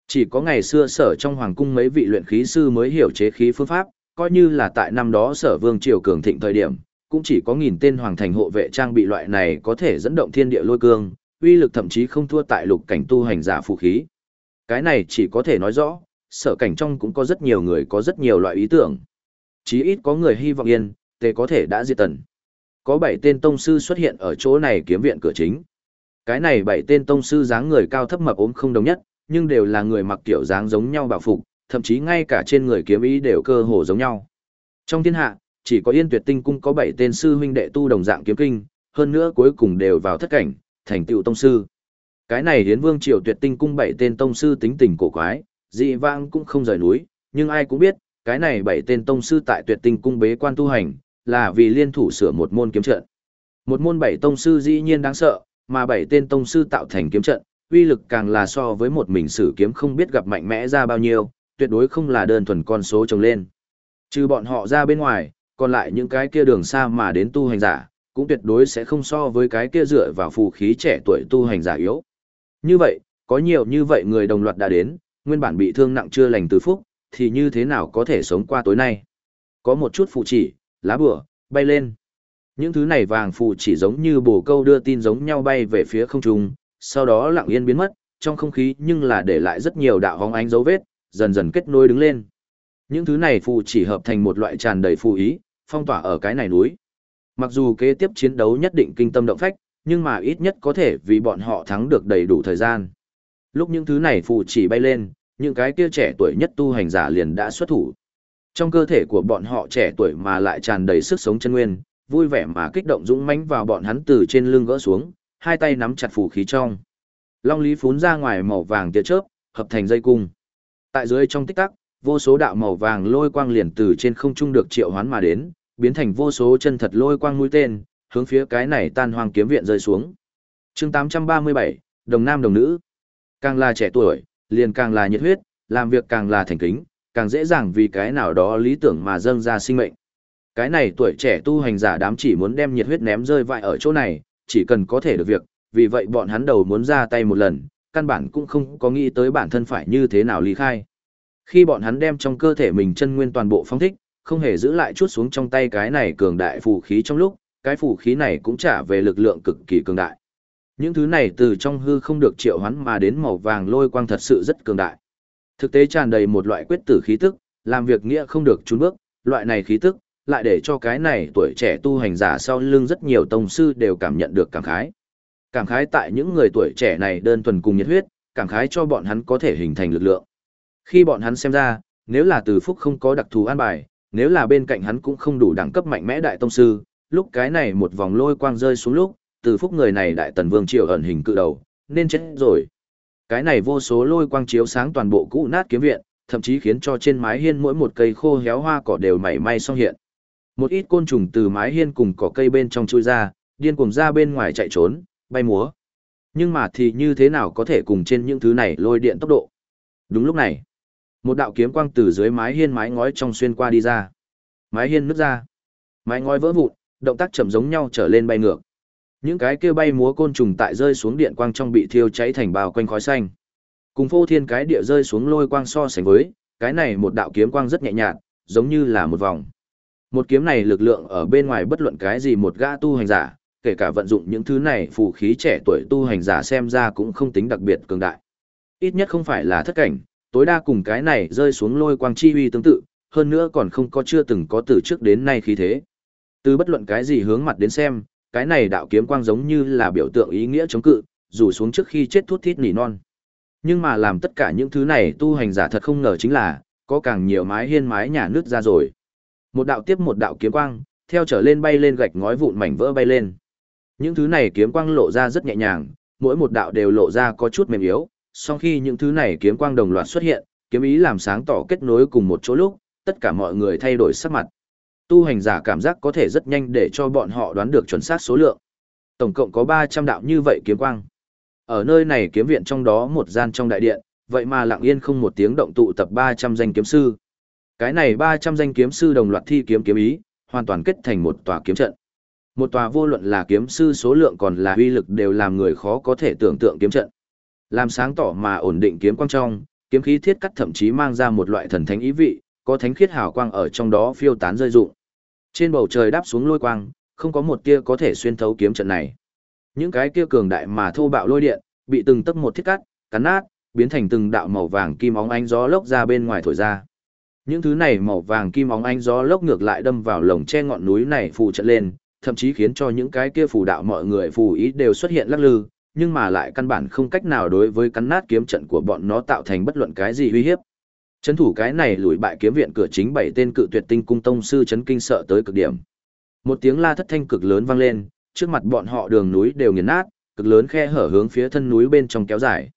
A: Chỉ có ngày xưa sở trong hoàng cung mấy vị luyện khí sư mới hiểu chế khí phương pháp, coi như là tại năm đó sở vương triều cường thịnh thời điểm, cũng chỉ có nghìn tên hoàng thành hộ vệ trang bị loại này có thể dẫn động thiên địa lôi cương, uy lực thậm chí không thua tại lục cảnh tu hành giả phù khí. Cái này chỉ có thể nói rõ, sở cảnh trong cũng có rất nhiều người có rất nhiều loại ý tưởng. Chí ít có người hy vọng yên, tề có thể đã diệt tần. Có bảy tên tông sư xuất hiện ở chỗ này kiếm viện cửa chính. Cái này bảy tên tông sư dáng người cao thấp mập ốm không đồng nhất, nhưng đều là người mặc kiểu dáng giống nhau bảo phục, thậm chí ngay cả trên người kiếm ý đều cơ hồ giống nhau. Trong thiên hạ, chỉ có Yên Tuyệt Tinh cung có bảy tên sư huynh đệ tu đồng dạng kiếm kinh, hơn nữa cuối cùng đều vào thất cảnh, thành tựu tông sư. Cái này Hiến Vương Triều Tuyệt Tinh cung bảy tên tông sư tính tình cổ quái, dị vãng cũng không rời núi, nhưng ai cũng biết, cái này bảy tên tông sư tại Tuyệt Tinh cung bế quan tu hành, là vì liên thủ sửa một môn kiếm trận. Một môn bảy tông sư dĩ nhiên đáng sợ, mà bảy tên tông sư tạo thành kiếm trận, uy lực càng là so với một mình sử kiếm không biết gặp mạnh mẽ ra bao nhiêu, tuyệt đối không là đơn thuần con số trồng lên. Trừ bọn họ ra bên ngoài, còn lại những cái kia đường xa mà đến tu hành giả, cũng tuyệt đối sẽ không so với cái kia dựa vào phù khí trẻ tuổi tu hành giả yếu. Như vậy, có nhiều như vậy người đồng loạt đã đến, nguyên bản bị thương nặng chưa lành từ phúc, thì như thế nào có thể sống qua tối nay? Có một chút phụ chỉ, lá bùa, bay lên. Những thứ này vàng phù chỉ giống như bồ câu đưa tin giống nhau bay về phía không trung, sau đó lặng yên biến mất, trong không khí nhưng là để lại rất nhiều đạo hóng ánh dấu vết, dần dần kết nối đứng lên. Những thứ này phù chỉ hợp thành một loại tràn đầy phù ý, phong tỏa ở cái này núi. Mặc dù kế tiếp chiến đấu nhất định kinh tâm động phách, nhưng mà ít nhất có thể vì bọn họ thắng được đầy đủ thời gian. Lúc những thứ này phù chỉ bay lên, những cái kia trẻ tuổi nhất tu hành giả liền đã xuất thủ. Trong cơ thể của bọn họ trẻ tuổi mà lại tràn đầy sức sống chân nguyên, vui vẻ mà kích động dũng mãnh vào bọn hắn từ trên lưng gỡ xuống, hai tay nắm chặt phù khí trong. Long lý phún ra ngoài màu vàng tia chớp, hợp thành dây cung. Tại dưới trong tích tắc, vô số đạo màu vàng lôi quang liền từ trên không trung được triệu hoán mà đến, biến thành vô số chân thật lôi quang mũi tên, hướng phía cái này tan hoang kiếm viện rơi xuống. Chương 837, đồng nam đồng nữ. Càng là trẻ tuổi, liền càng là nhiệt huyết, làm việc càng là thành kính, càng dễ dàng vì cái nào đó lý tưởng mà dâng ra sinh mệnh. Cái này tuổi trẻ tu hành giả đám chỉ muốn đem nhiệt huyết ném rơi vãi ở chỗ này, chỉ cần có thể được việc, vì vậy bọn hắn đầu muốn ra tay một lần, căn bản cũng không có nghĩ tới bản thân phải như thế nào ly khai. Khi bọn hắn đem trong cơ thể mình chân nguyên toàn bộ phong thích, không hề giữ lại chút xuống trong tay cái này cường đại phù khí trong lúc, cái phù khí này cũng trả về lực lượng cực kỳ cường đại. Những thứ này từ trong hư không được triệu hoán mà đến màu vàng lôi quang thật sự rất cường đại. Thực tế tràn đầy một loại quyết tử khí tức, làm việc nghĩa không được trốn bước, loại này khí tức, lại để cho cái này tuổi trẻ tu hành giả sau lưng rất nhiều tông sư đều cảm nhận được cảm khái. Cảm khái tại những người tuổi trẻ này đơn thuần cùng nhiệt huyết, cảm khái cho bọn hắn có thể hình thành lực lượng. Khi bọn hắn xem ra, nếu là từ phúc không có đặc thù an bài, nếu là bên cạnh hắn cũng không đủ đẳng cấp mạnh mẽ đại tông sư, lúc cái này một vòng lôi quang rơi xuống lúc, từ phúc người này đại tần vương triều ẩn hình cự đầu, nên chết rồi. Cái này vô số lôi quang chiếu sáng toàn bộ cũ nát kiếm viện, thậm chí khiến cho trên mái hiên mỗi một cây khô héo hoa cỏ đều mảy may xong hiện. Một ít côn trùng từ mái hiên cùng cỏ cây bên trong chui ra, điên cuồng ra bên ngoài chạy trốn, bay múa. Nhưng mà thì như thế nào có thể cùng trên những thứ này lôi điện tốc độ? Đúng lúc này, một đạo kiếm quang từ dưới mái hiên mái ngói trong xuyên qua đi ra. Mái hiên nứt ra. Mái ngói vỡ vụn, động tác chậm giống nhau trở lên bay ngược. Những cái kia bay múa côn trùng tại rơi xuống điện quang trong bị thiêu cháy thành bao quanh khói xanh. Cùng phô thiên cái địa rơi xuống lôi quang so sánh với, cái này một đạo kiếm quang rất nhẹ nhàng, giống như là một vòng. Một kiếm này lực lượng ở bên ngoài bất luận cái gì một gã tu hành giả, kể cả vận dụng những thứ này phù khí trẻ tuổi tu hành giả xem ra cũng không tính đặc biệt cường đại. Ít nhất không phải là thất cảnh, tối đa cùng cái này rơi xuống lôi quang chi uy tương tự, hơn nữa còn không có chưa từng có từ trước đến nay khí thế. Từ bất luận cái gì hướng mặt đến xem, cái này đạo kiếm quang giống như là biểu tượng ý nghĩa chống cự, rủ xuống trước khi chết thút thít nỉ non. Nhưng mà làm tất cả những thứ này tu hành giả thật không ngờ chính là, có càng nhiều mái hiên mái nhà nước ra rồi. Một đạo tiếp một đạo kiếm quang, theo trở lên bay lên gạch ngói vụn mảnh vỡ bay lên. Những thứ này kiếm quang lộ ra rất nhẹ nhàng, mỗi một đạo đều lộ ra có chút mềm yếu, song khi những thứ này kiếm quang đồng loạt xuất hiện, kiếm ý làm sáng tỏ kết nối cùng một chỗ lúc, tất cả mọi người thay đổi sắc mặt. Tu hành giả cảm giác có thể rất nhanh để cho bọn họ đoán được chuẩn xác số lượng. Tổng cộng có 300 đạo như vậy kiếm quang. Ở nơi này kiếm viện trong đó một gian trong đại điện, vậy mà lặng yên không một tiếng động tụ tập 300 danh kiếm sư. Cái này 300 danh kiếm sư đồng loạt thi kiếm kiếm ý, hoàn toàn kết thành một tòa kiếm trận. Một tòa vô luận là kiếm sư số lượng còn là uy lực đều làm người khó có thể tưởng tượng kiếm trận. Làm sáng tỏ mà ổn định kiếm quang trong, kiếm khí thiết cắt thậm chí mang ra một loại thần thánh ý vị, có thánh khiết hào quang ở trong đó phiêu tán rơi rụng. Trên bầu trời đáp xuống lôi quang, không có một tia có thể xuyên thấu kiếm trận này. Những cái kia cường đại mà thô bạo lôi điện, bị từng tấc một thiết cắt, cắn nát, biến thành từng đạo màu vàng kim óng ánh gió lốc ra bên ngoài thổi ra. Những thứ này màu vàng kim óng ánh gió lốc ngược lại đâm vào lồng che ngọn núi này phù trận lên, thậm chí khiến cho những cái kia phù đạo mọi người phù ý đều xuất hiện lắc lư, nhưng mà lại căn bản không cách nào đối với cắn nát kiếm trận của bọn nó tạo thành bất luận cái gì uy hiếp. Chấn thủ cái này lùi bại kiếm viện cửa chính bảy tên cự tuyệt tinh cung tông sư chấn kinh sợ tới cực điểm. Một tiếng la thất thanh cực lớn vang lên, trước mặt bọn họ đường núi đều nghiền nát, cực lớn khe hở hướng phía thân núi bên trong kéo dài.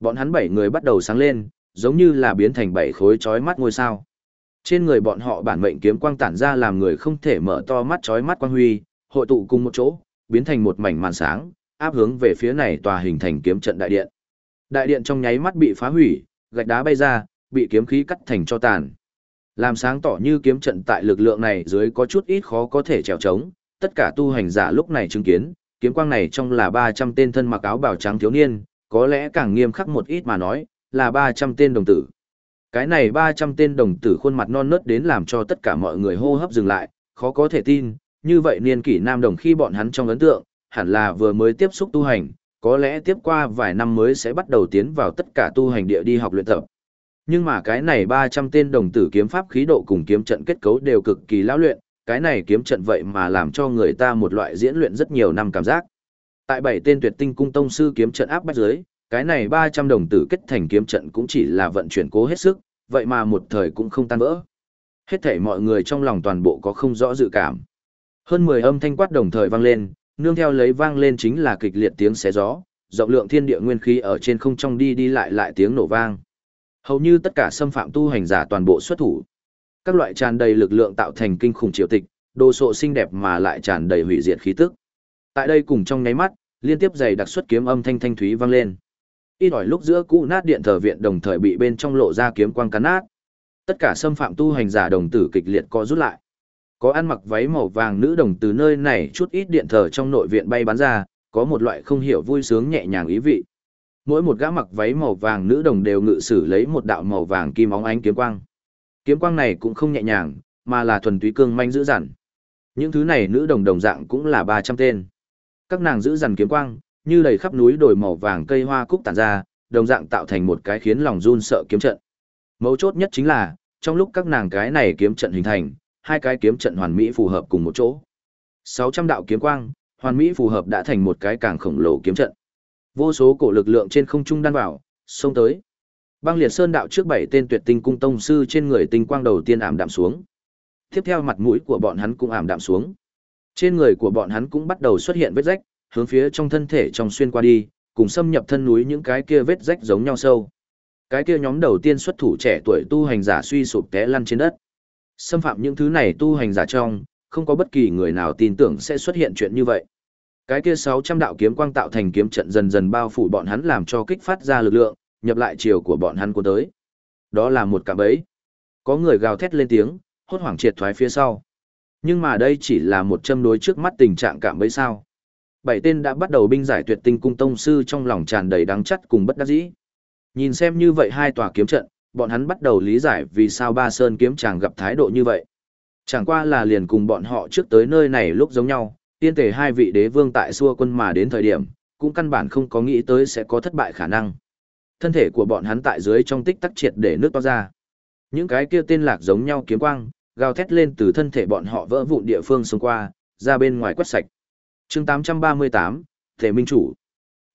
A: Bọn hắn bảy người bắt đầu sáng lên, giống như là biến thành bảy khối chói mắt ngôi sao. Trên người bọn họ bản mệnh kiếm quang tản ra làm người không thể mở to mắt chói mắt quang huy, hội tụ cùng một chỗ, biến thành một mảnh màn sáng, áp hướng về phía này tòa hình thành kiếm trận đại điện. Đại điện trong nháy mắt bị phá hủy, gạch đá bay ra, bị kiếm khí cắt thành cho tàn. Làm sáng tỏ như kiếm trận tại lực lượng này dưới có chút ít khó có thể trèo trống, tất cả tu hành giả lúc này chứng kiến, kiếm quang này trong là 300 tên thân mặc áo bào trắng thiếu niên, có lẽ càng nghiêm khắc một ít mà nói, là 300 tên đồng tử. Cái này 300 tên đồng tử khuôn mặt non nớt đến làm cho tất cả mọi người hô hấp dừng lại, khó có thể tin, như vậy niên kỷ nam đồng khi bọn hắn trong ấn tượng, hẳn là vừa mới tiếp xúc tu hành, có lẽ tiếp qua vài năm mới sẽ bắt đầu tiến vào tất cả tu hành địa đi học luyện tập. Nhưng mà cái này 300 tên đồng tử kiếm pháp khí độ cùng kiếm trận kết cấu đều cực kỳ lão luyện, cái này kiếm trận vậy mà làm cho người ta một loại diễn luyện rất nhiều năm cảm giác. Tại bảy tên tuyệt tinh cung tông sư kiếm trận áp bách dưới, cái này 300 đồng tử kết thành kiếm trận cũng chỉ là vận chuyển cố hết sức, vậy mà một thời cũng không tan vỡ. Hết thảy mọi người trong lòng toàn bộ có không rõ dự cảm. Hơn 10 âm thanh quát đồng thời vang lên, nương theo lấy vang lên chính là kịch liệt tiếng xé gió, rộng lượng thiên địa nguyên khí ở trên không trong đi đi lại lại tiếng nổ vang. Hầu như tất cả xâm phạm tu hành giả toàn bộ xuất thủ. Các loại tràn đầy lực lượng tạo thành kinh khủng triều tịch, đồ sộ xinh đẹp mà lại tràn đầy hủy diệt khí tức. Tại đây cùng trong nháy mắt, liên tiếp dày đặc xuất kiếm âm thanh thanh thúy vang lên. Ít ỏi lúc giữa cũ nát điện thờ viện đồng thời bị bên trong lộ ra kiếm quang cắn nát. Tất cả xâm phạm tu hành giả đồng tử kịch liệt co rút lại. Có ăn mặc váy màu vàng nữ đồng từ nơi này chút ít điện thờ trong nội viện bay bắn ra, có một loại không hiểu vui sướng nhẹ nhàng ý vị. Mỗi một gã mặc váy màu vàng nữ đồng đều ngự sử lấy một đạo màu vàng kim óng ánh kiếm quang. Kiếm quang này cũng không nhẹ nhàng, mà là thuần túy cương manh dữ dằn. Những thứ này nữ đồng đồng dạng cũng là 300 tên. Các nàng giữ dằn kiếm quang, như đầy khắp núi đồi màu vàng cây hoa cúc tản ra, đồng dạng tạo thành một cái khiến lòng run sợ kiếm trận. Mấu chốt nhất chính là, trong lúc các nàng cái này kiếm trận hình thành, hai cái kiếm trận hoàn mỹ phù hợp cùng một chỗ. 600 đạo kiếm quang, hoàn mỹ phù hợp đã thành một cái càng khổng lồ kiếm trận. Vô số cổ lực lượng trên không trung đan vào, xông tới. Băng liệt sơn đạo trước bảy tên tuyệt tinh cung tông sư trên người tinh quang đầu tiên ảm đạm xuống. Tiếp theo mặt mũi của bọn hắn cũng ảm đạm xuống. Trên người của bọn hắn cũng bắt đầu xuất hiện vết rách, hướng phía trong thân thể trong xuyên qua đi, cùng xâm nhập thân núi những cái kia vết rách giống nhau sâu. Cái kia nhóm đầu tiên xuất thủ trẻ tuổi tu hành giả suy sụp té lăn trên đất. Xâm phạm những thứ này tu hành giả trong, không có bất kỳ người nào tin tưởng sẽ xuất hiện chuyện như vậy. Cái kia 600 đạo kiếm quang tạo thành kiếm trận dần dần bao phủ bọn hắn làm cho kích phát ra lực lượng, nhập lại chiều của bọn hắn cuốn tới. Đó là một cạm bẫy. Có người gào thét lên tiếng, hốt hoảng triệt thoái phía sau. Nhưng mà đây chỉ là một châm đối trước mắt tình trạng cạm bẫy sao. Bảy tên đã bắt đầu binh giải tuyệt tinh cung tông sư trong lòng tràn đầy đắng chắt cùng bất đắc dĩ. Nhìn xem như vậy hai tòa kiếm trận, bọn hắn bắt đầu lý giải vì sao ba sơn kiếm chàng gặp thái độ như vậy. Chẳng qua là liền cùng bọn họ trước tới nơi này lúc giống nhau, tiên tề hai vị đế vương tại xua quân mà đến thời điểm, cũng căn bản không có nghĩ tới sẽ có thất bại khả năng. Thân thể của bọn hắn tại dưới trong tích tắc triệt để nước to ra. Những cái kia tên lạc giống nhau kiếm quang, gào thét lên từ thân thể bọn họ vỡ vụn địa phương xung qua, ra bên ngoài quét sạch. chương 838, Thể Minh Chủ.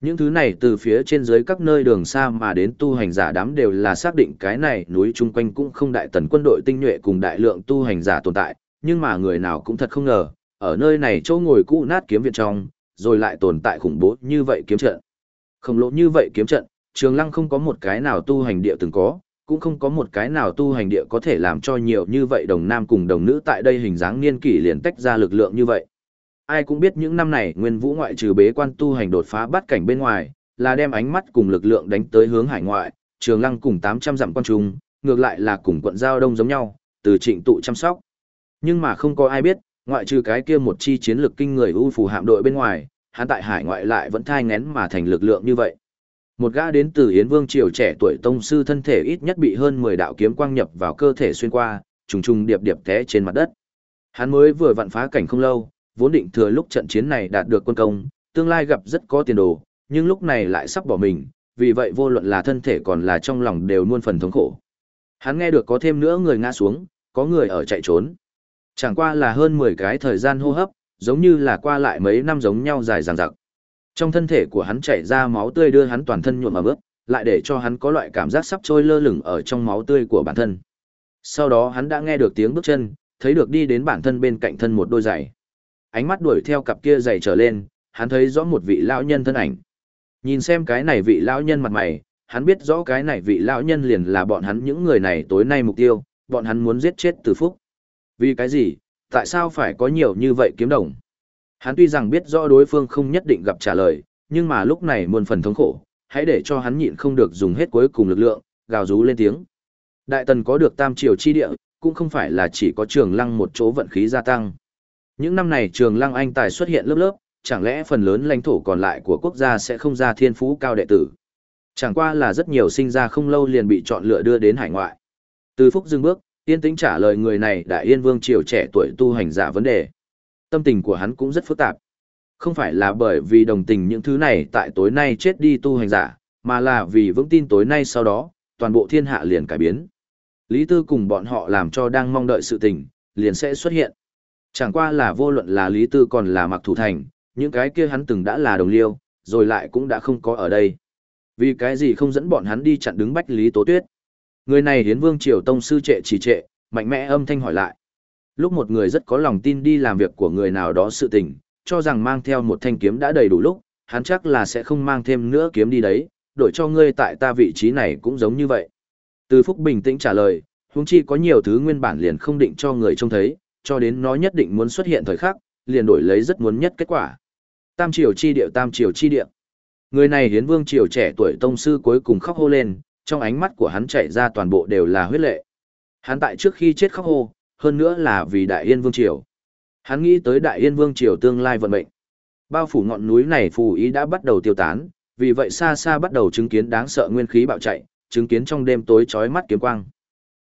A: Những thứ này từ phía trên dưới các nơi đường xa mà đến tu hành giả đám đều là xác định cái này núi chung quanh cũng không đại tần quân đội tinh nhuệ cùng đại lượng tu hành giả tồn tại, nhưng mà người nào cũng thật không ngờ, ở nơi này chỗ ngồi cũ nát kiếm viện trong, rồi lại tồn tại khủng bố như vậy kiếm trận. Khổng lồ như vậy kiếm trận, Trường Lăng không có một cái nào tu hành địa từng có, cũng không có một cái nào tu hành địa có thể làm cho nhiều như vậy đồng nam cùng đồng nữ tại đây hình dáng niên kỷ liền tách ra lực lượng như vậy. Ai cũng biết những năm này Nguyên Vũ ngoại trừ bế quan tu hành đột phá bắt cảnh bên ngoài, là đem ánh mắt cùng lực lượng đánh tới hướng hải ngoại, Trường Lăng cùng 800 dặm quan trung, ngược lại là cùng quận giao đông giống nhau, từ trịnh tụ chăm sóc. Nhưng mà không có ai biết, ngoại trừ cái kia một chi chiến lực kinh người ưu phù hạm đội bên ngoài, hắn tại hải ngoại lại vẫn thai ngén mà thành lực lượng như vậy. Một gã đến từ Yến Vương triều trẻ tuổi tông sư thân thể ít nhất bị hơn 10 đạo kiếm quang nhập vào cơ thể xuyên qua, trùng trùng điệp điệp té trên mặt đất. Hắn mới vừa vặn phá cảnh không lâu, vốn định thừa lúc trận chiến này đạt được quân công, tương lai gặp rất có tiền đồ, nhưng lúc này lại sắp bỏ mình, vì vậy vô luận là thân thể còn là trong lòng đều muôn phần thống khổ. Hắn nghe được có thêm nữa người ngã xuống, có người ở chạy trốn. Chẳng qua là hơn 10 cái thời gian hô hấp, giống như là qua lại mấy năm giống nhau dài dằng dặc. Trong thân thể của hắn chảy ra máu tươi đưa hắn toàn thân nhuộm mà bước, lại để cho hắn có loại cảm giác sắp trôi lơ lửng ở trong máu tươi của bản thân. Sau đó hắn đã nghe được tiếng bước chân, thấy được đi đến bản thân bên cạnh thân một đôi giày. Ánh mắt đuổi theo cặp kia giày trở lên, hắn thấy rõ một vị lão nhân thân ảnh. Nhìn xem cái này vị lão nhân mặt mày, hắn biết rõ cái này vị lão nhân liền là bọn hắn những người này tối nay mục tiêu, bọn hắn muốn giết chết Từ Phúc. Vì cái gì? Tại sao phải có nhiều như vậy kiếm đồng? Hắn tuy rằng biết rõ đối phương không nhất định gặp trả lời, nhưng mà lúc này muôn phần thống khổ, hãy để cho hắn nhịn không được dùng hết cuối cùng lực lượng, gào rú lên tiếng. Đại tần có được tam triều chi địa, cũng không phải là chỉ có trường lăng một chỗ vận khí gia tăng. Những năm này trường lăng anh tài xuất hiện lớp lớp, chẳng lẽ phần lớn lãnh thổ còn lại của quốc gia sẽ không ra thiên phú cao đệ tử. Chẳng qua là rất nhiều sinh ra không lâu liền bị chọn lựa đưa đến hải ngoại. Từ phúc dừng bước, yên tĩnh trả lời người này đại yên vương triều trẻ tuổi tu hành giả vấn đề. Tâm tình của hắn cũng rất phức tạp. Không phải là bởi vì đồng tình những thứ này tại tối nay chết đi tu hành giả, mà là vì vững tin tối nay sau đó, toàn bộ thiên hạ liền cải biến. Lý Tư cùng bọn họ làm cho đang mong đợi sự tình, liền sẽ xuất hiện. Chẳng qua là vô luận là Lý Tư còn là Mặc Thủ Thành, những cái kia hắn từng đã là đồng liêu, rồi lại cũng đã không có ở đây. Vì cái gì không dẫn bọn hắn đi chặn đứng bách Lý Tố Tuyết? Người này hiến vương triều tông sư trệ chỉ trệ, mạnh mẽ âm thanh hỏi lại. Lúc một người rất có lòng tin đi làm việc của người nào đó sự tình, cho rằng mang theo một thanh kiếm đã đầy đủ lúc, hắn chắc là sẽ không mang thêm nữa kiếm đi đấy, đổi cho ngươi tại ta vị trí này cũng giống như vậy. Từ Phúc bình tĩnh trả lời, huống chi có nhiều thứ nguyên bản liền không định cho người trông thấy, cho đến nó nhất định muốn xuất hiện thời khắc, liền đổi lấy rất muốn nhất kết quả. Tam triều chi điệu tam triều chi điệu. Người này hiến vương triều trẻ tuổi tông sư cuối cùng khóc hô lên, trong ánh mắt của hắn chảy ra toàn bộ đều là huyết lệ. Hắn tại trước khi chết khóc hô, hơn nữa là vì Đại Yên Vương Triều. Hắn nghĩ tới Đại Yên Vương Triều tương lai vận mệnh. Bao phủ ngọn núi này phù ý đã bắt đầu tiêu tán, vì vậy xa xa bắt đầu chứng kiến đáng sợ nguyên khí bạo chạy, chứng kiến trong đêm tối chói mắt kiếm quang.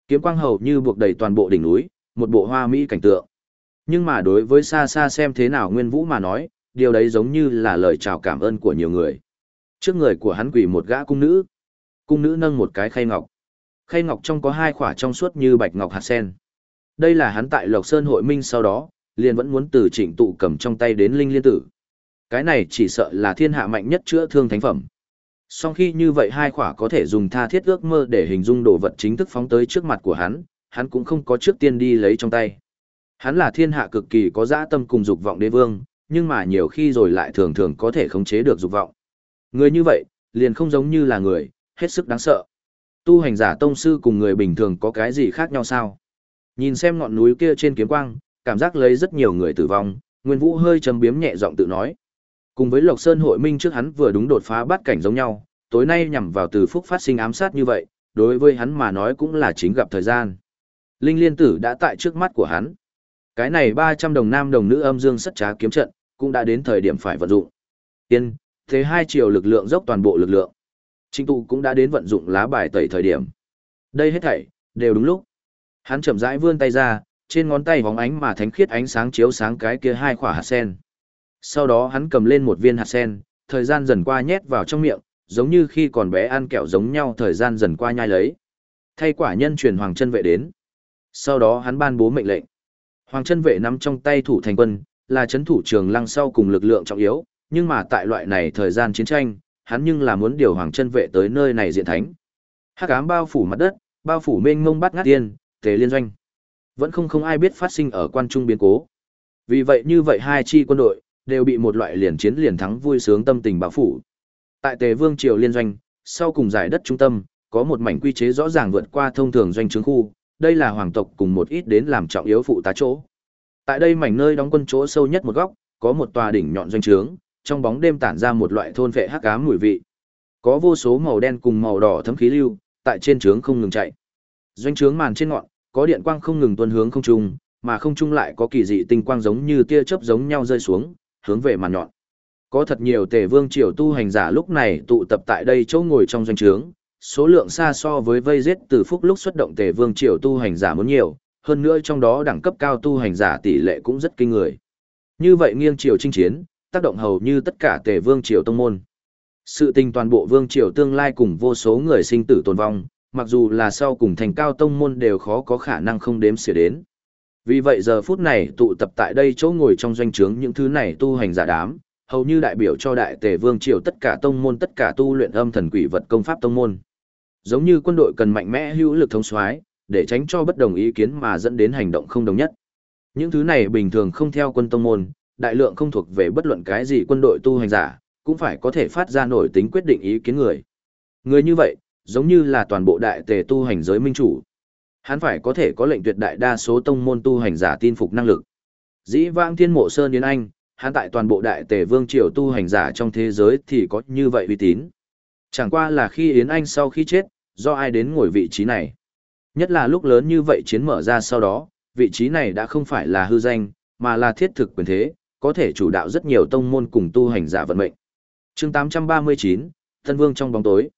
A: Kiếm quang hầu như buộc đầy toàn bộ đỉnh núi, một bộ hoa mỹ cảnh tượng. Nhưng mà đối với xa xa xem thế nào Nguyên Vũ mà nói, điều đấy giống như là lời chào cảm ơn của nhiều người. Trước người của hắn quỳ một gã cung nữ. Cung nữ nâng một cái khay ngọc. Khay ngọc trong có hai khỏa trong suốt như bạch ngọc hạt sen. Đây là hắn tại Lộc Sơn hội minh sau đó, liền vẫn muốn từ trịnh tụ cầm trong tay đến linh liên tử. Cái này chỉ sợ là thiên hạ mạnh nhất chữa thương thánh phẩm. Song khi như vậy hai khỏa có thể dùng tha thiết ước mơ để hình dung đồ vật chính thức phóng tới trước mặt của hắn, hắn cũng không có trước tiên đi lấy trong tay. Hắn là thiên hạ cực kỳ có dã tâm cùng dục vọng đế vương, nhưng mà nhiều khi rồi lại thường thường có thể khống chế được dục vọng. Người như vậy, liền không giống như là người, hết sức đáng sợ. Tu hành giả tông sư cùng người bình thường có cái gì khác nhau sao? Nhìn xem ngọn núi kia trên kiếm quang, cảm giác lấy rất nhiều người tử vong, Nguyên Vũ hơi trầm biếm nhẹ giọng tự nói. Cùng với Lộc Sơn hội minh trước hắn vừa đúng đột phá bắt cảnh giống nhau, tối nay nhằm vào từ phúc phát sinh ám sát như vậy, đối với hắn mà nói cũng là chính gặp thời gian. Linh liên tử đã tại trước mắt của hắn. Cái này 300 đồng nam đồng nữ âm dương sắt trá kiếm trận, cũng đã đến thời điểm phải vận dụng. Tiên, thế hai chiều lực lượng dốc toàn bộ lực lượng. Trình tụ cũng đã đến vận dụng lá bài tẩy thời điểm. Đây hết thảy, đều đúng lúc. Hắn chậm rãi vươn tay ra, trên ngón tay bóng ánh mà thánh khiết ánh sáng chiếu sáng cái kia hai quả hạt sen. Sau đó hắn cầm lên một viên hạt sen, thời gian dần qua nhét vào trong miệng, giống như khi còn bé ăn kẹo giống nhau thời gian dần qua nhai lấy. Thay quả nhân truyền Hoàng chân vệ đến. Sau đó hắn ban bố mệnh lệnh. Hoàng chân vệ nắm trong tay thủ thành quân, là chấn thủ trường lăng sau cùng lực lượng trọng yếu, nhưng mà tại loại này thời gian chiến tranh, hắn nhưng là muốn điều Hoàng chân vệ tới nơi này diện thánh. Hắc ám bao phủ mặt đất, bao phủ mênh mông bắt ngát tiên, tề liên doanh. Vẫn không không ai biết phát sinh ở quan trung biến cố. Vì vậy như vậy hai chi quân đội, đều bị một loại liền chiến liền thắng vui sướng tâm tình bao phủ. Tại tề vương triều liên doanh, sau cùng giải đất trung tâm, có một mảnh quy chế rõ ràng vượt qua thông thường doanh trướng khu, đây là hoàng tộc cùng một ít đến làm trọng yếu phụ tá chỗ. Tại đây mảnh nơi đóng quân chỗ sâu nhất một góc, có một tòa đỉnh nhọn doanh trướng, trong bóng đêm tản ra một loại thôn vệ hắc ám mùi vị. Có vô số màu đen cùng màu đỏ thấm khí lưu, tại trên trướng không ngừng chạy. Doanh trướng màn trên ngọn, có điện quang không ngừng tuôn hướng không trung, mà không trung lại có kỳ dị tinh quang giống như tia chớp giống nhau rơi xuống, hướng về màn nhọn. Có thật nhiều tề vương triều tu hành giả lúc này tụ tập tại đây chỗ ngồi trong doanh trướng, số lượng xa so với vây giết từ phúc lúc xuất động tề vương triều tu hành giả muốn nhiều, hơn nữa trong đó đẳng cấp cao tu hành giả tỷ lệ cũng rất kinh người. Như vậy nghiêng triều chinh chiến, tác động hầu như tất cả tề vương triều tông môn. Sự tình toàn bộ vương triều tương lai cùng vô số người sinh tử tồn vong, mặc dù là sau cùng thành cao tông môn đều khó có khả năng không đếm xỉa đến. Vì vậy giờ phút này tụ tập tại đây chỗ ngồi trong doanh trướng những thứ này tu hành giả đám, hầu như đại biểu cho đại tề vương triều tất cả tông môn tất cả tu luyện âm thần quỷ vật công pháp tông môn. Giống như quân đội cần mạnh mẽ hữu lực thống soái, để tránh cho bất đồng ý kiến mà dẫn đến hành động không đồng nhất. Những thứ này bình thường không theo quân tông môn, đại lượng không thuộc về bất luận cái gì quân đội tu hành giả, cũng phải có thể phát ra nổi tính quyết định ý kiến người. Người như vậy, giống như là toàn bộ đại tề tu hành giới minh chủ. Hắn phải có thể có lệnh tuyệt đại đa số tông môn tu hành giả tin phục năng lực. Dĩ vãng thiên mộ sơn đến anh, hắn tại toàn bộ đại tề vương triều tu hành giả trong thế giới thì có như vậy uy tín. Chẳng qua là khi Yến Anh sau khi chết, do ai đến ngồi vị trí này. Nhất là lúc lớn như vậy chiến mở ra sau đó, vị trí này đã không phải là hư danh, mà là thiết thực quyền thế, có thể chủ đạo rất nhiều tông môn cùng tu hành giả vận mệnh. chương 839, thân Vương trong bóng tối.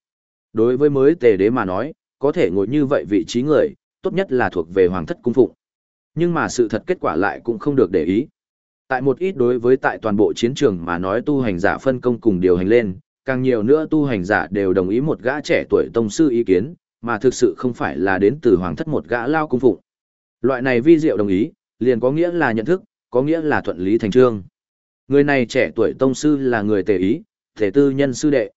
A: Đối với mới tề đế mà nói, có thể ngồi như vậy vị trí người, tốt nhất là thuộc về hoàng thất cung phụng. Nhưng mà sự thật kết quả lại cũng không được để ý. Tại một ít đối với tại toàn bộ chiến trường mà nói tu hành giả phân công cùng điều hành lên, càng nhiều nữa tu hành giả đều đồng ý một gã trẻ tuổi tông sư ý kiến, mà thực sự không phải là đến từ hoàng thất một gã lao cung phụng. Loại này vi diệu đồng ý, liền có nghĩa là nhận thức, có nghĩa là thuận lý thành trương. Người này trẻ tuổi tông sư là người tề ý, thể tư nhân sư đệ.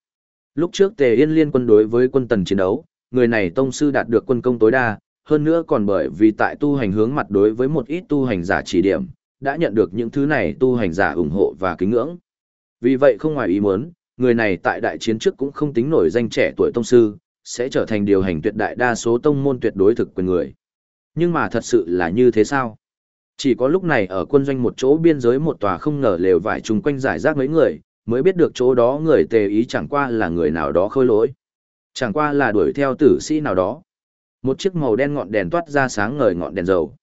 A: Lúc trước tề yên liên quân đối với quân tần chiến đấu, người này tông sư đạt được quân công tối đa, hơn nữa còn bởi vì tại tu hành hướng mặt đối với một ít tu hành giả chỉ điểm, đã nhận được những thứ này tu hành giả ủng hộ và kính ngưỡng. Vì vậy không ngoài ý muốn, người này tại đại chiến trước cũng không tính nổi danh trẻ tuổi tông sư, sẽ trở thành điều hành tuyệt đại đa số tông môn tuyệt đối thực quyền người. Nhưng mà thật sự là như thế sao? Chỉ có lúc này ở quân doanh một chỗ biên giới một tòa không ngờ lều vải chung quanh giải rác mấy người, mới biết được chỗ đó người tề ý chẳng qua là người nào đó khôi lỗi. Chẳng qua là đuổi theo tử sĩ nào đó. Một chiếc màu đen ngọn đèn toát ra sáng ngời ngọn đèn dầu.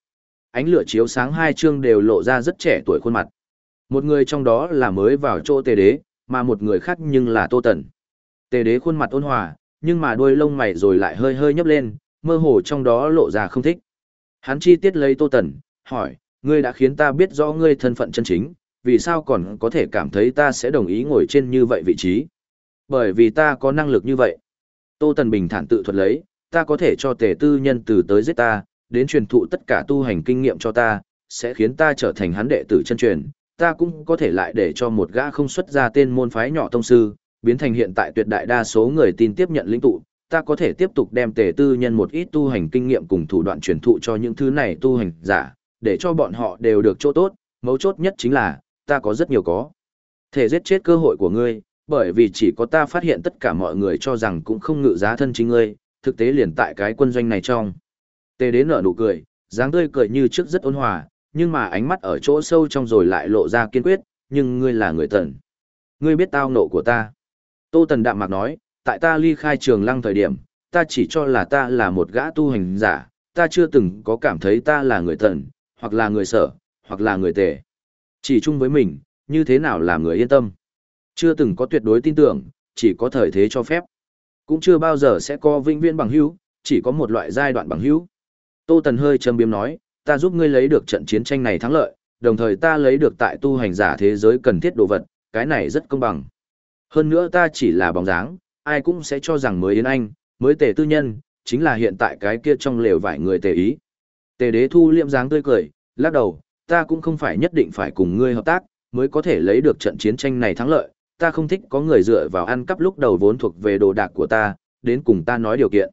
A: Ánh lửa chiếu sáng hai chương đều lộ ra rất trẻ tuổi khuôn mặt. Một người trong đó là mới vào chỗ tề đế, mà một người khác nhưng là Tô Tần. Tề đế khuôn mặt ôn hòa, nhưng mà đuôi lông mày rồi lại hơi hơi nhấp lên, mơ hồ trong đó lộ ra không thích. Hắn chi tiết lấy Tô Tần, hỏi, ngươi đã khiến ta biết rõ ngươi thân phận chân chính, vì sao còn có thể cảm thấy ta sẽ đồng ý ngồi trên như vậy vị trí? Bởi vì ta có năng lực như vậy. Tô Tần bình thản tự thuật lấy, ta có thể cho tề tư nhân từ tới giết ta, đến truyền thụ tất cả tu hành kinh nghiệm cho ta, sẽ khiến ta trở thành hắn đệ tử chân truyền, ta cũng có thể lại để cho một gã không xuất ra tên môn phái nhỏ tông sư, biến thành hiện tại tuyệt đại đa số người tin tiếp nhận lĩnh tụ, ta có thể tiếp tục đem tề tư nhân một ít tu hành kinh nghiệm cùng thủ đoạn truyền thụ cho những thứ này tu hành giả, để cho bọn họ đều được chỗ tốt, mấu chốt nhất chính là, ta có rất nhiều có. Thể giết chết cơ hội của ngươi, bởi vì chỉ có ta phát hiện tất cả mọi người cho rằng cũng không ngự giá thân chính ngươi, thực tế liền tại cái quân doanh này trong. Tề đến nở nụ cười, dáng tươi cười như trước rất ôn hòa, nhưng mà ánh mắt ở chỗ sâu trong rồi lại lộ ra kiên quyết, nhưng ngươi là người tần. Ngươi biết tao nộ của ta. Tô Tần đạm mạc nói, tại ta ly khai trường lăng thời điểm, ta chỉ cho là ta là một gã tu hành giả, ta chưa từng có cảm thấy ta là người tần, hoặc là người sở, hoặc là người tề. Chỉ chung với mình, như thế nào làm người yên tâm. Chưa từng có tuyệt đối tin tưởng, chỉ có thời thế cho phép. Cũng chưa bao giờ sẽ có vinh viên bằng hữu, chỉ có một loại giai đoạn bằng hữu. Tô Tần hơi châm biếm nói, ta giúp ngươi lấy được trận chiến tranh này thắng lợi, đồng thời ta lấy được tại tu hành giả thế giới cần thiết đồ vật, cái này rất công bằng. Hơn nữa ta chỉ là bóng dáng, ai cũng sẽ cho rằng mới Yến Anh, mới tề tư nhân, chính là hiện tại cái kia trong lều vải người tề ý. Tề đế thu liệm dáng tươi cười, lắc đầu, ta cũng không phải nhất định phải cùng ngươi hợp tác, mới có thể lấy được trận chiến tranh này thắng lợi, ta không thích có người dựa vào ăn cắp lúc đầu vốn thuộc về đồ đạc của ta, đến cùng ta nói điều kiện.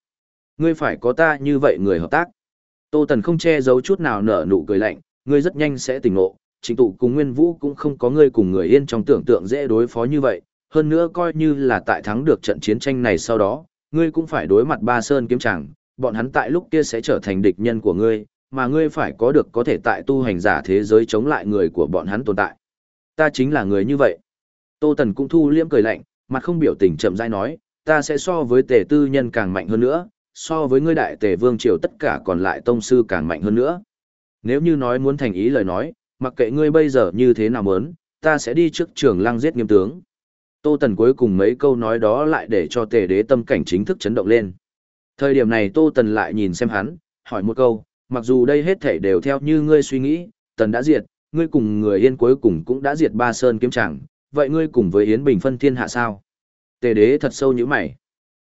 A: Ngươi phải có ta như vậy người hợp tác. Tô Tần không che giấu chút nào nở nụ cười lạnh, ngươi rất nhanh sẽ tỉnh ngộ, Chính tụ cùng Nguyên Vũ cũng không có ngươi cùng người yên trong tưởng tượng dễ đối phó như vậy, hơn nữa coi như là tại thắng được trận chiến tranh này sau đó, ngươi cũng phải đối mặt ba sơn kiếm chẳng, bọn hắn tại lúc kia sẽ trở thành địch nhân của ngươi, mà ngươi phải có được có thể tại tu hành giả thế giới chống lại người của bọn hắn tồn tại. Ta chính là người như vậy. Tô Tần cũng thu liễm cười lạnh, mặt không biểu tình chậm rãi nói, ta sẽ so với tề tư nhân càng mạnh hơn nữa, so với ngươi đại tề vương triều tất cả còn lại tông sư càng mạnh hơn nữa. Nếu như nói muốn thành ý lời nói, mặc kệ ngươi bây giờ như thế nào muốn, ta sẽ đi trước trường lăng giết nghiêm tướng. Tô Tần cuối cùng mấy câu nói đó lại để cho tề đế tâm cảnh chính thức chấn động lên. Thời điểm này Tô Tần lại nhìn xem hắn, hỏi một câu, mặc dù đây hết thảy đều theo như ngươi suy nghĩ, Tần đã diệt, ngươi cùng người yên cuối cùng cũng đã diệt ba sơn kiếm chẳng, vậy ngươi cùng với Yến Bình phân thiên hạ sao? Tề đế thật sâu như mày.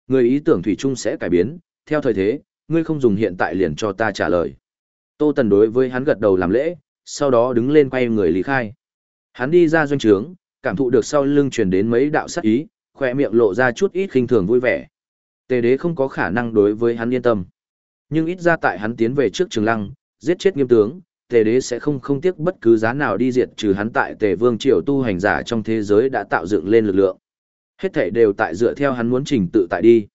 A: Người ý tưởng thủy chung sẽ cải biến, theo thời thế, ngươi không dùng hiện tại liền cho ta trả lời. Tô Tần đối với hắn gật đầu làm lễ, sau đó đứng lên quay người lý khai. Hắn đi ra doanh trướng, cảm thụ được sau lưng truyền đến mấy đạo sát ý, khỏe miệng lộ ra chút ít khinh thường vui vẻ. Tề đế không có khả năng đối với hắn yên tâm. Nhưng ít ra tại hắn tiến về trước trường lăng, giết chết nghiêm tướng, tề đế sẽ không không tiếc bất cứ giá nào đi diệt trừ hắn tại tề vương triều tu hành giả trong thế giới đã tạo dựng lên lực lượng. Hết thể đều tại dựa theo hắn muốn trình tự tại đi.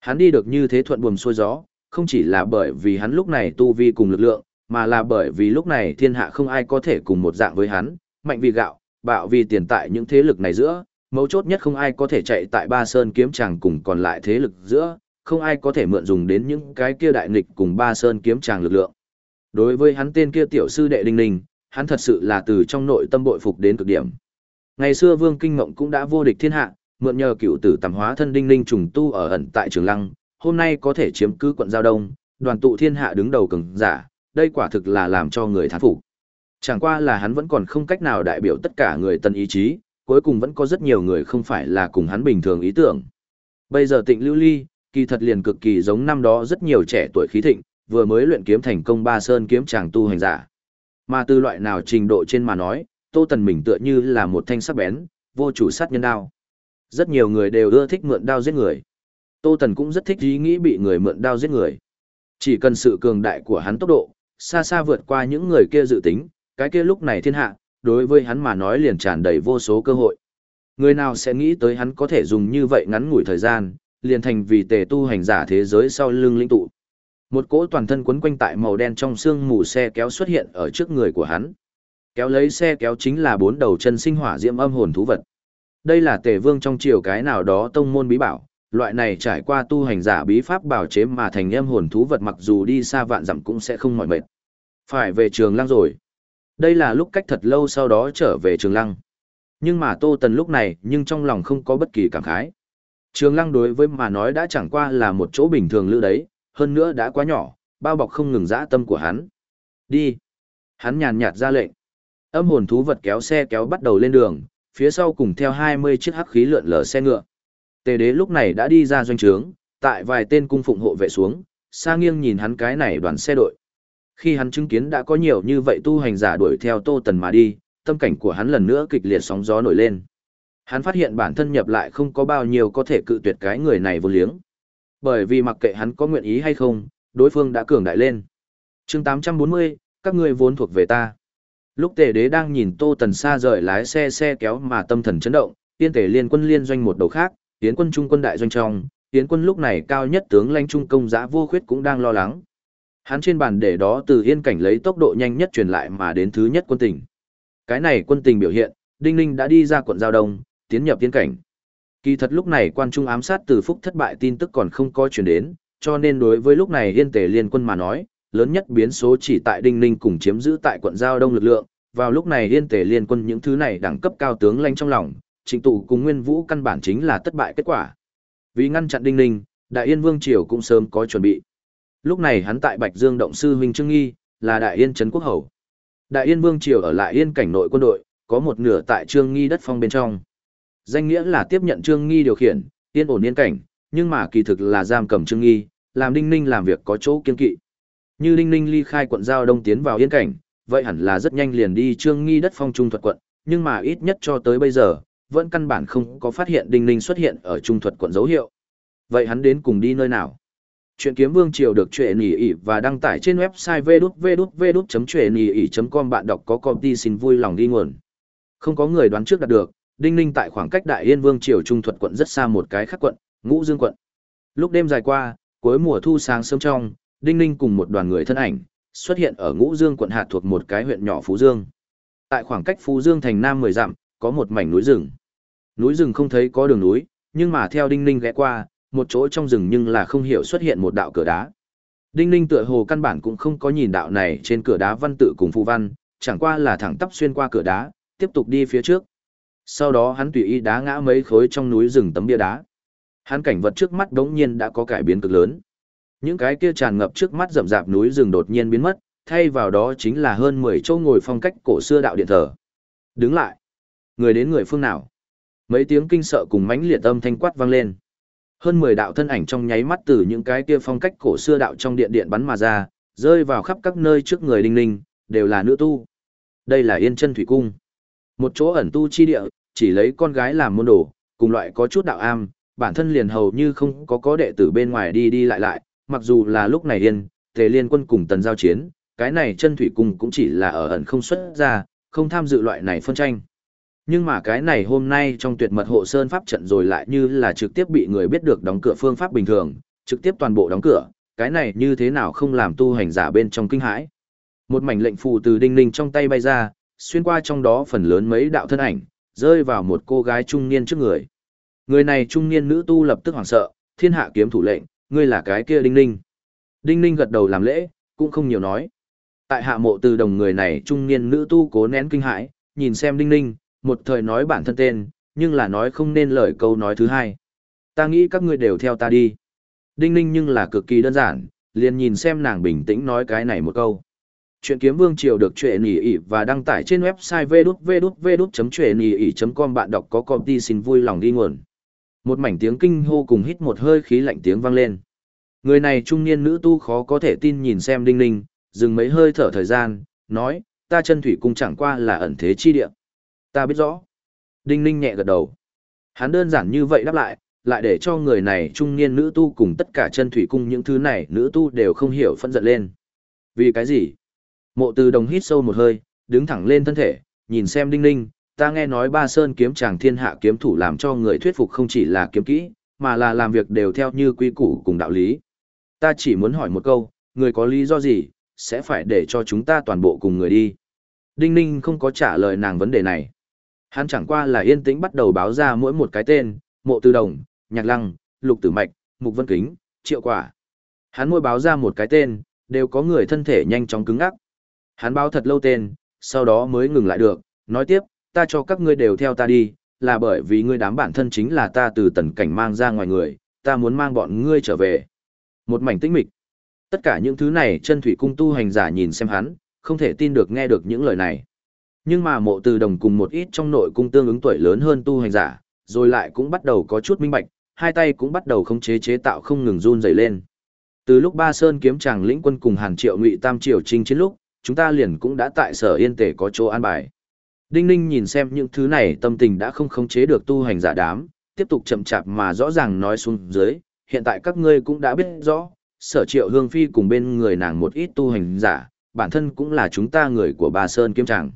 A: Hắn đi được như thế thuận buồm xuôi gió, không chỉ là bởi vì hắn lúc này tu vi cùng lực lượng, mà là bởi vì lúc này thiên hạ không ai có thể cùng một dạng với hắn, mạnh vì gạo, bạo vì tiền tại những thế lực này giữa, mấu chốt nhất không ai có thể chạy tại ba sơn kiếm chàng cùng còn lại thế lực giữa, không ai có thể mượn dùng đến những cái kia đại nghịch cùng ba sơn kiếm tràng lực lượng. Đối với hắn tên kia tiểu sư đệ Đinh Ninh, hắn thật sự là từ trong nội tâm bội phục đến cực điểm. Ngày xưa Vương Kinh Ngộng cũng đã vô địch thiên hạ, mượn nhờ cựu tử tầm hóa thân Đinh Ninh trùng tu ở ẩn tại Trường Lăng, hôm nay có thể chiếm cứ quận Giao Đông, đoàn tụ thiên hạ đứng đầu cường giả, đây quả thực là làm cho người thán phục. Chẳng qua là hắn vẫn còn không cách nào đại biểu tất cả người tân ý chí, cuối cùng vẫn có rất nhiều người không phải là cùng hắn bình thường ý tưởng. Bây giờ tịnh lưu ly, kỳ thật liền cực kỳ giống năm đó rất nhiều trẻ tuổi khí thịnh, vừa mới luyện kiếm thành công ba sơn kiếm chàng tu hành giả. Mà từ loại nào trình độ trên mà nói, Tô Tần mình tựa như là một thanh sắc bén, vô chủ sát nhân đao. Rất nhiều người đều ưa thích mượn đao giết người. Tô Tần cũng rất thích ý nghĩ bị người mượn đao giết người. Chỉ cần sự cường đại của hắn tốc độ, xa xa vượt qua những người kia dự tính, cái kia lúc này thiên hạ, đối với hắn mà nói liền tràn đầy vô số cơ hội. Người nào sẽ nghĩ tới hắn có thể dùng như vậy ngắn ngủi thời gian, liền thành vì tề tu hành giả thế giới sau lưng linh tụ. Một cỗ toàn thân quấn quanh tại màu đen trong xương mù xe kéo xuất hiện ở trước người của hắn. Kéo lấy xe kéo chính là bốn đầu chân sinh hỏa diễm âm hồn thú vật. Đây là tề vương trong triều cái nào đó tông môn bí bảo, loại này trải qua tu hành giả bí pháp bảo chế mà thành âm hồn thú vật mặc dù đi xa vạn dặm cũng sẽ không mỏi mệt. Phải về trường lăng rồi. Đây là lúc cách thật lâu sau đó trở về trường lăng. Nhưng mà Tô Tần lúc này nhưng trong lòng không có bất kỳ cảm khái. Trường lăng đối với mà nói đã chẳng qua là một chỗ bình thường lữ đấy, hơn nữa đã quá nhỏ, bao bọc không ngừng dã tâm của hắn. Đi. Hắn nhàn nhạt ra lệnh. Âm hồn thú vật kéo xe kéo bắt đầu lên đường, phía sau cùng theo 20 chiếc hắc khí lượn lờ xe ngựa. Tề đế lúc này đã đi ra doanh trướng, tại vài tên cung phụng hộ vệ xuống, xa nghiêng nhìn hắn cái này đoàn xe đội. Khi hắn chứng kiến đã có nhiều như vậy tu hành giả đuổi theo Tô Tần mà đi, tâm cảnh của hắn lần nữa kịch liệt sóng gió nổi lên. Hắn phát hiện bản thân nhập lại không có bao nhiêu có thể cự tuyệt cái người này vô liếng. Bởi vì mặc kệ hắn có nguyện ý hay không, đối phương đã cường đại lên. chương 840, các ngươi vốn thuộc về ta. Lúc tề đế đang nhìn Tô Tần xa rời lái xe xe kéo mà tâm thần chấn động, tiên tể liên quân liên doanh một đầu khác, tiến quân trung quân đại doanh trong, tiến quân lúc này cao nhất tướng lãnh trung công giã vô khuyết cũng đang lo lắng. Hắn trên bàn để đó từ yên cảnh lấy tốc độ nhanh nhất truyền lại mà đến thứ nhất quân tình. Cái này quân tình biểu hiện, Đinh Ninh đã đi ra quận Giao Đông, tiến nhập tiến cảnh. Kỳ thật lúc này quan trung ám sát từ phúc thất bại tin tức còn không có truyền đến, cho nên đối với lúc này yên tề liên quân mà nói, lớn nhất biến số chỉ tại Đinh Ninh cùng chiếm giữ tại quận Giao Đông lực lượng. Vào lúc này yên tề liên quân những thứ này đẳng cấp cao tướng lanh trong lòng, trình tụ cùng nguyên vũ căn bản chính là thất bại kết quả. Vì ngăn chặn Đinh Ninh, Đại Yên Vương Triều cũng sớm có chuẩn bị. Lúc này hắn tại Bạch Dương động sư huynh Trương Nghi, là Đại Yên trấn quốc hầu. Đại Yên Vương triều ở lại Yên cảnh nội quân đội, có một nửa tại Trương Nghi đất phong bên trong. Danh nghĩa là tiếp nhận Trương Nghi điều khiển, yên ổn yên cảnh, nhưng mà kỳ thực là giam cầm Trương Nghi, làm Đinh Ninh làm việc có chỗ kiên kỵ. Như Đinh Ninh ly khai quận giao đông tiến vào yên cảnh, vậy hẳn là rất nhanh liền đi trương nghi đất phong trung thuật quận, nhưng mà ít nhất cho tới bây giờ, vẫn căn bản không có phát hiện Đinh Ninh xuất hiện ở trung thuật quận dấu hiệu. Vậy hắn đến cùng đi nơi nào? Chuyện kiếm vương triều được chuyện nhỉ ỉ và đăng tải trên website vđvđvđ.chuyện bạn đọc có công ty xin vui lòng đi nguồn. Không có người đoán trước đạt được, Đinh Ninh tại khoảng cách Đại Yên Vương triều trung thuật quận rất xa một cái khác quận, Ngũ Dương quận. Lúc đêm dài qua, cuối mùa thu sáng sớm trong, Đinh Ninh cùng một đoàn người thân ảnh xuất hiện ở Ngũ Dương quận hạt thuộc một cái huyện nhỏ Phú Dương. Tại khoảng cách Phú Dương thành nam 10 dặm, có một mảnh núi rừng. Núi rừng không thấy có đường núi, nhưng mà theo Đinh Ninh ghé qua, một chỗ trong rừng nhưng là không hiểu xuất hiện một đạo cửa đá. Đinh Ninh tựa hồ căn bản cũng không có nhìn đạo này trên cửa đá văn tự cùng phù văn, chẳng qua là thẳng tắp xuyên qua cửa đá, tiếp tục đi phía trước. Sau đó hắn tùy ý đá ngã mấy khối trong núi rừng tấm bia đá. Hắn cảnh vật trước mắt đống nhiên đã có cải biến cực lớn. Những cái kia tràn ngập trước mắt rậm rạp núi rừng đột nhiên biến mất, thay vào đó chính là hơn 10 châu ngồi phong cách cổ xưa đạo điện thờ. Đứng lại. Người đến người phương nào? Mấy tiếng kinh sợ cùng mãnh liệt âm thanh quát vang lên. Hơn 10 đạo thân ảnh trong nháy mắt từ những cái kia phong cách cổ xưa đạo trong điện điện bắn mà ra, rơi vào khắp các nơi trước người đinh linh, đều là nữ tu. Đây là Yên Chân Thủy Cung. Một chỗ ẩn tu chi địa, chỉ lấy con gái làm môn đồ, cùng loại có chút đạo am, bản thân liền hầu như không có có đệ tử bên ngoài đi đi lại lại, mặc dù là lúc này yên, Tề Liên quân cùng tần giao chiến, cái này chân thủy cung cũng chỉ là ở ẩn không xuất ra, không tham dự loại này phân tranh. Nhưng mà cái này hôm nay trong tuyệt mật hộ sơn pháp trận rồi lại như là trực tiếp bị người biết được đóng cửa phương pháp bình thường, trực tiếp toàn bộ đóng cửa, cái này như thế nào không làm tu hành giả bên trong kinh hãi. Một mảnh lệnh phù từ đinh ninh trong tay bay ra, xuyên qua trong đó phần lớn mấy đạo thân ảnh, rơi vào một cô gái trung niên trước người. Người này trung niên nữ tu lập tức hoảng sợ, thiên hạ kiếm thủ lệnh, ngươi là cái kia đinh ninh. Đinh ninh gật đầu làm lễ, cũng không nhiều nói. Tại hạ mộ từ đồng người này trung niên nữ tu cố nén kinh hãi, nhìn xem đinh ninh, một thời nói bản thân tên, nhưng là nói không nên lời câu nói thứ hai. Ta nghĩ các ngươi đều theo ta đi. Đinh ninh nhưng là cực kỳ đơn giản, liền nhìn xem nàng bình tĩnh nói cái này một câu. Chuyện kiếm vương triều được chuyện nhỉ ỉ và đăng tải trên website vđvđvđ.chuyện.com bạn đọc có công ty xin vui lòng đi nguồn. Một mảnh tiếng kinh hô cùng hít một hơi khí lạnh tiếng vang lên. Người này trung niên nữ tu khó có thể tin nhìn xem đinh ninh, dừng mấy hơi thở thời gian, nói, ta chân thủy cung chẳng qua là ẩn thế chi địa. Ta biết rõ. Đinh ninh nhẹ gật đầu. Hắn đơn giản như vậy đáp lại, lại để cho người này trung niên nữ tu cùng tất cả chân thủy cung những thứ này nữ tu đều không hiểu phân giận lên. Vì cái gì? Mộ từ đồng hít sâu một hơi, đứng thẳng lên thân thể, nhìn xem đinh ninh, ta nghe nói ba sơn kiếm chàng thiên hạ kiếm thủ làm cho người thuyết phục không chỉ là kiếm kỹ, mà là làm việc đều theo như quy củ cùng đạo lý. Ta chỉ muốn hỏi một câu, người có lý do gì, sẽ phải để cho chúng ta toàn bộ cùng người đi. Đinh ninh không có trả lời nàng vấn đề này. Hắn chẳng qua là yên tĩnh bắt đầu báo ra mỗi một cái tên, mộ từ đồng, nhạc lăng, lục tử mạch, mục vân kính, triệu quả. Hắn mỗi báo ra một cái tên, đều có người thân thể nhanh chóng cứng ngắc. Hắn báo thật lâu tên, sau đó mới ngừng lại được, nói tiếp, ta cho các ngươi đều theo ta đi, là bởi vì ngươi đám bản thân chính là ta từ tần cảnh mang ra ngoài người, ta muốn mang bọn ngươi trở về. Một mảnh tĩnh mịch. Tất cả những thứ này chân thủy cung tu hành giả nhìn xem hắn, không thể tin được nghe được những lời này. Nhưng mà mộ từ đồng cùng một ít trong nội cung tương ứng tuổi lớn hơn tu hành giả, rồi lại cũng bắt đầu có chút minh bạch, hai tay cũng bắt đầu không chế chế tạo không ngừng run dày lên. Từ lúc Ba Sơn kiếm chàng lĩnh quân cùng Hàn Triệu Ngụy Tam Triều chinh chiến lúc, chúng ta liền cũng đã tại sở yên tể có chỗ an bài. Đinh Ninh nhìn xem những thứ này tâm tình đã không khống chế được tu hành giả đám, tiếp tục chậm chạp mà rõ ràng nói xuống dưới, hiện tại các ngươi cũng đã biết rõ, sở triệu hương phi cùng bên người nàng một ít tu hành giả, bản thân cũng là chúng ta người của bà Sơn Kiếm Tràng.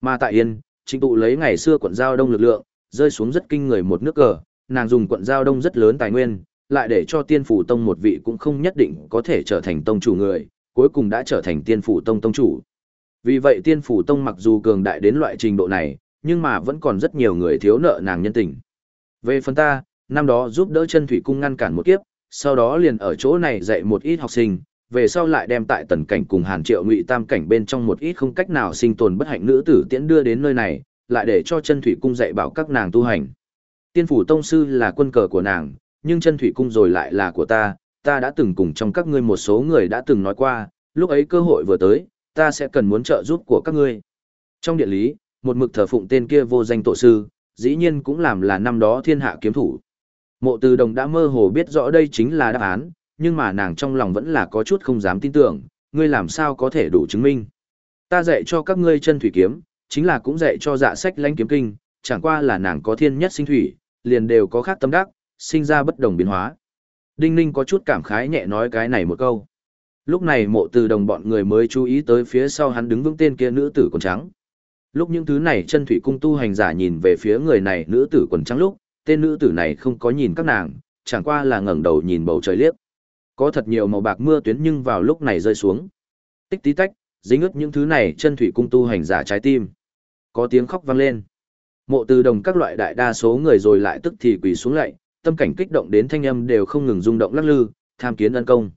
A: Mà tại Yên, chính tụ lấy ngày xưa quận giao đông lực lượng, rơi xuống rất kinh người một nước cờ, nàng dùng quận giao đông rất lớn tài nguyên, lại để cho tiên phủ tông một vị cũng không nhất định có thể trở thành tông chủ người, cuối cùng đã trở thành tiên phủ tông tông chủ. Vì vậy tiên phủ tông mặc dù cường đại đến loại trình độ này, nhưng mà vẫn còn rất nhiều người thiếu nợ nàng nhân tình. Về phần ta, năm đó giúp đỡ chân thủy cung ngăn cản một kiếp, sau đó liền ở chỗ này dạy một ít học sinh, về sau lại đem tại tần cảnh cùng hàn triệu ngụy tam cảnh bên trong một ít không cách nào sinh tồn bất hạnh nữ tử tiễn đưa đến nơi này, lại để cho chân thủy cung dạy bảo các nàng tu hành. Tiên phủ tông sư là quân cờ của nàng, nhưng chân thủy cung rồi lại là của ta, ta đã từng cùng trong các ngươi một số người đã từng nói qua, lúc ấy cơ hội vừa tới, ta sẽ cần muốn trợ giúp của các ngươi. Trong địa lý, một mực thờ phụng tên kia vô danh tổ sư, dĩ nhiên cũng làm là năm đó thiên hạ kiếm thủ. Mộ từ đồng đã mơ hồ biết rõ đây chính là đáp án, nhưng mà nàng trong lòng vẫn là có chút không dám tin tưởng, ngươi làm sao có thể đủ chứng minh. Ta dạy cho các ngươi chân thủy kiếm, chính là cũng dạy cho dạ sách lãnh kiếm kinh, chẳng qua là nàng có thiên nhất sinh thủy, liền đều có khác tâm đắc, sinh ra bất đồng biến hóa. Đinh Ninh có chút cảm khái nhẹ nói cái này một câu. Lúc này mộ từ đồng bọn người mới chú ý tới phía sau hắn đứng vững tên kia nữ tử quần trắng. Lúc những thứ này chân thủy cung tu hành giả nhìn về phía người này nữ tử quần trắng lúc, tên nữ tử này không có nhìn các nàng, chẳng qua là ngẩng đầu nhìn bầu trời liếc. Có thật nhiều màu bạc mưa tuyến nhưng vào lúc này rơi xuống. Tích tí tách, dính ướt những thứ này chân thủy cung tu hành giả trái tim. Có tiếng khóc vang lên. Mộ từ đồng các loại đại đa số người rồi lại tức thì quỳ xuống lại, tâm cảnh kích động đến thanh âm đều không ngừng rung động lắc lư, tham kiến ân công.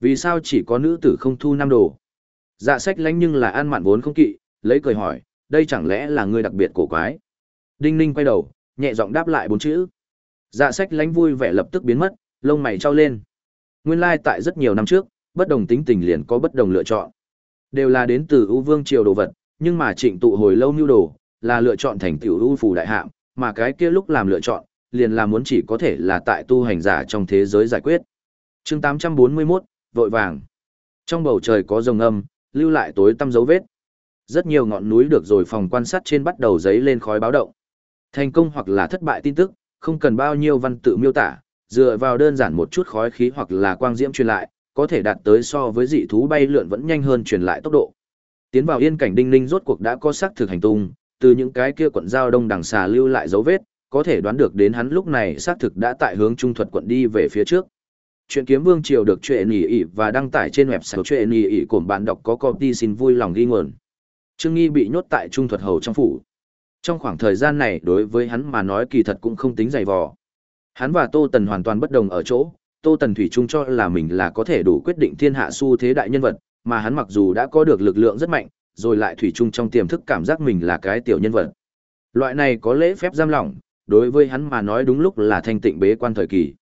A: Vì sao chỉ có nữ tử không thu năm đồ? Dạ sách lánh nhưng là an mạn vốn không kỵ, lấy cười hỏi, đây chẳng lẽ là người đặc biệt cổ quái? Đinh ninh quay đầu, nhẹ giọng đáp lại bốn chữ. Dạ sách lánh vui vẻ lập tức biến mất, lông mày trao lên. Nguyên lai tại rất nhiều năm trước, bất đồng tính tình liền có bất đồng lựa chọn. Đều là đến từ ưu vương triều đồ vật, nhưng mà trịnh tụ hồi lâu nưu đồ, là lựa chọn thành tiểu ưu phù đại hạm, mà cái kia lúc làm lựa chọn, liền là muốn chỉ có thể là tại tu hành giả trong thế giới giải quyết. chương 841, vội vàng. Trong bầu trời có rồng âm, lưu lại tối tăm dấu vết. Rất nhiều ngọn núi được rồi phòng quan sát trên bắt đầu giấy lên khói báo động. Thành công hoặc là thất bại tin tức, không cần bao nhiêu văn tự miêu tả, dựa vào đơn giản một chút khói khí hoặc là quang diễm truyền lại, có thể đạt tới so với dị thú bay lượn vẫn nhanh hơn truyền lại tốc độ. Tiến vào yên cảnh đinh ninh rốt cuộc đã có xác thực hành tung, từ những cái kia quận giao đông đằng xà lưu lại dấu vết, có thể đoán được đến hắn lúc này xác thực đã tại hướng trung thuật quận đi về phía trước. Chuyện kiếm vương triều được chuyện nhỉ ỉ và đăng tải trên website chuyện nhỉ ỉ của bạn đọc có copy xin vui lòng ghi nguồn. Trương Nghi bị nhốt tại trung thuật hầu trong phủ. Trong khoảng thời gian này đối với hắn mà nói kỳ thật cũng không tính dày vò. Hắn và Tô Tần hoàn toàn bất đồng ở chỗ, Tô Tần Thủy Trung cho là mình là có thể đủ quyết định thiên hạ su thế đại nhân vật, mà hắn mặc dù đã có được lực lượng rất mạnh, rồi lại Thủy Trung trong tiềm thức cảm giác mình là cái tiểu nhân vật. Loại này có lễ phép giam lỏng, đối với hắn mà nói đúng lúc là thanh tịnh bế quan thời kỳ.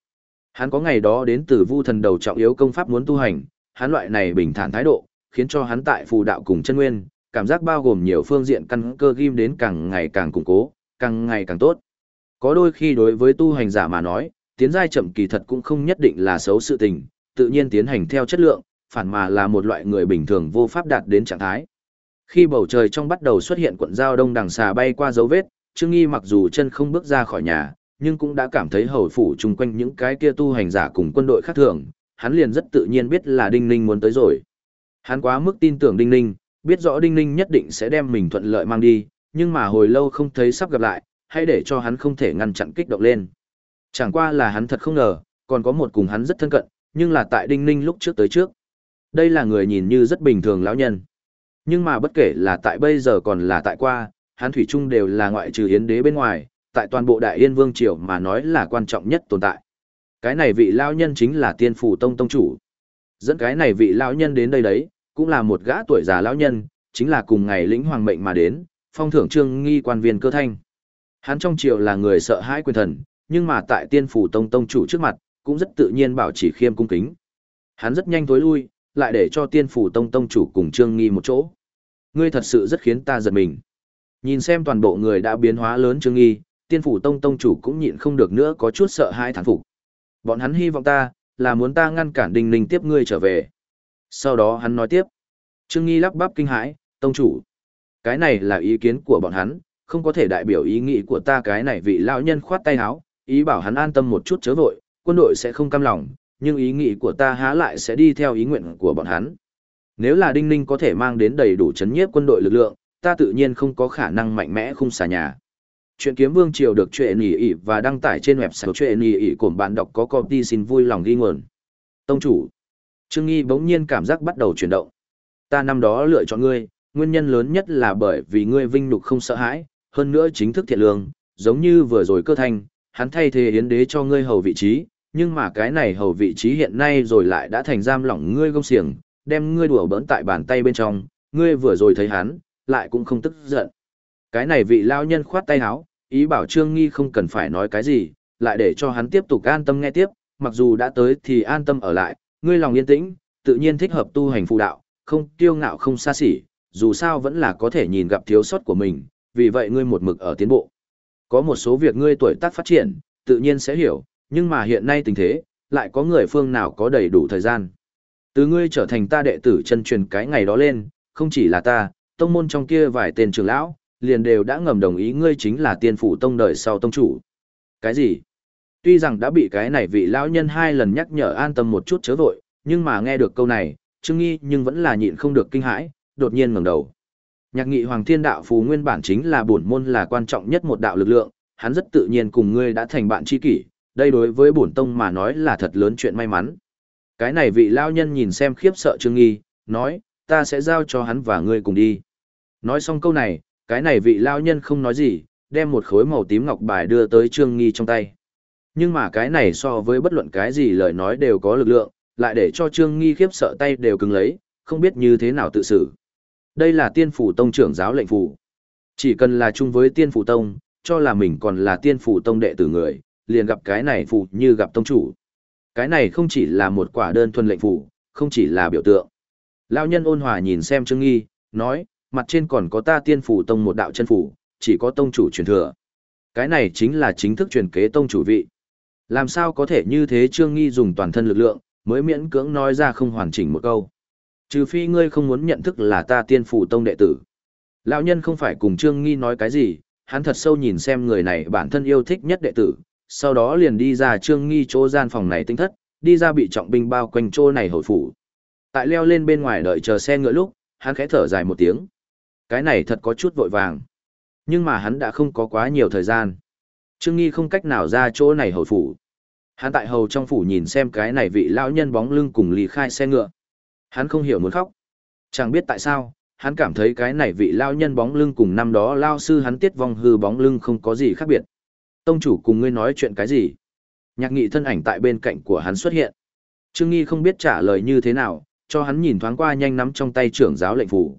A: Hắn có ngày đó đến từ vu thần đầu trọng yếu công pháp muốn tu hành, hắn loại này bình thản thái độ, khiến cho hắn tại phù đạo cùng chân nguyên, cảm giác bao gồm nhiều phương diện căn cơ ghim đến càng ngày càng củng cố, càng ngày càng tốt. Có đôi khi đối với tu hành giả mà nói, tiến giai chậm kỳ thật cũng không nhất định là xấu sự tình, tự nhiên tiến hành theo chất lượng, phản mà là một loại người bình thường vô pháp đạt đến trạng thái. Khi bầu trời trong bắt đầu xuất hiện cuộn dao đông đằng xà bay qua dấu vết, Trương Nghi mặc dù chân không bước ra khỏi nhà, nhưng cũng đã cảm thấy hầu phủ chung quanh những cái kia tu hành giả cùng quân đội khác thường, hắn liền rất tự nhiên biết là Đinh Ninh muốn tới rồi. Hắn quá mức tin tưởng Đinh Ninh, biết rõ Đinh Ninh nhất định sẽ đem mình thuận lợi mang đi, nhưng mà hồi lâu không thấy sắp gặp lại, hay để cho hắn không thể ngăn chặn kích động lên. Chẳng qua là hắn thật không ngờ, còn có một cùng hắn rất thân cận, nhưng là tại Đinh Ninh lúc trước tới trước. Đây là người nhìn như rất bình thường lão nhân. Nhưng mà bất kể là tại bây giờ còn là tại qua, hắn thủy chung đều là ngoại trừ Hiến đế bên ngoài, tại toàn bộ đại yên vương triều mà nói là quan trọng nhất tồn tại. Cái này vị lão nhân chính là tiên phủ tông tông chủ. Dẫn cái này vị lão nhân đến đây đấy, cũng là một gã tuổi già lão nhân, chính là cùng ngày lĩnh hoàng mệnh mà đến, phong thưởng trương nghi quan viên cơ thanh. Hắn trong triều là người sợ hãi quyền thần, nhưng mà tại tiên phủ tông tông chủ trước mặt, cũng rất tự nhiên bảo chỉ khiêm cung kính. Hắn rất nhanh tối lui, lại để cho tiên phủ tông tông chủ cùng trương nghi một chỗ. Ngươi thật sự rất khiến ta giật mình. Nhìn xem toàn bộ người đã biến hóa lớn trương nghi, tiên phủ tông tông chủ cũng nhịn không được nữa có chút sợ hãi thán phục. Bọn hắn hy vọng ta, là muốn ta ngăn cản Đinh ninh tiếp ngươi trở về. Sau đó hắn nói tiếp. Trương nghi lắp bắp kinh hãi, tông chủ. Cái này là ý kiến của bọn hắn, không có thể đại biểu ý nghĩ của ta cái này vị lão nhân khoát tay áo, ý bảo hắn an tâm một chút chớ vội, quân đội sẽ không cam lòng, nhưng ý nghĩ của ta há lại sẽ đi theo ý nguyện của bọn hắn. Nếu là Đinh Ninh có thể mang đến đầy đủ chấn nhiếp quân đội lực lượng, ta tự nhiên không có khả năng mạnh mẽ khung xà nhà. Chuyện kiếm vương triều được chuyện nhỉ ỉ và đăng tải trên website chuyện nhỉ ỉ của bạn đọc có copy xin vui lòng ghi nguồn. Tông chủ. Trương Nghi bỗng nhiên cảm giác bắt đầu chuyển động. Ta năm đó lựa chọn ngươi, nguyên nhân lớn nhất là bởi vì ngươi vinh nhục không sợ hãi, hơn nữa chính thức thiện lương, giống như vừa rồi cơ thanh, hắn thay thế yến đế cho ngươi hầu vị trí, nhưng mà cái này hầu vị trí hiện nay rồi lại đã thành giam lỏng ngươi gông xiềng, đem ngươi đùa bỡn tại bàn tay bên trong, ngươi vừa rồi thấy hắn, lại cũng không tức giận. Cái này vị lao nhân khoát tay áo, ý bảo Trương Nghi không cần phải nói cái gì, lại để cho hắn tiếp tục an tâm nghe tiếp, mặc dù đã tới thì an tâm ở lại, ngươi lòng yên tĩnh, tự nhiên thích hợp tu hành phụ đạo, không kiêu ngạo không xa xỉ, dù sao vẫn là có thể nhìn gặp thiếu sót của mình, vì vậy ngươi một mực ở tiến bộ. Có một số việc ngươi tuổi tác phát triển, tự nhiên sẽ hiểu, nhưng mà hiện nay tình thế, lại có người phương nào có đầy đủ thời gian. Từ ngươi trở thành ta đệ tử chân truyền cái ngày đó lên, không chỉ là ta, tông môn trong kia vài tên trưởng lão, liền đều đã ngầm đồng ý ngươi chính là tiên phủ tông đời sau tông chủ. Cái gì? Tuy rằng đã bị cái này vị lão nhân hai lần nhắc nhở an tâm một chút chớ vội, nhưng mà nghe được câu này, Trương Nghi nhưng vẫn là nhịn không được kinh hãi, đột nhiên ngẩng đầu. Nhạc nghị Hoàng Thiên Đạo Phù nguyên bản chính là bổn môn là quan trọng nhất một đạo lực lượng, hắn rất tự nhiên cùng ngươi đã thành bạn tri kỷ, đây đối với bổn tông mà nói là thật lớn chuyện may mắn. Cái này vị lão nhân nhìn xem khiếp sợ Trương Nghi, nói, ta sẽ giao cho hắn và ngươi cùng đi. Nói xong câu này, cái này vị lao nhân không nói gì, đem một khối màu tím ngọc bài đưa tới Trương Nghi trong tay. Nhưng mà cái này so với bất luận cái gì lời nói đều có lực lượng, lại để cho Trương Nghi khiếp sợ tay đều cứng lấy, không biết như thế nào tự xử. Đây là tiên phủ tông trưởng giáo lệnh phủ. Chỉ cần là chung với tiên phủ tông, cho là mình còn là tiên phủ tông đệ tử người, liền gặp cái này phủ như gặp tông chủ. Cái này không chỉ là một quả đơn thuần lệnh phủ, không chỉ là biểu tượng. Lão nhân ôn hòa nhìn xem Trương Nghi, nói, mặt trên còn có ta tiên phủ tông một đạo chân phủ, chỉ có tông chủ truyền thừa. Cái này chính là chính thức truyền kế tông chủ vị. Làm sao có thể như thế Trương Nghi dùng toàn thân lực lượng, mới miễn cưỡng nói ra không hoàn chỉnh một câu. Trừ phi ngươi không muốn nhận thức là ta tiên phủ tông đệ tử. Lão nhân không phải cùng Trương Nghi nói cái gì, hắn thật sâu nhìn xem người này bản thân yêu thích nhất đệ tử, sau đó liền đi ra Trương Nghi chỗ gian phòng này tinh thất, đi ra bị trọng binh bao quanh chỗ này hồi phủ. Tại leo lên bên ngoài đợi chờ xe ngựa lúc, hắn khẽ thở dài một tiếng. Cái này thật có chút vội vàng. Nhưng mà hắn đã không có quá nhiều thời gian. Trương Nghi không cách nào ra chỗ này hồi phủ. Hắn tại hầu trong phủ nhìn xem cái này vị lão nhân bóng lưng cùng lì khai xe ngựa. Hắn không hiểu muốn khóc. Chẳng biết tại sao, hắn cảm thấy cái này vị lão nhân bóng lưng cùng năm đó lao sư hắn tiết vong hư bóng lưng không có gì khác biệt. Tông chủ cùng ngươi nói chuyện cái gì? Nhạc nghị thân ảnh tại bên cạnh của hắn xuất hiện. Trương Nghi không biết trả lời như thế nào, cho hắn nhìn thoáng qua nhanh nắm trong tay trưởng giáo lệnh phủ.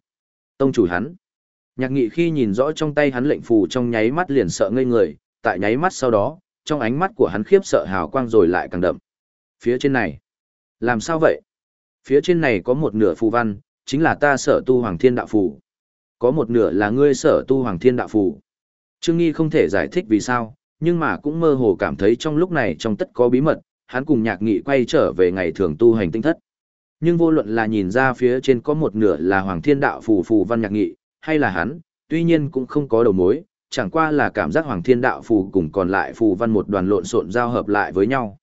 A: Tông chủ hắn. Nhạc nghị khi nhìn rõ trong tay hắn lệnh phù trong nháy mắt liền sợ ngây người, tại nháy mắt sau đó, trong ánh mắt của hắn khiếp sợ hào quang rồi lại càng đậm. Phía trên này, làm sao vậy? Phía trên này có một nửa phù văn, chính là ta sở tu hoàng thiên đạo phù. Có một nửa là ngươi sở tu hoàng thiên đạo phù. Trương Nghi không thể giải thích vì sao, nhưng mà cũng mơ hồ cảm thấy trong lúc này trong tất có bí mật, hắn cùng nhạc nghị quay trở về ngày thường tu hành tinh thất. Nhưng vô luận là nhìn ra phía trên có một nửa là hoàng thiên đạo phù phù văn nhạc nghị, hay là hắn, tuy nhiên cũng không có đầu mối, chẳng qua là cảm giác Hoàng Thiên Đạo phù cùng còn lại phù văn một đoàn lộn xộn giao hợp lại với nhau.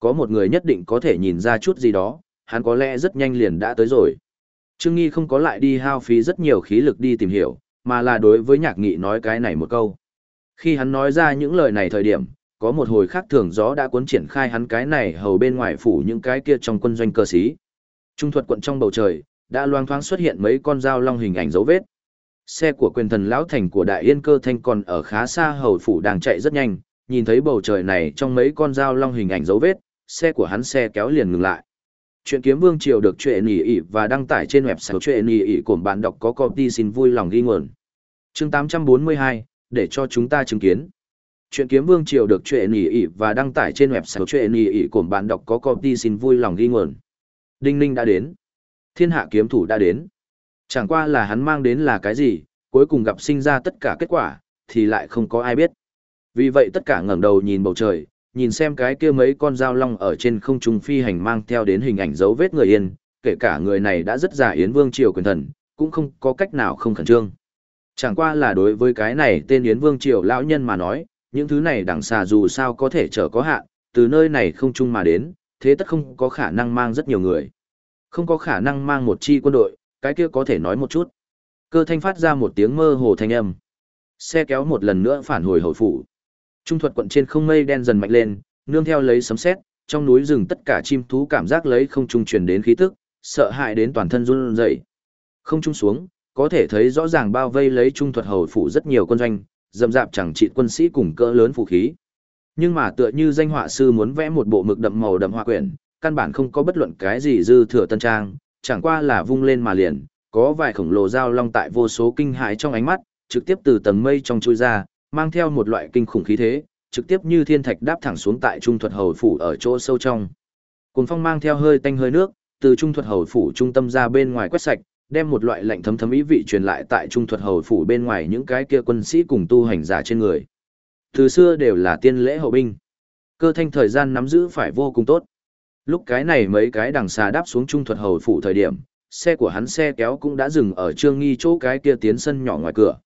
A: Có một người nhất định có thể nhìn ra chút gì đó, hắn có lẽ rất nhanh liền đã tới rồi. Trương Nghi không có lại đi hao phí rất nhiều khí lực đi tìm hiểu, mà là đối với nhạc nghị nói cái này một câu. Khi hắn nói ra những lời này thời điểm, có một hồi khác thường gió đã cuốn triển khai hắn cái này hầu bên ngoài phủ những cái kia trong quân doanh cơ sĩ. Trung thuật quận trong bầu trời, đã loang thoáng xuất hiện mấy con dao long hình ảnh dấu vết. Xe của quyền thần lão thành của đại yên cơ thanh còn ở khá xa hầu phủ đang chạy rất nhanh, nhìn thấy bầu trời này trong mấy con dao long hình ảnh dấu vết, xe của hắn xe kéo liền ngừng lại. Chuyện kiếm vương triều được chuyện nhỉ ỉ và đăng tải trên website chuyện nhỉ ỉ của bạn đọc có copy xin vui lòng ghi nguồn. Chương 842, để cho chúng ta chứng kiến. Chuyện kiếm vương triều được chuyện nhỉ ỉ và đăng tải trên website chuyện nhỉ ỉ của bạn đọc có copy xin vui lòng ghi nguồn. Đinh ninh đã đến. Thiên hạ kiếm thủ đã đến. Chẳng qua là hắn mang đến là cái gì, cuối cùng gặp sinh ra tất cả kết quả, thì lại không có ai biết. Vì vậy tất cả ngẩng đầu nhìn bầu trời, nhìn xem cái kia mấy con dao long ở trên không trung phi hành mang theo đến hình ảnh dấu vết người yên, kể cả người này đã rất già Yến Vương Triều quyền thần, cũng không có cách nào không khẩn trương. Chẳng qua là đối với cái này tên Yến Vương Triều lão nhân mà nói, những thứ này đằng xà dù sao có thể trở có hạn, từ nơi này không chung mà đến, thế tất không có khả năng mang rất nhiều người. Không có khả năng mang một chi quân đội, cái kia có thể nói một chút. Cơ thanh phát ra một tiếng mơ hồ thanh âm. Xe kéo một lần nữa phản hồi hồi phủ. Trung thuật quận trên không mây đen dần mạnh lên, nương theo lấy sấm sét, trong núi rừng tất cả chim thú cảm giác lấy không trung truyền đến khí tức, sợ hãi đến toàn thân run rẩy. Không trung xuống, có thể thấy rõ ràng bao vây lấy trung thuật hầu phủ rất nhiều quân doanh, dầm dạp chẳng trị quân sĩ cùng cỡ lớn vũ khí. Nhưng mà tựa như danh họa sư muốn vẽ một bộ mực đậm màu đậm họa quyển, căn bản không có bất luận cái gì dư thừa tân trang, chẳng qua là vung lên mà liền, có vài khổng lồ dao long tại vô số kinh hãi trong ánh mắt, trực tiếp từ tầng mây trong chui ra, mang theo một loại kinh khủng khí thế, trực tiếp như thiên thạch đáp thẳng xuống tại trung thuật hầu phủ ở chỗ sâu trong. Cuồng phong mang theo hơi tanh hơi nước, từ trung thuật hầu phủ trung tâm ra bên ngoài quét sạch, đem một loại lạnh thấm thấm ý vị truyền lại tại trung thuật hầu phủ bên ngoài những cái kia quân sĩ cùng tu hành giả trên người. Từ xưa đều là tiên lễ hậu binh. Cơ thanh thời gian nắm giữ phải vô cùng tốt. Lúc cái này mấy cái đằng xà đáp xuống trung thuật hầu phủ thời điểm, xe của hắn xe kéo cũng đã dừng ở trương nghi chỗ cái kia tiến sân nhỏ ngoài cửa.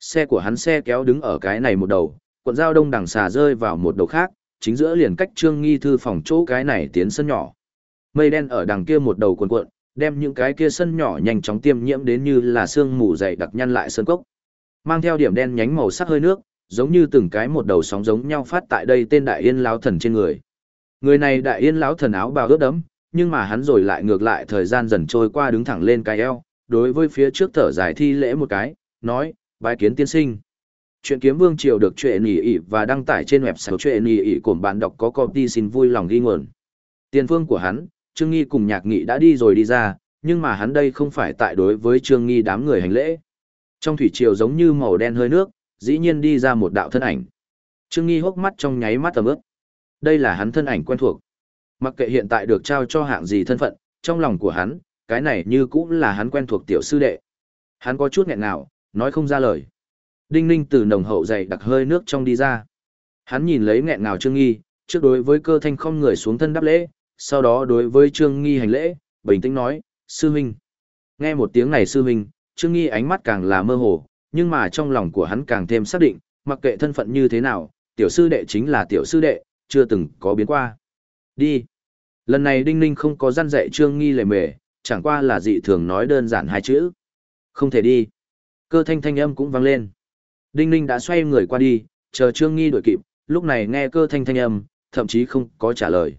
A: Xe của hắn xe kéo đứng ở cái này một đầu, cuộn dao đông đằng xà rơi vào một đầu khác, chính giữa liền cách trương nghi thư phòng chỗ cái này tiến sân nhỏ. Mây đen ở đằng kia một đầu cuộn cuộn, đem những cái kia sân nhỏ nhanh chóng tiêm nhiễm đến như là sương mù dày đặc nhăn lại sơn cốc. Mang theo điểm đen nhánh màu sắc hơi nước, giống như từng cái một đầu sóng giống nhau phát tại đây tên đại yên lao thần trên người. Người này đại yên lão thần áo bào ướt đẫm, nhưng mà hắn rồi lại ngược lại thời gian dần trôi qua đứng thẳng lên cái eo, đối với phía trước thở dài thi lễ một cái, nói, bái kiến tiên sinh. Chuyện kiếm vương triều được chuyện nhỉ ỉ và đăng tải trên website chuyện nhỉ ỉ của bạn đọc có copy xin vui lòng ghi nguồn. Tiền phương của hắn, Trương Nghi cùng nhạc nghị đã đi rồi đi ra, nhưng mà hắn đây không phải tại đối với Trương Nghi đám người hành lễ. Trong thủy triều giống như màu đen hơi nước, dĩ nhiên đi ra một đạo thân ảnh. Trương Nghi hốc mắt trong nháy mắt tầm ướp. Đây là hắn thân ảnh quen thuộc. Mặc kệ hiện tại được trao cho hạng gì thân phận, trong lòng của hắn, cái này như cũng là hắn quen thuộc tiểu sư đệ. Hắn có chút nghẹn nào, nói không ra lời. Đinh ninh từ nồng hậu dày đặc hơi nước trong đi ra. Hắn nhìn lấy nghẹn ngào Trương Nghi, trước đối với cơ thanh không người xuống thân đáp lễ, sau đó đối với Trương Nghi hành lễ, bình tĩnh nói, sư huynh. Nghe một tiếng này sư huynh, Trương Nghi ánh mắt càng là mơ hồ, nhưng mà trong lòng của hắn càng thêm xác định, mặc kệ thân phận như thế nào, tiểu sư đệ chính là tiểu sư đệ, chưa từng có biến qua. Đi. Lần này Đinh Ninh không có gian dạy Trương Nghi lề mề, chẳng qua là dị thường nói đơn giản hai chữ. Không thể đi. Cơ thanh thanh âm cũng vang lên. Đinh Ninh đã xoay người qua đi, chờ Trương Nghi đuổi kịp, lúc này nghe cơ thanh thanh âm, thậm chí không có trả lời.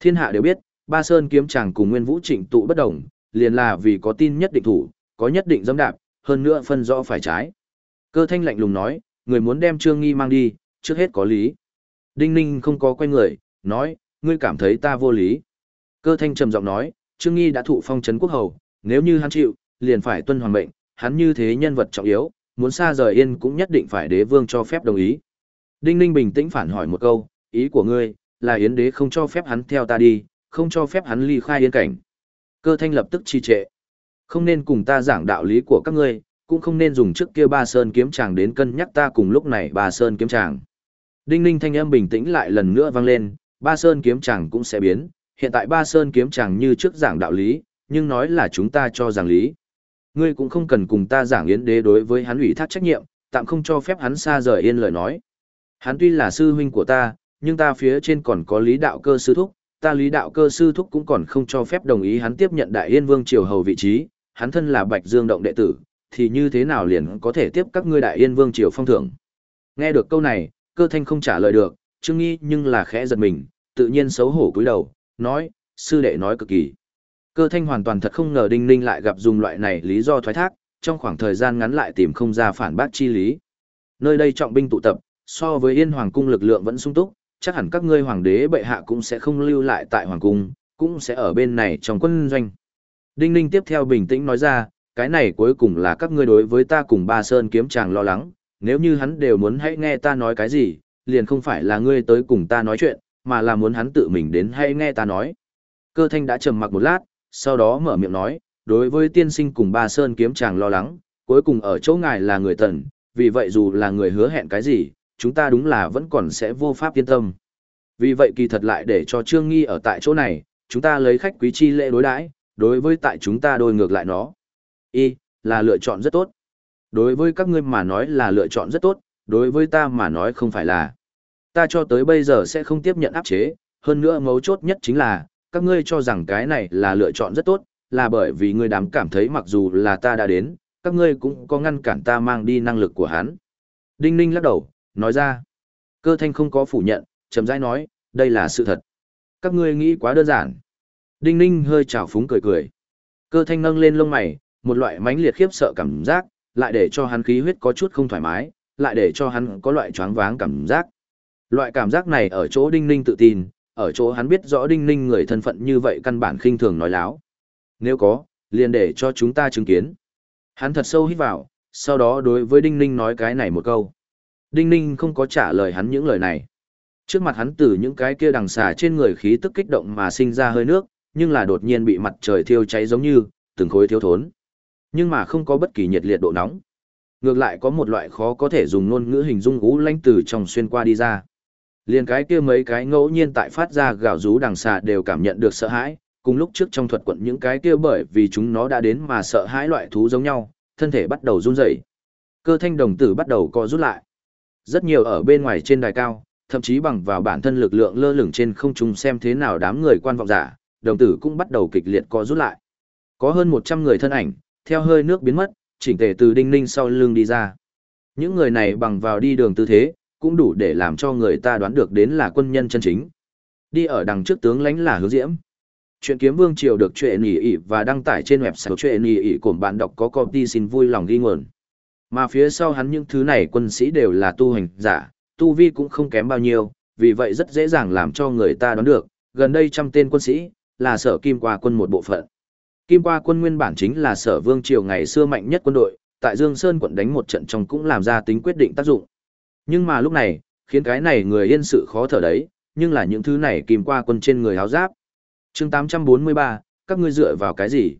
A: Thiên hạ đều biết, Ba Sơn kiếm chàng cùng Nguyên Vũ Trịnh tụ bất đồng, liền là vì có tin nhất định thủ, có nhất định dâm đạp, hơn nữa phân rõ phải trái. Cơ thanh lạnh lùng nói, người muốn đem Trương Nghi mang đi, trước hết có lý. Đinh Ninh không có quay người, nói, ngươi cảm thấy ta vô lý. Cơ thanh trầm giọng nói, Trương Nghi đã thụ phong trấn quốc hầu, nếu như hắn chịu, liền phải tuân hoàng mệnh, hắn như thế nhân vật trọng yếu, muốn xa rời yên cũng nhất định phải đế vương cho phép đồng ý. Đinh Ninh bình tĩnh phản hỏi một câu, ý của ngươi, là yến đế không cho phép hắn theo ta đi, không cho phép hắn ly khai yên cảnh. Cơ thanh lập tức trì trệ. Không nên cùng ta giảng đạo lý của các ngươi, cũng không nên dùng trước kia ba sơn kiếm chàng đến cân nhắc ta cùng lúc này ba sơn kiếm chàng. Đinh ninh thanh âm bình tĩnh lại lần nữa vang lên, ba sơn kiếm chẳng cũng sẽ biến, hiện tại ba sơn kiếm chẳng như trước giảng đạo lý, nhưng nói là chúng ta cho giảng lý. Ngươi cũng không cần cùng ta giảng yến đế đối với hắn ủy thác trách nhiệm, tạm không cho phép hắn xa rời yên lời nói. Hắn tuy là sư huynh của ta, nhưng ta phía trên còn có lý đạo cơ sư thúc, ta lý đạo cơ sư thúc cũng còn không cho phép đồng ý hắn tiếp nhận đại yên vương triều hầu vị trí, hắn thân là bạch dương động đệ tử, thì như thế nào liền có thể tiếp các ngươi đại yên vương triều phong thưởng. Nghe được câu này, cơ thanh không trả lời được, trương nghi nhưng là khẽ giật mình, tự nhiên xấu hổ cúi đầu, nói, sư đệ nói cực kỳ. Cơ thanh hoàn toàn thật không ngờ đinh ninh lại gặp dùng loại này lý do thoái thác, trong khoảng thời gian ngắn lại tìm không ra phản bác chi lý. Nơi đây trọng binh tụ tập, so với yên hoàng cung lực lượng vẫn sung túc, chắc hẳn các ngươi hoàng đế bệ hạ cũng sẽ không lưu lại tại hoàng cung, cũng sẽ ở bên này trong quân doanh. Đinh ninh tiếp theo bình tĩnh nói ra, cái này cuối cùng là các ngươi đối với ta cùng ba sơn kiếm chàng lo lắng, nếu như hắn đều muốn hãy nghe ta nói cái gì, liền không phải là ngươi tới cùng ta nói chuyện, mà là muốn hắn tự mình đến hãy nghe ta nói. Cơ thanh đã trầm mặc một lát, sau đó mở miệng nói, đối với tiên sinh cùng ba sơn kiếm chàng lo lắng, cuối cùng ở chỗ ngài là người tần, vì vậy dù là người hứa hẹn cái gì, chúng ta đúng là vẫn còn sẽ vô pháp yên tâm. Vì vậy kỳ thật lại để cho Trương Nghi ở tại chỗ này, chúng ta lấy khách quý chi lễ đối đãi, đối với tại chúng ta đôi ngược lại nó. Y, là lựa chọn rất tốt. Đối với các ngươi mà nói là lựa chọn rất tốt, đối với ta mà nói không phải là. Ta cho tới bây giờ sẽ không tiếp nhận áp chế, hơn nữa mấu chốt nhất chính là, các ngươi cho rằng cái này là lựa chọn rất tốt, là bởi vì ngươi đám cảm thấy mặc dù là ta đã đến, các ngươi cũng có ngăn cản ta mang đi năng lực của hắn. Đinh Ninh lắc đầu, nói ra. Cơ thanh không có phủ nhận, chậm rãi nói, đây là sự thật. Các ngươi nghĩ quá đơn giản. Đinh Ninh hơi trào phúng cười cười. Cơ thanh nâng lên lông mày, một loại mãnh liệt khiếp sợ cảm giác, lại để cho hắn khí huyết có chút không thoải mái, lại để cho hắn có loại choáng váng cảm giác. Loại cảm giác này ở chỗ Đinh Ninh tự tin, ở chỗ hắn biết rõ Đinh Ninh người thân phận như vậy căn bản khinh thường nói láo. Nếu có, liền để cho chúng ta chứng kiến. Hắn thật sâu hít vào, sau đó đối với Đinh Ninh nói cái này một câu. Đinh Ninh không có trả lời hắn những lời này. Trước mặt hắn từ những cái kia đằng xà trên người khí tức kích động mà sinh ra hơi nước, nhưng là đột nhiên bị mặt trời thiêu cháy giống như, từng khối thiếu thốn. Nhưng mà không có bất kỳ nhiệt liệt độ nóng. Ngược lại có một loại khó có thể dùng ngôn ngữ hình dung ú lanh từ trong xuyên qua đi ra. Liền cái kia mấy cái ngẫu nhiên tại phát ra gào rú đằng xà đều cảm nhận được sợ hãi, cùng lúc trước trong thuật quận những cái kia bởi vì chúng nó đã đến mà sợ hãi loại thú giống nhau, thân thể bắt đầu run rẩy. Cơ thanh đồng tử bắt đầu co rút lại. Rất nhiều ở bên ngoài trên đài cao, thậm chí bằng vào bản thân lực lượng lơ lửng trên không trung xem thế nào đám người quan vọng giả, đồng tử cũng bắt đầu kịch liệt co rút lại. Có hơn 100 người thân ảnh, theo hơi nước biến mất, chỉnh tề từ đinh ninh sau lưng đi ra. Những người này bằng vào đi đường tư thế, cũng đủ để làm cho người ta đoán được đến là quân nhân chân chính. Đi ở đằng trước tướng lãnh là Hứa diễm. Chuyện kiếm vương triều được chuyện nhỉ ỉ và đăng tải trên website chuyện nhỉ ỉ của bạn đọc có copy xin vui lòng ghi nguồn. Mà phía sau hắn những thứ này quân sĩ đều là tu hành giả, tu vi cũng không kém bao nhiêu, vì vậy rất dễ dàng làm cho người ta đoán được, gần đây trăm tên quân sĩ, là sở kim qua quân một bộ phận. Kim qua quân nguyên bản chính là sở vương triều ngày xưa mạnh nhất quân đội, tại Dương Sơn quận đánh một trận trong cũng làm ra tính quyết định tác dụng. Nhưng mà lúc này, khiến cái này người yên sự khó thở đấy, nhưng là những thứ này kim qua quân trên người áo giáp. chương 843, các ngươi dựa vào cái gì?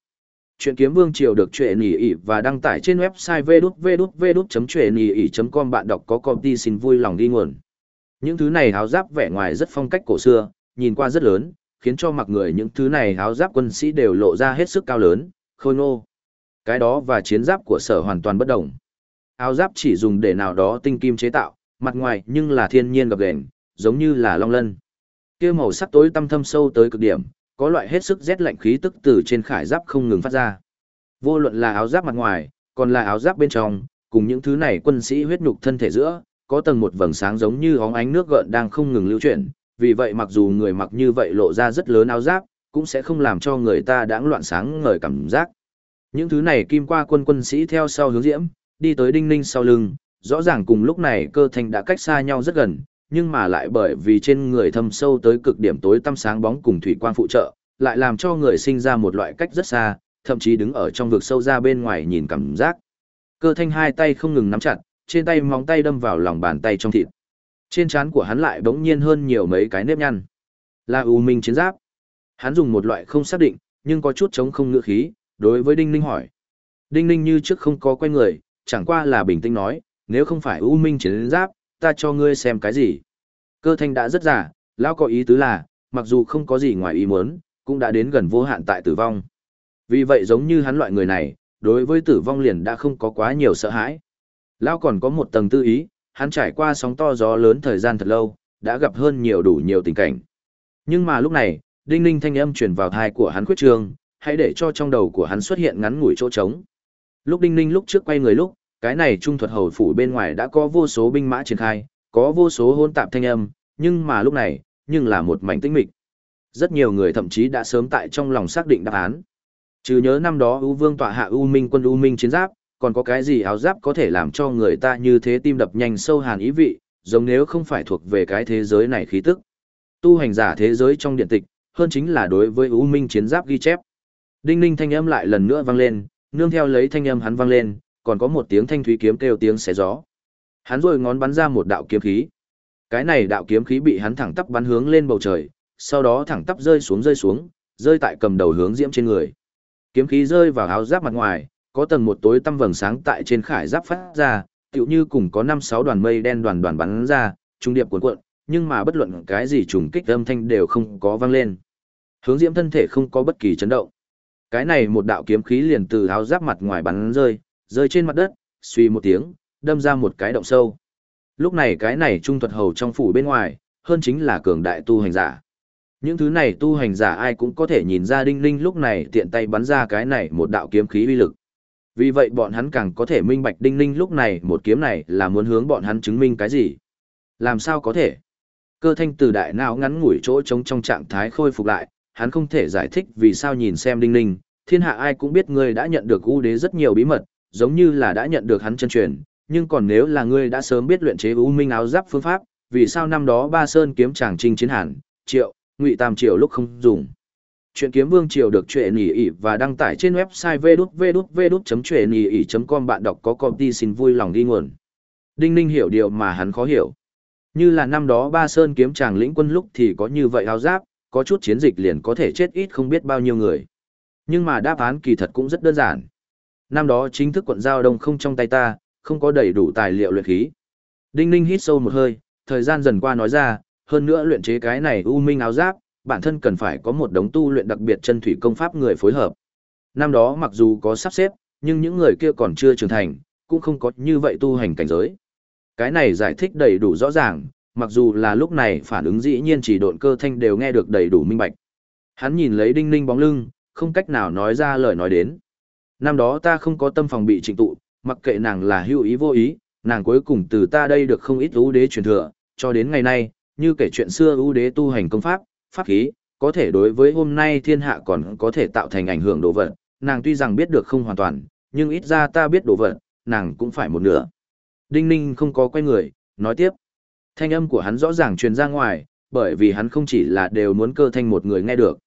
A: Chuyện kiếm vương triều được chuyện nỉ ỉ và đăng tải trên website vđvđvđ.chuyện bạn đọc có copy xin vui lòng đi nguồn. Những thứ này áo giáp vẻ ngoài rất phong cách cổ xưa, nhìn qua rất lớn, khiến cho mặc người những thứ này áo giáp quân sĩ đều lộ ra hết sức cao lớn, khôi ngô. Cái đó và chiến giáp của sở hoàn toàn bất đồng. Áo giáp chỉ dùng để nào đó tinh kim chế tạo, mặt ngoài nhưng là thiên nhiên gập ghềnh, giống như là long lân. Kia màu sắc tối tăm thâm sâu tới cực điểm, có loại hết sức rét lạnh khí tức từ trên khải giáp không ngừng phát ra. Vô luận là áo giáp mặt ngoài, còn là áo giáp bên trong, cùng những thứ này quân sĩ huyết nhục thân thể giữa, có tầng một vầng sáng giống như óng ánh nước gợn đang không ngừng lưu chuyển, vì vậy mặc dù người mặc như vậy lộ ra rất lớn áo giáp, cũng sẽ không làm cho người ta đãng loạn sáng ngời cảm giác. Những thứ này kim qua quân quân sĩ theo sau hướng diễm, đi tới đinh ninh sau lưng, rõ ràng cùng lúc này cơ thành đã cách xa nhau rất gần, nhưng mà lại bởi vì trên người thâm sâu tới cực điểm tối tăm sáng bóng cùng thủy quang phụ trợ, lại làm cho người sinh ra một loại cách rất xa, thậm chí đứng ở trong vực sâu ra bên ngoài nhìn cảm giác. Cơ thanh hai tay không ngừng nắm chặt, trên tay móng tay đâm vào lòng bàn tay trong thịt. Trên trán của hắn lại bỗng nhiên hơn nhiều mấy cái nếp nhăn. Là U Minh chiến giáp. Hắn dùng một loại không xác định, nhưng có chút chống không ngựa khí, đối với Đinh Ninh hỏi. Đinh Ninh như trước không có quay người, chẳng qua là bình tĩnh nói, nếu không phải U Minh chiến giáp, ta cho ngươi xem cái gì. Cơ thanh đã rất giả, lão có ý tứ là, mặc dù không có gì ngoài ý muốn, cũng đã đến gần vô hạn tại tử vong. Vì vậy giống như hắn loại người này, đối với tử vong liền đã không có quá nhiều sợ hãi. Lão còn có một tầng tư ý, hắn trải qua sóng to gió lớn thời gian thật lâu, đã gặp hơn nhiều đủ nhiều tình cảnh. Nhưng mà lúc này, đinh ninh thanh âm truyền vào thai của hắn khuyết trường, hãy để cho trong đầu của hắn xuất hiện ngắn ngủi chỗ trống. Lúc đinh ninh lúc trước quay người lúc, cái này trung thuật hầu phủ bên ngoài đã có vô số binh mã triển khai, có vô số hôn tạp thanh âm, nhưng mà lúc này, nhưng là một mảnh tĩnh mịch. Rất nhiều người thậm chí đã sớm tại trong lòng xác định đáp án. Trừ nhớ năm đó U Vương tọa hạ U Minh quân U Minh chiến giáp, còn có cái gì áo giáp có thể làm cho người ta như thế tim đập nhanh sâu hàn ý vị, giống nếu không phải thuộc về cái thế giới này khí tức. Tu hành giả thế giới trong điện tịch, hơn chính là đối với U Minh chiến giáp ghi chép. Đinh ninh thanh âm lại lần nữa vang lên, nương theo lấy thanh âm hắn vang lên, còn có một tiếng thanh thúy kiếm kêu tiếng xé gió. Hắn rồi ngón bắn ra một đạo kiếm khí. Cái này đạo kiếm khí bị hắn thẳng tắp bắn hướng lên bầu trời, sau đó thẳng tắp rơi xuống rơi xuống, rơi tại cầm đầu hướng diễm trên người. Kiếm khí rơi vào áo giáp mặt ngoài, có tầng một tối tăm vầng sáng tại trên khải giáp phát ra, tựu như cùng có năm sáu đoàn mây đen đoàn đoàn bắn ra, trung điệp cuộn cuộn, nhưng mà bất luận cái gì trùng kích âm thanh đều không có vang lên. Hướng diễm thân thể không có bất kỳ chấn động. Cái này một đạo kiếm khí liền từ áo giáp mặt ngoài bắn rơi, rơi trên mặt đất, suy một tiếng, đâm ra một cái động sâu. Lúc này cái này trung thuật hầu trong phủ bên ngoài, hơn chính là cường đại tu hành giả. Những thứ này tu hành giả ai cũng có thể nhìn ra đinh linh lúc này tiện tay bắn ra cái này một đạo kiếm khí uy lực. Vì vậy bọn hắn càng có thể minh bạch đinh ninh lúc này một kiếm này là muốn hướng bọn hắn chứng minh cái gì. Làm sao có thể? Cơ thanh từ đại não ngắn ngủi chỗ trống trong trạng thái khôi phục lại, hắn không thể giải thích vì sao nhìn xem đinh ninh, thiên hạ ai cũng biết ngươi đã nhận được ưu đế rất nhiều bí mật, giống như là đã nhận được hắn chân truyền, nhưng còn nếu là ngươi đã sớm biết luyện chế u minh áo giáp phương pháp, vì sao năm đó ba sơn kiếm chàng trinh chiến hàn, triệu, ngụy tam triệu lúc không dùng. Chuyện kiếm vương triều được chuyện nhỉ ỉ và đăng tải trên website vđvđvđ.chuyện bạn đọc có copy xin vui lòng đi nguồn. Đinh Ninh hiểu điều mà hắn khó hiểu. Như là năm đó ba sơn kiếm chàng lĩnh quân lúc thì có như vậy áo giáp, có chút chiến dịch liền có thể chết ít không biết bao nhiêu người. Nhưng mà đáp án kỳ thật cũng rất đơn giản. Năm đó chính thức quận giao đông không trong tay ta, không có đầy đủ tài liệu luyện khí. Đinh Ninh hít sâu một hơi, thời gian dần qua nói ra, hơn nữa luyện chế cái này u minh áo giáp, bản thân cần phải có một đống tu luyện đặc biệt chân thủy công pháp người phối hợp. Năm đó mặc dù có sắp xếp, nhưng những người kia còn chưa trưởng thành, cũng không có như vậy tu hành cảnh giới. Cái này giải thích đầy đủ rõ ràng, mặc dù là lúc này phản ứng dĩ nhiên chỉ độn cơ thanh đều nghe được đầy đủ minh bạch. Hắn nhìn lấy đinh ninh bóng lưng, không cách nào nói ra lời nói đến. Năm đó ta không có tâm phòng bị trịnh tụ, mặc kệ nàng là hữu ý vô ý, nàng cuối cùng từ ta đây được không ít ưu đế truyền thừa, cho đến ngày nay, như kể chuyện xưa ưu đế tu hành công pháp, pháp khí, có thể đối với hôm nay thiên hạ còn có thể tạo thành ảnh hưởng đồ vật, nàng tuy rằng biết được không hoàn toàn, nhưng ít ra ta biết đồ vật, nàng cũng phải một nửa. Đinh Ninh không có quay người, nói tiếp. Thanh âm của hắn rõ ràng truyền ra ngoài, bởi vì hắn không chỉ là đều muốn cơ thanh một người nghe được.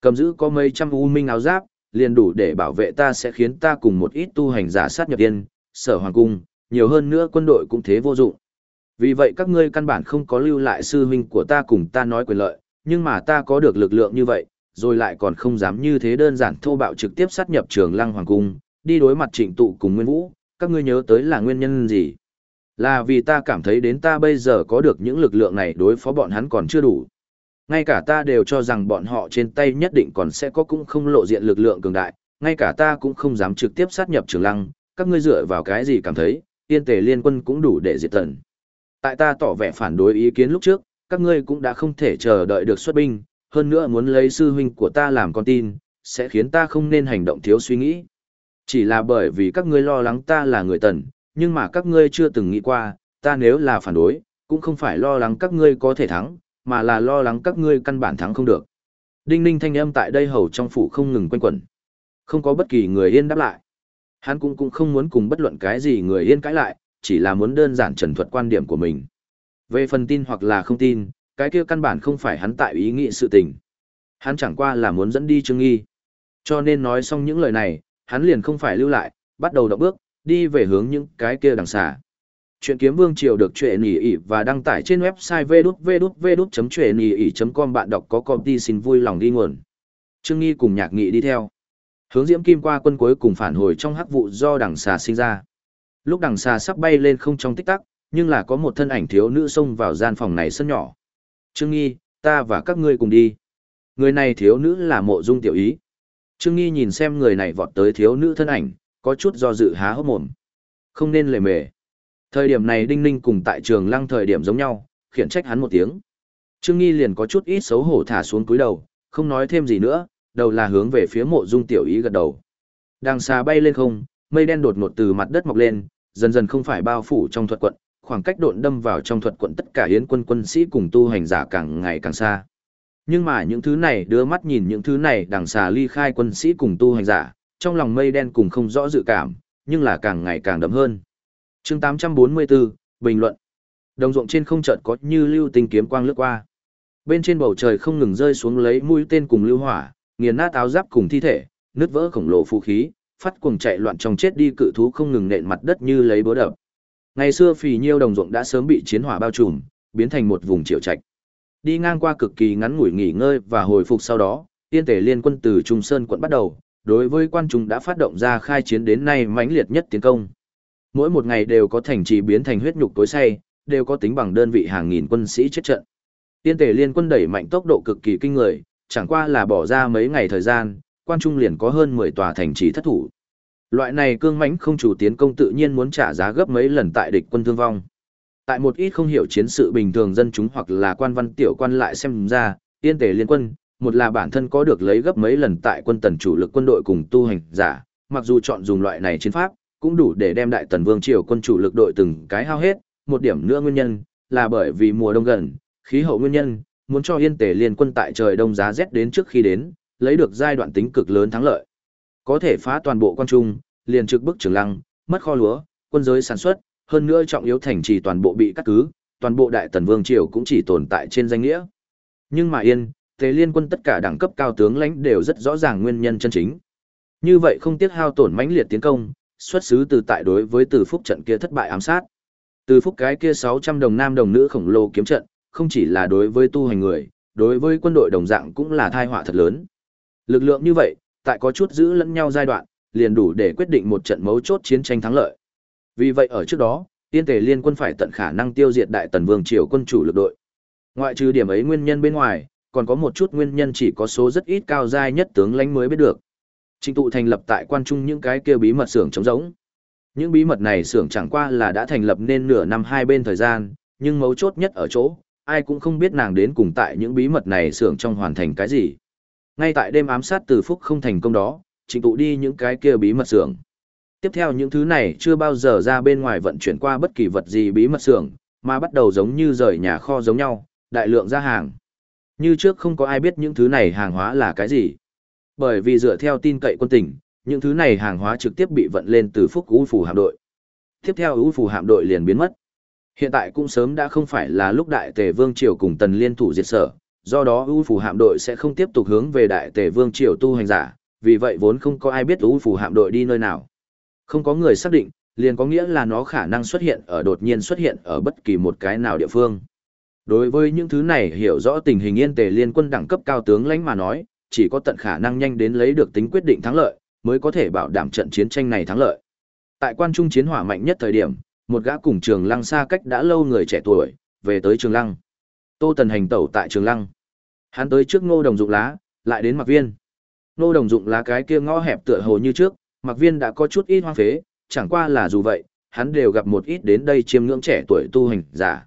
A: Cầm giữ có mấy trăm u minh áo giáp, liền đủ để bảo vệ ta sẽ khiến ta cùng một ít tu hành giả sát nhập tiên, sở hoàng cung, nhiều hơn nữa quân đội cũng thế vô dụng. Vì vậy các ngươi căn bản không có lưu lại sư huynh của ta cùng ta nói quyền lợi, nhưng mà ta có được lực lượng như vậy, rồi lại còn không dám như thế đơn giản thô bạo trực tiếp sát nhập trường lăng hoàng cung, đi đối mặt trịnh tụ cùng nguyên vũ, các ngươi nhớ tới là nguyên nhân gì? Là vì ta cảm thấy đến ta bây giờ có được những lực lượng này đối phó bọn hắn còn chưa đủ. Ngay cả ta đều cho rằng bọn họ trên tay nhất định còn sẽ có cũng không lộ diện lực lượng cường đại, ngay cả ta cũng không dám trực tiếp sát nhập trường lăng, các ngươi dựa vào cái gì cảm thấy, yên tề liên quân cũng đủ để diệt tận, Tại ta tỏ vẻ phản đối ý kiến lúc trước, các ngươi cũng đã không thể chờ đợi được xuất binh, hơn nữa muốn lấy sư huynh của ta làm con tin, sẽ khiến ta không nên hành động thiếu suy nghĩ. Chỉ là bởi vì các ngươi lo lắng ta là người tần, nhưng mà các ngươi chưa từng nghĩ qua, ta nếu là phản đối, cũng không phải lo lắng các ngươi có thể thắng, mà là lo lắng các ngươi căn bản thắng không được. Đinh ninh thanh âm tại đây hầu trong phủ không ngừng quanh quẩn. Không có bất kỳ người yên đáp lại. Hắn cũng cũng không muốn cùng bất luận cái gì người yên cãi lại, chỉ là muốn đơn giản trần thuật quan điểm của mình. Về phần tin hoặc là không tin, cái kia căn bản không phải hắn tại ý nghĩ sự tình. Hắn chẳng qua là muốn dẫn đi Trương Nghi. Cho nên nói xong những lời này, hắn liền không phải lưu lại, bắt đầu động bước, đi về hướng những cái kia đằng xà. Chuyện kiếm vương triều được chuyện nhỉ ỉ và đăng tải trên website vđvđvđ.chuyện bạn đọc có công ty xin vui lòng đi nguồn. Trương Nghi cùng nhạc nghị đi theo. Hướng diễm kim qua quân cuối cùng phản hồi trong hắc vụ do đằng xà sinh ra. Lúc đằng xà sắp bay lên không trong tích tắc, nhưng là có một thân ảnh thiếu nữ xông vào gian phòng này sân nhỏ. Trương Nghi, ta và các ngươi cùng đi. Người này thiếu nữ là mộ dung tiểu ý. Trương Nghi nhìn xem người này vọt tới thiếu nữ thân ảnh, có chút do dự há hốc mồm. Không nên lề mề. Thời điểm này Đinh Ninh cùng tại trường lăng thời điểm giống nhau, khiển trách hắn một tiếng. Trương Nghi liền có chút ít xấu hổ thả xuống cúi đầu, không nói thêm gì nữa, đầu là hướng về phía mộ dung tiểu ý gật đầu. Đang xa bay lên không, mây đen đột ngột từ mặt đất mọc lên, dần dần không phải bao phủ trong thuật quận, khoảng cách độn đâm vào trong thuật quận tất cả hiến quân quân sĩ cùng tu hành giả càng ngày càng xa. Nhưng mà những thứ này đưa mắt nhìn những thứ này đằng xà ly khai quân sĩ cùng tu hành giả, trong lòng mây đen cùng không rõ dự cảm, nhưng là càng ngày càng đậm hơn. chương 844, Bình luận. Đồng ruộng trên không chợt có như lưu tinh kiếm quang lướt qua. Bên trên bầu trời không ngừng rơi xuống lấy mũi tên cùng lưu hỏa, nghiền nát áo giáp cùng thi thể, nứt vỡ khổng lồ phù khí, phát cuồng chạy loạn trong chết đi cự thú không ngừng nện mặt đất như lấy búa đập. Ngày xưa phì nhiêu đồng ruộng đã sớm bị chiến hỏa bao trùm, biến thành một vùng triệu trạch. Đi ngang qua cực kỳ ngắn ngủi nghỉ ngơi và hồi phục sau đó, tiên tể liên quân từ Trung Sơn quận bắt đầu, đối với quan trung đã phát động ra khai chiến đến nay mãnh liệt nhất tiến công. Mỗi một ngày đều có thành trì biến thành huyết nhục tối say, đều có tính bằng đơn vị hàng nghìn quân sĩ chết trận. Tiên tể liên quân đẩy mạnh tốc độ cực kỳ kinh người, chẳng qua là bỏ ra mấy ngày thời gian, quan trung liền có hơn 10 tòa thành trì thất thủ. Loại này cương mãnh không chủ tiến công tự nhiên muốn trả giá gấp mấy lần tại địch quân thương vong. Tại một ít không hiểu chiến sự bình thường dân chúng hoặc là quan văn tiểu quan lại xem ra, tiên tề liên quân, một là bản thân có được lấy gấp mấy lần tại quân tần chủ lực quân đội cùng tu hành giả, mặc dù chọn dùng loại này chiến pháp, cũng đủ để đem đại tần vương triều quân chủ lực đội từng cái hao hết, một điểm nữa nguyên nhân là bởi vì mùa đông gần, khí hậu nguyên nhân, muốn cho yên tề liên quân tại trời đông giá rét đến trước khi đến, lấy được giai đoạn tính cực lớn thắng lợi. Có thể phá toàn bộ quan trung, liền trực bức trường lăng, mất kho lúa, quân giới sản xuất, hơn nữa trọng yếu thành trì toàn bộ bị cắt cứ, toàn bộ đại tần vương triều cũng chỉ tồn tại trên danh nghĩa. Nhưng mà yên, thế liên quân tất cả đẳng cấp cao tướng lãnh đều rất rõ ràng nguyên nhân chân chính. Như vậy không tiếc hao tổn mãnh liệt tiến công, xuất xứ từ tại đối với Từ Phúc trận kia thất bại ám sát. Từ Phúc cái kia 600 đồng nam đồng nữ khổng lồ kiếm trận, không chỉ là đối với tu hành người, đối với quân đội đồng dạng cũng là thai họa thật lớn. Lực lượng như vậy, tại có chút giữ lẫn nhau giai đoạn, liền đủ để quyết định một trận mấu chốt chiến tranh thắng lợi. Vì vậy ở trước đó, tiên tề liên quân phải tận khả năng tiêu diệt đại tần vương triều quân chủ lực đội. Ngoại trừ điểm ấy nguyên nhân bên ngoài, còn có một chút nguyên nhân chỉ có số rất ít cao giai nhất tướng lãnh mới biết được. Trình tụ thành lập tại quan trung những cái kia bí mật xưởng chống rỗng. Những bí mật này xưởng chẳng qua là đã thành lập nên nửa năm hai bên thời gian, nhưng mấu chốt nhất ở chỗ, ai cũng không biết nàng đến cùng tại những bí mật này xưởng trong hoàn thành cái gì. Ngay tại đêm ám sát từ phúc không thành công đó, trình tụ đi những cái kia bí mật xưởng. Tiếp theo những thứ này chưa bao giờ ra bên ngoài vận chuyển qua bất kỳ vật gì bí mật xưởng, mà bắt đầu giống như rời nhà kho giống nhau, đại lượng ra hàng. Như trước không có ai biết những thứ này hàng hóa là cái gì. Bởi vì dựa theo tin cậy quân tỉnh, những thứ này hàng hóa trực tiếp bị vận lên từ phúc u phủ hạm đội. Tiếp theo u phủ hạm đội liền biến mất. Hiện tại cũng sớm đã không phải là lúc đại tề vương triều cùng tần liên thủ diệt sở, do đó ưu phủ hạm đội sẽ không tiếp tục hướng về đại tề vương triều tu hành giả, vì vậy vốn không có ai biết ưu phủ hạm đội đi nơi nào. Không có người xác định, liền có nghĩa là nó khả năng xuất hiện ở đột nhiên xuất hiện ở bất kỳ một cái nào địa phương. Đối với những thứ này hiểu rõ tình hình yên tề liên quân đẳng cấp cao tướng lãnh mà nói, chỉ có tận khả năng nhanh đến lấy được tính quyết định thắng lợi, mới có thể bảo đảm trận chiến tranh này thắng lợi. Tại quan trung chiến hỏa mạnh nhất thời điểm, một gã cùng Trường Lăng xa cách đã lâu người trẻ tuổi, về tới Trường Lăng. Tô Tần hành tẩu tại Trường Lăng. Hắn tới trước Ngô Đồng Dụng lá, lại đến Mặc Viên. Ngô Đồng Dụng lá cái kia ngõ hẹp tựa hồ như trước, Mặc Viên đã có chút ít hoang phế, chẳng qua là dù vậy, hắn đều gặp một ít đến đây chiêm ngưỡng trẻ tuổi tu hành giả.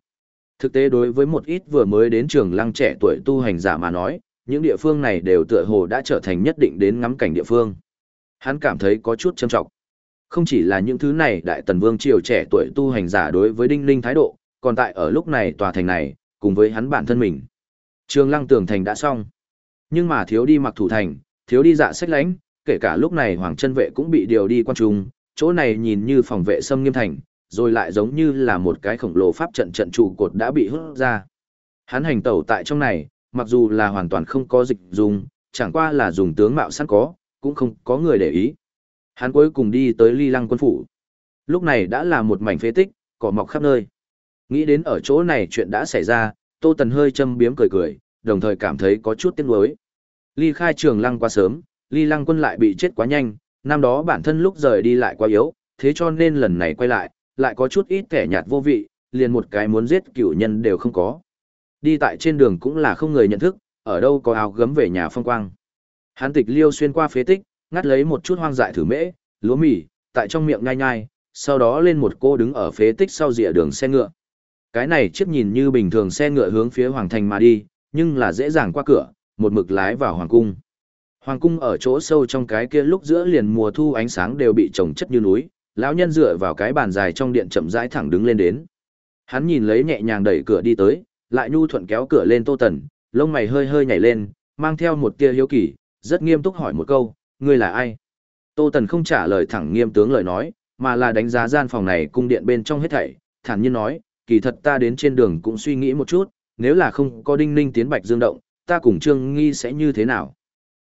A: Thực tế đối với một ít vừa mới đến Trường Lăng trẻ tuổi tu hành giả mà nói, những địa phương này đều tựa hồ đã trở thành nhất định đến ngắm cảnh địa phương. Hắn cảm thấy có chút châm trọng. Không chỉ là những thứ này đại tần vương triều trẻ tuổi tu hành giả đối với đinh linh thái độ, còn tại ở lúc này tòa thành này, cùng với hắn bản thân mình. Trường lăng tường thành đã xong. Nhưng mà thiếu đi mặc thủ thành, thiếu đi dạ sách lánh, kể cả lúc này hoàng chân vệ cũng bị điều đi quan trung, chỗ này nhìn như phòng vệ xâm nghiêm thành, rồi lại giống như là một cái khổng lồ pháp trận trận trụ cột đã bị hút ra. Hắn hành tẩu tại trong này, mặc dù là hoàn toàn không có dịch dùng, chẳng qua là dùng tướng mạo sẵn có, cũng không có người để ý. Hắn cuối cùng đi tới ly lăng quân phủ. Lúc này đã là một mảnh phế tích, cỏ mọc khắp nơi. Nghĩ đến ở chỗ này chuyện đã xảy ra, Tô Tần hơi châm biếm cười cười, đồng thời cảm thấy có chút tiếc nuối. Ly khai trường lăng quá sớm, ly lăng quân lại bị chết quá nhanh, năm đó bản thân lúc rời đi lại quá yếu, thế cho nên lần này quay lại, lại có chút ít kẻ nhạt vô vị, liền một cái muốn giết cửu nhân đều không có. Đi tại trên đường cũng là không người nhận thức, ở đâu có áo gấm về nhà phong quang. Hán tịch liêu xuyên qua phế tích, ngắt lấy một chút hoang dại thử mễ, lúa mì, tại trong miệng nhai nhai, sau đó lên một cô đứng ở phế tích sau rìa đường xe ngựa. Cái này chiếc nhìn như bình thường xe ngựa hướng phía hoàng thành mà đi, nhưng là dễ dàng qua cửa, một mực lái vào hoàng cung. Hoàng cung ở chỗ sâu trong cái kia lúc giữa liền mùa thu ánh sáng đều bị trồng chất như núi, lão nhân dựa vào cái bàn dài trong điện chậm rãi thẳng đứng lên đến. Hắn nhìn lấy nhẹ nhàng đẩy cửa đi tới, lại nhu thuận kéo cửa lên Tô Tần, lông mày hơi hơi nhảy lên, mang theo một tia hiếu kỳ, rất nghiêm túc hỏi một câu, ngươi là ai? Tô Tần không trả lời thẳng nghiêm tướng lời nói, mà là đánh giá gian phòng này cung điện bên trong hết thảy, thản nhiên nói, kỳ thật ta đến trên đường cũng suy nghĩ một chút, nếu là không có đinh ninh tiến bạch dương động, ta cùng Trương Nghi sẽ như thế nào?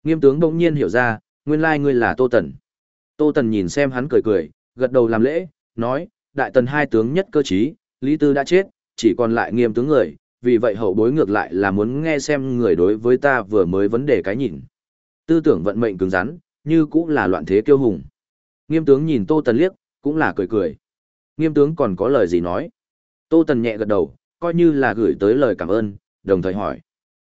A: Nghiêm tướng bỗng nhiên hiểu ra, nguyên lai ngươi là Tô Tần. Tô Tần nhìn xem hắn cười cười, gật đầu làm lễ, nói, đại tần hai tướng nhất cơ trí, Lý Tư đã chết, chỉ còn lại nghiêm tướng người, vì vậy hậu bối ngược lại là muốn nghe xem người đối với ta vừa mới vấn đề cái nhìn. Tư tưởng vận mệnh cứng rắn, như cũng là loạn thế kiêu hùng. Nghiêm tướng nhìn Tô Tần liếc, cũng là cười cười. Nghiêm tướng còn có lời gì nói? Tô Tần nhẹ gật đầu, coi như là gửi tới lời cảm ơn, đồng thời hỏi.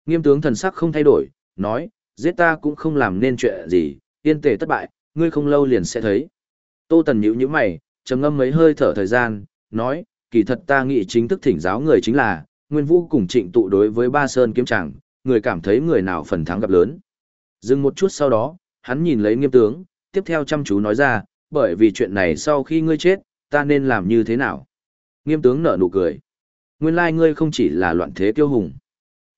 A: Nghiêm tướng thần sắc không thay đổi, nói, giết ta cũng không làm nên chuyện gì, yên tề thất bại, ngươi không lâu liền sẽ thấy. Tô Tần nhíu nhíu mày, trầm ngâm mấy hơi thở thời gian, nói, kỳ thật ta nghĩ chính thức thỉnh giáo người chính là, Nguyên Vũ cùng trịnh tụ đối với Ba Sơn kiếm tràng, người cảm thấy người nào phần thắng gặp lớn. Dừng một chút sau đó, hắn nhìn lấy nghiêm tướng, tiếp theo chăm chú nói ra, bởi vì chuyện này sau khi ngươi chết, ta nên làm như thế nào? Nghiêm tướng nở nụ cười. Nguyên lai ngươi không chỉ là loạn thế tiêu hùng.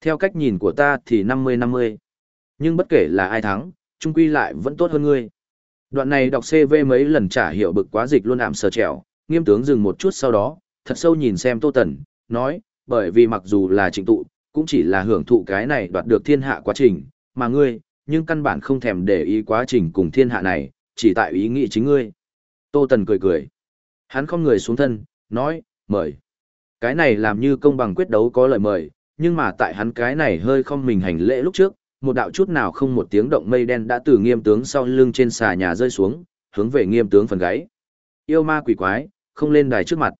A: Theo cách nhìn của ta thì 50-50. Nhưng bất kể là ai thắng, trung quy lại vẫn tốt hơn ngươi. Đoạn này đọc CV mấy lần trả hiệu bực quá dịch luôn ảm sờ trèo, nghiêm tướng dừng một chút sau đó, thật sâu nhìn xem Tô Tần, nói, bởi vì mặc dù là trịnh tụ, cũng chỉ là hưởng thụ cái này đoạt được thiên hạ quá trình, mà ngươi, nhưng căn bản không thèm để ý quá trình cùng thiên hạ này, chỉ tại ý nghĩ chính ngươi. Tô Tần cười cười. Hắn không người xuống thân, nói, mời. Cái này làm như công bằng quyết đấu có lời mời, nhưng mà tại hắn cái này hơi không mình hành lễ lúc trước, một đạo chút nào không một tiếng động mây đen đã từ nghiêm tướng sau lưng trên xà nhà rơi xuống, hướng về nghiêm tướng phần gáy. Yêu ma quỷ quái, không lên đài trước mặt.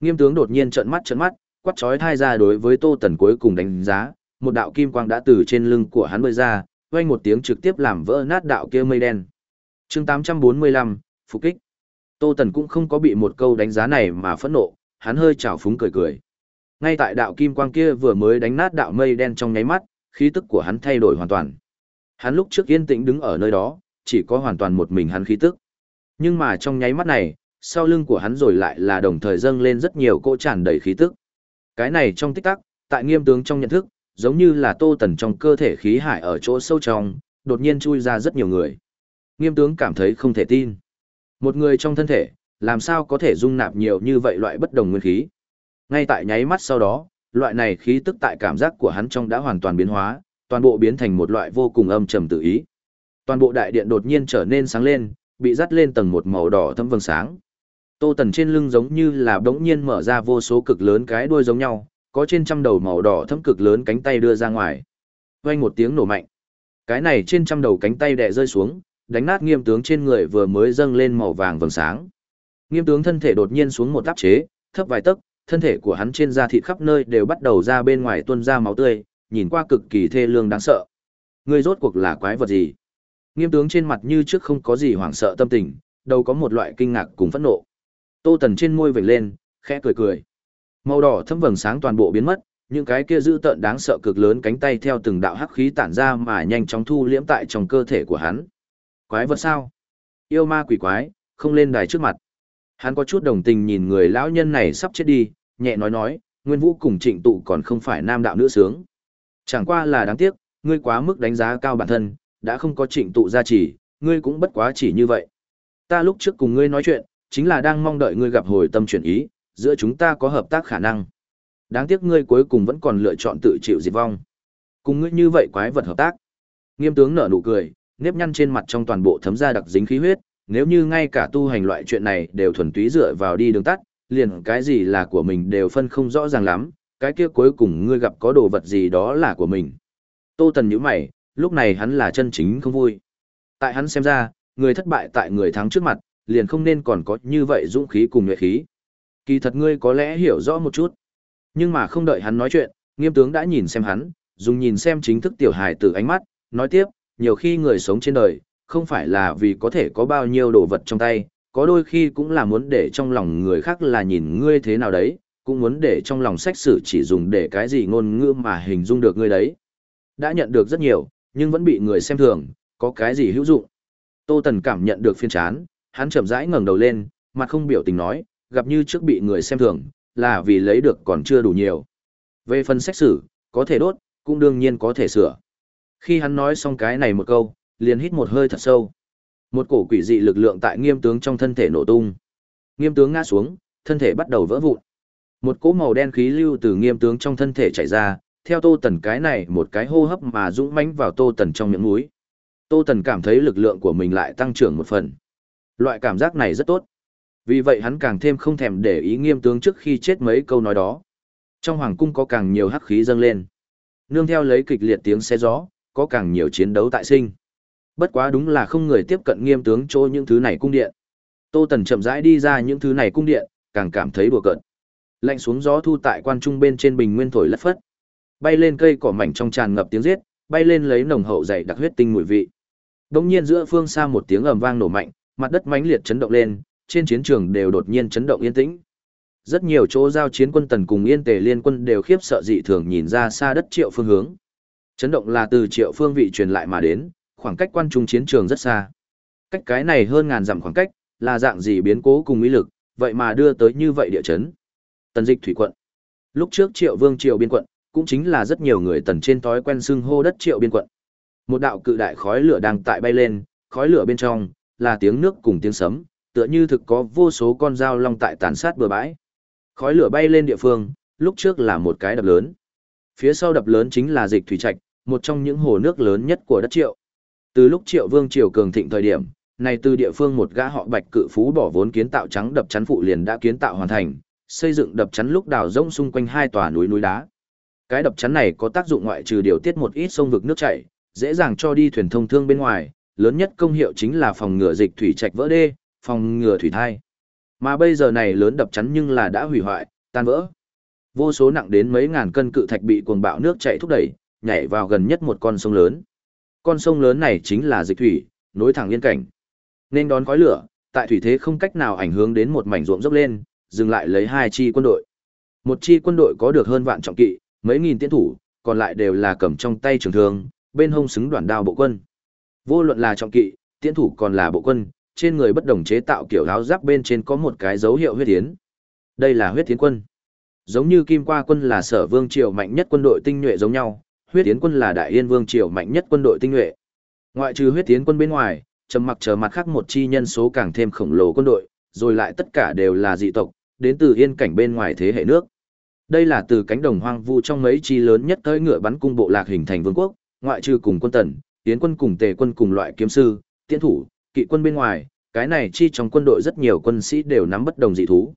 A: Nghiêm tướng đột nhiên trợn mắt trợn mắt, quát chói thai ra đối với Tô Tần cuối cùng đánh giá, một đạo kim quang đã từ trên lưng của hắn bơi ra, vang một tiếng trực tiếp làm vỡ nát đạo kia mây đen. Chương 845, phục kích. Tô Tần cũng không có bị một câu đánh giá này mà phẫn nộ, hắn hơi trào phúng cười cười. Ngay tại đạo kim quang kia vừa mới đánh nát đạo mây đen trong nháy mắt, khí tức của hắn thay đổi hoàn toàn. Hắn lúc trước yên tĩnh đứng ở nơi đó, chỉ có hoàn toàn một mình hắn khí tức. Nhưng mà trong nháy mắt này, sau lưng của hắn rồi lại là đồng thời dâng lên rất nhiều cỗ tràn đầy khí tức. Cái này trong tích tắc, tại nghiêm tướng trong nhận thức, giống như là tô tần trong cơ thể khí hải ở chỗ sâu trong, đột nhiên chui ra rất nhiều người. Nghiêm tướng cảm thấy không thể tin. Một người trong thân thể, làm sao có thể dung nạp nhiều như vậy loại bất đồng nguyên khí. Ngay tại nháy mắt sau đó, loại này khí tức tại cảm giác của hắn trong đã hoàn toàn biến hóa, toàn bộ biến thành một loại vô cùng âm trầm tự ý. Toàn bộ đại điện đột nhiên trở nên sáng lên, bị dắt lên tầng một màu đỏ thâm vầng sáng. Tô Tần trên lưng giống như là đống nhiên mở ra vô số cực lớn cái đuôi giống nhau, có trên trăm đầu màu đỏ thâm cực lớn cánh tay đưa ra ngoài. Vang một tiếng nổ mạnh. Cái này trên trăm đầu cánh tay đè rơi xuống, đánh nát nghiêm tướng trên người vừa mới dâng lên màu vàng vầng sáng. Nghiêm tướng thân thể đột nhiên xuống một áp chế, thấp vài tấc, thân thể của hắn trên da thịt khắp nơi đều bắt đầu ra bên ngoài tuôn ra máu tươi, nhìn qua cực kỳ thê lương đáng sợ. Ngươi rốt cuộc là quái vật gì? Nghiêm tướng trên mặt như trước không có gì hoảng sợ tâm tình, đâu có một loại kinh ngạc cùng phẫn nộ. Tô Tần trên môi vểnh lên, khẽ cười cười. Màu đỏ thâm vầng sáng toàn bộ biến mất, những cái kia dữ tợn đáng sợ cực lớn cánh tay theo từng đạo hắc khí tản ra mà nhanh chóng thu liễm tại trong cơ thể của hắn. Quái vật sao? Yêu ma quỷ quái, không lên đài trước mặt. Hắn có chút đồng tình nhìn người lão nhân này sắp chết đi, nhẹ nói nói, Nguyên Vũ cùng Trịnh Tụ còn không phải nam đạo nữ sướng. Chẳng qua là đáng tiếc, ngươi quá mức đánh giá cao bản thân, đã không có Trịnh Tụ gia trì, ngươi cũng bất quá chỉ như vậy. Ta lúc trước cùng ngươi nói chuyện, chính là đang mong đợi ngươi gặp hồi tâm chuyển ý, giữa chúng ta có hợp tác khả năng. Đáng tiếc ngươi cuối cùng vẫn còn lựa chọn tự chịu diệt vong. Cùng ngươi như vậy quái vật hợp tác. Nghiêm tướng nở nụ cười, nếp nhăn trên mặt trong toàn bộ thấm ra đặc dính khí huyết, nếu như ngay cả tu hành loại chuyện này đều thuần túy dựa vào đi đường tắt, liền cái gì là của mình đều phân không rõ ràng lắm, cái kia cuối cùng ngươi gặp có đồ vật gì đó là của mình. Tô Tần nhíu mày, lúc này hắn là chân chính không vui. Tại hắn xem ra, người thất bại tại người thắng trước mặt, liền không nên còn có như vậy dũng khí cùng nhuệ khí. Kỳ thật ngươi có lẽ hiểu rõ một chút. Nhưng mà không đợi hắn nói chuyện, nghiêm tướng đã nhìn xem hắn, dùng nhìn xem chính thức tiểu hài từ ánh mắt, nói tiếp, nhiều khi người sống trên đời, không phải là vì có thể có bao nhiêu đồ vật trong tay, có đôi khi cũng là muốn để trong lòng người khác là nhìn ngươi thế nào đấy, cũng muốn để trong lòng sách sử chỉ dùng để cái gì ngôn ngữ mà hình dung được ngươi đấy. Đã nhận được rất nhiều, nhưng vẫn bị người xem thường, có cái gì hữu dụng. Tô Tần cảm nhận được phiên chán, hắn chậm rãi ngẩng đầu lên, mặt không biểu tình nói, gặp như trước bị người xem thường, là vì lấy được còn chưa đủ nhiều. Về phần sách sử, có thể đốt, cũng đương nhiên có thể sửa. Khi hắn nói xong cái này một câu, liền hít một hơi thật sâu. Một cổ quỷ dị lực lượng tại nghiêm tướng trong thân thể nổ tung. Nghiêm tướng ngã xuống, thân thể bắt đầu vỡ vụn. Một cỗ màu đen khí lưu từ nghiêm tướng trong thân thể chảy ra, theo Tô Tần cái này một cái hô hấp mà dũng mãnh vào Tô Tần trong miệng mũi. Tô Tần cảm thấy lực lượng của mình lại tăng trưởng một phần. Loại cảm giác này rất tốt. Vì vậy hắn càng thêm không thèm để ý nghiêm tướng trước khi chết mấy câu nói đó. Trong hoàng cung có càng nhiều hắc khí dâng lên. Nương theo lấy kịch liệt tiếng xe gió, có càng nhiều chiến đấu tại sinh. Bất quá đúng là không người tiếp cận nghiêm tướng chỗ những thứ này cung điện. Tô Tần chậm rãi đi ra những thứ này cung điện, càng cảm thấy đùa cợt. Lạnh xuống gió thu tại quan trung bên trên bình nguyên thổi lất phất. Bay lên cây cỏ mảnh trong tràn ngập tiếng giết, bay lên lấy nồng hậu dày đặc huyết tinh mùi vị. Đột nhiên giữa phương xa một tiếng ầm vang nổ mạnh, mặt đất mãnh liệt chấn động lên, trên chiến trường đều đột nhiên chấn động yên tĩnh. Rất nhiều chỗ giao chiến quân tần cùng yên tề liên quân đều khiếp sợ dị thường nhìn ra xa đất triệu phương hướng. Chấn động là từ triệu phương vị truyền lại mà đến, khoảng cách quan trung chiến trường rất xa. Cách cái này hơn ngàn dặm khoảng cách, là dạng gì biến cố cùng ý lực, vậy mà đưa tới như vậy địa chấn. Tần dịch thủy quận. Lúc trước triệu vương triệu biên quận, cũng chính là rất nhiều người tần trên thói quen xưng hô đất triệu biên quận. Một đạo cự đại khói lửa đang tại bay lên, khói lửa bên trong, là tiếng nước cùng tiếng sấm, tựa như thực có vô số con dao long tại tàn sát bừa bãi. Khói lửa bay lên địa phương, lúc trước là một cái đập lớn. Phía sau đập lớn chính là dịch thủy trạch, một trong những hồ nước lớn nhất của đất triệu. Từ lúc triệu vương triều cường thịnh thời điểm, này từ địa phương một gã họ bạch cự phú bỏ vốn kiến tạo trắng đập chắn phụ liền đã kiến tạo hoàn thành, xây dựng đập chắn lúc đào rỗng xung quanh hai tòa núi núi đá. Cái đập chắn này có tác dụng ngoại trừ điều tiết một ít sông vực nước chảy, dễ dàng cho đi thuyền thông thương bên ngoài, lớn nhất công hiệu chính là phòng ngừa dịch thủy trạch vỡ đê, phòng ngừa thủy thai. Mà bây giờ này lớn đập chắn nhưng là đã hủy hoại, tan vỡ. Vô số nặng đến mấy ngàn cân cự thạch bị cuồng bạo nước chảy thúc đẩy, nhảy vào gần nhất một con sông lớn. Con sông lớn này chính là dịch thủy, nối thẳng liên cảnh. Nên đón khói lửa, tại thủy thế không cách nào ảnh hưởng đến một mảnh ruộng dốc lên, dừng lại lấy hai chi quân đội. Một chi quân đội có được hơn vạn trọng kỵ, mấy nghìn tiến thủ, còn lại đều là cầm trong tay trường thương, bên hông xứng đoạn đao bộ quân. Vô luận là trọng kỵ, tiến thủ còn là bộ quân, trên người bất đồng chế tạo kiểu áo giáp bên trên có một cái dấu hiệu huyết tiến. Đây là huyết tiến quân. Giống như Kim Qua quân là Sở Vương triều mạnh nhất quân đội tinh nhuệ giống nhau, huyết tiến quân là Đại Yên Vương triều mạnh nhất quân đội tinh nhuệ. Ngoại trừ huyết tiến quân bên ngoài, trầm mặc chờ mặt khác một chi nhân số càng thêm khổng lồ quân đội, rồi lại tất cả đều là dị tộc, đến từ yên cảnh bên ngoài thế hệ nước. Đây là từ cánh đồng hoang vu trong mấy chi lớn nhất tới ngựa bắn cung bộ lạc hình thành vương quốc, ngoại trừ cùng quân tần, tiến quân cùng tề quân cùng loại kiếm sư, tiến thủ, kỵ quân bên ngoài, cái này chi trong quân đội rất nhiều quân sĩ đều nắm bất đồng dị thú.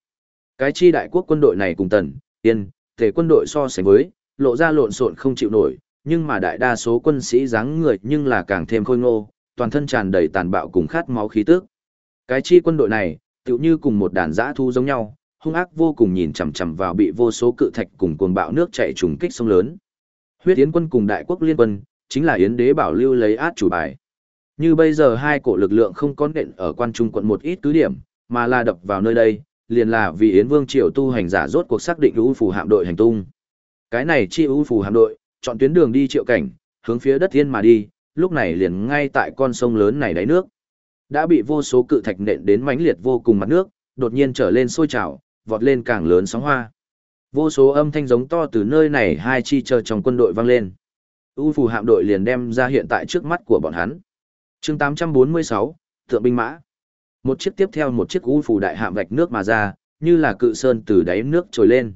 A: Cái chi đại quốc quân đội này cùng tần, yên, tề quân đội so sánh với, lộ ra lộn xộn không chịu nổi, nhưng mà đại đa số quân sĩ dáng người nhưng là càng thêm khôi ngô, toàn thân tràn đầy tàn bạo cùng khát máu khí tức. Cái chi quân đội này, tựu như cùng một đàn dã thu giống nhau, hung ác vô cùng nhìn chằm chằm vào bị vô số cự thạch cùng cuồng bạo nước chảy trùng kích sông lớn. Huyết Yến quân cùng đại quốc liên quân, chính là Yến đế bảo lưu lấy át chủ bài. Như bây giờ hai cổ lực lượng không có nện ở quan trung quận một ít cứ điểm, mà là đập vào nơi đây, liền là vì Yến Vương triều tu hành giả rốt cuộc xác định ưu phù hạm đội hành tung. Cái này chi ưu phù hạm đội, chọn tuyến đường đi triệu cảnh, hướng phía đất thiên mà đi, lúc này liền ngay tại con sông lớn này đáy nước. Đã bị vô số cự thạch nện đến mãnh liệt vô cùng mặt nước, đột nhiên trở lên sôi trào, vọt lên càng lớn sóng hoa. Vô số âm thanh giống to từ nơi này hai chi chờ trong quân đội vang lên. U phù hạm đội liền đem ra hiện tại trước mắt của bọn hắn. chương 846, Thượng binh mã. Một chiếc tiếp theo một chiếc U phù đại hạm vạch nước mà ra, như là cự sơn từ đáy nước trồi lên.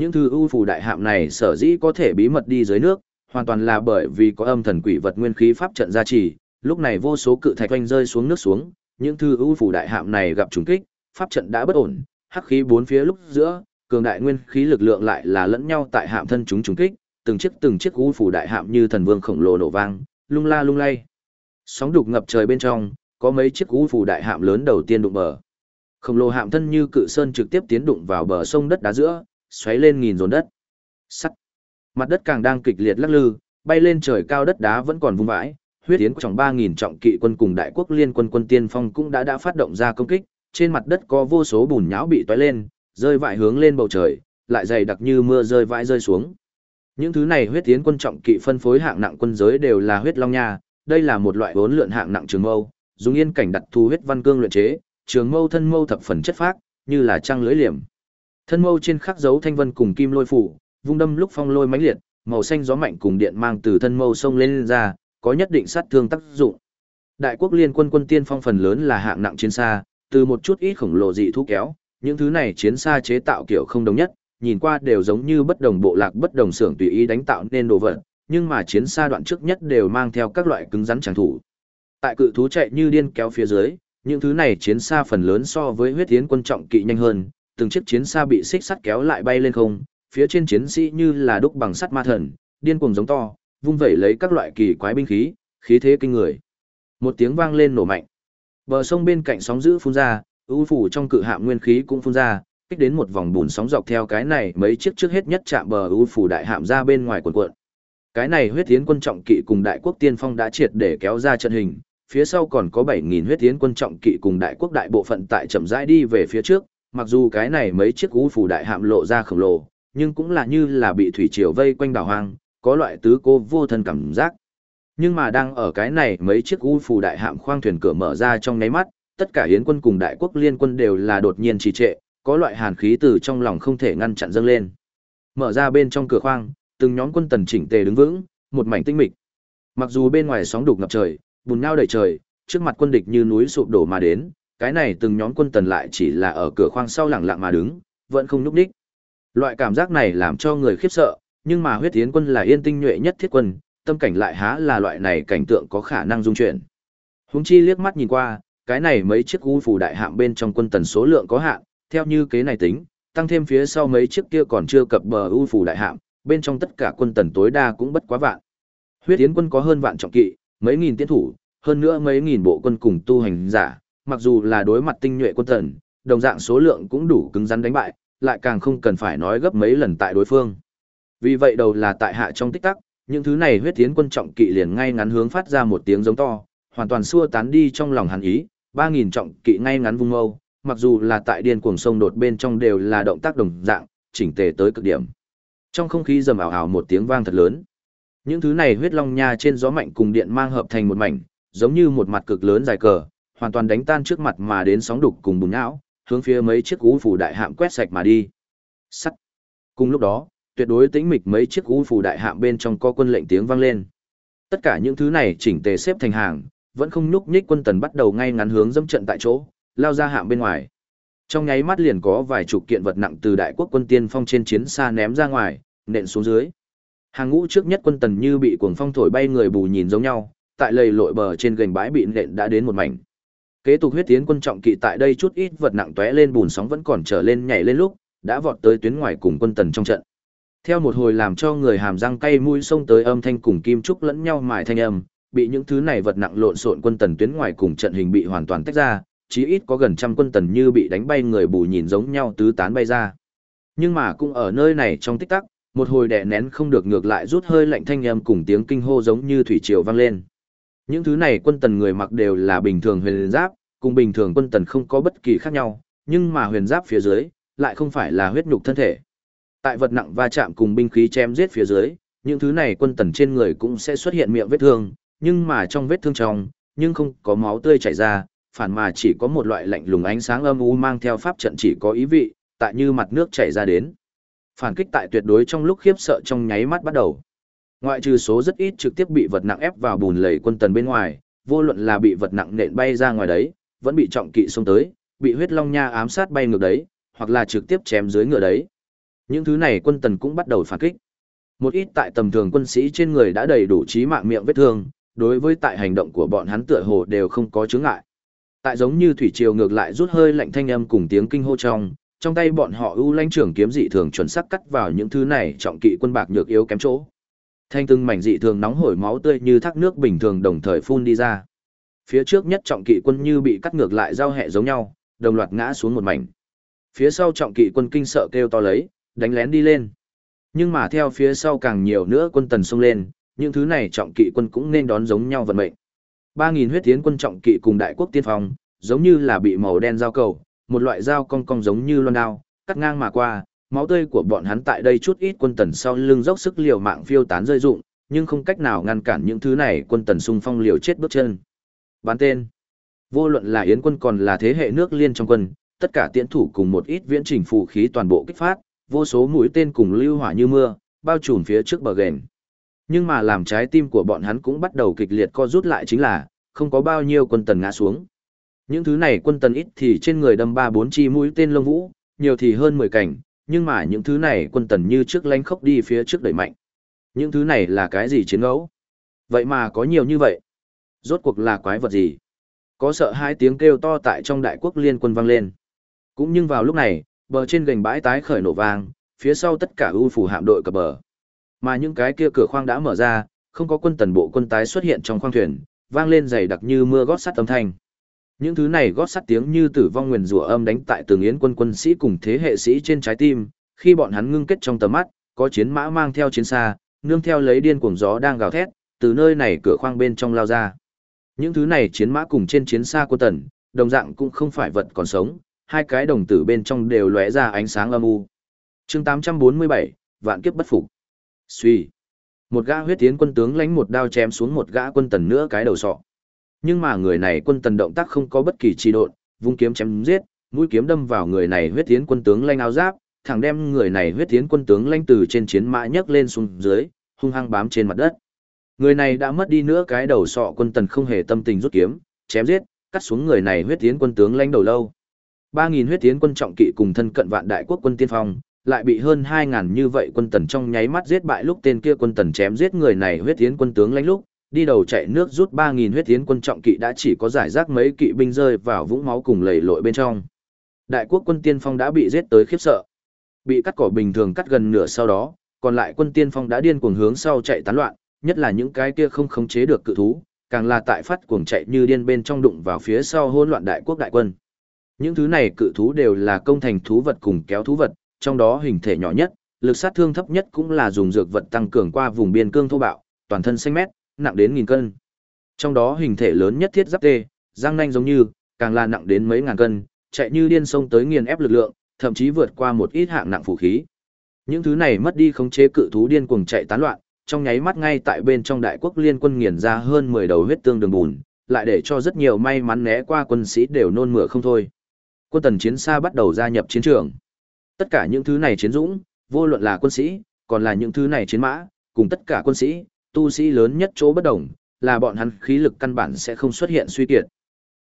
A: Những thứ ưu phù đại hạm này sở dĩ có thể bí mật đi dưới nước, hoàn toàn là bởi vì có âm thần quỷ vật nguyên khí pháp trận gia trì, lúc này vô số cự thạch oanh rơi xuống nước xuống, những thư ưu phủ đại hạm này gặp trùng kích, pháp trận đã bất ổn, hắc khí bốn phía lúc giữa, cường đại nguyên khí lực lượng lại là lẫn nhau tại hạm thân chúng trùng kích, từng chiếc từng chiếc ưu phủ đại hạm như thần vương khổng lồ nổ vang, lung la lung lay. Sóng đục ngập trời bên trong, có mấy chiếc ưu phủ đại hạm lớn đầu tiên đụng bờ. Khổng lồ hạm thân như cự sơn trực tiếp tiến đụng vào bờ sông đất đá giữa, xoáy lên nghìn dồn đất. Sắt. Mặt đất càng đang kịch liệt lắc lư, bay lên trời cao đất đá vẫn còn vung vãi, huyết tiến trọng 3000 trọng kỵ quân cùng đại quốc liên quân quân tiên phong cũng đã đã phát động ra công kích, trên mặt đất có vô số bùn nhão bị toái lên, rơi vãi hướng lên bầu trời, lại dày đặc như mưa rơi vãi rơi xuống. Những thứ này huyết tiến quân trọng kỵ phân phối hạng nặng quân giới đều là huyết long nha, đây là một loại vốn lượn hạng nặng trường mâu, dùng yên cảnh đặt thu huyết văn cương luyện chế, trường mâu thân mâu thập phần chất phác, như là trăng lưới liềm. Thân mâu trên khắc dấu thanh vân cùng kim lôi phủ, vung đâm lúc phong lôi mãnh liệt, màu xanh gió mạnh cùng điện mang từ thân mâu sông lên, lên ra, có nhất định sát thương tác dụng. Đại quốc liên quân quân tiên phong phần lớn là hạng nặng chiến xa, từ một chút ít khổng lồ dị thú kéo, những thứ này chiến xa chế tạo kiểu không đồng nhất, nhìn qua đều giống như bất đồng bộ lạc bất đồng xưởng tùy ý đánh tạo nên đồ vật, nhưng mà chiến xa đoạn trước nhất đều mang theo các loại cứng rắn chẳng thủ. Tại cự thú chạy như điên kéo phía dưới, những thứ này chiến xa phần lớn so với huyết tiến quân trọng kỵ nhanh hơn, từng chiếc chiến xa bị xích sắt kéo lại bay lên không, phía trên chiến sĩ như là đúc bằng sắt ma thần, điên cuồng giống to, vung vẩy lấy các loại kỳ quái binh khí, khí thế kinh người. Một tiếng vang lên nổ mạnh. Bờ sông bên cạnh sóng dữ phun ra, u phủ trong cự hạm nguyên khí cũng phun ra, kích đến một vòng bùn sóng dọc theo cái này mấy chiếc trước hết nhất chạm bờ u phủ đại hạm ra bên ngoài quần cuộn. Cái này huyết tiến quân trọng kỵ cùng đại quốc tiên phong đã triệt để kéo ra trận hình, phía sau còn có 7000 huyết tiến quân trọng kỵ cùng đại quốc đại bộ phận tại chậm rãi đi về phía trước, mặc dù cái này mấy chiếc u phủ đại hạm lộ ra khổng lồ, nhưng cũng là như là bị thủy triều vây quanh đảo hoang, có loại tứ cô vô thân cảm giác. Nhưng mà đang ở cái này mấy chiếc u phù đại hạm khoang thuyền cửa mở ra trong nháy mắt, tất cả hiến quân cùng đại quốc liên quân đều là đột nhiên trì trệ, có loại hàn khí từ trong lòng không thể ngăn chặn dâng lên. Mở ra bên trong cửa khoang, từng nhóm quân tần chỉnh tề đứng vững, một mảnh tinh mịch. Mặc dù bên ngoài sóng đục ngập trời, bùn nhau đầy trời, trước mặt quân địch như núi sụp đổ mà đến, cái này từng nhóm quân tần lại chỉ là ở cửa khoang sau lặng lặng mà đứng, vẫn không núp đích. Loại cảm giác này làm cho người khiếp sợ, nhưng mà huyết tiến quân là yên tinh nhuệ nhất thiết quân, tâm cảnh lại há là loại này cảnh tượng có khả năng dung chuyển. Húng chi liếc mắt nhìn qua, cái này mấy chiếc u phủ đại hạm bên trong quân tần số lượng có hạn, theo như kế này tính, tăng thêm phía sau mấy chiếc kia còn chưa cập bờ u phủ đại hạm, bên trong tất cả quân tần tối đa cũng bất quá vạn. Huyết tiến quân có hơn vạn trọng kỵ, mấy nghìn tiến thủ, hơn nữa mấy nghìn bộ quân cùng tu hành giả, mặc dù là đối mặt tinh nhuệ quân tần, đồng dạng số lượng cũng đủ cứng rắn đánh bại, lại càng không cần phải nói gấp mấy lần tại đối phương. Vì vậy đầu là tại hạ trong tích tắc, những thứ này huyết tiến quân trọng kỵ liền ngay ngắn hướng phát ra một tiếng giống to, hoàn toàn xua tán đi trong lòng hắn ý, 3000 trọng kỵ ngay ngắn vung mâu, mặc dù là tại điên cuồng sông đột bên trong đều là động tác đồng dạng, chỉnh tề tới cực điểm. Trong không khí rầm ảo ảo một tiếng vang thật lớn. Những thứ này huyết long nha trên gió mạnh cùng điện mang hợp thành một mảnh, giống như một mặt cực lớn dài cờ, hoàn toàn đánh tan trước mặt mà đến sóng đục cùng bùn não, hướng phía mấy chiếc cú phủ đại hạm quét sạch mà đi. Sắt. Cùng lúc đó, tuyệt đối tĩnh mịch mấy chiếc cú phủ đại hạm bên trong có quân lệnh tiếng vang lên. Tất cả những thứ này chỉnh tề xếp thành hàng, vẫn không nhúc nhích quân tần bắt đầu ngay ngắn hướng dâm trận tại chỗ, lao ra hạm bên ngoài. Trong nháy mắt liền có vài chục kiện vật nặng từ đại quốc quân tiên phong trên chiến xa ném ra ngoài, nện xuống dưới. Hàng ngũ trước nhất quân tần như bị cuồng phong thổi bay người bù nhìn giống nhau, tại lầy lội bờ trên gành bãi bị nện đã đến một mảnh. Kế tục huyết tiến quân trọng kỵ tại đây chút ít vật nặng tóe lên bùn sóng vẫn còn trở lên nhảy lên lúc, đã vọt tới tuyến ngoài cùng quân tần trong trận. Theo một hồi làm cho người hàm răng cay mũi xông tới âm thanh cùng kim trúc lẫn nhau mài thanh âm, bị những thứ này vật nặng lộn xộn quân tần tuyến ngoài cùng trận hình bị hoàn toàn tách ra, chí ít có gần trăm quân tần như bị đánh bay người bù nhìn giống nhau tứ tán bay ra. Nhưng mà cũng ở nơi này trong tích tắc, một hồi đè nén không được ngược lại rút hơi lạnh thanh âm cùng tiếng kinh hô giống như thủy triều vang lên. Những thứ này quân tần người mặc đều là bình thường huyền giáp, cùng bình thường quân tần không có bất kỳ khác nhau, nhưng mà huyền giáp phía dưới lại không phải là huyết nhục thân thể. Tại vật nặng va chạm cùng binh khí chém giết phía dưới, những thứ này quân tần trên người cũng sẽ xuất hiện miệng vết thương, nhưng mà trong vết thương trong, nhưng không có máu tươi chảy ra, phản mà chỉ có một loại lạnh lùng ánh sáng âm u mang theo pháp trận chỉ có ý vị, tại như mặt nước chảy ra đến. Phản kích tại tuyệt đối trong lúc khiếp sợ trong nháy mắt bắt đầu. Ngoại trừ số rất ít trực tiếp bị vật nặng ép vào bùn lầy quân tần bên ngoài, vô luận là bị vật nặng nện bay ra ngoài đấy, vẫn bị trọng kỵ xông tới, bị huyết long nha ám sát bay ngược đấy, hoặc là trực tiếp chém dưới ngựa đấy. Những thứ này quân tần cũng bắt đầu phản kích. Một ít tại tầm thường quân sĩ trên người đã đầy đủ trí mạng miệng vết thương, đối với tại hành động của bọn hắn tựa hồ đều không có chướng ngại. Tại giống như thủy triều ngược lại rút hơi lạnh thanh âm cùng tiếng kinh hô trong, trong tay bọn họ ưu lãnh trưởng kiếm dị thường chuẩn xác cắt vào những thứ này trọng kỵ quân bạc nhược yếu kém chỗ. Thanh từng mảnh dị thường nóng hổi máu tươi như thác nước bình thường đồng thời phun đi ra. Phía trước nhất trọng kỵ quân như bị cắt ngược lại giao hệ giống nhau, đồng loạt ngã xuống một mảnh. Phía sau trọng kỵ quân kinh sợ kêu to lấy, đánh lén đi lên. Nhưng mà theo phía sau càng nhiều nữa quân tần xông lên, những thứ này trọng kỵ quân cũng nên đón giống nhau vận mệnh. 3000 huyết tiến quân trọng kỵ cùng đại quốc tiên phong, giống như là bị màu đen giao cầu, một loại dao cong cong giống như loan đao, cắt ngang mà qua, máu tươi của bọn hắn tại đây chút ít quân tần sau lưng dốc sức liều mạng phiêu tán rơi rụng, nhưng không cách nào ngăn cản những thứ này quân tần xung phong liều chết bước chân. Bán tên. Vô luận là yến quân còn là thế hệ nước liên trong quân, tất cả tiễn thủ cùng một ít viễn trình phù khí toàn bộ kích phát, vô số mũi tên cùng lưu hỏa như mưa, bao trùm phía trước bờ ghềnh. Nhưng mà làm trái tim của bọn hắn cũng bắt đầu kịch liệt co rút lại chính là, không có bao nhiêu quân tần ngã xuống. Những thứ này quân tần ít thì trên người đâm ba bốn chi mũi tên lông vũ, nhiều thì hơn mười cảnh, nhưng mà những thứ này quân tần như trước lánh khốc đi phía trước đẩy mạnh. Những thứ này là cái gì chiến ngẫu? Vậy mà có nhiều như vậy. Rốt cuộc là quái vật gì? Có sợ hai tiếng kêu to tại trong đại quốc liên quân vang lên. Cũng nhưng vào lúc này, bờ trên gành bãi tái khởi nổ vang, phía sau tất cả ưu phủ hạm đội cập bờ. Mà những cái kia cửa khoang đã mở ra, không có quân tần bộ quân tái xuất hiện trong khoang thuyền, vang lên dày đặc như mưa gót sắt âm thanh. Những thứ này gót sắt tiếng như tử vong nguyền rủa âm đánh tại từng yến quân quân sĩ cùng thế hệ sĩ trên trái tim, khi bọn hắn ngưng kết trong tầm mắt, có chiến mã mang theo chiến xa, nương theo lấy điên cuồng gió đang gào thét, từ nơi này cửa khoang bên trong lao ra. Những thứ này chiến mã cùng trên chiến xa của tần, đồng dạng cũng không phải vật còn sống, hai cái đồng tử bên trong đều lóe ra ánh sáng âm u. Chương 847, vạn kiếp bất phục. Suy. Một gã huyết tiến quân tướng lãnh một đao chém xuống một gã quân tần nữa cái đầu sọ. Nhưng mà người này quân tần động tác không có bất kỳ trì độn, vung kiếm chém giết, mũi kiếm đâm vào người này huyết tiến quân tướng lanh áo giáp, thẳng đem người này huyết tiến quân tướng lanh từ trên chiến mã nhấc lên xuống dưới, hung hăng bám trên mặt đất. Người này đã mất đi nữa cái đầu sọ quân tần không hề tâm tình rút kiếm, chém giết, cắt xuống người này huyết tiến quân tướng lanh đầu lâu. 3000 huyết tiến quân trọng kỵ cùng thân cận vạn đại quốc quân tiên phong, lại bị hơn 2000 như vậy quân tần trong nháy mắt giết bại lúc tên kia quân tần chém giết người này huyết tiến quân tướng lanh lúc, đi đầu chạy nước rút 3000 huyết tiến quân trọng kỵ đã chỉ có giải rác mấy kỵ binh rơi vào vũng máu cùng lầy lội bên trong. Đại quốc quân tiên phong đã bị giết tới khiếp sợ. Bị cắt cỏ bình thường cắt gần nửa sau đó, còn lại quân tiên phong đã điên cuồng hướng sau chạy tán loạn, nhất là những cái kia không khống chế được cự thú, càng là tại phát cuồng chạy như điên bên trong đụng vào phía sau hỗn loạn đại quốc đại quân. Những thứ này cự thú đều là công thành thú vật cùng kéo thú vật, trong đó hình thể nhỏ nhất, lực sát thương thấp nhất cũng là dùng dược vật tăng cường qua vùng biên cương thô bạo, toàn thân xanh mét, nặng đến nghìn cân. Trong đó hình thể lớn nhất thiết giáp tê, răng nanh giống như, càng là nặng đến mấy ngàn cân, chạy như điên sông tới nghiền ép lực lượng, thậm chí vượt qua một ít hạng nặng vũ khí. Những thứ này mất đi khống chế cự thú điên cuồng chạy tán loạn, trong nháy mắt ngay tại bên trong đại quốc liên quân nghiền ra hơn 10 đầu huyết tương đường bùn, lại để cho rất nhiều may mắn né qua quân sĩ đều nôn mửa không thôi. Quân tần chiến xa bắt đầu gia nhập chiến trường. Tất cả những thứ này chiến dũng, vô luận là quân sĩ, còn là những thứ này chiến mã, cùng tất cả quân sĩ, tu sĩ lớn nhất chỗ bất đồng, là bọn hắn khí lực căn bản sẽ không xuất hiện suy kiệt.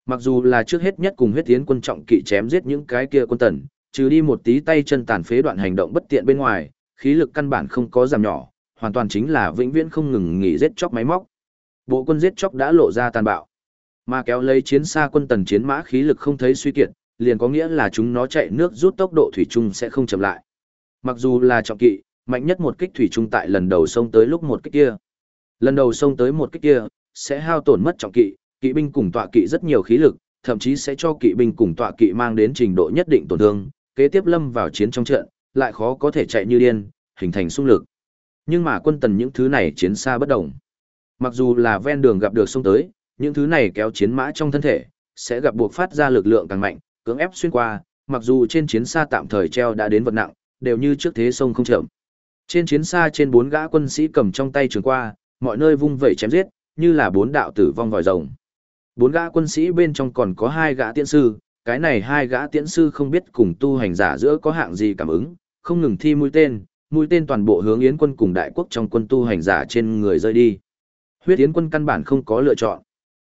A: Mặc dù là trước hết nhất cùng huyết tiến quân trọng kỵ chém giết những cái kia quân tần, trừ đi một tí tay chân tàn phế đoạn hành động bất tiện bên ngoài, khí lực căn bản không có giảm nhỏ, hoàn toàn chính là vĩnh viễn không ngừng nghỉ giết chóc máy móc. Bộ quân giết chóc đã lộ ra tàn bạo, mà kéo lấy chiến xa quân tần chiến mã khí lực không thấy suy kiệt, liền có nghĩa là chúng nó chạy nước rút tốc độ thủy chung sẽ không chậm lại. Mặc dù là trọng kỵ, mạnh nhất một kích thủy chung tại lần đầu sông tới lúc một kích kia. Lần đầu xông tới một kích kia, sẽ hao tổn mất trọng kỵ, kỵ binh cùng tọa kỵ rất nhiều khí lực, thậm chí sẽ cho kỵ binh cùng tọa kỵ mang đến trình độ nhất định tổn thương, kế tiếp lâm vào chiến trong trận, lại khó có thể chạy như điên, hình thành xung lực. Nhưng mà quân tần những thứ này chiến xa bất động. Mặc dù là ven đường gặp được xông tới, những thứ này kéo chiến mã trong thân thể, sẽ gặp buộc phát ra lực lượng càng mạnh, cưỡng ép xuyên qua, mặc dù trên chiến xa tạm thời treo đã đến vật nặng, đều như trước thế sông không chậm. Trên chiến xa trên bốn gã quân sĩ cầm trong tay trường qua, mọi nơi vung vẩy chém giết, như là bốn đạo tử vong vòi rồng. Bốn gã quân sĩ bên trong còn có hai gã tiễn sư, cái này hai gã tiễn sư không biết cùng tu hành giả giữa có hạng gì cảm ứng, không ngừng thi mũi tên, mũi tên toàn bộ hướng yến quân cùng đại quốc trong quân tu hành giả trên người rơi đi. Huyết yến quân căn bản không có lựa chọn.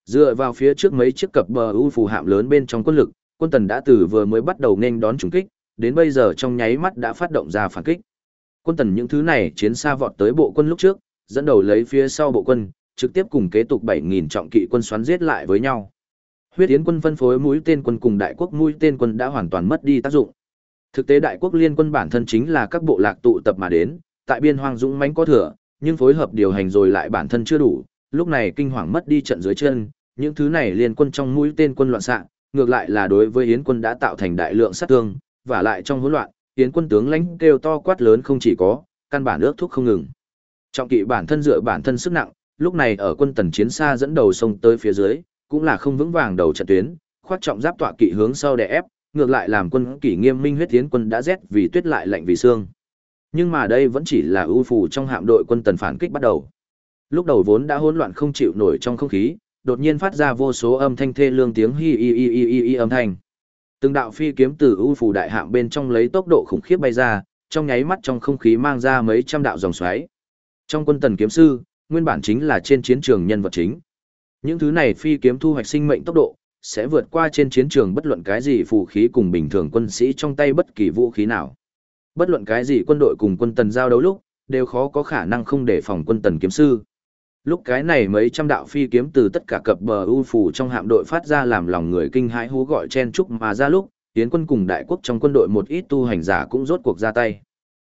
A: Dựa vào phía trước mấy chiếc cập bờ u phù hạm lớn bên trong quân lực, quân tần đã từ vừa mới bắt đầu nên đón trùng kích, đến bây giờ trong nháy mắt đã phát động ra phản kích. Quân tần những thứ này chiến xa vọt tới bộ quân lúc trước, dẫn đầu lấy phía sau bộ quân, trực tiếp cùng kế tục 7.000 trọng kỵ quân xoắn giết lại với nhau. Huyết Yến quân phân phối mũi tên quân cùng đại quốc mũi tên quân đã hoàn toàn mất đi tác dụng. Thực tế đại quốc liên quân bản thân chính là các bộ lạc tụ tập mà đến, tại biên hoang dũng mãnh có thừa, nhưng phối hợp điều hành rồi lại bản thân chưa đủ, lúc này kinh hoàng mất đi trận dưới chân, những thứ này liên quân trong mũi tên quân loạn xạ, ngược lại là đối với Yến quân đã tạo thành đại lượng sát thương, và lại trong hỗn loạn, Yến quân tướng lãnh kêu to quát lớn không chỉ có, căn bản ước thúc không ngừng. Trọng kỵ bản thân dựa bản thân sức nặng, lúc này ở quân tần chiến xa dẫn đầu sông tới phía dưới, cũng là không vững vàng đầu trận tuyến, khoát trọng giáp tọa kỵ hướng sau đè ép, ngược lại làm quân kỷ nghiêm minh huyết tiến quân đã rét vì tuyết lại lạnh vì xương. Nhưng mà đây vẫn chỉ là ưu phù trong hạm đội quân tần phản kích bắt đầu. Lúc đầu vốn đã hỗn loạn không chịu nổi trong không khí, đột nhiên phát ra vô số âm thanh thê lương tiếng hi hi hi hi hi, hi âm thanh. Từng đạo phi kiếm từ ưu phù đại hạm bên trong lấy tốc độ khủng khiếp bay ra, trong nháy mắt trong không khí mang ra mấy trăm đạo dòng xoáy. Trong quân tần kiếm sư, nguyên bản chính là trên chiến trường nhân vật chính. Những thứ này phi kiếm thu hoạch sinh mệnh tốc độ, sẽ vượt qua trên chiến trường bất luận cái gì phù khí cùng bình thường quân sĩ trong tay bất kỳ vũ khí nào. Bất luận cái gì quân đội cùng quân tần giao đấu lúc, đều khó có khả năng không để phòng quân tần kiếm sư. Lúc cái này mấy trăm đạo phi kiếm từ tất cả cập bờ u phủ trong hạm đội phát ra làm lòng người kinh hãi hú gọi chen chúc mà ra lúc, tiến quân cùng đại quốc trong quân đội một ít tu hành giả cũng rốt cuộc ra tay.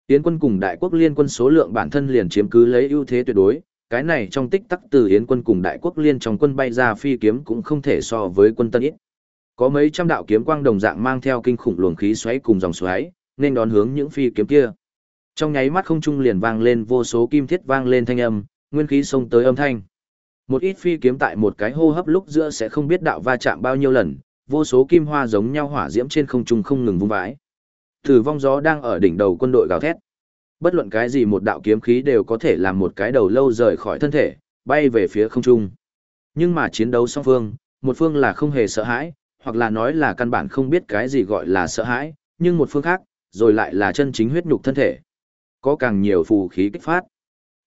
A: Tiến quân cùng đại quốc liên quân số lượng bản thân liền chiếm cứ lấy ưu thế tuyệt đối, cái này trong tích tắc từ Yến quân cùng đại quốc liên trong quân bay ra phi kiếm cũng không thể so với quân tân ít. Có mấy trăm đạo kiếm quang đồng dạng mang theo kinh khủng luồng khí xoáy cùng dòng xoáy, nên đón hướng những phi kiếm kia. Trong nháy mắt không trung liền vang lên vô số kim thiết vang lên thanh âm, nguyên khí xông tới âm thanh. Một ít phi kiếm tại một cái hô hấp lúc giữa sẽ không biết đạo va chạm bao nhiêu lần, vô số kim hoa giống nhau hỏa diễm trên không trung không ngừng vung vãi. Tử vong gió đang ở đỉnh đầu quân đội gào thét. Bất luận cái gì một đạo kiếm khí đều có thể làm một cái đầu lâu rời khỏi thân thể, bay về phía không trung. Nhưng mà chiến đấu song phương, một phương là không hề sợ hãi, hoặc là nói là căn bản không biết cái gì gọi là sợ hãi, nhưng một phương khác, rồi lại là chân chính huyết nhục thân thể. Có càng nhiều phù khí kích phát.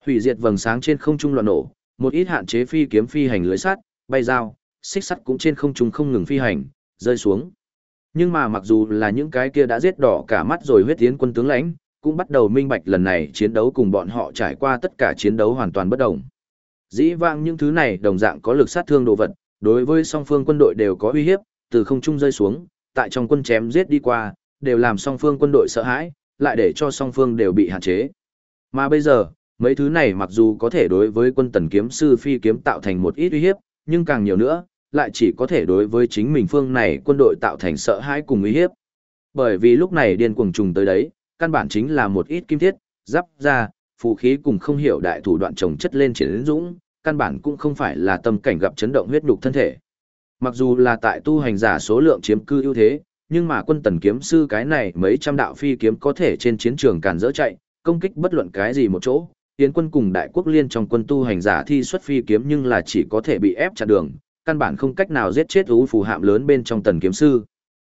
A: Hủy diệt vầng sáng trên không trung loạn nổ, một ít hạn chế phi kiếm phi hành lưới sắt, bay dao, xích sắt cũng trên không trung không ngừng phi hành, rơi xuống. Nhưng mà mặc dù là những cái kia đã giết đỏ cả mắt rồi huyết tiến quân tướng lãnh, cũng bắt đầu minh bạch lần này chiến đấu cùng bọn họ trải qua tất cả chiến đấu hoàn toàn bất đồng. Dĩ vãng những thứ này đồng dạng có lực sát thương đồ vật, đối với song phương quân đội đều có uy hiếp, từ không trung rơi xuống, tại trong quân chém giết đi qua, đều làm song phương quân đội sợ hãi, lại để cho song phương đều bị hạn chế. Mà bây giờ, mấy thứ này mặc dù có thể đối với quân tần kiếm sư phi kiếm tạo thành một ít uy hiếp, nhưng càng nhiều nữa, lại chỉ có thể đối với chính mình phương này quân đội tạo thành sợ hãi cùng uy hiếp. Bởi vì lúc này điên cuồng trùng tới đấy, căn bản chính là một ít kim thiết, giáp ra, phù khí cùng không hiểu đại thủ đoạn trồng chất lên chiến dũng, căn bản cũng không phải là tâm cảnh gặp chấn động huyết nhục thân thể. Mặc dù là tại tu hành giả số lượng chiếm cư ưu thế, nhưng mà quân tần kiếm sư cái này mấy trăm đạo phi kiếm có thể trên chiến trường càn dỡ chạy, công kích bất luận cái gì một chỗ. Yến quân cùng đại quốc liên trong quân tu hành giả thi xuất phi kiếm nhưng là chỉ có thể bị ép chặn đường, căn bản không cách nào giết chết u phù hạm lớn bên trong tần kiếm sư.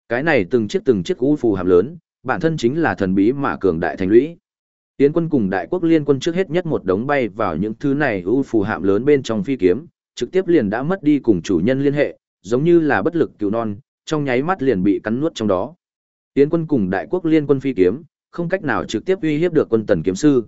A: Cái này từng chiếc từng chiếc u phù hạm lớn, bản thân chính là thần bí mà cường đại thành lũy. tiến quân cùng đại quốc liên quân trước hết nhất một đống bay vào những thứ này u phù hạm lớn bên trong phi kiếm, trực tiếp liền đã mất đi cùng chủ nhân liên hệ, giống như là bất lực cứu non, trong nháy mắt liền bị cắn nuốt trong đó. tiến quân cùng đại quốc liên quân phi kiếm, không cách nào trực tiếp uy hiếp được quân tần kiếm sư.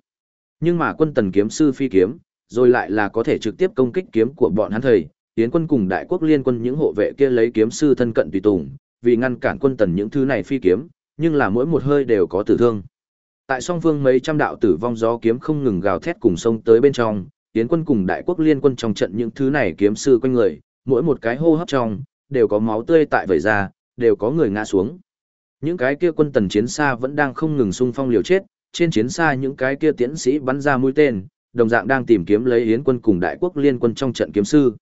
A: Nhưng mà quân tần kiếm sư phi kiếm, rồi lại là có thể trực tiếp công kích kiếm của bọn hắn thầy. Yến quân cùng đại quốc liên quân những hộ vệ kia lấy kiếm sư thân cận tùy tùng, vì ngăn cản quân tần những thứ này phi kiếm, nhưng là mỗi một hơi đều có tử thương. Tại song phương mấy trăm đạo tử vong gió kiếm không ngừng gào thét cùng sông tới bên trong, Yến quân cùng đại quốc liên quân trong trận những thứ này kiếm sư quanh người, mỗi một cái hô hấp trong, đều có máu tươi tại vẩy ra, đều có người ngã xuống. Những cái kia quân tần chiến xa vẫn đang không ngừng xung phong liều chết, trên chiến xa những cái kia tiến sĩ bắn ra mũi tên, đồng dạng đang tìm kiếm lấy yến quân cùng đại quốc liên quân trong trận kiếm sư.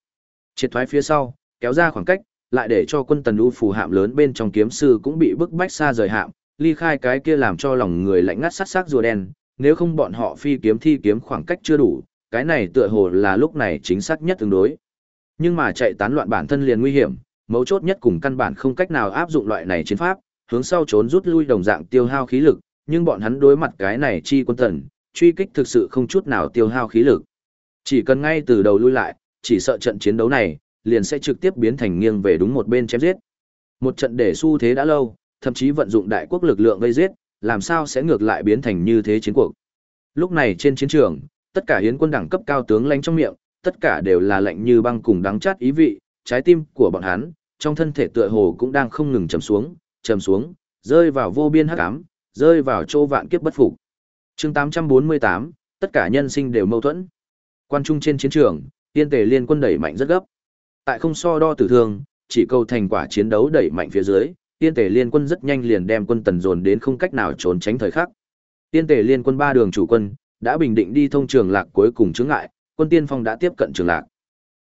A: Triệt thoái phía sau, kéo ra khoảng cách, lại để cho quân tần u phù hạm lớn bên trong kiếm sư cũng bị bức bách xa rời hạm, ly khai cái kia làm cho lòng người lạnh ngắt sát sắc rùa đen, nếu không bọn họ phi kiếm thi kiếm khoảng cách chưa đủ, cái này tựa hồ là lúc này chính xác nhất tương đối. Nhưng mà chạy tán loạn bản thân liền nguy hiểm, mấu chốt nhất cùng căn bản không cách nào áp dụng loại này chiến pháp, hướng sau trốn rút lui đồng dạng tiêu hao khí lực, nhưng bọn hắn đối mặt cái này chi quân tần, truy kích thực sự không chút nào tiêu hao khí lực. Chỉ cần ngay từ đầu lui lại, chỉ sợ trận chiến đấu này, liền sẽ trực tiếp biến thành nghiêng về đúng một bên chém giết. Một trận để xu thế đã lâu, thậm chí vận dụng đại quốc lực lượng gây giết, làm sao sẽ ngược lại biến thành như thế chiến cuộc. Lúc này trên chiến trường, tất cả hiến quân đẳng cấp cao tướng lãnh trong miệng, tất cả đều là lạnh như băng cùng đắng chát ý vị, trái tim của bọn hắn, trong thân thể tựa hồ cũng đang không ngừng trầm xuống, trầm xuống, rơi vào vô biên hắc ám, rơi vào chỗ vạn kiếp bất phục. Chương 848, tất cả nhân sinh đều mâu thuẫn. Quan trung trên chiến trường, tiên tề liên quân đẩy mạnh rất gấp. Tại không so đo tử thương, chỉ cầu thành quả chiến đấu đẩy mạnh phía dưới, tiên tề liên quân rất nhanh liền đem quân tần dồn đến không cách nào trốn tránh thời khắc. Tiên tề liên quân ba đường chủ quân, đã bình định đi thông trường lạc cuối cùng chướng ngại, quân tiên phong đã tiếp cận trường lạc.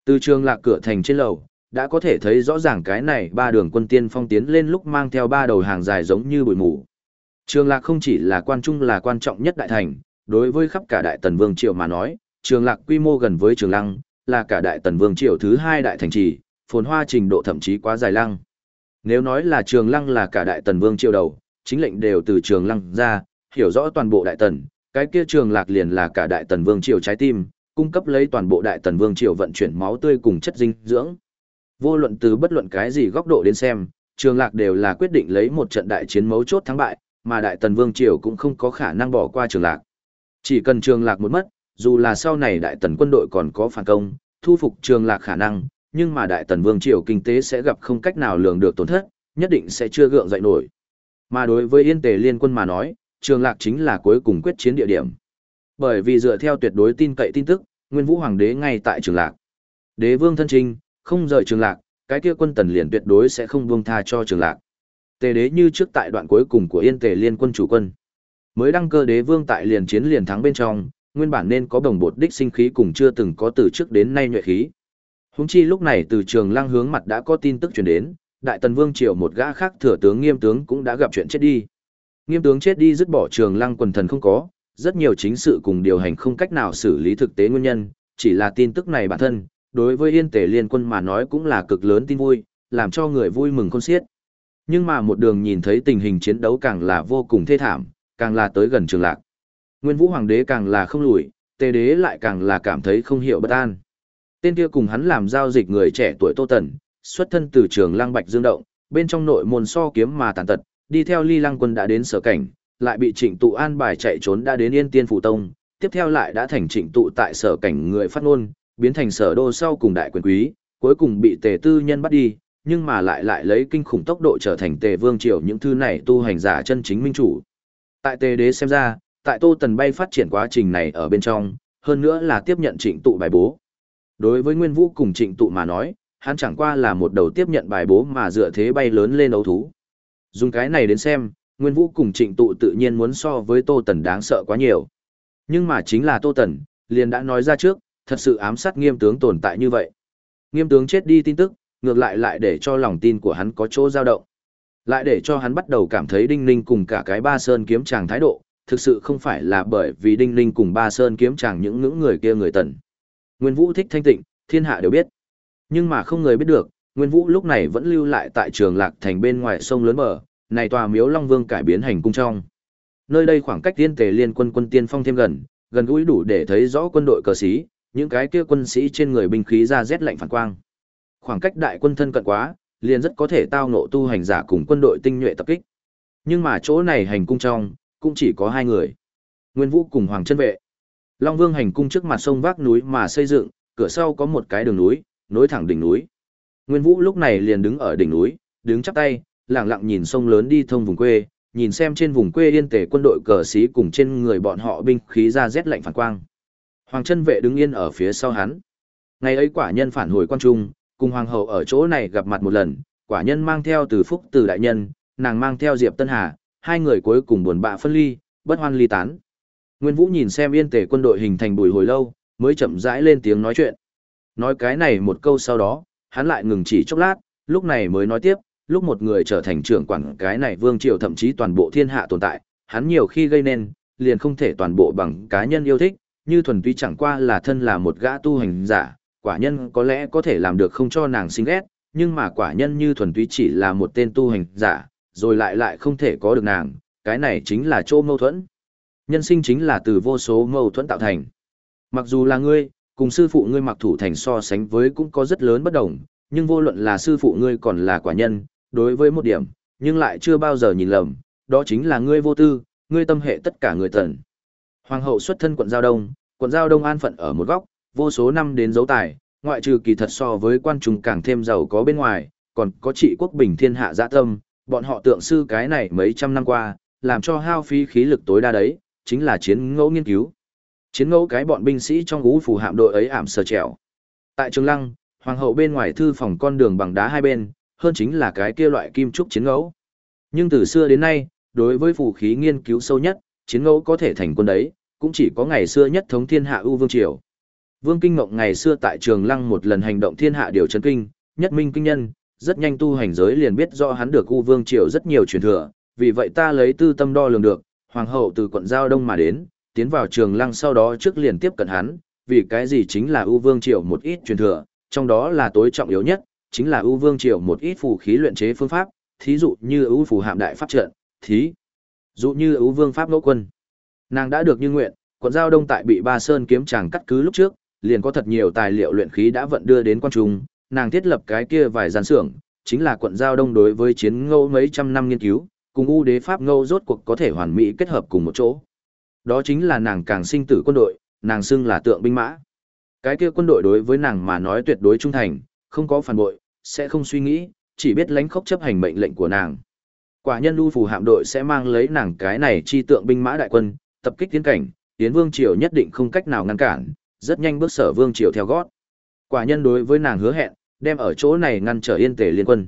A: Từ trường lạc cửa thành trên lầu, đã có thể thấy rõ ràng cái này ba đường quân tiên phong tiến lên lúc mang theo ba đầu hàng dài giống như bụi mù. Trường lạc không chỉ là quan trung là quan trọng nhất đại thành, đối với khắp cả đại tần vương triều mà nói, trường lạc quy mô gần với trường lăng, là cả đại tần vương triều thứ hai đại thành trì, phồn hoa trình độ thậm chí quá dài lăng. Nếu nói là trường lăng là cả đại tần vương triều đầu, chính lệnh đều từ trường lăng ra, hiểu rõ toàn bộ đại tần, cái kia trường lạc liền là cả đại tần vương triều trái tim, cung cấp lấy toàn bộ đại tần vương triều vận chuyển máu tươi cùng chất dinh dưỡng. Vô luận từ bất luận cái gì góc độ đến xem, trường lạc đều là quyết định lấy một trận đại chiến mấu chốt thắng bại, mà đại tần vương triều cũng không có khả năng bỏ qua trường lạc. Chỉ cần trường lạc một mất, dù là sau này đại tần quân đội còn có phản công, thu phục trường lạc khả năng, nhưng mà đại tần vương triều kinh tế sẽ gặp không cách nào lường được tổn thất, nhất định sẽ chưa gượng dậy nổi. Mà đối với yên tề liên quân mà nói, trường lạc chính là cuối cùng quyết chiến địa điểm. Bởi vì dựa theo tuyệt đối tin cậy tin tức, Nguyên Vũ Hoàng đế ngay tại trường lạc. Đế vương thân trinh, không rời trường lạc, cái kia quân tần liền tuyệt đối sẽ không buông tha cho trường lạc. Tề đế như trước tại đoạn cuối cùng của yên tề liên quân chủ quân. Mới đăng cơ đế vương tại liền chiến liền thắng bên trong, nguyên bản nên có đồng bột đích sinh khí cùng chưa từng có từ trước đến nay nhuệ khí. Húng chi lúc này từ trường lăng hướng mặt đã có tin tức truyền đến, đại tần vương triều một gã khác thừa tướng nghiêm tướng cũng đã gặp chuyện chết đi. Nghiêm tướng chết đi dứt bỏ trường lăng quần thần không có, rất nhiều chính sự cùng điều hành không cách nào xử lý thực tế nguyên nhân, chỉ là tin tức này bản thân, đối với yên tể liên quân mà nói cũng là cực lớn tin vui, làm cho người vui mừng khôn xiết. Nhưng mà một đường nhìn thấy tình hình chiến đấu càng là vô cùng thê thảm, càng là tới gần trường lạc. Nguyên vũ hoàng đế càng là không lùi, tề đế lại càng là cảm thấy không hiểu bất an. Tên kia cùng hắn làm giao dịch người trẻ tuổi Tô Tần, xuất thân từ trường Lăng Bạch Dương Động, bên trong nội môn so kiếm mà tàn tật, đi theo Ly Lăng quân đã đến sở cảnh, lại bị Trịnh Tụ an bài chạy trốn đã đến Yên Tiên Phủ Tông, tiếp theo lại đã thành Trịnh Tụ tại sở cảnh người phát ngôn, biến thành sở đô sau cùng đại quyền quý, cuối cùng bị Tề Tư Nhân bắt đi, nhưng mà lại lại lấy kinh khủng tốc độ trở thành Tề Vương triều những thứ này tu hành giả chân chính minh chủ. Tại Tề Đế xem ra, tại Tô Tần bay phát triển quá trình này ở bên trong, hơn nữa là tiếp nhận Trịnh Tụ bài bố, Đối với Nguyên Vũ cùng Trịnh Tụ mà nói, hắn chẳng qua là một đầu tiếp nhận bài bố mà dựa thế bay lớn lên ấu thú. Dùng cái này đến xem, Nguyên Vũ cùng trịnh tụ tự nhiên muốn so với Tô Tần đáng sợ quá nhiều. Nhưng mà chính là Tô Tần, liền đã nói ra trước, thật sự ám sát nghiêm tướng tồn tại như vậy. Nghiêm tướng chết đi tin tức, ngược lại lại để cho lòng tin của hắn có chỗ dao động. Lại để cho hắn bắt đầu cảm thấy Đinh Ninh cùng cả cái ba sơn kiếm chàng thái độ, thực sự không phải là bởi vì Đinh Ninh cùng ba sơn kiếm chàng những ngưỡng người kia người tần. Nguyên Vũ thích thanh tịnh, thiên hạ đều biết. Nhưng mà không người biết được, Nguyên Vũ lúc này vẫn lưu lại tại trường Lạc Thành bên ngoài sông lớn mở, này tòa miếu Long Vương cải biến hành cung trong. Nơi đây khoảng cách tiên tề liên quân quân tiên phong thêm gần, gần gũi đủ để thấy rõ quân đội cờ sĩ, những cái kia quân sĩ trên người binh khí ra rét lạnh phản quang. Khoảng cách đại quân thân cận quá, liền rất có thể tao ngộ tu hành giả cùng quân đội tinh nhuệ tập kích. Nhưng mà chỗ này hành cung trong, cũng chỉ có hai người. Nguyên Vũ cùng Hoàng chân vệ. Long Vương hành cung trước mặt sông vác núi mà xây dựng, cửa sau có một cái đường núi, nối thẳng đỉnh núi. Nguyên Vũ lúc này liền đứng ở đỉnh núi, đứng chắp tay, lặng lặng nhìn sông lớn đi thông vùng quê, nhìn xem trên vùng quê yên tề quân đội cờ xí cùng trên người bọn họ binh khí ra rét lạnh phản quang. Hoàng chân vệ đứng yên ở phía sau hắn. Ngày ấy quả nhân phản hồi quan trung, cùng hoàng hậu ở chỗ này gặp mặt một lần, quả nhân mang theo từ phúc từ đại nhân, nàng mang theo Diệp Tân Hà, hai người cuối cùng buồn bã phân ly, bất hoan ly tán. Nguyên Vũ nhìn xem yên tề quân đội hình thành bùi hồi lâu, mới chậm rãi lên tiếng nói chuyện. Nói cái này một câu sau đó, hắn lại ngừng chỉ chốc lát, lúc này mới nói tiếp, lúc một người trở thành trưởng quản cái này vương triều thậm chí toàn bộ thiên hạ tồn tại, hắn nhiều khi gây nên, liền không thể toàn bộ bằng cá nhân yêu thích, như thuần túy chẳng qua là thân là một gã tu hành giả, quả nhân có lẽ có thể làm được không cho nàng sinh ghét, nhưng mà quả nhân như thuần túy chỉ là một tên tu hành giả, rồi lại lại không thể có được nàng, cái này chính là chỗ mâu thuẫn. Nhân sinh chính là từ vô số mâu thuẫn tạo thành. Mặc dù là ngươi, cùng sư phụ ngươi mặc thủ thành so sánh với cũng có rất lớn bất đồng, nhưng vô luận là sư phụ ngươi còn là quả nhân, đối với một điểm, nhưng lại chưa bao giờ nhìn lầm, đó chính là ngươi vô tư, ngươi tâm hệ tất cả người thần. Hoàng hậu xuất thân quận Giao Đông, quận Giao Đông an phận ở một góc, vô số năm đến dấu tài, ngoại trừ kỳ thật so với quan trung càng thêm giàu có bên ngoài, còn có trị quốc bình thiên hạ dạ tâm, bọn họ tượng sư cái này mấy trăm năm qua, làm cho hao phí khí lực tối đa đấy, chính là chiến ngẫu nghiên cứu. Chiến ngẫu cái bọn binh sĩ trong ngũ phù hạm đội ấy ảm sờ trèo. Tại Trường Lăng, hoàng hậu bên ngoài thư phòng con đường bằng đá hai bên, hơn chính là cái kia loại kim trúc chiến ngẫu. Nhưng từ xưa đến nay, đối với phù khí nghiên cứu sâu nhất, chiến ngẫu có thể thành quân đấy, cũng chỉ có ngày xưa nhất thống thiên hạ ưu vương triều. Vương Kinh Ngộng ngày xưa tại Trường Lăng một lần hành động thiên hạ điều chấn kinh, nhất minh kinh nhân, rất nhanh tu hành giới liền biết rõ hắn được U vương triều rất nhiều truyền thừa, vì vậy ta lấy tư tâm đo lường được, hoàng hậu từ quận giao đông mà đến, tiến vào Trường Lăng sau đó trước liền tiếp cận hắn, vì cái gì chính là U vương triều một ít truyền thừa, trong đó là tối trọng yếu nhất, chính là U vương triều một ít phù khí luyện chế phương pháp, thí dụ như U phù hạm đại pháp trận, thí dụ như U vương pháp ngẫu quân. Nàng đã được như nguyện, quận giao đông tại bị ba sơn kiếm chàng cắt cứ lúc trước, liền có thật nhiều tài liệu luyện khí đã vận đưa đến quan trung, nàng thiết lập cái kia vài gian xưởng, chính là quận giao đông đối với chiến ngẫu mấy trăm năm nghiên cứu, cùng u đế pháp ngẫu rốt cuộc có thể hoàn mỹ kết hợp cùng một chỗ. Đó chính là nàng càng sinh tử quân đội, nàng xưng là tượng binh mã. Cái kia quân đội đối với nàng mà nói tuyệt đối trung thành, không có phản bội, sẽ không suy nghĩ, chỉ biết lánh khóc chấp hành mệnh lệnh của nàng. Quả nhân lưu phù hạm đội sẽ mang lấy nàng cái này chi tượng binh mã đại quân, tập kích tiến cảnh, tiến vương triều nhất định không cách nào ngăn cản, rất nhanh bước sở vương triều theo gót. Quả nhân đối với nàng hứa hẹn, đem ở chỗ này ngăn trở yên tề liên quân.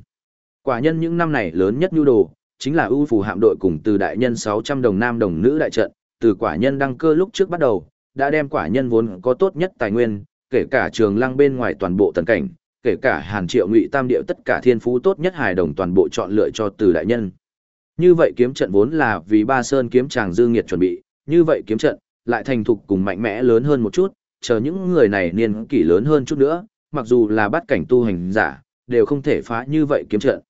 A: Quả nhân những năm này lớn nhất nhu đồ, chính là ưu phù hạm đội cùng từ đại nhân 600 đồng nam đồng nữ đại trận, từ quả nhân đăng cơ lúc trước bắt đầu, đã đem quả nhân vốn có tốt nhất tài nguyên, kể cả trường lăng bên ngoài toàn bộ tần cảnh, kể cả hàn triệu ngụy tam điệu tất cả thiên phú tốt nhất hài đồng toàn bộ chọn lựa cho từ đại nhân. Như vậy kiếm trận vốn là vì ba sơn kiếm chàng dư nghiệt chuẩn bị, như vậy kiếm trận lại thành thục cùng mạnh mẽ lớn hơn một chút, chờ những người này niên kỷ lớn hơn chút nữa, mặc dù là bắt cảnh tu hành giả, đều không thể phá như vậy kiếm trận.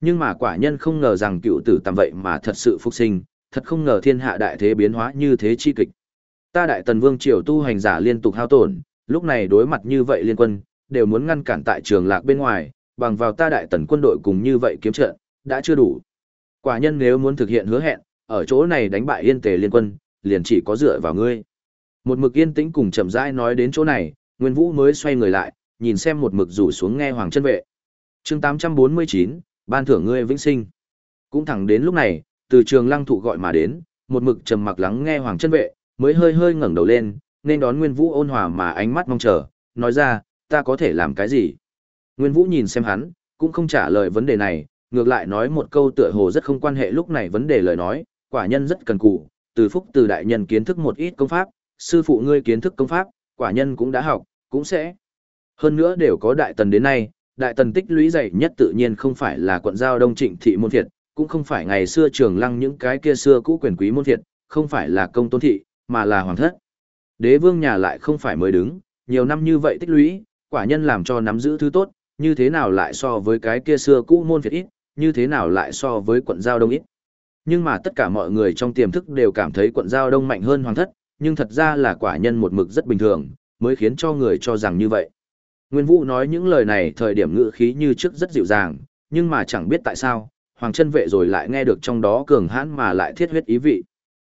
A: Nhưng mà quả nhân không ngờ rằng cựu tử tầm vậy mà thật sự phục sinh, thật không ngờ thiên hạ đại thế biến hóa như thế chi kịch. Ta đại tần vương triều tu hành giả liên tục hao tổn, lúc này đối mặt như vậy liên quân, đều muốn ngăn cản tại trường lạc bên ngoài, bằng vào ta đại tần quân đội cùng như vậy kiếm trận, đã chưa đủ. Quả nhân nếu muốn thực hiện hứa hẹn, ở chỗ này đánh bại yên tề liên quân, liền chỉ có dựa vào ngươi. Một mực yên tĩnh cùng chậm rãi nói đến chỗ này, Nguyên Vũ mới xoay người lại, nhìn xem một mực rủ xuống nghe Hoàng chân vệ. Chương 849, ban thưởng ngươi vĩnh sinh. Cũng thẳng đến lúc này, từ trường lăng thụ gọi mà đến, một mực trầm mặc lắng nghe Hoàng chân vệ, mới hơi hơi ngẩng đầu lên, nên đón Nguyên Vũ ôn hòa mà ánh mắt mong chờ, nói ra, ta có thể làm cái gì? Nguyên Vũ nhìn xem hắn, cũng không trả lời vấn đề này, Ngược lại nói một câu tựa hồ rất không quan hệ lúc này vấn đề lời nói, quả nhân rất cần cù, từ phúc từ đại nhân kiến thức một ít công pháp, sư phụ ngươi kiến thức công pháp, quả nhân cũng đã học, cũng sẽ. Hơn nữa đều có đại tần đến nay, đại tần tích lũy dày nhất tự nhiên không phải là quận giao đông trịnh thị môn thiệt, cũng không phải ngày xưa trường lăng những cái kia xưa cũ quyền quý môn thiệt, không phải là công tôn thị, mà là hoàng thất. Đế vương nhà lại không phải mới đứng, nhiều năm như vậy tích lũy, quả nhân làm cho nắm giữ thứ tốt, như thế nào lại so với cái kia xưa cũ môn thiệt ít, như thế nào lại so với quận giao đông ít. Nhưng mà tất cả mọi người trong tiềm thức đều cảm thấy quận giao đông mạnh hơn hoàng thất, nhưng thật ra là quả nhân một mực rất bình thường, mới khiến cho người cho rằng như vậy. Nguyên Vũ nói những lời này thời điểm ngữ khí như trước rất dịu dàng, nhưng mà chẳng biết tại sao, Hoàng chân vệ rồi lại nghe được trong đó cường hãn mà lại thiết huyết ý vị.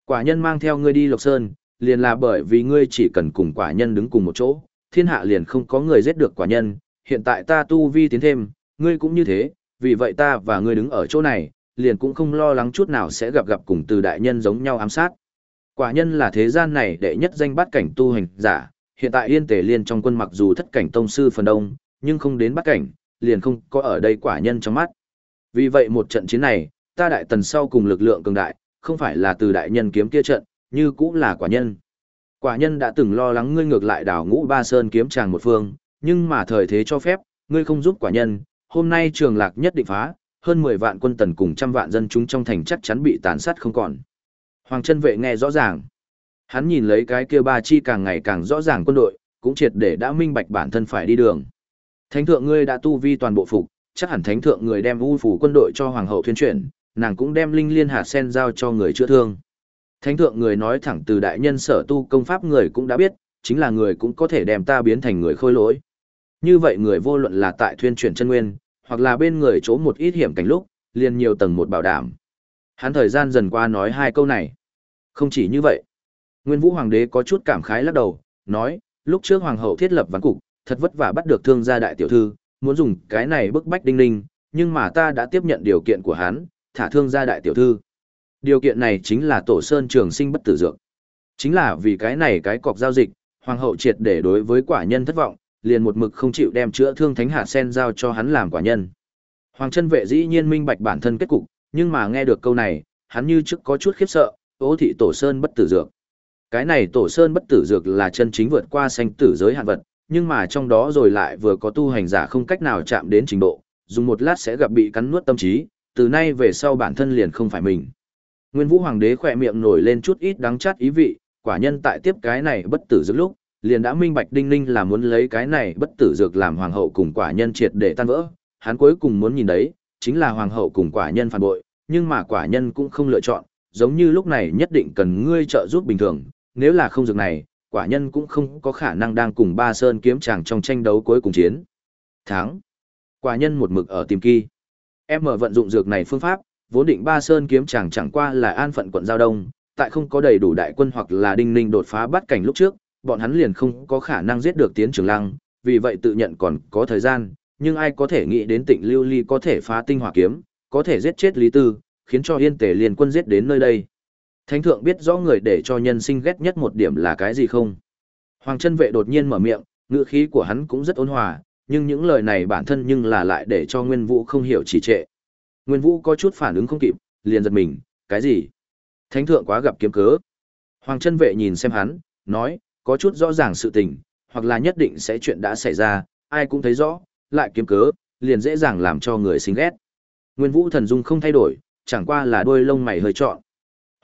A: Quả nhân mang theo ngươi đi Lộc Sơn, liền là bởi vì ngươi chỉ cần cùng quả nhân đứng cùng một chỗ, thiên hạ liền không có người giết được quả nhân, hiện tại ta tu vi tiến thêm, ngươi cũng như thế, vì vậy ta và ngươi đứng ở chỗ này, liền cũng không lo lắng chút nào sẽ gặp gặp cùng từ đại nhân giống nhau ám sát. Quả nhân là thế gian này đệ nhất danh bát cảnh tu hành giả, hiện tại yên tề liên trong quân mặc dù thất cảnh tông sư phần đông, nhưng không đến bắt cảnh, liền không có ở đây quả nhân trong mắt. Vì vậy một trận chiến này, ta đại tần sau cùng lực lượng cường đại, không phải là từ đại nhân kiếm kia trận, như cũng là quả nhân. Quả nhân đã từng lo lắng ngươi ngược lại đảo ngũ ba sơn kiếm tràng một phương, nhưng mà thời thế cho phép, ngươi không giúp quả nhân, hôm nay trường lạc nhất định phá, hơn 10 vạn quân tần cùng trăm vạn dân chúng trong thành chắc chắn bị tàn sát không còn. Hoàng chân vệ nghe rõ ràng. Hắn nhìn lấy cái kia ba chi càng ngày càng rõ ràng quân đội, cũng triệt để đã minh bạch bản thân phải đi đường. Thánh thượng ngươi đã tu vi toàn bộ phục, chắc hẳn thánh thượng người đem u phủ quân đội cho hoàng hậu thuyên chuyển, nàng cũng đem linh liên hạt sen giao cho người chữa thương. Thánh thượng người nói thẳng từ đại nhân sở tu công pháp người cũng đã biết, chính là người cũng có thể đem ta biến thành người khôi lỗi. Như vậy người vô luận là tại thuyên chuyển chân nguyên, hoặc là bên người chỗ một ít hiểm cảnh lúc, liền nhiều tầng một bảo đảm. Hắn thời gian dần qua nói hai câu này. Không chỉ như vậy. Nguyên Vũ Hoàng đế có chút cảm khái lắc đầu, nói, lúc trước Hoàng hậu thiết lập ván cục, thật vất vả bắt được thương gia đại tiểu thư, muốn dùng cái này bức bách đinh ninh, nhưng mà ta đã tiếp nhận điều kiện của hắn, thả thương gia đại tiểu thư. Điều kiện này chính là tổ sơn trường sinh bất tử dược. Chính là vì cái này cái cọc giao dịch, Hoàng hậu triệt để đối với quả nhân thất vọng, liền một mực không chịu đem chữa thương thánh hạt sen giao cho hắn làm quả nhân. Hoàng chân vệ dĩ nhiên minh bạch bản thân kết cục, nhưng mà nghe được câu này, hắn như trước có chút khiếp sợ, ố thị tổ sơn bất tử dược. Cái này tổ sơn bất tử dược là chân chính vượt qua sanh tử giới hạn vật, nhưng mà trong đó rồi lại vừa có tu hành giả không cách nào chạm đến trình độ, dùng một lát sẽ gặp bị cắn nuốt tâm trí, từ nay về sau bản thân liền không phải mình. Nguyên Vũ Hoàng đế khỏe miệng nổi lên chút ít đắng chát ý vị, quả nhân tại tiếp cái này bất tử dược lúc, liền đã minh bạch đinh ninh là muốn lấy cái này bất tử dược làm hoàng hậu cùng quả nhân triệt để tan vỡ, hắn cuối cùng muốn nhìn đấy, chính là hoàng hậu cùng quả nhân phản bội, nhưng mà quả nhân cũng không lựa chọn, giống như lúc này nhất định cần ngươi trợ giúp bình thường, nếu là không dược này, quả nhân cũng không có khả năng đang cùng ba sơn kiếm chàng trong tranh đấu cuối cùng chiến. Thắng. Quả nhân một mực ở tìm kỳ. Em mở vận dụng dược này phương pháp, vốn định ba sơn kiếm chàng chẳng qua là an phận quận giao đông, tại không có đầy đủ đại quân hoặc là đinh ninh đột phá bắt cảnh lúc trước, bọn hắn liền không có khả năng giết được tiến trường lăng, vì vậy tự nhận còn có thời gian, nhưng ai có thể nghĩ đến tịnh lưu ly có thể phá tinh hỏa kiếm, có thể giết chết lý tư, khiến cho yên tề liền quân giết đến nơi đây. Thánh thượng biết rõ người để cho nhân sinh ghét nhất một điểm là cái gì không? Hoàng chân vệ đột nhiên mở miệng, ngữ khí của hắn cũng rất ôn hòa, nhưng những lời này bản thân nhưng là lại để cho Nguyên Vũ không hiểu chỉ trệ. Nguyên Vũ có chút phản ứng không kịp, liền giật mình, cái gì? Thánh thượng quá gặp kiếm cớ. Hoàng chân vệ nhìn xem hắn, nói, có chút rõ ràng sự tình, hoặc là nhất định sẽ chuyện đã xảy ra, ai cũng thấy rõ, lại kiếm cớ, liền dễ dàng làm cho người sinh ghét. Nguyên Vũ thần dung không thay đổi, chẳng qua là đôi lông mày hơi trọn.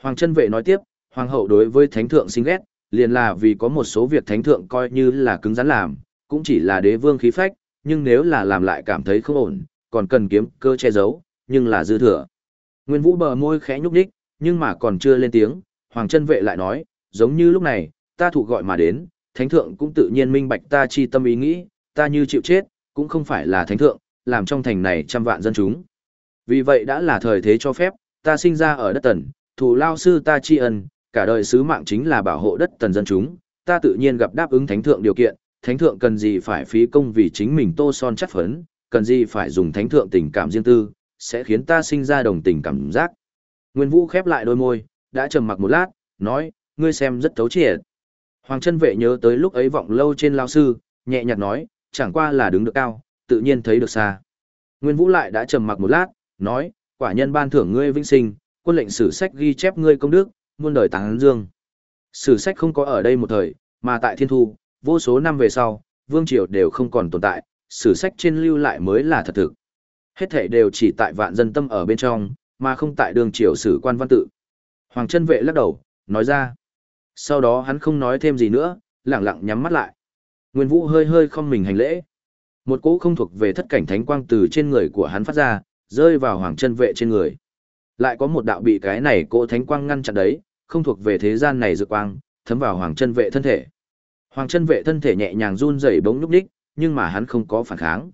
A: Hoàng chân vệ nói tiếp, hoàng hậu đối với thánh thượng sinh ghét, liền là vì có một số việc thánh thượng coi như là cứng rắn làm, cũng chỉ là đế vương khí phách, nhưng nếu là làm lại cảm thấy không ổn, còn cần kiếm cơ che giấu, nhưng là dư thừa. Nguyên Vũ bờ môi khẽ nhúc nhích, nhưng mà còn chưa lên tiếng, Hoàng chân vệ lại nói, giống như lúc này, ta thụ gọi mà đến, thánh thượng cũng tự nhiên minh bạch ta chi tâm ý nghĩ, ta như chịu chết, cũng không phải là thánh thượng, làm trong thành này trăm vạn dân chúng. Vì vậy đã là thời thế cho phép, ta sinh ra ở đất tần, thủ lao sư ta tri ân, cả đời sứ mạng chính là bảo hộ đất tần dân chúng, ta tự nhiên gặp đáp ứng thánh thượng điều kiện, thánh thượng cần gì phải phí công vì chính mình tô son chất phấn, cần gì phải dùng thánh thượng tình cảm riêng tư, sẽ khiến ta sinh ra đồng tình cảm giác. Nguyên Vũ khép lại đôi môi, đã trầm mặc một lát, nói, ngươi xem rất thấu triệt. Hoàng chân vệ nhớ tới lúc ấy vọng lâu trên lao sư, nhẹ nhạt nói, chẳng qua là đứng được cao, tự nhiên thấy được xa. Nguyên Vũ lại đã trầm mặc một lát, nói, quả nhân ban thưởng ngươi vĩnh sinh, quân lệnh sử sách ghi chép ngươi công đức, muôn đời táng dương. Sử sách không có ở đây một thời, mà tại thiên thu, vô số năm về sau, vương triều đều không còn tồn tại, sử sách trên lưu lại mới là thật thực. Hết thể đều chỉ tại vạn dân tâm ở bên trong, mà không tại đường triều sử quan văn tự. Hoàng chân vệ lắc đầu, nói ra. Sau đó hắn không nói thêm gì nữa, lặng lặng nhắm mắt lại. Nguyên Vũ hơi hơi không mình hành lễ. Một cỗ không thuộc về thất cảnh thánh quang từ trên người của hắn phát ra, rơi vào hoàng chân vệ trên người. Lại có một đạo bị cái này cỗ thánh quang ngăn chặn đấy, không thuộc về thế gian này dược quang, thấm vào hoàng chân vệ thân thể. Hoàng chân vệ thân thể nhẹ nhàng run rẩy bỗng nhúc nhích, nhưng mà hắn không có phản kháng.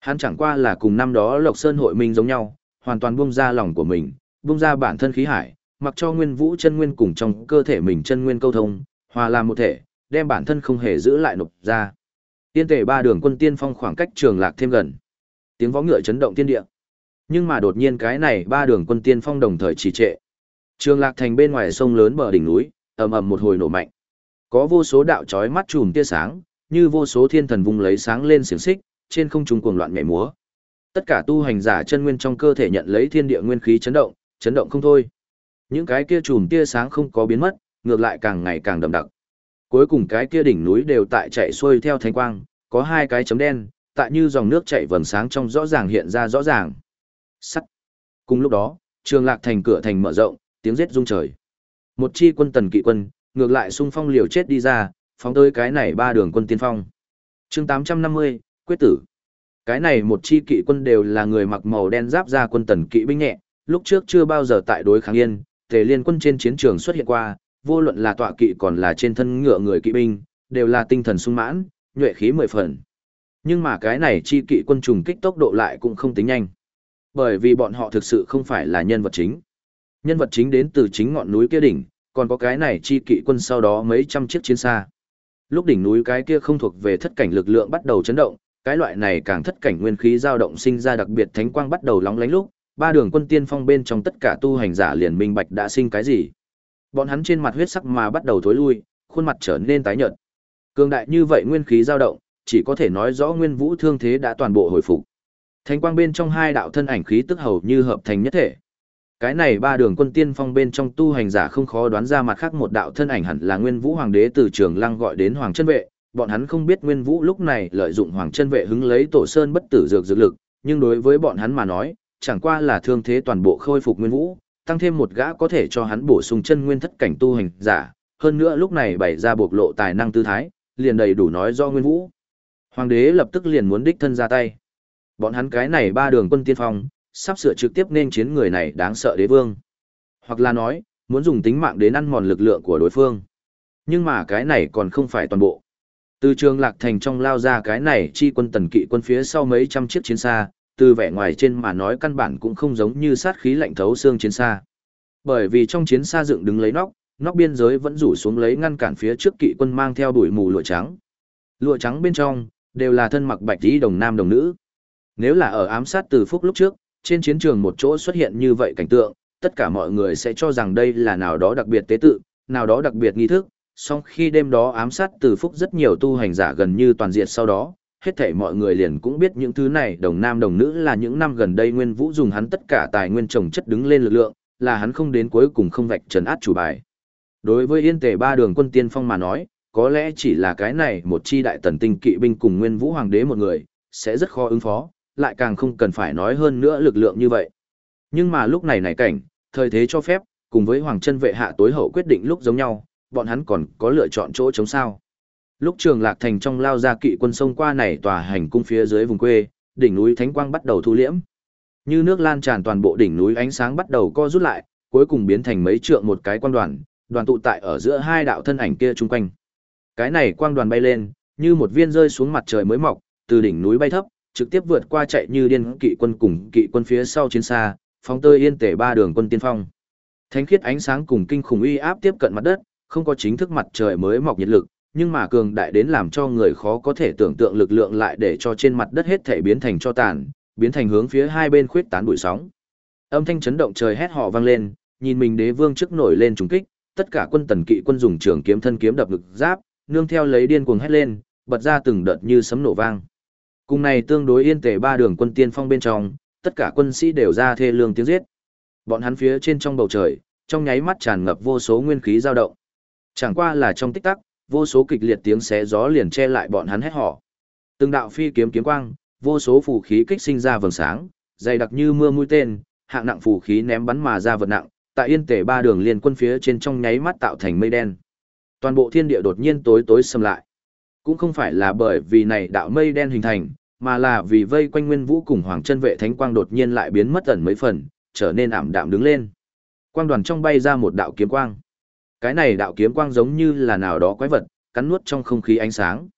A: Hắn chẳng qua là cùng năm đó Lộc Sơn hội minh giống nhau, hoàn toàn buông ra lòng của mình, buông ra bản thân khí hải, mặc cho nguyên vũ chân nguyên cùng trong cơ thể mình chân nguyên câu thông, hòa làm một thể, đem bản thân không hề giữ lại nộp ra. Tiên tể ba đường quân tiên phong khoảng cách trường lạc thêm gần. Tiếng vó ngựa chấn động thiên địa. Nhưng mà đột nhiên cái này ba đường quân tiên phong đồng thời trì trệ. Trường lạc thành bên ngoài sông lớn bờ đỉnh núi, ầm ầm một hồi nổ mạnh. Có vô số đạo chói mắt chùm tia sáng, như vô số thiên thần vung lấy sáng lên xiềng xích, trên không trung cuồng loạn nhảy múa. Tất cả tu hành giả chân nguyên trong cơ thể nhận lấy thiên địa nguyên khí chấn động, chấn động không thôi. Những cái kia chùm tia sáng không có biến mất, ngược lại càng ngày càng đậm đặc. Cuối cùng cái kia đỉnh núi đều tại chạy xuôi theo thánh quang, có hai cái chấm đen, tại như dòng nước chảy vầng sáng trong rõ ràng hiện ra rõ ràng. Sắt. Cùng lúc đó, trường lạc thành cửa thành mở rộng, tiếng giết rung trời. Một chi quân tần kỵ quân, ngược lại xung phong liều chết đi ra, phóng tới cái này ba đường quân tiên phong. chương 850, quyết tử. Cái này một chi kỵ quân đều là người mặc màu đen giáp ra quân tần kỵ binh nhẹ, lúc trước chưa bao giờ tại đối kháng yên, tề liên quân trên chiến trường xuất hiện qua, vô luận là tọa kỵ còn là trên thân ngựa người kỵ binh, đều là tinh thần sung mãn, nhuệ khí mười phần. Nhưng mà cái này chi kỵ quân trùng kích tốc độ lại cũng không tính nhanh. Bởi vì bọn họ thực sự không phải là nhân vật chính. Nhân vật chính đến từ chính ngọn núi kia đỉnh, còn có cái này chi kỵ quân sau đó mấy trăm chiếc chiến xa. Lúc đỉnh núi cái kia không thuộc về thất cảnh lực lượng bắt đầu chấn động, cái loại này càng thất cảnh nguyên khí dao động sinh ra đặc biệt thánh quang bắt đầu lóng lánh lúc, ba đường quân tiên phong bên trong tất cả tu hành giả liền minh bạch đã sinh cái gì. Bọn hắn trên mặt huyết sắc mà bắt đầu thối lui, khuôn mặt trở nên tái nhợt. Cường đại như vậy nguyên khí dao động, chỉ có thể nói rõ Nguyên Vũ thương thế đã toàn bộ hồi phục. Thánh quang bên trong hai đạo thân ảnh khí tức hầu như hợp thành nhất thể. Cái này ba đường quân tiên phong bên trong tu hành giả không khó đoán ra mặt khác một đạo thân ảnh hẳn là Nguyên Vũ hoàng đế từ trường lăng gọi đến hoàng chân vệ, bọn hắn không biết Nguyên Vũ lúc này lợi dụng hoàng chân vệ hứng lấy tổ sơn bất tử dược dược lực, nhưng đối với bọn hắn mà nói, chẳng qua là thương thế toàn bộ khôi phục Nguyên Vũ, tăng thêm một gã có thể cho hắn bổ sung chân nguyên thất cảnh tu hành giả, hơn nữa lúc này bày ra bộc lộ tài năng tư thái, liền đầy đủ nói do Nguyên Vũ. Hoàng đế lập tức liền muốn đích thân ra tay. Bọn hắn cái này ba đường quân tiên phong, sắp sửa trực tiếp nên chiến người này đáng sợ đế vương. Hoặc là nói, muốn dùng tính mạng đến ăn mòn lực lượng của đối phương. Nhưng mà cái này còn không phải toàn bộ. Từ trường lạc thành trong lao ra cái này chi quân tần kỵ quân phía sau mấy trăm chiếc chiến xa, từ vẻ ngoài trên mà nói căn bản cũng không giống như sát khí lạnh thấu xương chiến xa. Bởi vì trong chiến xa dựng đứng lấy nóc, nóc biên giới vẫn rủ xuống lấy ngăn cản phía trước kỵ quân mang theo đuổi mù lụa trắng. Lụa trắng bên trong đều là thân mặc bạch tí đồng nam đồng nữ. Nếu là ở ám sát từ phúc lúc trước, trên chiến trường một chỗ xuất hiện như vậy cảnh tượng, tất cả mọi người sẽ cho rằng đây là nào đó đặc biệt tế tự, nào đó đặc biệt nghi thức, song khi đêm đó ám sát từ phúc rất nhiều tu hành giả gần như toàn diện sau đó, hết thảy mọi người liền cũng biết những thứ này đồng nam đồng nữ là những năm gần đây Nguyên Vũ dùng hắn tất cả tài nguyên trồng chất đứng lên lực lượng, là hắn không đến cuối cùng không vạch trần át chủ bài. Đối với Yên Tề ba đường quân tiên phong mà nói, có lẽ chỉ là cái này một chi đại tần tinh kỵ binh cùng Nguyên Vũ hoàng đế một người, sẽ rất khó ứng phó, lại càng không cần phải nói hơn nữa lực lượng như vậy. Nhưng mà lúc này này cảnh, thời thế cho phép, cùng với hoàng chân vệ hạ tối hậu quyết định lúc giống nhau, bọn hắn còn có lựa chọn chỗ chống sao. Lúc trường lạc thành trong lao ra kỵ quân sông qua này tòa hành cung phía dưới vùng quê, đỉnh núi Thánh Quang bắt đầu thu liễm. Như nước lan tràn toàn bộ đỉnh núi ánh sáng bắt đầu co rút lại, cuối cùng biến thành mấy trượng một cái quang đoàn, đoàn tụ tại ở giữa hai đạo thân ảnh kia chung quanh. Cái này quang đoàn bay lên, như một viên rơi xuống mặt trời mới mọc, từ đỉnh núi bay thấp, trực tiếp vượt qua chạy như điên kỵ quân cùng kỵ quân phía sau chiến xa, phóng tơi yên tể ba đường quân tiên phong. Thánh khiết ánh sáng cùng kinh khủng uy áp tiếp cận mặt đất, không có chính thức mặt trời mới mọc nhiệt lực, nhưng mà cường đại đến làm cho người khó có thể tưởng tượng lực lượng lại để cho trên mặt đất hết thể biến thành cho tàn, biến thành hướng phía hai bên khuyết tán bụi sóng. Âm thanh chấn động trời hét họ vang lên, nhìn mình đế vương trước nổi lên trùng kích, tất cả quân tần kỵ quân dùng trường kiếm thân kiếm đập lực giáp, nương theo lấy điên cuồng hét lên, bật ra từng đợt như sấm nổ vang. Cùng này tương đối yên tề ba đường quân tiên phong bên trong, tất cả quân sĩ đều ra thê lương tiếng giết. Bọn hắn phía trên trong bầu trời, trong nháy mắt tràn ngập vô số nguyên khí dao động. Chẳng qua là trong tích tắc, vô số kịch liệt tiếng xé gió liền che lại bọn hắn hét họ. Từng đạo phi kiếm kiếm quang, vô số phù khí kích sinh ra vầng sáng, dày đặc như mưa mũi tên, hạng nặng phù khí ném bắn mà ra vật nặng, tại yên tể ba đường liên quân phía trên trong nháy mắt tạo thành mây đen. Toàn bộ thiên địa đột nhiên tối tối sầm lại. Cũng không phải là bởi vì này đạo mây đen hình thành, mà là vì vây quanh Nguyên Vũ cùng Hoàng Chân Vệ Thánh Quang đột nhiên lại biến mất ẩn mấy phần, trở nên ảm đạm đứng lên. Quang đoàn trong bay ra một đạo kiếm quang. Cái này đạo kiếm quang giống như là nào đó quái vật, cắn nuốt trong không khí ánh sáng.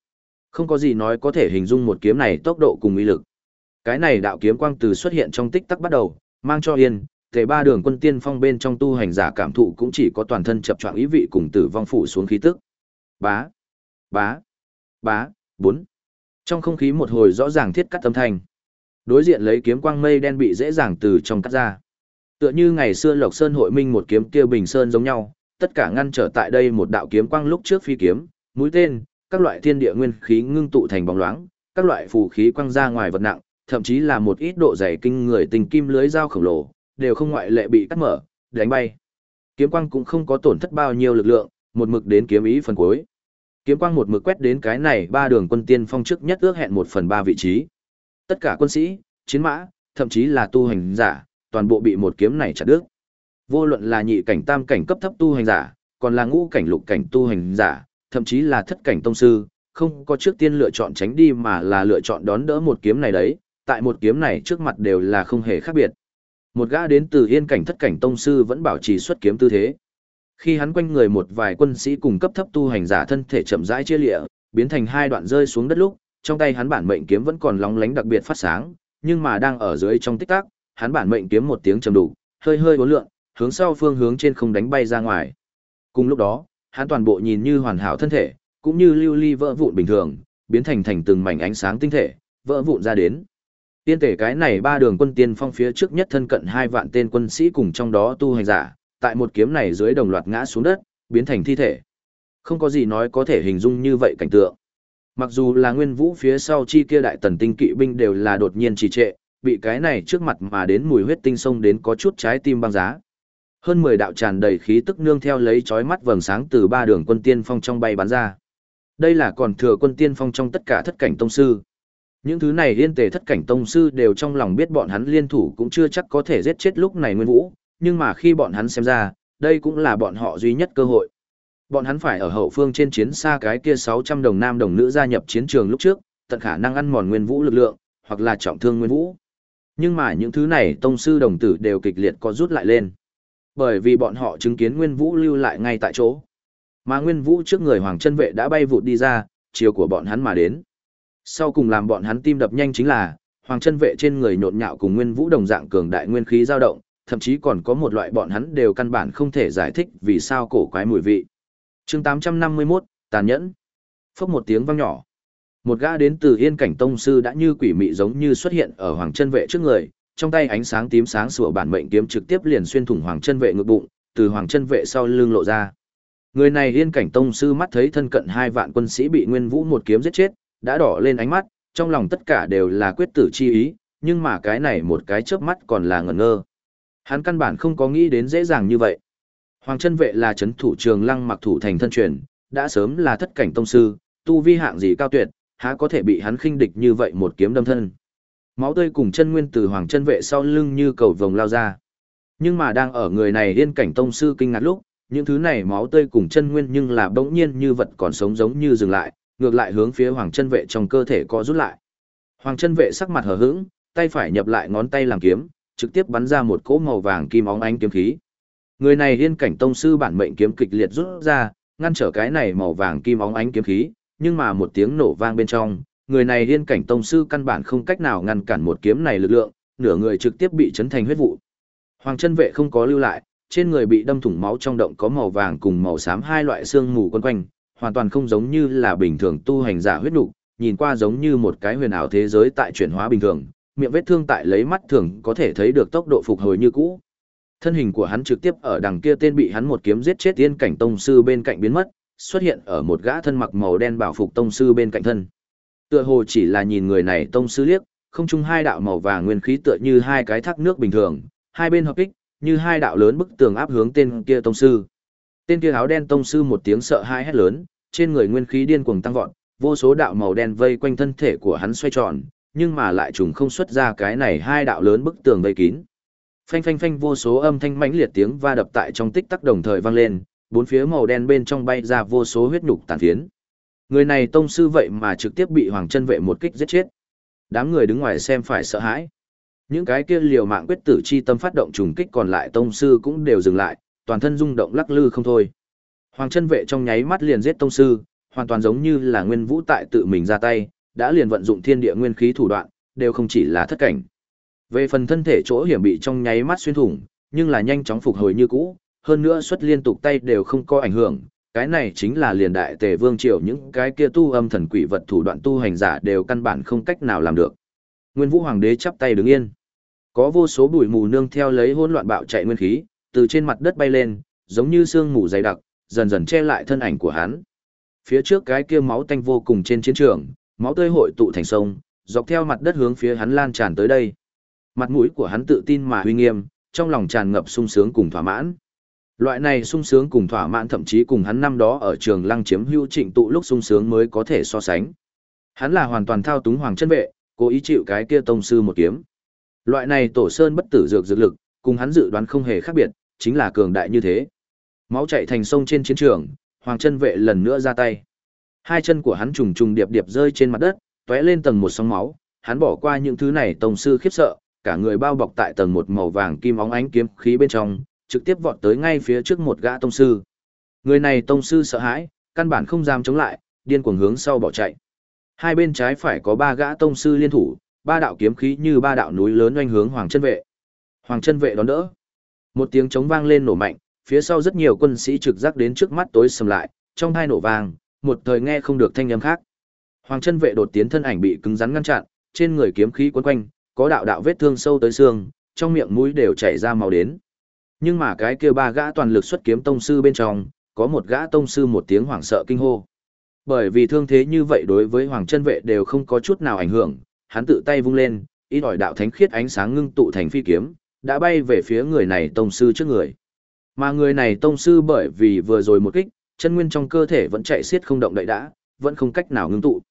A: Không có gì nói có thể hình dung một kiếm này tốc độ cùng uy lực. Cái này đạo kiếm quang từ xuất hiện trong tích tắc bắt đầu, mang cho yên, tề ba đường quân tiên phong bên trong tu hành giả cảm thụ cũng chỉ có toàn thân chập choạng ý vị cùng tử vong phủ xuống khí tức. Bá, bá, bá, bốn. Trong không khí một hồi rõ ràng thiết cắt âm thanh. Đối diện lấy kiếm quang mây đen bị dễ dàng từ trong cắt ra. Tựa như ngày xưa Lộc Sơn hội minh một kiếm kia bình sơn giống nhau, tất cả ngăn trở tại đây một đạo kiếm quang lúc trước phi kiếm, mũi tên, các loại thiên địa nguyên khí ngưng tụ thành bóng loáng, các loại phù khí quăng ra ngoài vật nặng, thậm chí là một ít độ dày kinh người tình kim lưới dao khổng lồ, đều không ngoại lệ bị cắt mở, đánh bay. Kiếm quang cũng không có tổn thất bao nhiêu lực lượng, một mực đến kiếm ý phần cuối. Kiếm quang một mực quét đến cái này ba đường quân tiên phong trước nhất ước hẹn một phần ba vị trí. Tất cả quân sĩ, chiến mã, thậm chí là tu hành giả, toàn bộ bị một kiếm này chặt đứt. Vô luận là nhị cảnh tam cảnh cấp thấp tu hành giả, còn là ngũ cảnh lục cảnh tu hành giả, thậm chí là thất cảnh tông sư, không có trước tiên lựa chọn tránh đi mà là lựa chọn đón đỡ một kiếm này đấy, tại một kiếm này trước mặt đều là không hề khác biệt. Một gã đến từ yên cảnh thất cảnh tông sư vẫn bảo trì xuất kiếm tư thế. Khi hắn quanh người một vài quân sĩ cùng cấp thấp tu hành giả thân thể chậm rãi chia lịa, biến thành hai đoạn rơi xuống đất lúc, trong tay hắn bản mệnh kiếm vẫn còn lóng lánh đặc biệt phát sáng, nhưng mà đang ở dưới trong tích tắc, hắn bản mệnh kiếm một tiếng trầm đủ, hơi hơi uốn lượn, hướng sau phương hướng trên không đánh bay ra ngoài. Cùng lúc đó, hắn toàn bộ nhìn như hoàn hảo thân thể, cũng như lưu ly vỡ vụn bình thường, biến thành thành từng mảnh ánh sáng tinh thể, vỡ vụn ra đến. Tiên tể cái này ba đường quân tiên phong phía trước nhất thân cận hai vạn tên quân sĩ cùng trong đó tu hành giả, tại một kiếm này dưới đồng loạt ngã xuống đất, biến thành thi thể. Không có gì nói có thể hình dung như vậy cảnh tượng. Mặc dù là nguyên vũ phía sau chi kia đại tần tinh kỵ binh đều là đột nhiên trì trệ, bị cái này trước mặt mà đến mùi huyết tinh sông đến có chút trái tim băng giá. Hơn 10 đạo tràn đầy khí tức nương theo lấy chói mắt vầng sáng từ ba đường quân tiên phong trong bay bắn ra. Đây là còn thừa quân tiên phong trong tất cả thất cảnh tông sư. Những thứ này liên tề thất cảnh tông sư đều trong lòng biết bọn hắn liên thủ cũng chưa chắc có thể giết chết lúc này Nguyên Vũ, nhưng mà khi bọn hắn xem ra, đây cũng là bọn họ duy nhất cơ hội. Bọn hắn phải ở hậu phương trên chiến xa cái kia 600 đồng nam đồng nữ gia nhập chiến trường lúc trước, tận khả năng ăn mòn Nguyên Vũ lực lượng, hoặc là trọng thương Nguyên Vũ. Nhưng mà những thứ này tông sư đồng tử đều kịch liệt có rút lại lên. Bởi vì bọn họ chứng kiến Nguyên Vũ lưu lại ngay tại chỗ. Mà Nguyên Vũ trước người Hoàng chân vệ đã bay vụt đi ra, chiều của bọn hắn mà đến. Sau cùng làm bọn hắn tim đập nhanh chính là, Hoàng chân vệ trên người nhộn nhạo cùng Nguyên Vũ đồng dạng cường đại nguyên khí dao động, thậm chí còn có một loại bọn hắn đều căn bản không thể giải thích vì sao cổ quái mùi vị. chương 851, tàn nhẫn. Phốc một tiếng vang nhỏ. Một gã đến từ yên cảnh tông sư đã như quỷ mị giống như xuất hiện ở hoàng chân vệ trước người, trong tay ánh sáng tím sáng sủa bản mệnh kiếm trực tiếp liền xuyên thủng hoàng chân vệ ngực bụng, từ hoàng chân vệ sau lưng lộ ra. Người này yên cảnh tông sư mắt thấy thân cận hai vạn quân sĩ bị Nguyên Vũ một kiếm giết chết, đã đỏ lên ánh mắt, trong lòng tất cả đều là quyết tử chi ý, nhưng mà cái này một cái chớp mắt còn là ngẩn ngơ. Hắn căn bản không có nghĩ đến dễ dàng như vậy. Hoàng chân vệ là chấn thủ trường lăng mặc thủ thành thân truyền, đã sớm là thất cảnh tông sư, tu vi hạng gì cao tuyệt, há có thể bị hắn khinh địch như vậy một kiếm đâm thân. Máu tươi cùng chân nguyên từ hoàng chân vệ sau lưng như cầu vồng lao ra. Nhưng mà đang ở người này điên cảnh tông sư kinh ngạc lúc, những thứ này máu tươi cùng chân nguyên nhưng là bỗng nhiên như vật còn sống giống như dừng lại, ngược lại hướng phía hoàng chân vệ trong cơ thể co rút lại. Hoàng chân vệ sắc mặt hờ hững, tay phải nhập lại ngón tay làm kiếm, trực tiếp bắn ra một cỗ màu vàng kim óng ánh kiếm khí. Người này yên cảnh tông sư bản mệnh kiếm kịch liệt rút ra, ngăn trở cái này màu vàng kim óng ánh kiếm khí, nhưng mà một tiếng nổ vang bên trong, người này yên cảnh tông sư căn bản không cách nào ngăn cản một kiếm này lực lượng, nửa người trực tiếp bị chấn thành huyết vụ. Hoàng chân vệ không có lưu lại, trên người bị đâm thủng máu trong động có màu vàng cùng màu xám hai loại xương mù quấn quanh, hoàn toàn không giống như là bình thường tu hành giả huyết nục, nhìn qua giống như một cái huyền ảo thế giới tại chuyển hóa bình thường, miệng vết thương tại lấy mắt thường có thể thấy được tốc độ phục hồi như cũ. Thân hình của hắn trực tiếp ở đằng kia tên bị hắn một kiếm giết chết tiên cảnh tông sư bên cạnh biến mất, xuất hiện ở một gã thân mặc màu đen bảo phục tông sư bên cạnh thân. Tựa hồ chỉ là nhìn người này tông sư liếc, không chung hai đạo màu vàng nguyên khí tựa như hai cái thác nước bình thường, hai bên hợp kích, như hai đạo lớn bức tường áp hướng tên kia tông sư. Tên kia áo đen tông sư một tiếng sợ hãi hét lớn, trên người nguyên khí điên cuồng tăng vọt, vô số đạo màu đen vây quanh thân thể của hắn xoay tròn, nhưng mà lại trùng không xuất ra cái này hai đạo lớn bức tường vây kín. Phanh phanh phanh vô số âm thanh mãnh liệt tiếng va đập tại trong tích tắc đồng thời vang lên, bốn phía màu đen bên trong bay ra vô số huyết nhục tàn phiến. Người này tông sư vậy mà trực tiếp bị Hoàng Chân vệ một kích giết chết. Đám người đứng ngoài xem phải sợ hãi. Những cái kia liều mạng quyết tử chi tâm phát động trùng kích còn lại tông sư cũng đều dừng lại, toàn thân rung động lắc lư không thôi. Hoàng chân vệ trong nháy mắt liền giết tông sư, hoàn toàn giống như là nguyên vũ tại tự mình ra tay, đã liền vận dụng thiên địa nguyên khí thủ đoạn, đều không chỉ là thất cảnh. Về phần thân thể chỗ hiểm bị trong nháy mắt xuyên thủng, nhưng là nhanh chóng phục hồi như cũ, hơn nữa xuất liên tục tay đều không có ảnh hưởng, cái này chính là liền đại tề vương triều những cái kia tu âm thần quỷ vật thủ đoạn tu hành giả đều căn bản không cách nào làm được. Nguyên Vũ Hoàng đế chắp tay đứng yên. Có vô số bụi mù nương theo lấy hỗn loạn bạo chạy nguyên khí, từ trên mặt đất bay lên, giống như sương mù dày đặc, dần dần che lại thân ảnh của hắn. Phía trước cái kia máu tanh vô cùng trên chiến trường, máu tươi hội tụ thành sông, dọc theo mặt đất hướng phía hắn lan tràn tới đây. Mặt mũi của hắn tự tin mà uy nghiêm, trong lòng tràn ngập sung sướng cùng thỏa mãn. Loại này sung sướng cùng thỏa mãn thậm chí cùng hắn năm đó ở trường lăng chiếm hữu trịnh tụ lúc sung sướng mới có thể so sánh. Hắn là hoàn toàn thao túng hoàng chân vệ, cố ý chịu cái kia tông sư một kiếm. Loại này tổ sơn bất tử dược dược lực, cùng hắn dự đoán không hề khác biệt, chính là cường đại như thế. Máu chảy thành sông trên chiến trường, hoàng chân vệ lần nữa ra tay. Hai chân của hắn trùng trùng điệp điệp rơi trên mặt đất, tóe lên tầng một sóng máu, hắn bỏ qua những thứ này tông sư khiếp sợ, cả người bao bọc tại tầng một màu vàng kim óng ánh kiếm khí bên trong, trực tiếp vọt tới ngay phía trước một gã tông sư. Người này tông sư sợ hãi, căn bản không dám chống lại, điên cuồng hướng sau bỏ chạy. Hai bên trái phải có ba gã tông sư liên thủ, ba đạo kiếm khí như ba đạo núi lớn oanh hướng Hoàng Chân Vệ. Hoàng Chân Vệ đón đỡ. Một tiếng trống vang lên nổ mạnh, phía sau rất nhiều quân sĩ trực giác đến trước mắt tối sầm lại, trong hai nổ vang, một thời nghe không được thanh âm khác. Hoàng Chân Vệ đột tiến thân ảnh bị cứng rắn ngăn chặn, trên người kiếm khí quấn quanh, có đạo đạo vết thương sâu tới xương, trong miệng mũi đều chảy ra máu đến. Nhưng mà cái kia ba gã toàn lực xuất kiếm tông sư bên trong, có một gã tông sư một tiếng hoảng sợ kinh hô. Bởi vì thương thế như vậy đối với Hoàng chân vệ đều không có chút nào ảnh hưởng, hắn tự tay vung lên, ít ỏi đạo thánh khiết ánh sáng ngưng tụ thành phi kiếm, đã bay về phía người này tông sư trước người. Mà người này tông sư bởi vì vừa rồi một kích, chân nguyên trong cơ thể vẫn chạy xiết không động đậy đã, vẫn không cách nào ngưng tụ.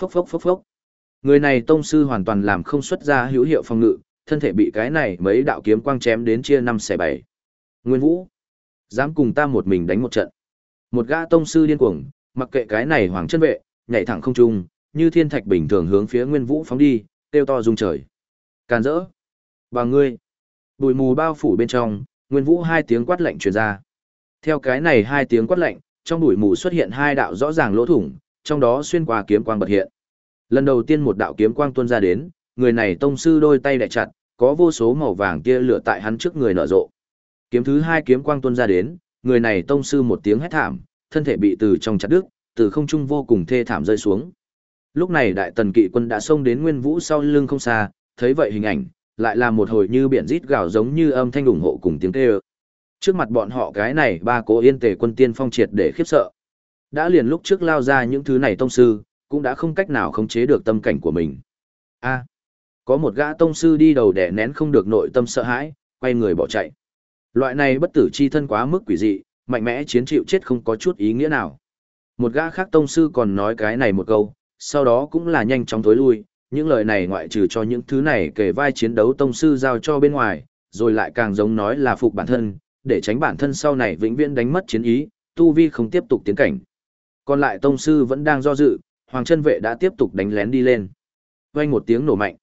A: Phốc phốc phốc phốc. Người này tông sư hoàn toàn làm không xuất ra hữu hiệu phòng ngự, thân thể bị cái này mấy đạo kiếm quang chém đến chia năm xẻ bảy. Nguyên Vũ, dám cùng ta một mình đánh một trận. Một gã tông sư điên cuồng, mặc kệ cái này hoàng chân vệ, nhảy thẳng không trung, như thiên thạch bình thường hướng phía Nguyên Vũ phóng đi, kêu to rung trời. Càn rỡ. Bà ngươi. Bùi mù bao phủ bên trong, Nguyên Vũ hai tiếng quát lạnh truyền ra. Theo cái này hai tiếng quát lạnh, trong bụi mù xuất hiện hai đạo rõ ràng lỗ thủng, trong đó xuyên qua kiếm quang bật hiện. Lần đầu tiên một đạo kiếm quang tuôn ra đến, người này tông sư đôi tay đè chặt, có vô số màu vàng kia lửa tại hắn trước người nở rộ. Kiếm thứ hai kiếm quang tuôn ra đến, người này tông sư một tiếng hét thảm, thân thể bị từ trong chặt đứt, từ không trung vô cùng thê thảm rơi xuống. Lúc này đại tần kỵ quân đã xông đến Nguyên Vũ sau lưng không xa, thấy vậy hình ảnh, lại là một hồi như biển rít gào giống như âm thanh ủng hộ cùng tiếng kêu. Trước mặt bọn họ cái này ba cố yên tề quân tiên phong triệt để khiếp sợ. Đã liền lúc trước lao ra những thứ này tông sư, cũng đã không cách nào khống chế được tâm cảnh của mình. A. Có một gã tông sư đi đầu đẻ nén không được nội tâm sợ hãi, quay người bỏ chạy. Loại này bất tử chi thân quá mức quỷ dị, mạnh mẽ chiến chịu chết không có chút ý nghĩa nào. Một gã khác tông sư còn nói cái này một câu, sau đó cũng là nhanh chóng tối lui, những lời này ngoại trừ cho những thứ này kể vai chiến đấu tông sư giao cho bên ngoài, rồi lại càng giống nói là phục bản thân, để tránh bản thân sau này vĩnh viễn đánh mất chiến ý, tu vi không tiếp tục tiến cảnh. Còn lại tông sư vẫn đang do dự, Hoàng chân vệ đã tiếp tục đánh lén đi lên. Vang một tiếng nổ mạnh.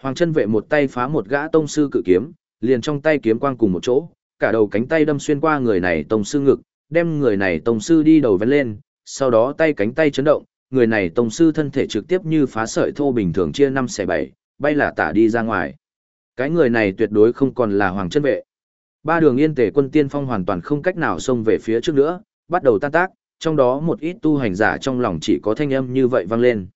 A: Hoàng chân vệ một tay phá một gã tông sư cự kiếm, liền trong tay kiếm quang cùng một chỗ, cả đầu cánh tay đâm xuyên qua người này tông sư ngực, đem người này tông sư đi đầu vén lên, sau đó tay cánh tay chấn động, người này tông sư thân thể trực tiếp như phá sợi thô bình thường chia năm xẻ bảy, bay là tả đi ra ngoài. Cái người này tuyệt đối không còn là hoàng chân vệ. Ba đường yên tề quân tiên phong hoàn toàn không cách nào xông về phía trước nữa, bắt đầu tan tác, trong đó một ít tu hành giả trong lòng chỉ có thanh âm như vậy vang lên.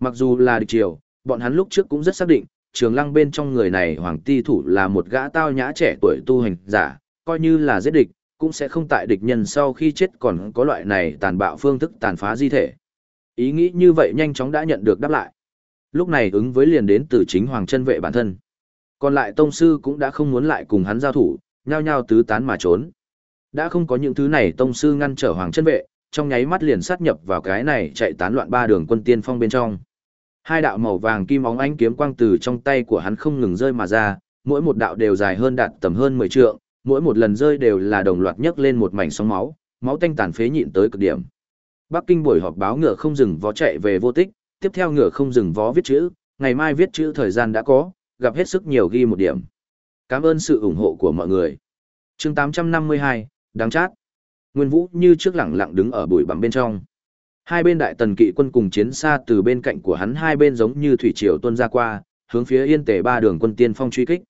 A: Mặc dù là địch triều, bọn hắn lúc trước cũng rất xác định, trường lăng bên trong người này hoàng ti thủ là một gã tao nhã trẻ tuổi tu hành giả, coi như là giết địch, cũng sẽ không tại địch nhân sau khi chết còn có loại này tàn bạo phương thức tàn phá di thể. Ý nghĩ như vậy nhanh chóng đã nhận được đáp lại. Lúc này ứng với liền đến từ chính Hoàng chân vệ bản thân. Còn lại tông sư cũng đã không muốn lại cùng hắn giao thủ, nhao nhao tứ tán mà trốn. Đã không có những thứ này tông sư ngăn trở Hoàng chân vệ, trong nháy mắt liền sát nhập vào cái này chạy tán loạn ba đường quân tiên phong bên trong. Hai đạo màu vàng kim óng ánh kiếm quang từ trong tay của hắn không ngừng rơi mà ra, mỗi một đạo đều dài hơn đạt tầm hơn 10 trượng, mỗi một lần rơi đều là đồng loạt nhấc lên một mảnh sóng máu, máu tanh tàn phế nhịn tới cực điểm. Bắc Kinh buổi họp báo ngựa không dừng vó chạy về vô tích, tiếp theo ngựa không dừng vó viết chữ, ngày mai viết chữ thời gian đã có, gặp hết sức nhiều ghi một điểm. Cảm ơn sự ủng hộ của mọi người. chương 852, đáng chát. Nguyên Vũ như trước lẳng lặng đứng ở bụi bặm bên trong. Hai bên đại tần kỵ quân cùng chiến xa từ bên cạnh của hắn hai bên giống như thủy triều tuôn ra qua, hướng phía yên tề ba đường quân tiên phong truy kích.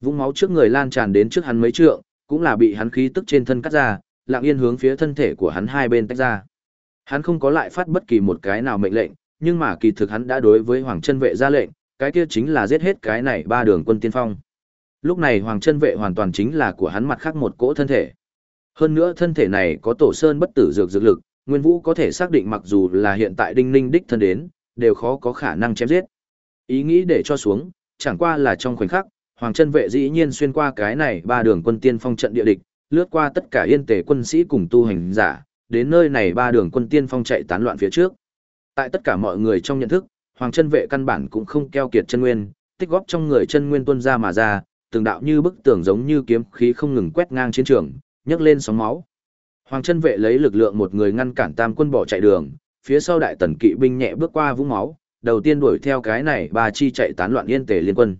A: Vũng máu trước người lan tràn đến trước hắn mấy trượng, cũng là bị hắn khí tức trên thân cắt ra, lặng yên hướng phía thân thể của hắn hai bên tách ra. Hắn không có lại phát bất kỳ một cái nào mệnh lệnh, nhưng mà kỳ thực hắn đã đối với Hoàng chân vệ ra lệnh, cái kia chính là giết hết cái này ba đường quân tiên phong. Lúc này Hoàng chân vệ hoàn toàn chính là của hắn mặt khác một cỗ thân thể. Hơn nữa thân thể này có tổ sơn bất tử dược dược lực, Nguyên Vũ có thể xác định mặc dù là hiện tại Đinh Ninh đích thân đến, đều khó có khả năng chém giết. Ý nghĩ để cho xuống, chẳng qua là trong khoảnh khắc, Hoàng chân vệ dĩ nhiên xuyên qua cái này ba đường quân tiên phong trận địa địch, lướt qua tất cả yên tề quân sĩ cùng tu hành giả, đến nơi này ba đường quân tiên phong chạy tán loạn phía trước. Tại tất cả mọi người trong nhận thức, Hoàng chân vệ căn bản cũng không keo kiệt chân nguyên, tích góp trong người chân nguyên tuân ra mà ra, từng đạo như bức tường giống như kiếm khí không ngừng quét ngang chiến trường, nhấc lên sóng máu. Hoàng chân vệ lấy lực lượng một người ngăn cản tam quân bỏ chạy đường, phía sau đại tần kỵ binh nhẹ bước qua vũng máu, đầu tiên đuổi theo cái này ba chi chạy tán loạn yên tề liên quân.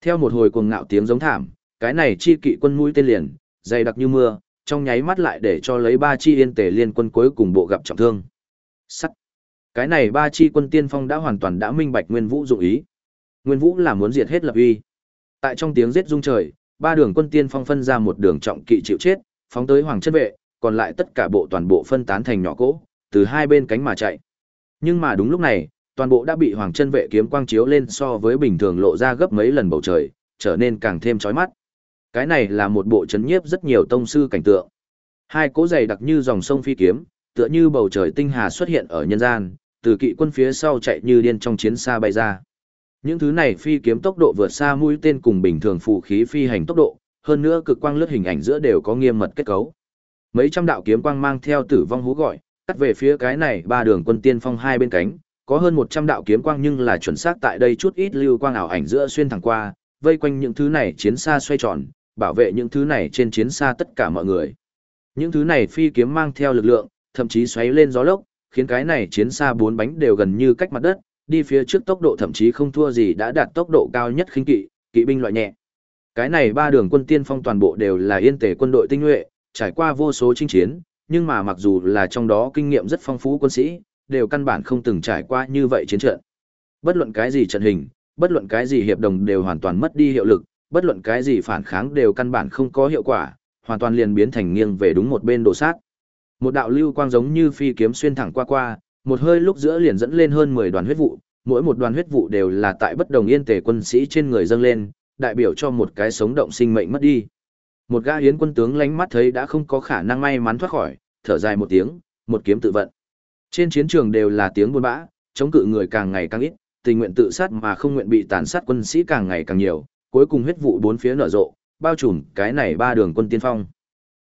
A: Theo một hồi cuồng ngạo tiếng giống thảm, cái này chi kỵ quân mũi tên liền, dày đặc như mưa, trong nháy mắt lại để cho lấy ba chi yên tề liên quân cuối cùng bộ gặp trọng thương. Sắt. Cái này ba chi quân tiên phong đã hoàn toàn đã minh bạch Nguyên Vũ dụng ý. Nguyên Vũ là muốn diệt hết lập uy. Tại trong tiếng giết rung trời, ba đường quân tiên phong phân ra một đường trọng kỵ chịu chết, phóng tới hoàng chân vệ, còn lại tất cả bộ toàn bộ phân tán thành nhỏ cỗ, từ hai bên cánh mà chạy. Nhưng mà đúng lúc này, toàn bộ đã bị hoàng chân vệ kiếm quang chiếu lên so với bình thường lộ ra gấp mấy lần bầu trời, trở nên càng thêm chói mắt. Cái này là một bộ chấn nhiếp rất nhiều tông sư cảnh tượng. Hai cỗ dày đặc như dòng sông phi kiếm, tựa như bầu trời tinh hà xuất hiện ở nhân gian, từ kỵ quân phía sau chạy như điên trong chiến xa bay ra. Những thứ này phi kiếm tốc độ vượt xa mũi tên cùng bình thường phụ khí phi hành tốc độ, hơn nữa cực quang lướt hình ảnh giữa đều có nghiêm mật kết cấu. Mấy trăm đạo kiếm quang mang theo tử vong hú gọi, cắt về phía cái này ba đường quân tiên phong hai bên cánh, có hơn 100 đạo kiếm quang nhưng là chuẩn xác tại đây chút ít lưu quang ảo ảnh giữa xuyên thẳng qua, vây quanh những thứ này chiến xa xoay tròn, bảo vệ những thứ này trên chiến xa tất cả mọi người. Những thứ này phi kiếm mang theo lực lượng, thậm chí xoáy lên gió lốc, khiến cái này chiến xa bốn bánh đều gần như cách mặt đất, đi phía trước tốc độ thậm chí không thua gì đã đạt tốc độ cao nhất khinh kỵ, kỵ binh loại nhẹ. Cái này ba đường quân tiên phong toàn bộ đều là yên tề quân đội tinh nhuệ, trải qua vô số chinh chiến, nhưng mà mặc dù là trong đó kinh nghiệm rất phong phú quân sĩ, đều căn bản không từng trải qua như vậy chiến trận. Bất luận cái gì trận hình, bất luận cái gì hiệp đồng đều hoàn toàn mất đi hiệu lực, bất luận cái gì phản kháng đều căn bản không có hiệu quả, hoàn toàn liền biến thành nghiêng về đúng một bên đổ sát. Một đạo lưu quang giống như phi kiếm xuyên thẳng qua qua, một hơi lúc giữa liền dẫn lên hơn 10 đoàn huyết vụ, mỗi một đoàn huyết vụ đều là tại bất đồng yên tề quân sĩ trên người dâng lên, đại biểu cho một cái sống động sinh mệnh mất đi. Một gã yến quân tướng lánh mắt thấy đã không có khả năng may mắn thoát khỏi, thở dài một tiếng, một kiếm tự vận. Trên chiến trường đều là tiếng buôn bã, chống cự người càng ngày càng ít, tình nguyện tự sát mà không nguyện bị tàn sát quân sĩ càng ngày càng nhiều, cuối cùng huyết vụ bốn phía nở rộ, bao trùm cái này ba đường quân tiên phong.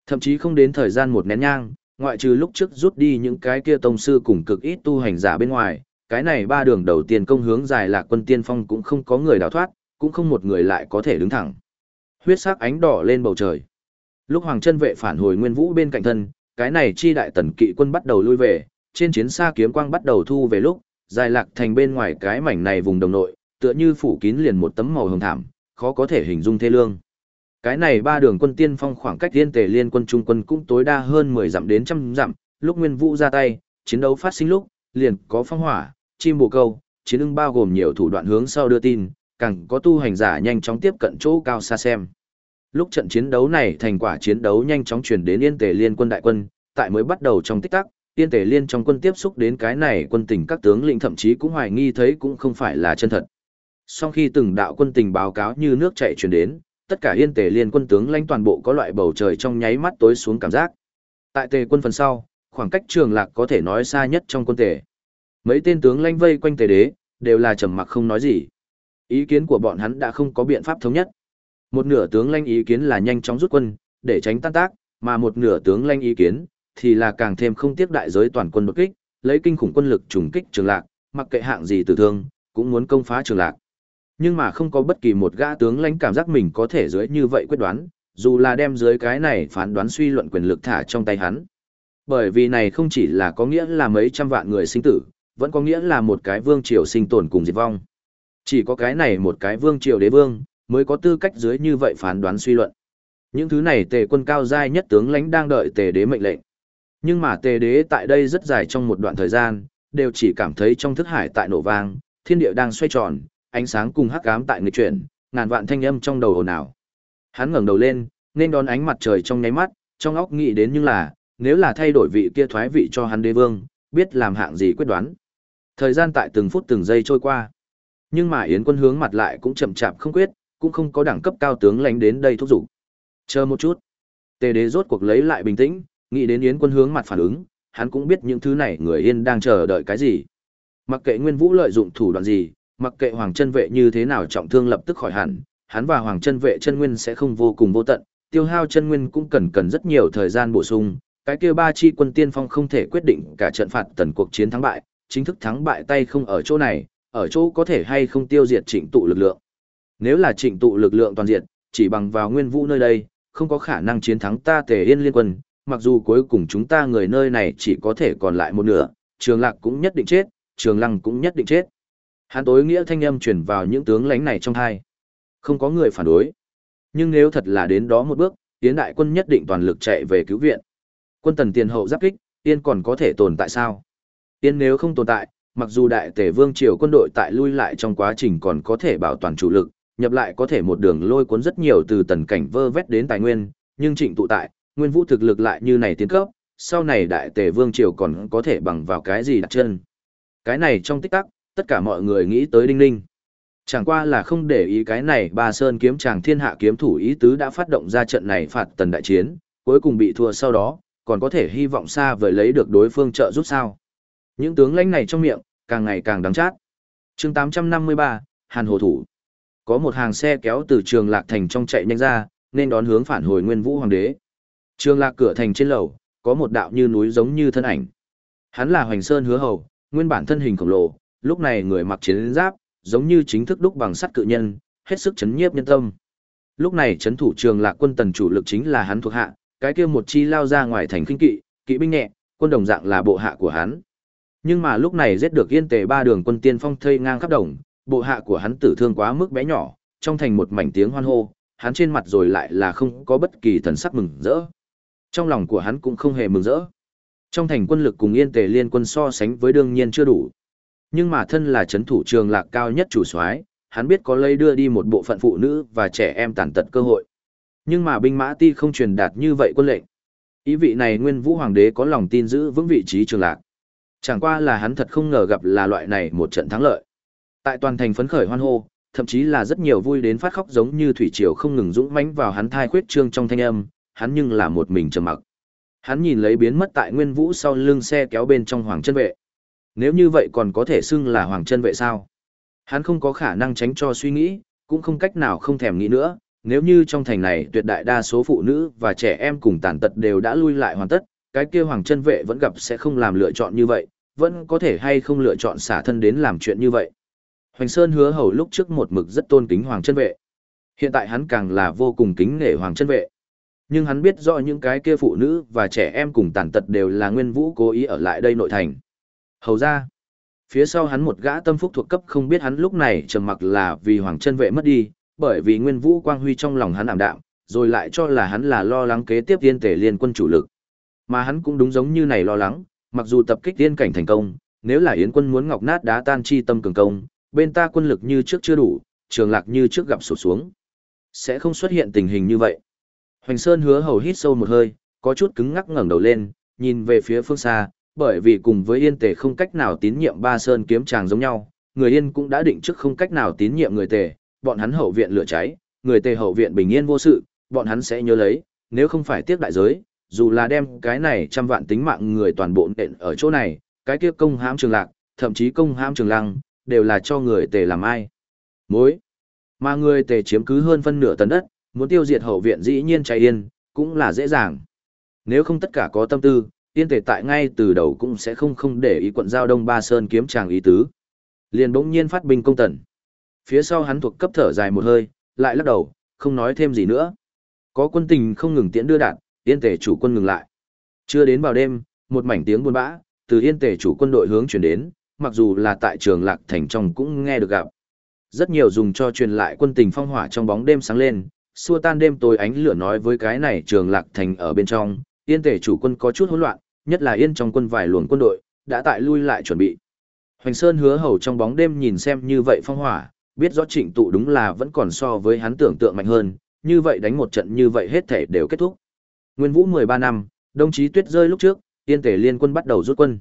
A: Thậm chí không đến thời gian một nén nhang, ngoại trừ lúc trước rút đi những cái kia tông sư cùng cực ít tu hành giả bên ngoài, cái này ba đường đầu tiên công hướng dài lạc quân tiên phong cũng không có người đào thoát, cũng không một người lại có thể đứng thẳng. Huyết sắc ánh đỏ lên bầu trời. Lúc Hoàng chân vệ phản hồi Nguyên Vũ bên cạnh thân, cái này chi đại tần kỵ quân bắt đầu lui về, trên chiến xa kiếm quang bắt đầu thu về lúc, dài lạc thành bên ngoài cái mảnh này vùng đồng nội, tựa như phủ kín liền một tấm màu hồng thảm, khó có thể hình dung thê lương. Cái này ba đường quân tiên phong khoảng cách liên tề liên quân trung quân cũng tối đa hơn 10 dặm đến trăm dặm, lúc Nguyên Vũ ra tay, chiến đấu phát sinh lúc, liền có phong hỏa, chim bồ câu, chiến ưng bao gồm nhiều thủ đoạn hướng sau đưa tin, càng có tu hành giả nhanh chóng tiếp cận chỗ cao xa xem. Lúc trận chiến đấu này thành quả chiến đấu nhanh chóng truyền đến Yên Tề Liên quân đại quân, tại mới bắt đầu trong tích tắc, Yên Tề Liên trong quân tiếp xúc đến cái này quân tình các tướng lĩnh thậm chí cũng hoài nghi thấy cũng không phải là chân thật. Sau khi từng đạo quân tình báo cáo như nước chảy truyền đến, tất cả Yên Tề Liên quân tướng lãnh toàn bộ có loại bầu trời trong nháy mắt tối xuống cảm giác. Tại Tề quân phần sau, khoảng cách trường lạc có thể nói xa nhất trong quân tề. Mấy tên tướng lãnh vây quanh Tề đế, đều là trầm mặc không nói gì. Ý kiến của bọn hắn đã không có biện pháp thống nhất. Một nửa tướng lãnh ý kiến là nhanh chóng rút quân, để tránh tan tác, mà một nửa tướng lãnh ý kiến thì là càng thêm không tiếc đại giới toàn quân đột kích, lấy kinh khủng quân lực trùng kích trường lạc, mặc kệ hạng gì tử thương, cũng muốn công phá trường lạc. Nhưng mà không có bất kỳ một gã tướng lãnh cảm giác mình có thể dưới như vậy quyết đoán, dù là đem dưới cái này phán đoán suy luận quyền lực thả trong tay hắn. Bởi vì này không chỉ là có nghĩa là mấy trăm vạn người sinh tử, vẫn có nghĩa là một cái vương triều sinh tồn cùng diệt vong. Chỉ có cái này một cái vương triều đế vương, mới có tư cách dưới như vậy phán đoán suy luận. Những thứ này tề quân cao giai nhất tướng lãnh đang đợi tề đế mệnh lệnh. Nhưng mà tề đế tại đây rất dài trong một đoạn thời gian, đều chỉ cảm thấy trong thức hải tại nổ vang, thiên địa đang xoay tròn, ánh sáng cùng hắc ám tại nghịch chuyển, ngàn vạn thanh âm trong đầu ồn ào. Hắn ngẩng đầu lên, nên đón ánh mặt trời trong nháy mắt, trong óc nghĩ đến nhưng là, nếu là thay đổi vị kia thoái vị cho hắn đế vương, biết làm hạng gì quyết đoán. Thời gian tại từng phút từng giây trôi qua. Nhưng mà Yến quân hướng mặt lại cũng chậm chạp không quyết, cũng không có đẳng cấp cao tướng lãnh đến đây thúc giục. Chờ một chút. Tề đế rốt cuộc lấy lại bình tĩnh, nghĩ đến Yến quân hướng mặt phản ứng, hắn cũng biết những thứ này người yên đang chờ đợi cái gì. Mặc kệ Nguyên Vũ lợi dụng thủ đoạn gì, mặc kệ Hoàng chân vệ như thế nào trọng thương lập tức khỏi hẳn, hắn và Hoàng chân vệ chân nguyên sẽ không vô cùng vô tận, tiêu hao chân nguyên cũng cần cần rất nhiều thời gian bổ sung. Cái kia ba chi quân tiên phong không thể quyết định cả trận phạt tần cuộc chiến thắng bại, chính thức thắng bại tay không ở chỗ này, ở chỗ có thể hay không tiêu diệt trịnh tụ lực lượng. Nếu là trịnh tụ lực lượng toàn diện, chỉ bằng vào nguyên vũ nơi đây, không có khả năng chiến thắng ta tề yên liên quân, mặc dù cuối cùng chúng ta người nơi này chỉ có thể còn lại một nửa, trường lạc cũng nhất định chết, trường lăng cũng nhất định chết. Hắn tối nghĩa thanh âm truyền vào những tướng lãnh này trong hai. Không có người phản đối. Nhưng nếu thật là đến đó một bước, tiến đại quân nhất định toàn lực chạy về cứu viện. Quân tần tiền hậu giáp kích, tiên còn có thể tồn tại sao? Tiên nếu không tồn tại, mặc dù đại tể vương triều quân đội tại lui lại trong quá trình còn có thể bảo toàn chủ lực, nhập lại có thể một đường lôi cuốn rất nhiều từ tần cảnh vơ vét đến tài nguyên, nhưng trịnh tụ tại, nguyên vũ thực lực lại như này tiến cấp, sau này đại tể vương triều còn có thể bằng vào cái gì đặt chân. Cái này trong tích tắc, tất cả mọi người nghĩ tới đinh ninh. Chẳng qua là không để ý cái này ba sơn kiếm chàng thiên hạ kiếm thủ ý tứ đã phát động ra trận này phạt tần đại chiến, cuối cùng bị thua sau đó, còn có thể hy vọng xa vời lấy được đối phương trợ giúp sao. Những tướng lãnh này trong miệng, càng ngày càng đắng chát. chương 853, Hàn Hồ Thủ. Có một hàng xe kéo từ trường Lạc Thành trong chạy nhanh ra, nên đón hướng phản hồi Nguyên Vũ Hoàng đế. Trường Lạc cửa thành trên lầu, có một đạo như núi giống như thân ảnh. Hắn là Hoành Sơn Hứa Hầu, nguyên bản thân hình khổng lồ, lúc này người mặc chiến giáp, giống như chính thức đúc bằng sắt cự nhân, hết sức chấn nhiếp nhân tâm. Lúc này chấn thủ trường Lạc quân tần chủ lực chính là hắn thuộc hạ, cái kia một chi lao ra ngoài thành kinh kỵ, kỵ binh nhẹ, quân đồng dạng là bộ hạ của hắn. Nhưng mà lúc này giết được yên tề ba đường quân tiên phong thây ngang khắp đồng, bộ hạ của hắn tử thương quá mức bé nhỏ, trong thành một mảnh tiếng hoan hô, hắn trên mặt rồi lại là không có bất kỳ thần sắc mừng rỡ. Trong lòng của hắn cũng không hề mừng rỡ. Trong thành quân lực cùng yên tề liên quân so sánh với đương nhiên chưa đủ. Nhưng mà thân là chấn thủ trường lạc cao nhất chủ soái, hắn biết có lây đưa đi một bộ phận phụ nữ và trẻ em tàn tật cơ hội. Nhưng mà binh mã ti không truyền đạt như vậy quân lệnh. Ý vị này nguyên vũ hoàng đế có lòng tin giữ vững vị trí trường lạc. Chẳng qua là hắn thật không ngờ gặp là loại này một trận thắng lợi. Tại toàn thành phấn khởi hoan hô, thậm chí là rất nhiều vui đến phát khóc giống như thủy triều không ngừng dũng mãnh vào hắn thai khuyết trương trong thanh âm, hắn nhưng là một mình trầm mặc. Hắn nhìn lấy biến mất tại Nguyên Vũ sau lưng xe kéo bên trong Hoàng Chân Vệ. Nếu như vậy còn có thể xưng là Hoàng Chân Vệ sao? Hắn không có khả năng tránh cho suy nghĩ, cũng không cách nào không thèm nghĩ nữa, nếu như trong thành này tuyệt đại đa số phụ nữ và trẻ em cùng tàn tật đều đã lui lại hoàn tất, cái kia Hoàng Chân Vệ vẫn gặp sẽ không làm lựa chọn như vậy, vẫn có thể hay không lựa chọn xả thân đến làm chuyện như vậy. Hoành Sơn hứa hầu lúc trước một mực rất tôn kính Hoàng chân vệ. Hiện tại hắn càng là vô cùng kính nể Hoàng chân vệ. Nhưng hắn biết rõ những cái kia phụ nữ và trẻ em cùng tàn tật đều là nguyên vũ cố ý ở lại đây nội thành. Hầu ra, phía sau hắn một gã tâm phúc thuộc cấp không biết hắn lúc này trầm mặc là vì Hoàng chân vệ mất đi, bởi vì nguyên vũ quang huy trong lòng hắn ảm đạm, rồi lại cho là hắn là lo lắng kế tiếp tiên tể liên quân chủ lực. Mà hắn cũng đúng giống như này lo lắng, mặc dù tập kích tiên cảnh thành công, nếu là Yến quân muốn ngọc nát đá tan chi tâm cường công, bên ta quân lực như trước chưa đủ, trường lạc như trước gặp sụt xuống. Sẽ không xuất hiện tình hình như vậy. Hoành Sơn hứa hầu hít sâu một hơi, có chút cứng ngắc ngẩng đầu lên, nhìn về phía phương xa, bởi vì cùng với Yên Tề không cách nào tín nhiệm Ba Sơn kiếm chàng giống nhau, người Yên cũng đã định trước không cách nào tín nhiệm người Tề, bọn hắn hậu viện lửa cháy, người Tề hậu viện bình yên vô sự, bọn hắn sẽ nhớ lấy, nếu không phải tiếc đại giới, dù là đem cái này trăm vạn tính mạng người toàn bộ nện ở chỗ này, cái kia công hãm trường lạc, thậm chí công hãm trường lăng, đều là cho người tề làm ai. Mối. Mà người tề chiếm cứ hơn phân nửa tấn đất, muốn tiêu diệt hậu viện dĩ nhiên chạy yên, cũng là dễ dàng. Nếu không tất cả có tâm tư, yên tề tại ngay từ đầu cũng sẽ không không để ý quận giao đông ba sơn kiếm chàng ý tứ. Liền bỗng nhiên phát binh công tần. Phía sau hắn thuộc cấp thở dài một hơi, lại lắc đầu, không nói thêm gì nữa. Có quân tình không ngừng tiễn đưa đạn, yên tề chủ quân ngừng lại. Chưa đến vào đêm, một mảnh tiếng buôn bã, từ yên tề chủ quân đội hướng chuyển đến, mặc dù là tại trường lạc thành trong cũng nghe được gặp. Rất nhiều dùng cho truyền lại quân tình phong hỏa trong bóng đêm sáng lên, xua tan đêm tối ánh lửa nói với cái này trường lạc thành ở bên trong, yên tề chủ quân có chút hỗn loạn, nhất là yên trong quân vài luồng quân đội, đã tại lui lại chuẩn bị. Hoành Sơn hứa hầu trong bóng đêm nhìn xem như vậy phong hỏa, biết rõ trịnh tụ đúng là vẫn còn so với hắn tưởng tượng mạnh hơn, như vậy đánh một trận như vậy hết thể đều kết thúc. Nguyên vũ 13 năm, đồng chí tuyết rơi lúc trước, yên tể liên quân bắt đầu rút quân.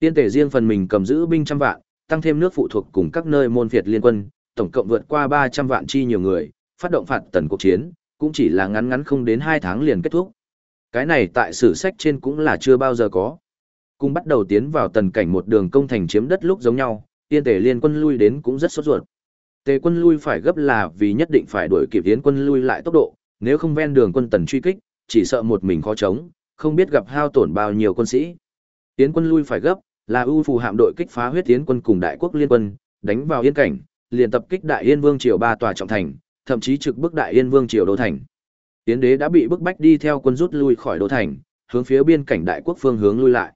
A: Yên tể riêng phần mình cầm giữ binh trăm vạn, tăng thêm nước phụ thuộc cùng các nơi môn phiệt liên quân, tổng cộng vượt qua 300 vạn chi nhiều người, phát động phạt tần cuộc chiến, cũng chỉ là ngắn ngắn không đến 2 tháng liền kết thúc. Cái này tại sử sách trên cũng là chưa bao giờ có. Cùng bắt đầu tiến vào tần cảnh một đường công thành chiếm đất lúc giống nhau, tiên tể liên quân lui đến cũng rất sốt ruột. Tề quân lui phải gấp là vì nhất định phải đuổi kịp tiến quân lui lại tốc độ, nếu không ven đường quân tần truy kích, chỉ sợ một mình khó chống, không biết gặp hao tổn bao nhiêu quân sĩ. Tiến quân lui phải gấp, là ưu phù hạm đội kích phá huyết tiến quân cùng đại quốc liên quân, đánh vào yên cảnh, liền tập kích đại yên vương triều ba tòa trọng thành, thậm chí trực bức đại yên vương triều đô thành. Tiến đế đã bị bức bách đi theo quân rút lui khỏi đô thành, hướng phía biên cảnh đại quốc phương hướng lui lại.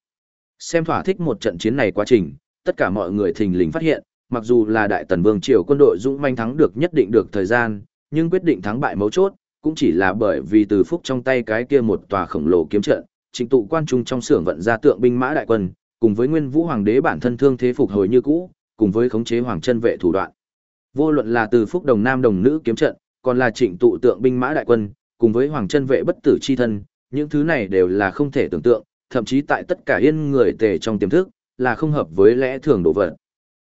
A: Xem thỏa thích một trận chiến này quá trình, tất cả mọi người thình lình phát hiện, mặc dù là đại tần vương triều quân đội dũng manh thắng được nhất định được thời gian, nhưng quyết định thắng bại mấu chốt, cũng chỉ là bởi vì từ phúc trong tay cái kia một tòa khổng lồ kiếm trận, chính tụ quan trung trong xưởng vận ra tượng binh mã đại quân, cùng với nguyên vũ hoàng đế bản thân thương thế phục hồi như cũ, cùng với khống chế hoàng chân vệ thủ đoạn. Vô luận là từ phúc đồng nam đồng nữ kiếm trận, còn là trịnh tụ tượng binh mã đại quân, cùng với hoàng chân vệ bất tử chi thân, những thứ này đều là không thể tưởng tượng, thậm chí tại tất cả yên người tề trong tiềm thức, là không hợp với lẽ thường độ vật.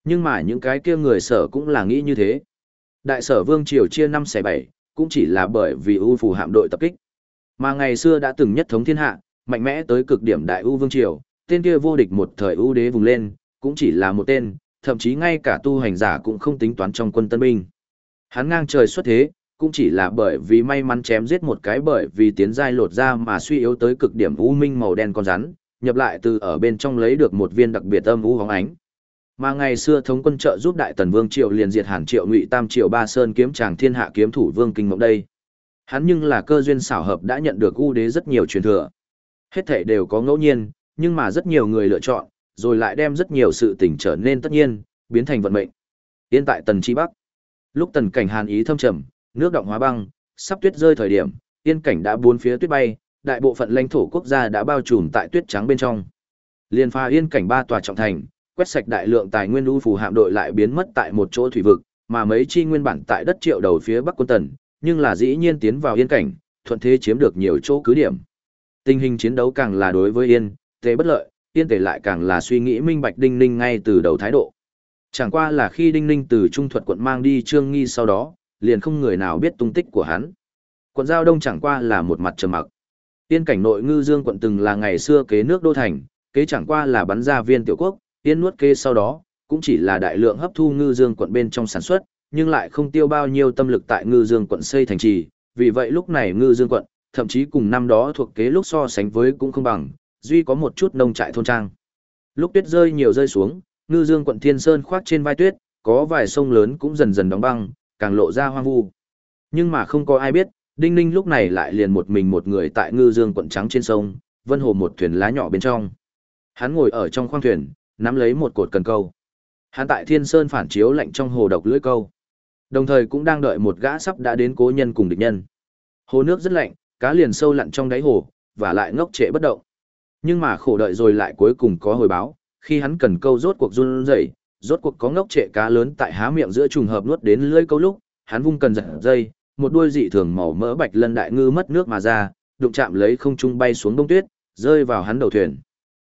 A: Nhưng mà những cái kia người sở cũng là nghĩ như thế. Đại sở vương triều chia năm xẻ bảy, cũng chỉ là bởi vì ưu phù hạm đội tập kích. Mà ngày xưa đã từng nhất thống thiên hạ, mạnh mẽ tới cực điểm đại ưu vương triều, tên kia vô địch một thời ưu đế vùng lên, cũng chỉ là một tên, thậm chí ngay cả tu hành giả cũng không tính toán trong quân tân binh. Hắn ngang trời xuất thế, cũng chỉ là bởi vì may mắn chém giết một cái bởi vì tiến giai lột ra mà suy yếu tới cực điểm u minh màu đen con rắn, nhập lại từ ở bên trong lấy được một viên đặc biệt âm u hóng ánh. Mà ngày xưa thống quân trợ giúp Đại Tần Vương Triệu liền diệt Hàn Triệu Ngụy Tam Triệu Ba Sơn kiếm chàng thiên hạ kiếm thủ Vương Kinh Mộng đây. Hắn nhưng là cơ duyên xảo hợp đã nhận được u đế rất nhiều truyền thừa. Hết thể đều có ngẫu nhiên, nhưng mà rất nhiều người lựa chọn, rồi lại đem rất nhiều sự tình trở nên tất nhiên, biến thành vận mệnh. hiện tại Tần Chi Bắc. Lúc Tần cảnh Hàn ý thâm trầm, nước động hóa băng, sắp tuyết rơi thời điểm, yên cảnh đã bốn phía tuyết bay, đại bộ phận lãnh thổ quốc gia đã bao trùm tại tuyết trắng bên trong. Liên pha yên cảnh ba tòa trọng thành, quét sạch đại lượng tài nguyên u phù hạm đội lại biến mất tại một chỗ thủy vực, mà mấy chi nguyên bản tại đất triệu đầu phía bắc quân tần, nhưng là dĩ nhiên tiến vào yên cảnh, thuận thế chiếm được nhiều chỗ cứ điểm. Tình hình chiến đấu càng là đối với yên, tề bất lợi, yên tề lại càng là suy nghĩ minh bạch đinh ninh ngay từ đầu thái độ. Chẳng qua là khi đinh ninh từ trung thuật quận mang đi trương nghi sau đó, liền không người nào biết tung tích của hắn. Quận giao đông chẳng qua là một mặt trầm mặc. Tiên cảnh nội ngư dương quận từng là ngày xưa kế nước đô thành, kế chẳng qua là bắn ra viên tiểu quốc, tiên nuốt kế sau đó, cũng chỉ là đại lượng hấp thu ngư dương quận bên trong sản xuất, nhưng lại không tiêu bao nhiêu tâm lực tại ngư dương quận xây thành trì, vì vậy lúc này ngư dương quận, thậm chí cùng năm đó thuộc kế lúc so sánh với cũng không bằng, duy có một chút nông trại thôn trang. Lúc tuyết rơi nhiều rơi xuống, ngư dương quận thiên sơn khoác trên vai tuyết, có vài sông lớn cũng dần dần đóng băng, càng lộ ra hoang vu. Nhưng mà không có ai biết, Đinh Ninh lúc này lại liền một mình một người tại ngư dương quận trắng trên sông, vân hồ một thuyền lá nhỏ bên trong. Hắn ngồi ở trong khoang thuyền, nắm lấy một cột cần câu. Hắn tại Thiên Sơn phản chiếu lạnh trong hồ độc lưỡi câu. Đồng thời cũng đang đợi một gã sắp đã đến cố nhân cùng địch nhân. Hồ nước rất lạnh, cá liền sâu lặn trong đáy hồ, và lại ngốc trệ bất động. Nhưng mà khổ đợi rồi lại cuối cùng có hồi báo, khi hắn cần câu rốt cuộc run rẩy, rốt cuộc có ngốc trệ cá lớn tại há miệng giữa trùng hợp nuốt đến lưỡi câu lúc, hắn vung cần giật dây, một đuôi dị thường màu mỡ bạch lân đại ngư mất nước mà ra, đụng chạm lấy không trung bay xuống đông tuyết, rơi vào hắn đầu thuyền.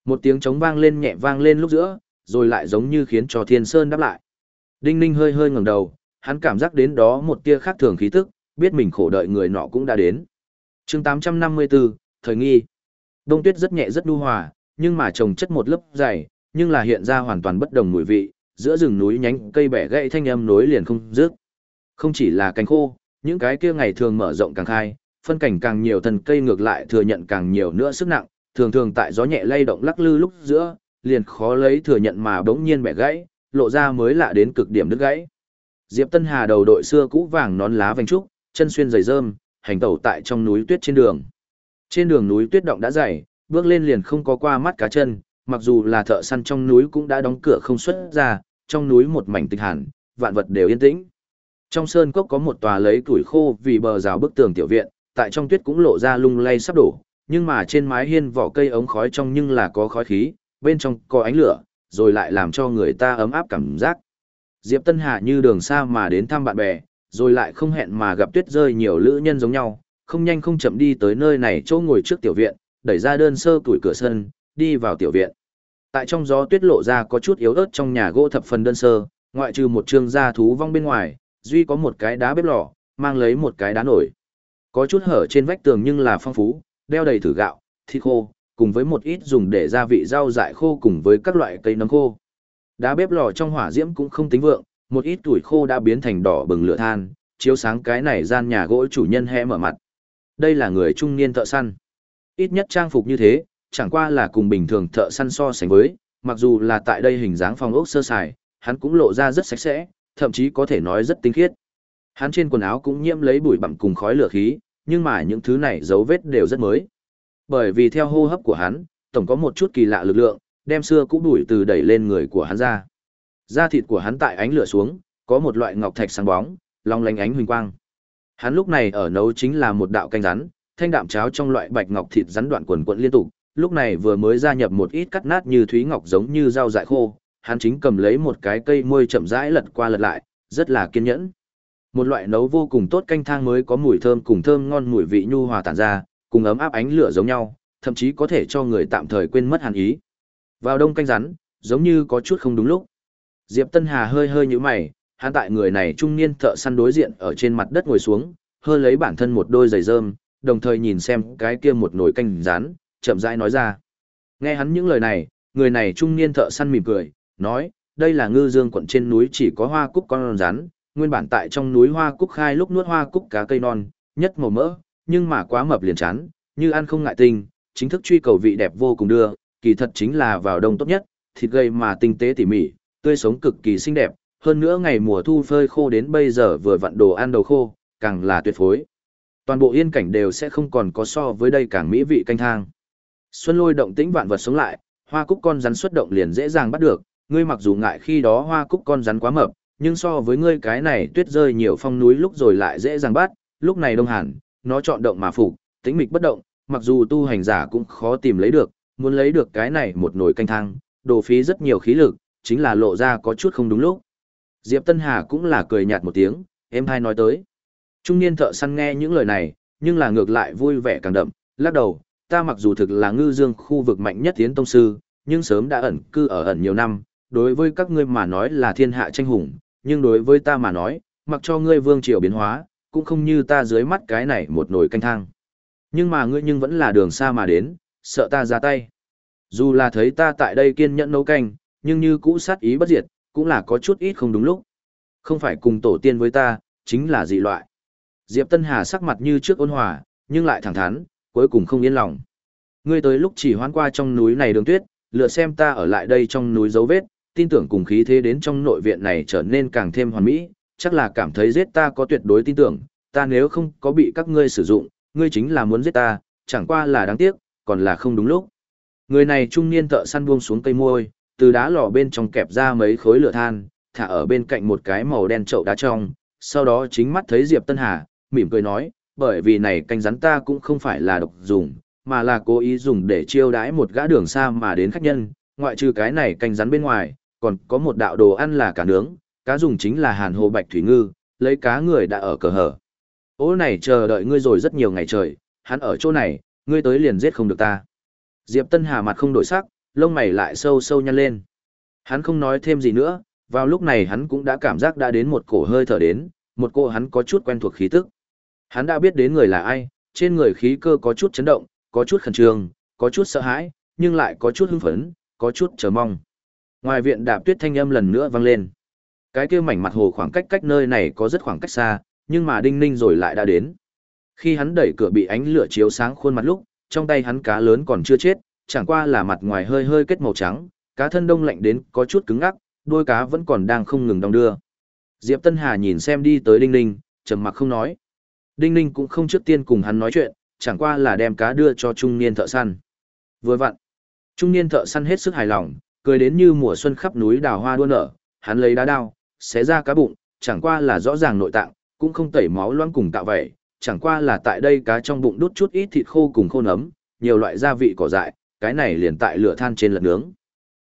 A: Một tiếng trống vang lên nhẹ vang lên lúc giữa, rồi lại giống như khiến cho Thiên Sơn đáp lại. Đinh Ninh hơi hơi ngẩng đầu, hắn cảm giác đến đó một tia khác thường khí tức, biết mình khổ đợi người nọ cũng đã đến. chương 854, Thời nghi. Đông tuyết rất nhẹ rất nhu hòa, nhưng mà trồng chất một lớp dày, nhưng là hiện ra hoàn toàn bất đồng mùi vị, giữa rừng núi nhánh cây bẻ gãy thanh âm nối liền không dứt. Không chỉ là cánh khô, những cái kia ngày thường mở rộng càng khai, phân cảnh càng nhiều thần cây ngược lại thừa nhận càng nhiều nữa sức nặng, thường thường tại gió nhẹ lay động lắc lư lúc giữa, liền khó lấy thừa nhận mà bỗng nhiên bẻ gãy, lộ ra mới lạ đến cực điểm đứt gãy. Diệp Tân Hà đầu đội xưa cũ vàng nón lá vành trúc, chân xuyên giày rơm, hành tẩu tại trong núi tuyết trên đường. Trên đường núi tuyết động đã dày, bước lên liền không có qua mắt cá chân, mặc dù là thợ săn trong núi cũng đã đóng cửa không xuất ra, trong núi một mảnh tịch hẳn, vạn vật đều yên tĩnh. Trong sơn cốc có một tòa lấy tuổi khô vì bờ rào bức tường tiểu viện, tại trong tuyết cũng lộ ra lung lay sắp đổ, nhưng mà trên mái hiên vỏ cây ống khói trong nhưng là có khói khí, bên trong có ánh lửa, rồi lại làm cho người ta ấm áp cảm giác. Diệp Tân Hà như đường xa mà đến thăm bạn bè, rồi lại không hẹn mà gặp tuyết rơi nhiều lữ nhân giống nhau, không nhanh không chậm đi tới nơi này chỗ ngồi trước tiểu viện, đẩy ra đơn sơ tuổi cửa sân, đi vào tiểu viện. Tại trong gió tuyết lộ ra có chút yếu ớt trong nhà gỗ thập phần đơn sơ, ngoại trừ một trương gia thú vong bên ngoài, duy có một cái đá bếp lò, mang lấy một cái đá nổi. Có chút hở trên vách tường nhưng là phong phú, đeo đầy thử gạo, thịt khô, cùng với một ít dùng để gia vị rau dại khô cùng với các loại cây nấm khô. Đá bếp lò trong hỏa diễm cũng không tính vượng, một ít tuổi khô đã biến thành đỏ bừng lửa than, chiếu sáng cái này gian nhà gỗ chủ nhân hé mở mặt. Đây là người trung niên thợ săn. Ít nhất trang phục như thế, chẳng qua là cùng bình thường thợ săn so sánh với, mặc dù là tại đây hình dáng phòng ốc sơ sài, hắn cũng lộ ra rất sạch sẽ, thậm chí có thể nói rất tinh khiết. Hắn trên quần áo cũng nhiễm lấy bụi bặm cùng khói lửa khí, nhưng mà những thứ này dấu vết đều rất mới. Bởi vì theo hô hấp của hắn, tổng có một chút kỳ lạ lực lượng, đem xưa cũ bụi từ đẩy lên người của hắn ra. Da thịt của hắn tại ánh lửa xuống, có một loại ngọc thạch sáng bóng, long lánh ánh huỳnh quang. Hắn lúc này ở nấu chính là một đạo canh rắn, thanh đạm cháo trong loại bạch ngọc thịt rắn đoạn quần quần liên tục, lúc này vừa mới gia nhập một ít cắt nát như thúy ngọc giống như rau dại khô, hắn chính cầm lấy một cái cây môi chậm rãi lật qua lật lại, rất là kiên nhẫn. Một loại nấu vô cùng tốt canh thang mới có mùi thơm cùng thơm ngon mùi vị nhu hòa tản ra, cùng ấm áp ánh lửa giống nhau, thậm chí có thể cho người tạm thời quên mất hàn ý. Vào đông canh rắn, giống như có chút không đúng lúc. Diệp Tân Hà hơi hơi như mày, hắn tại người này trung niên thợ săn đối diện ở trên mặt đất ngồi xuống, hơi lấy bản thân một đôi giày rơm, đồng thời nhìn xem cái kia một nồi canh rán, chậm rãi nói ra. Nghe hắn những lời này, người này trung niên thợ săn mỉm cười, nói, đây là ngư dương quận trên núi chỉ có hoa cúc con rắn, nguyên bản tại trong núi hoa cúc khai lúc nuốt hoa cúc cá cây non, nhất màu mỡ, nhưng mà quá mập liền chán, như ăn không ngại tinh, chính thức truy cầu vị đẹp vô cùng đưa, kỳ thật chính là vào đông tốt nhất, thịt gây mà tinh tế tỉ mỉ, tươi sống cực kỳ xinh đẹp, hơn nữa ngày mùa thu phơi khô đến bây giờ vừa vặn đồ ăn đầu khô, càng là tuyệt phối. Toàn bộ yên cảnh đều sẽ không còn có so với đây càng mỹ vị canh thang. Xuân lôi động tĩnh vạn vật sống lại, hoa cúc con rắn xuất động liền dễ dàng bắt được, ngươi mặc dù ngại khi đó hoa cúc con rắn quá mập, nhưng so với ngươi cái này tuyết rơi nhiều phong núi lúc rồi lại dễ dàng bắt, lúc này đông hẳn, nó chọn động mà phục, tĩnh mịch bất động, mặc dù tu hành giả cũng khó tìm lấy được, muốn lấy được cái này một nồi canh thang, đồ phí rất nhiều khí lực, chính là lộ ra có chút không đúng lúc. Diệp Tân Hà cũng là cười nhạt một tiếng, em hai nói tới. Trung niên thợ săn nghe những lời này, nhưng là ngược lại vui vẻ càng đậm, lắc đầu, ta mặc dù thực là ngư dương khu vực mạnh nhất tiến tông sư, nhưng sớm đã ẩn cư ở ẩn nhiều năm, đối với các ngươi mà nói là thiên hạ tranh hùng, nhưng đối với ta mà nói, mặc cho ngươi vương triều biến hóa, cũng không như ta dưới mắt cái này một nồi canh thang. Nhưng mà ngươi nhưng vẫn là đường xa mà đến, sợ ta ra tay. Dù là thấy ta tại đây kiên nhẫn nấu canh, nhưng như cũ sát ý bất diệt, cũng là có chút ít không đúng lúc. Không phải cùng tổ tiên với ta, chính là dị loại. Diệp Tân Hà sắc mặt như trước ôn hòa, nhưng lại thẳng thắn, cuối cùng không yên lòng. Ngươi tới lúc chỉ hoán qua trong núi này đường tuyết, lựa xem ta ở lại đây trong núi dấu vết, tin tưởng cùng khí thế đến trong nội viện này trở nên càng thêm hoàn mỹ, chắc là cảm thấy giết ta có tuyệt đối tin tưởng, ta nếu không có bị các ngươi sử dụng, ngươi chính là muốn giết ta, chẳng qua là đáng tiếc, còn là không đúng lúc. Người này trung niên thợ săn buông xuống cây môi, từ đá lò bên trong kẹp ra mấy khối lửa than, thả ở bên cạnh một cái màu đen chậu đá trong, sau đó chính mắt thấy Diệp Tân Hà, mỉm cười nói, bởi vì này canh rắn ta cũng không phải là độc dùng, mà là cố ý dùng để chiêu đãi một gã đường xa mà đến khách nhân, ngoại trừ cái này canh rắn bên ngoài, còn có một đạo đồ ăn là cá nướng, cá dùng chính là hàn hồ bạch thủy ngư, lấy cá người đã ở cờ hở. Ô này chờ đợi ngươi rồi rất nhiều ngày trời, hắn ở chỗ này, ngươi tới liền giết không được ta. Diệp Tân Hà mặt không đổi sắc, lông mày lại sâu sâu nhăn lên. Hắn không nói thêm gì nữa, vào lúc này hắn cũng đã cảm giác đã đến một cổ hơi thở đến, một cô hắn có chút quen thuộc khí tức. Hắn đã biết đến người là ai, trên người khí cơ có chút chấn động, có chút khẩn trương, có chút sợ hãi, nhưng lại có chút hưng phấn, có chút chờ mong. Ngoài viện đạp tuyết thanh âm lần nữa vang lên. Cái kia mảnh mặt hồ khoảng cách cách nơi này có rất khoảng cách xa, nhưng mà Đinh Ninh rồi lại đã đến. Khi hắn đẩy cửa bị ánh lửa chiếu sáng khuôn mặt lúc, trong tay hắn cá lớn còn chưa chết, chẳng qua là mặt ngoài hơi hơi kết màu trắng, cá thân đông lạnh đến có chút cứng ngắc, đôi cá vẫn còn đang không ngừng đong đưa. Diệp Tân Hà nhìn xem đi tới Đinh Ninh, trầm mặc không nói. Đinh Ninh cũng không trước tiên cùng hắn nói chuyện, chẳng qua là đem cá đưa cho trung niên thợ săn. Vừa vặn, trung niên thợ săn hết sức hài lòng, cười đến như mùa xuân khắp núi đào hoa đua nở, hắn lấy đá đao, xé ra cá bụng, chẳng qua là rõ ràng nội tạng, cũng không tẩy máu loãng cùng tạo vậy, chẳng qua là tại đây cá trong bụng đút chút ít thịt khô cùng khô nấm, nhiều loại gia vị cỏ dại, cái này liền tại lửa than trên lật nướng.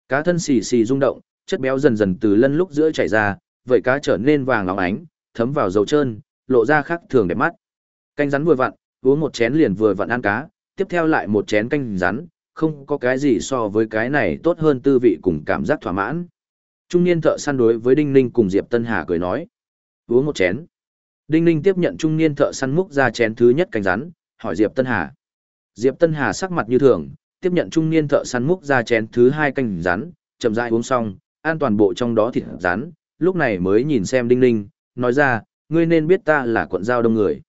A: Cá thân xì xì rung động, chất béo dần dần từ lân lúc giữa chảy ra, vậy cá trở nên vàng óng ánh, thấm vào dầu trơn, lộ ra khác thường đẹp mắt. Canh rắn vừa vặn, uống một chén liền vừa vặn ăn cá, tiếp theo lại một chén canh rắn, không có cái gì so với cái này tốt hơn tư vị cùng cảm giác thỏa mãn. Trung niên thợ săn đối với Đinh Ninh cùng Diệp Tân Hà cười nói. Uống một chén. Đinh Ninh tiếp nhận trung niên thợ săn múc ra chén thứ nhất canh rắn, hỏi Diệp Tân Hà. Diệp Tân Hà sắc mặt như thường, tiếp nhận trung niên thợ săn múc ra chén thứ hai canh rắn, chậm rãi uống xong, an toàn bộ trong đó thịt rắn, lúc này mới nhìn xem Đinh Ninh, nói ra, ngươi nên biết ta là quận giao đông người.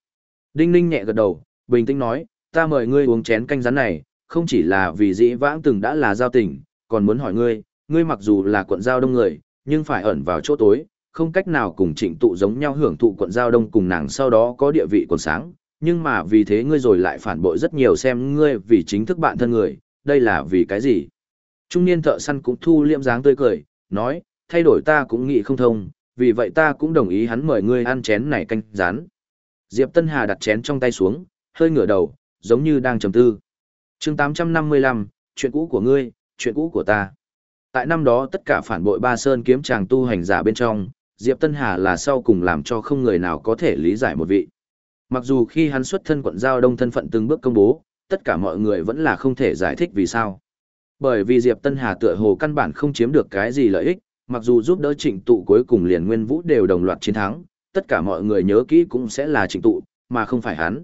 A: Đinh Ninh nhẹ gật đầu, bình tĩnh nói, ta mời ngươi uống chén canh rắn này, không chỉ là vì dĩ vãng từng đã là giao tình, còn muốn hỏi ngươi, ngươi mặc dù là quận giao đông người, nhưng phải ẩn vào chỗ tối, không cách nào cùng trịnh tụ giống nhau hưởng thụ quận giao đông cùng nàng sau đó có địa vị còn sáng, nhưng mà vì thế ngươi rồi lại phản bội rất nhiều xem ngươi vì chính thức bạn thân người, đây là vì cái gì? Trung niên thợ săn cũng thu liệm dáng tươi cười, nói, thay đổi ta cũng nghĩ không thông, vì vậy ta cũng đồng ý hắn mời ngươi ăn chén này canh rán. Diệp Tân Hà đặt chén trong tay xuống, hơi ngửa đầu, giống như đang trầm tư. chương 855, chuyện cũ của ngươi, chuyện cũ của ta. Tại năm đó tất cả phản bội ba sơn kiếm chàng tu hành giả bên trong, Diệp Tân Hà là sau cùng làm cho không người nào có thể lý giải một vị. Mặc dù khi hắn xuất thân quận giao đông thân phận từng bước công bố, tất cả mọi người vẫn là không thể giải thích vì sao. Bởi vì Diệp Tân Hà tựa hồ căn bản không chiếm được cái gì lợi ích, mặc dù giúp đỡ trịnh tụ cuối cùng liền nguyên vũ đều đồng loạt chiến thắng, tất cả mọi người nhớ kỹ cũng sẽ là trịnh tụ, mà không phải hắn.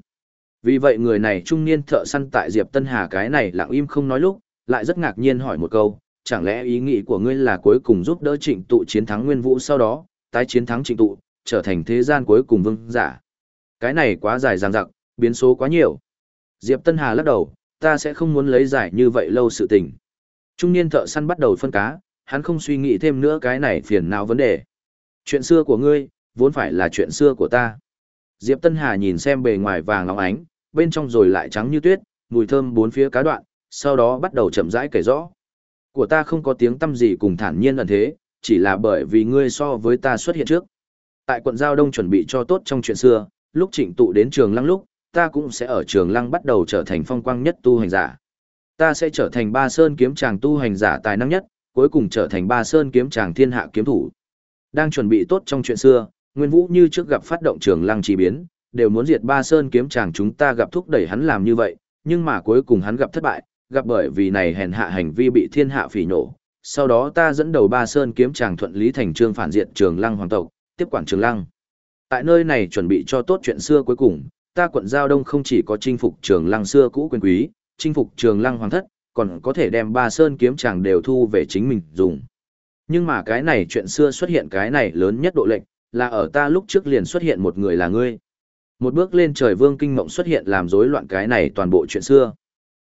A: Vì vậy người này trung niên thợ săn tại Diệp Tân Hà cái này lặng im không nói lúc, lại rất ngạc nhiên hỏi một câu, chẳng lẽ ý nghĩ của ngươi là cuối cùng giúp đỡ trịnh tụ chiến thắng nguyên vũ sau đó, tái chiến thắng trịnh tụ, trở thành thế gian cuối cùng vương giả. Cái này quá dài dằng dặc, biến số quá nhiều. Diệp Tân Hà lắc đầu, ta sẽ không muốn lấy giải như vậy lâu sự tình. Trung niên thợ săn bắt đầu phân cá, hắn không suy nghĩ thêm nữa cái này phiền não vấn đề. Chuyện xưa của ngươi, vốn phải là chuyện xưa của ta. Diệp Tân Hà nhìn xem bề ngoài vàng óng ánh, bên trong rồi lại trắng như tuyết, mùi thơm bốn phía cá đoạn, sau đó bắt đầu chậm rãi kể rõ. Của ta không có tiếng tâm gì cùng thản nhiên ẩn thế, chỉ là bởi vì ngươi so với ta xuất hiện trước. Tại quận Giao Đông chuẩn bị cho tốt trong chuyện xưa, lúc trịnh tụ đến trường lăng lúc, ta cũng sẽ ở trường lăng bắt đầu trở thành phong quang nhất tu hành giả. Ta sẽ trở thành ba sơn kiếm chàng tu hành giả tài năng nhất, cuối cùng trở thành ba sơn kiếm chàng thiên hạ kiếm thủ. Đang chuẩn bị tốt trong chuyện xưa, Nguyên Vũ như trước gặp phát động trường lăng chỉ biến, đều muốn diệt ba sơn kiếm chàng chúng ta gặp thúc đẩy hắn làm như vậy, nhưng mà cuối cùng hắn gặp thất bại, gặp bởi vì này hèn hạ hành vi bị thiên hạ phỉ nổ. Sau đó ta dẫn đầu ba sơn kiếm chàng thuận lý thành trương phản diện trường lăng hoàng tộc, tiếp quản trường lăng. Tại nơi này chuẩn bị cho tốt chuyện xưa cuối cùng, ta quận Giao Đông không chỉ có chinh phục trường lăng xưa cũ quyền quý, chinh phục trường lăng hoàng thất, còn có thể đem ba sơn kiếm chàng đều thu về chính mình dùng. Nhưng mà cái này chuyện xưa xuất hiện cái này lớn nhất độ lệnh, là ở ta lúc trước liền xuất hiện một người là ngươi. Một bước lên trời vương kinh mộng xuất hiện làm rối loạn cái này toàn bộ chuyện xưa.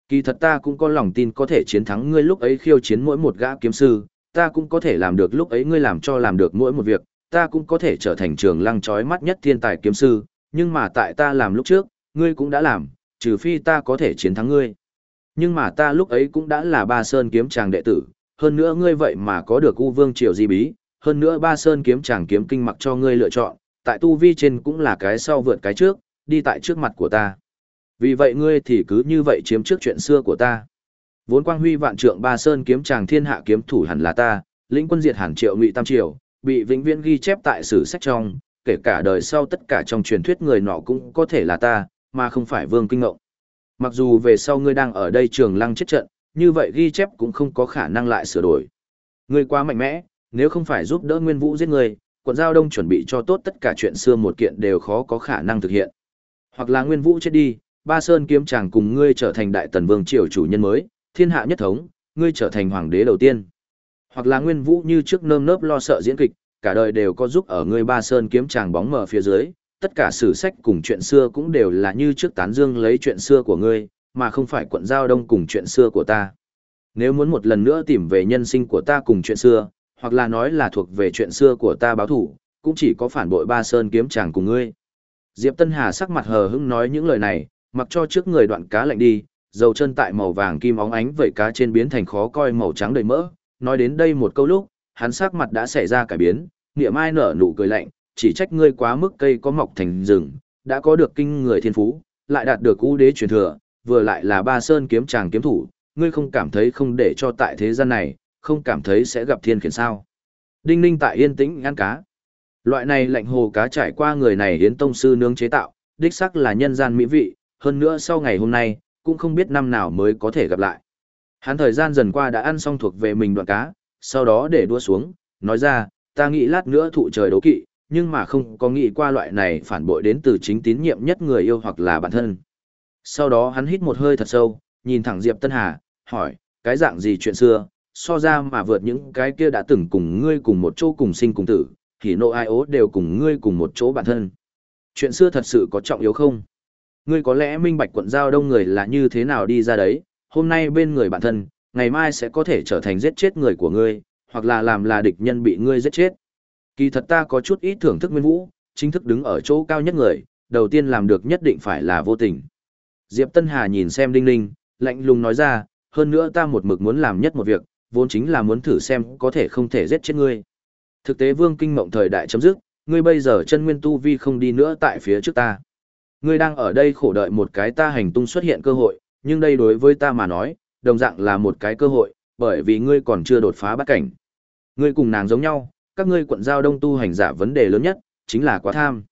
A: Kỳ thật ta cũng có lòng tin có thể chiến thắng ngươi lúc ấy khiêu chiến mỗi một gã kiếm sư, ta cũng có thể làm được lúc ấy ngươi làm cho làm được mỗi một việc, ta cũng có thể trở thành trường lăng trói mắt nhất thiên tài kiếm sư, nhưng mà tại ta làm lúc trước, ngươi cũng đã làm, trừ phi ta có thể chiến thắng ngươi. Nhưng mà ta lúc ấy cũng đã là ba sơn kiếm chàng đệ tử, hơn nữa ngươi vậy mà có được U Vương Triều di bí, hơn nữa ba sơn kiếm chàng kiếm kinh mặc cho ngươi lựa chọn, tại tu vi trên cũng là cái sau vượt cái trước, đi tại trước mặt của ta. Vì vậy ngươi thì cứ như vậy chiếm trước chuyện xưa của ta. Vốn quang huy vạn trượng ba sơn kiếm chàng thiên hạ kiếm thủ hẳn là ta, lĩnh quân diệt hẳn triệu ngụy tam triều, bị vĩnh viễn ghi chép tại sử sách trong, kể cả đời sau tất cả trong truyền thuyết người nọ cũng có thể là ta, mà không phải vương kinh ngộng. Mặc dù về sau ngươi đang ở đây trường lăng chết trận, như vậy ghi chép cũng không có khả năng lại sửa đổi. Ngươi quá mạnh mẽ, nếu không phải giúp đỡ Nguyên Vũ giết người, quận giao đông chuẩn bị cho tốt tất cả chuyện xưa một kiện đều khó có khả năng thực hiện. Hoặc là Nguyên Vũ chết đi, Ba Sơn kiếm chàng cùng ngươi trở thành đại tần vương triều chủ nhân mới, thiên hạ nhất thống, ngươi trở thành hoàng đế đầu tiên. Hoặc là Nguyên Vũ như trước nơm nớp lo sợ diễn kịch, cả đời đều có giúp ở ngươi Ba Sơn kiếm chàng bóng mờ phía dưới, tất cả sử sách cùng chuyện xưa cũng đều là như trước tán dương lấy chuyện xưa của ngươi, mà không phải quận giao đông cùng chuyện xưa của ta. Nếu muốn một lần nữa tìm về nhân sinh của ta cùng chuyện xưa, hoặc là nói là thuộc về chuyện xưa của ta báo thủ, cũng chỉ có phản bội ba sơn kiếm chàng cùng ngươi. Diệp Tân Hà sắc mặt hờ hững nói những lời này, mặc cho trước người đoạn cá lạnh đi, dầu chân tại màu vàng kim óng ánh vẩy cá trên biến thành khó coi màu trắng đầy mỡ. Nói đến đây một câu lúc, hắn sắc mặt đã xảy ra cải biến, niệm ai nở nụ cười lạnh, chỉ trách ngươi quá mức cây có mọc thành rừng, đã có được kinh người thiên phú, lại đạt được ưu đế truyền thừa, vừa lại là ba sơn kiếm chàng kiếm thủ, ngươi không cảm thấy không để cho tại thế gian này, không cảm thấy sẽ gặp thiên khiển sao. Đinh ninh tại yên tĩnh ngăn cá. Loại này lạnh hồ cá trải qua người này hiến tông sư nướng chế tạo, đích sắc là nhân gian mỹ vị, hơn nữa sau ngày hôm nay, cũng không biết năm nào mới có thể gặp lại. Hắn thời gian dần qua đã ăn xong thuộc về mình đoạn cá, sau đó để đua xuống, nói ra, ta nghĩ lát nữa thụ trời đấu kỵ, nhưng mà không có nghĩ qua loại này phản bội đến từ chính tín nhiệm nhất người yêu hoặc là bản thân. Sau đó hắn hít một hơi thật sâu, nhìn thẳng Diệp Tân Hà, hỏi, cái dạng gì chuyện xưa, so ra mà vượt những cái kia đã từng cùng ngươi cùng một chỗ cùng sinh cùng tử, thì nộ ai ố đều cùng ngươi cùng một chỗ bản thân. Chuyện xưa thật sự có trọng yếu không? Ngươi có lẽ minh bạch quận giao đông người là như thế nào đi ra đấy, hôm nay bên người bản thân, ngày mai sẽ có thể trở thành giết chết người của ngươi, hoặc là làm là địch nhân bị ngươi giết chết. Kỳ thật ta có chút ít thưởng thức Nguyên Vũ, chính thức đứng ở chỗ cao nhất người, đầu tiên làm được nhất định phải là vô tình. Diệp Tân Hà nhìn xem Đinh Ninh, lạnh lùng nói ra, hơn nữa ta một mực muốn làm nhất một việc, vốn chính là muốn thử xem có thể không thể giết chết ngươi. Thực tế Vương Kinh Mộng thời đại chấm dứt, ngươi bây giờ chân nguyên tu vi không đi nữa tại phía trước ta. Ngươi đang ở đây khổ đợi một cái ta hành tung xuất hiện cơ hội, nhưng đây đối với ta mà nói, đồng dạng là một cái cơ hội, bởi vì ngươi còn chưa đột phá bắt cảnh. Ngươi cùng nàng giống nhau, các ngươi quận giao đông tu hành giả vấn đề lớn nhất, chính là quá tham.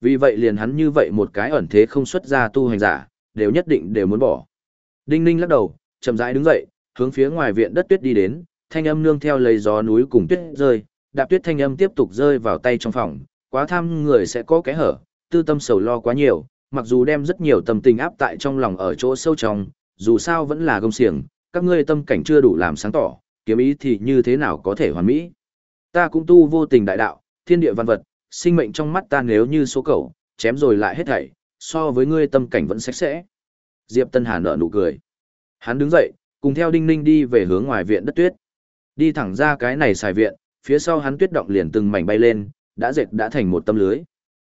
A: Vì vậy liền hắn như vậy một cái ẩn thế không xuất ra tu hành giả, đều nhất định đều muốn bỏ. Đinh Ninh lắc đầu, chậm rãi đứng dậy, hướng phía ngoài viện đất tuyết đi đến, thanh âm nương theo lấy gió núi cùng tuyết rơi, đạp tuyết thanh âm tiếp tục rơi vào tay trong phòng, quá tham người sẽ có cái hở, tư tâm sầu lo quá nhiều, mặc dù đem rất nhiều tâm tình áp tại trong lòng ở chỗ sâu trong, dù sao vẫn là gông xiềng, các ngươi tâm cảnh chưa đủ làm sáng tỏ, kiếm ý thì như thế nào có thể hoàn mỹ. Ta cũng tu vô tình đại đạo, thiên địa văn vật, sinh mệnh trong mắt ta nếu như số cầu, chém rồi lại hết thảy, so với ngươi tâm cảnh vẫn sạch sẽ. Diệp Tân Hà nở nụ cười. Hắn đứng dậy, cùng theo Đinh Ninh đi về hướng ngoài viện đất tuyết. Đi thẳng ra cái này xài viện, phía sau hắn tuyết động liền từng mảnh bay lên, đã dệt đã thành một tâm lưới.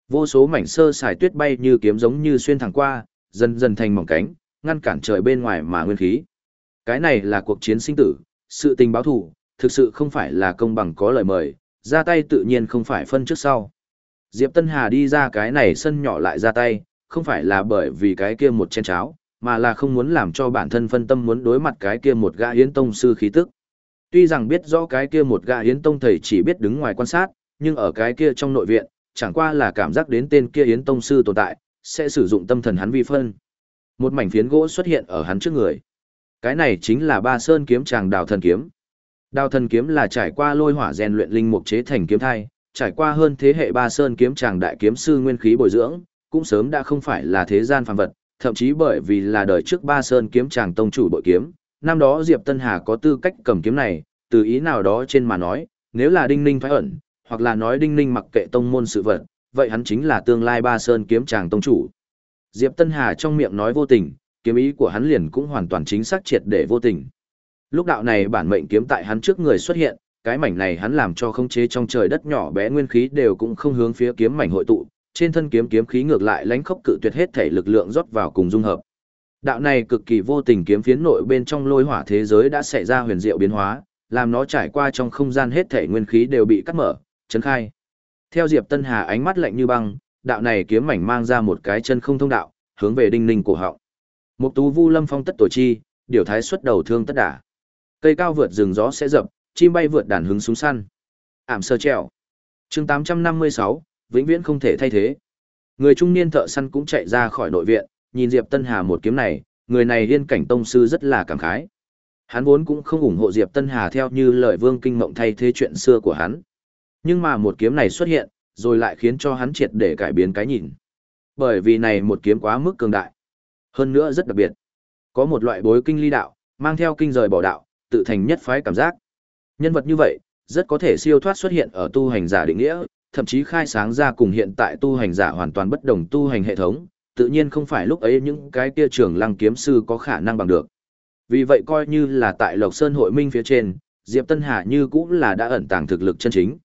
A: Vô số mảnh sơ xài tuyết bay như kiếm giống như xuyên thẳng qua, dần dần thành mỏng cánh, ngăn cản trời bên ngoài mà nguyên khí. Cái này là cuộc chiến sinh tử, sự tình báo thù, thực sự không phải là công bằng có lời mời, ra tay tự nhiên không phải phân trước sau. Diệp Tân Hà đi ra cái này sân nhỏ lại ra tay, không phải là bởi vì cái kia một chén cháo, mà là không muốn làm cho bản thân phân tâm muốn đối mặt cái kia một gã hiến tông sư khí tức. Tuy rằng biết rõ cái kia một gã hiến tông thầy chỉ biết đứng ngoài quan sát, nhưng ở cái kia trong nội viện, chẳng qua là cảm giác đến tên kia hiến tông sư tồn tại, sẽ sử dụng tâm thần hắn vi phân. Một mảnh phiến gỗ xuất hiện ở hắn trước người. Cái này chính là ba sơn kiếm tràng đào thần kiếm. Đào thần kiếm là trải qua lôi hỏa rèn luyện linh mục chế thành kiếm thai, trải qua hơn thế hệ ba sơn kiếm tràng đại kiếm sư nguyên khí bồi dưỡng, cũng sớm đã không phải là thế gian phàm vật, thậm chí bởi vì là đời trước ba sơn kiếm tràng tông chủ bội kiếm, năm đó Diệp Tân Hà có tư cách cầm kiếm này, từ ý nào đó trên mà nói, nếu là Đinh Ninh phải ẩn, hoặc là nói Đinh Ninh mặc kệ tông môn sự vật, vậy hắn chính là tương lai ba sơn kiếm tràng tông chủ. Diệp Tân Hà trong miệng nói vô tình, kiếm ý của hắn liền cũng hoàn toàn chính xác triệt để vô tình. Lúc đạo này bản mệnh kiếm tại hắn trước người xuất hiện, cái mảnh này hắn làm cho không chế trong trời đất nhỏ bé nguyên khí đều cũng không hướng phía kiếm mảnh hội tụ, trên thân kiếm kiếm khí ngược lại lánh khốc cự tuyệt hết thể lực lượng rót vào cùng dung hợp. Đạo này cực kỳ vô tình kiếm phiến nội bên trong lôi hỏa thế giới đã xảy ra huyền diệu biến hóa, làm nó trải qua trong không gian hết thể nguyên khí đều bị cắt mở, chấn khai. Theo Diệp Tân Hà ánh mắt lạnh như băng, đạo này kiếm mảnh mang ra một cái chân không thông đạo, hướng về đinh ninh cổ họng. Một tú vu lâm phong tất tổ chi, điều thái xuất đầu thương tất đả. Cây cao vượt rừng gió sẽ dập, chim bay vượt đàn hứng súng săn. Ảm sơ treo. chương 856, vĩnh viễn không thể thay thế. Người trung niên thợ săn cũng chạy ra khỏi nội viện, nhìn Diệp Tân Hà một kiếm này, người này liên cảnh tông sư rất là cảm khái. Hắn vốn cũng không ủng hộ Diệp Tân Hà theo như lời Vương Kinh Mộng thay thế chuyện xưa của hắn. Nhưng mà một kiếm này xuất hiện, rồi lại khiến cho hắn triệt để cải biến cái nhìn. Bởi vì này một kiếm quá mức cường đại. Hơn nữa rất đặc biệt. Có một loại bối kinh ly đạo, mang theo kinh rời bỏ đạo, tự thành nhất phái cảm giác. Nhân vật như vậy, rất có thể siêu thoát xuất hiện ở tu hành giả định nghĩa, thậm chí khai sáng ra cùng hiện tại tu hành giả hoàn toàn bất đồng tu hành hệ thống, tự nhiên không phải lúc ấy những cái kia trưởng lăng kiếm sư có khả năng bằng được. Vì vậy coi như là tại Lộc Sơn hội minh phía trên, Diệp Tân Hà như cũng là đã ẩn tàng thực lực chân chính.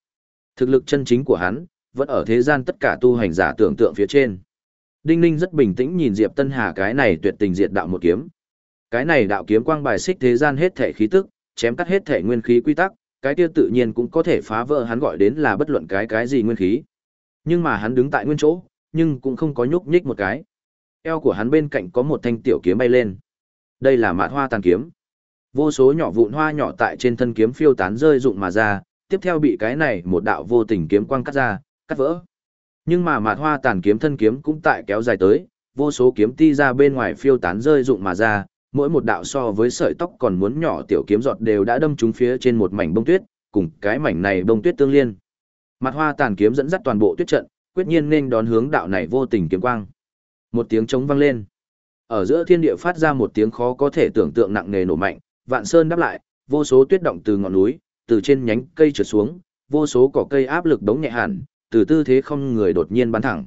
A: Thực lực chân chính của hắn, vẫn ở thế gian tất cả tu hành giả tưởng tượng phía trên. Đinh Ninh rất bình tĩnh nhìn Diệp Tân Hà cái này tuyệt tình diệt đạo một kiếm. Cái này đạo kiếm quang bài xích thế gian hết thể khí tức, chém cắt hết thể nguyên khí quy tắc, cái kia tự nhiên cũng có thể phá vỡ hắn gọi đến là bất luận cái cái gì nguyên khí. Nhưng mà hắn đứng tại nguyên chỗ, nhưng cũng không có nhúc nhích một cái. Eo của hắn bên cạnh có một thanh tiểu kiếm bay lên. Đây là mạt hoa tàn kiếm. Vô số nhỏ vụn hoa nhỏ tại trên thân kiếm phiêu tán rơi rụng mà ra, tiếp theo bị cái này một đạo vô tình kiếm quang cắt ra, cắt vỡ. Nhưng mà mạt hoa tàn kiếm thân kiếm cũng tại kéo dài tới, vô số kiếm ti ra bên ngoài phiêu tán rơi rụng mà ra, mỗi một đạo so với sợi tóc còn muốn nhỏ tiểu kiếm giọt đều đã đâm trúng phía trên một mảnh bông tuyết, cùng cái mảnh này bông tuyết tương liên. Mặt hoa tàn kiếm dẫn dắt toàn bộ tuyết trận, quyết nhiên nên đón hướng đạo này vô tình kiếm quang. Một tiếng trống vang lên. Ở giữa thiên địa phát ra một tiếng khó có thể tưởng tượng nặng nề nổ mạnh, vạn sơn đáp lại, vô số tuyết động từ ngọn núi, từ trên nhánh cây trượt xuống, vô số cỏ cây áp lực đống nhẹ hẳn, từ tư thế không người đột nhiên bắn thẳng.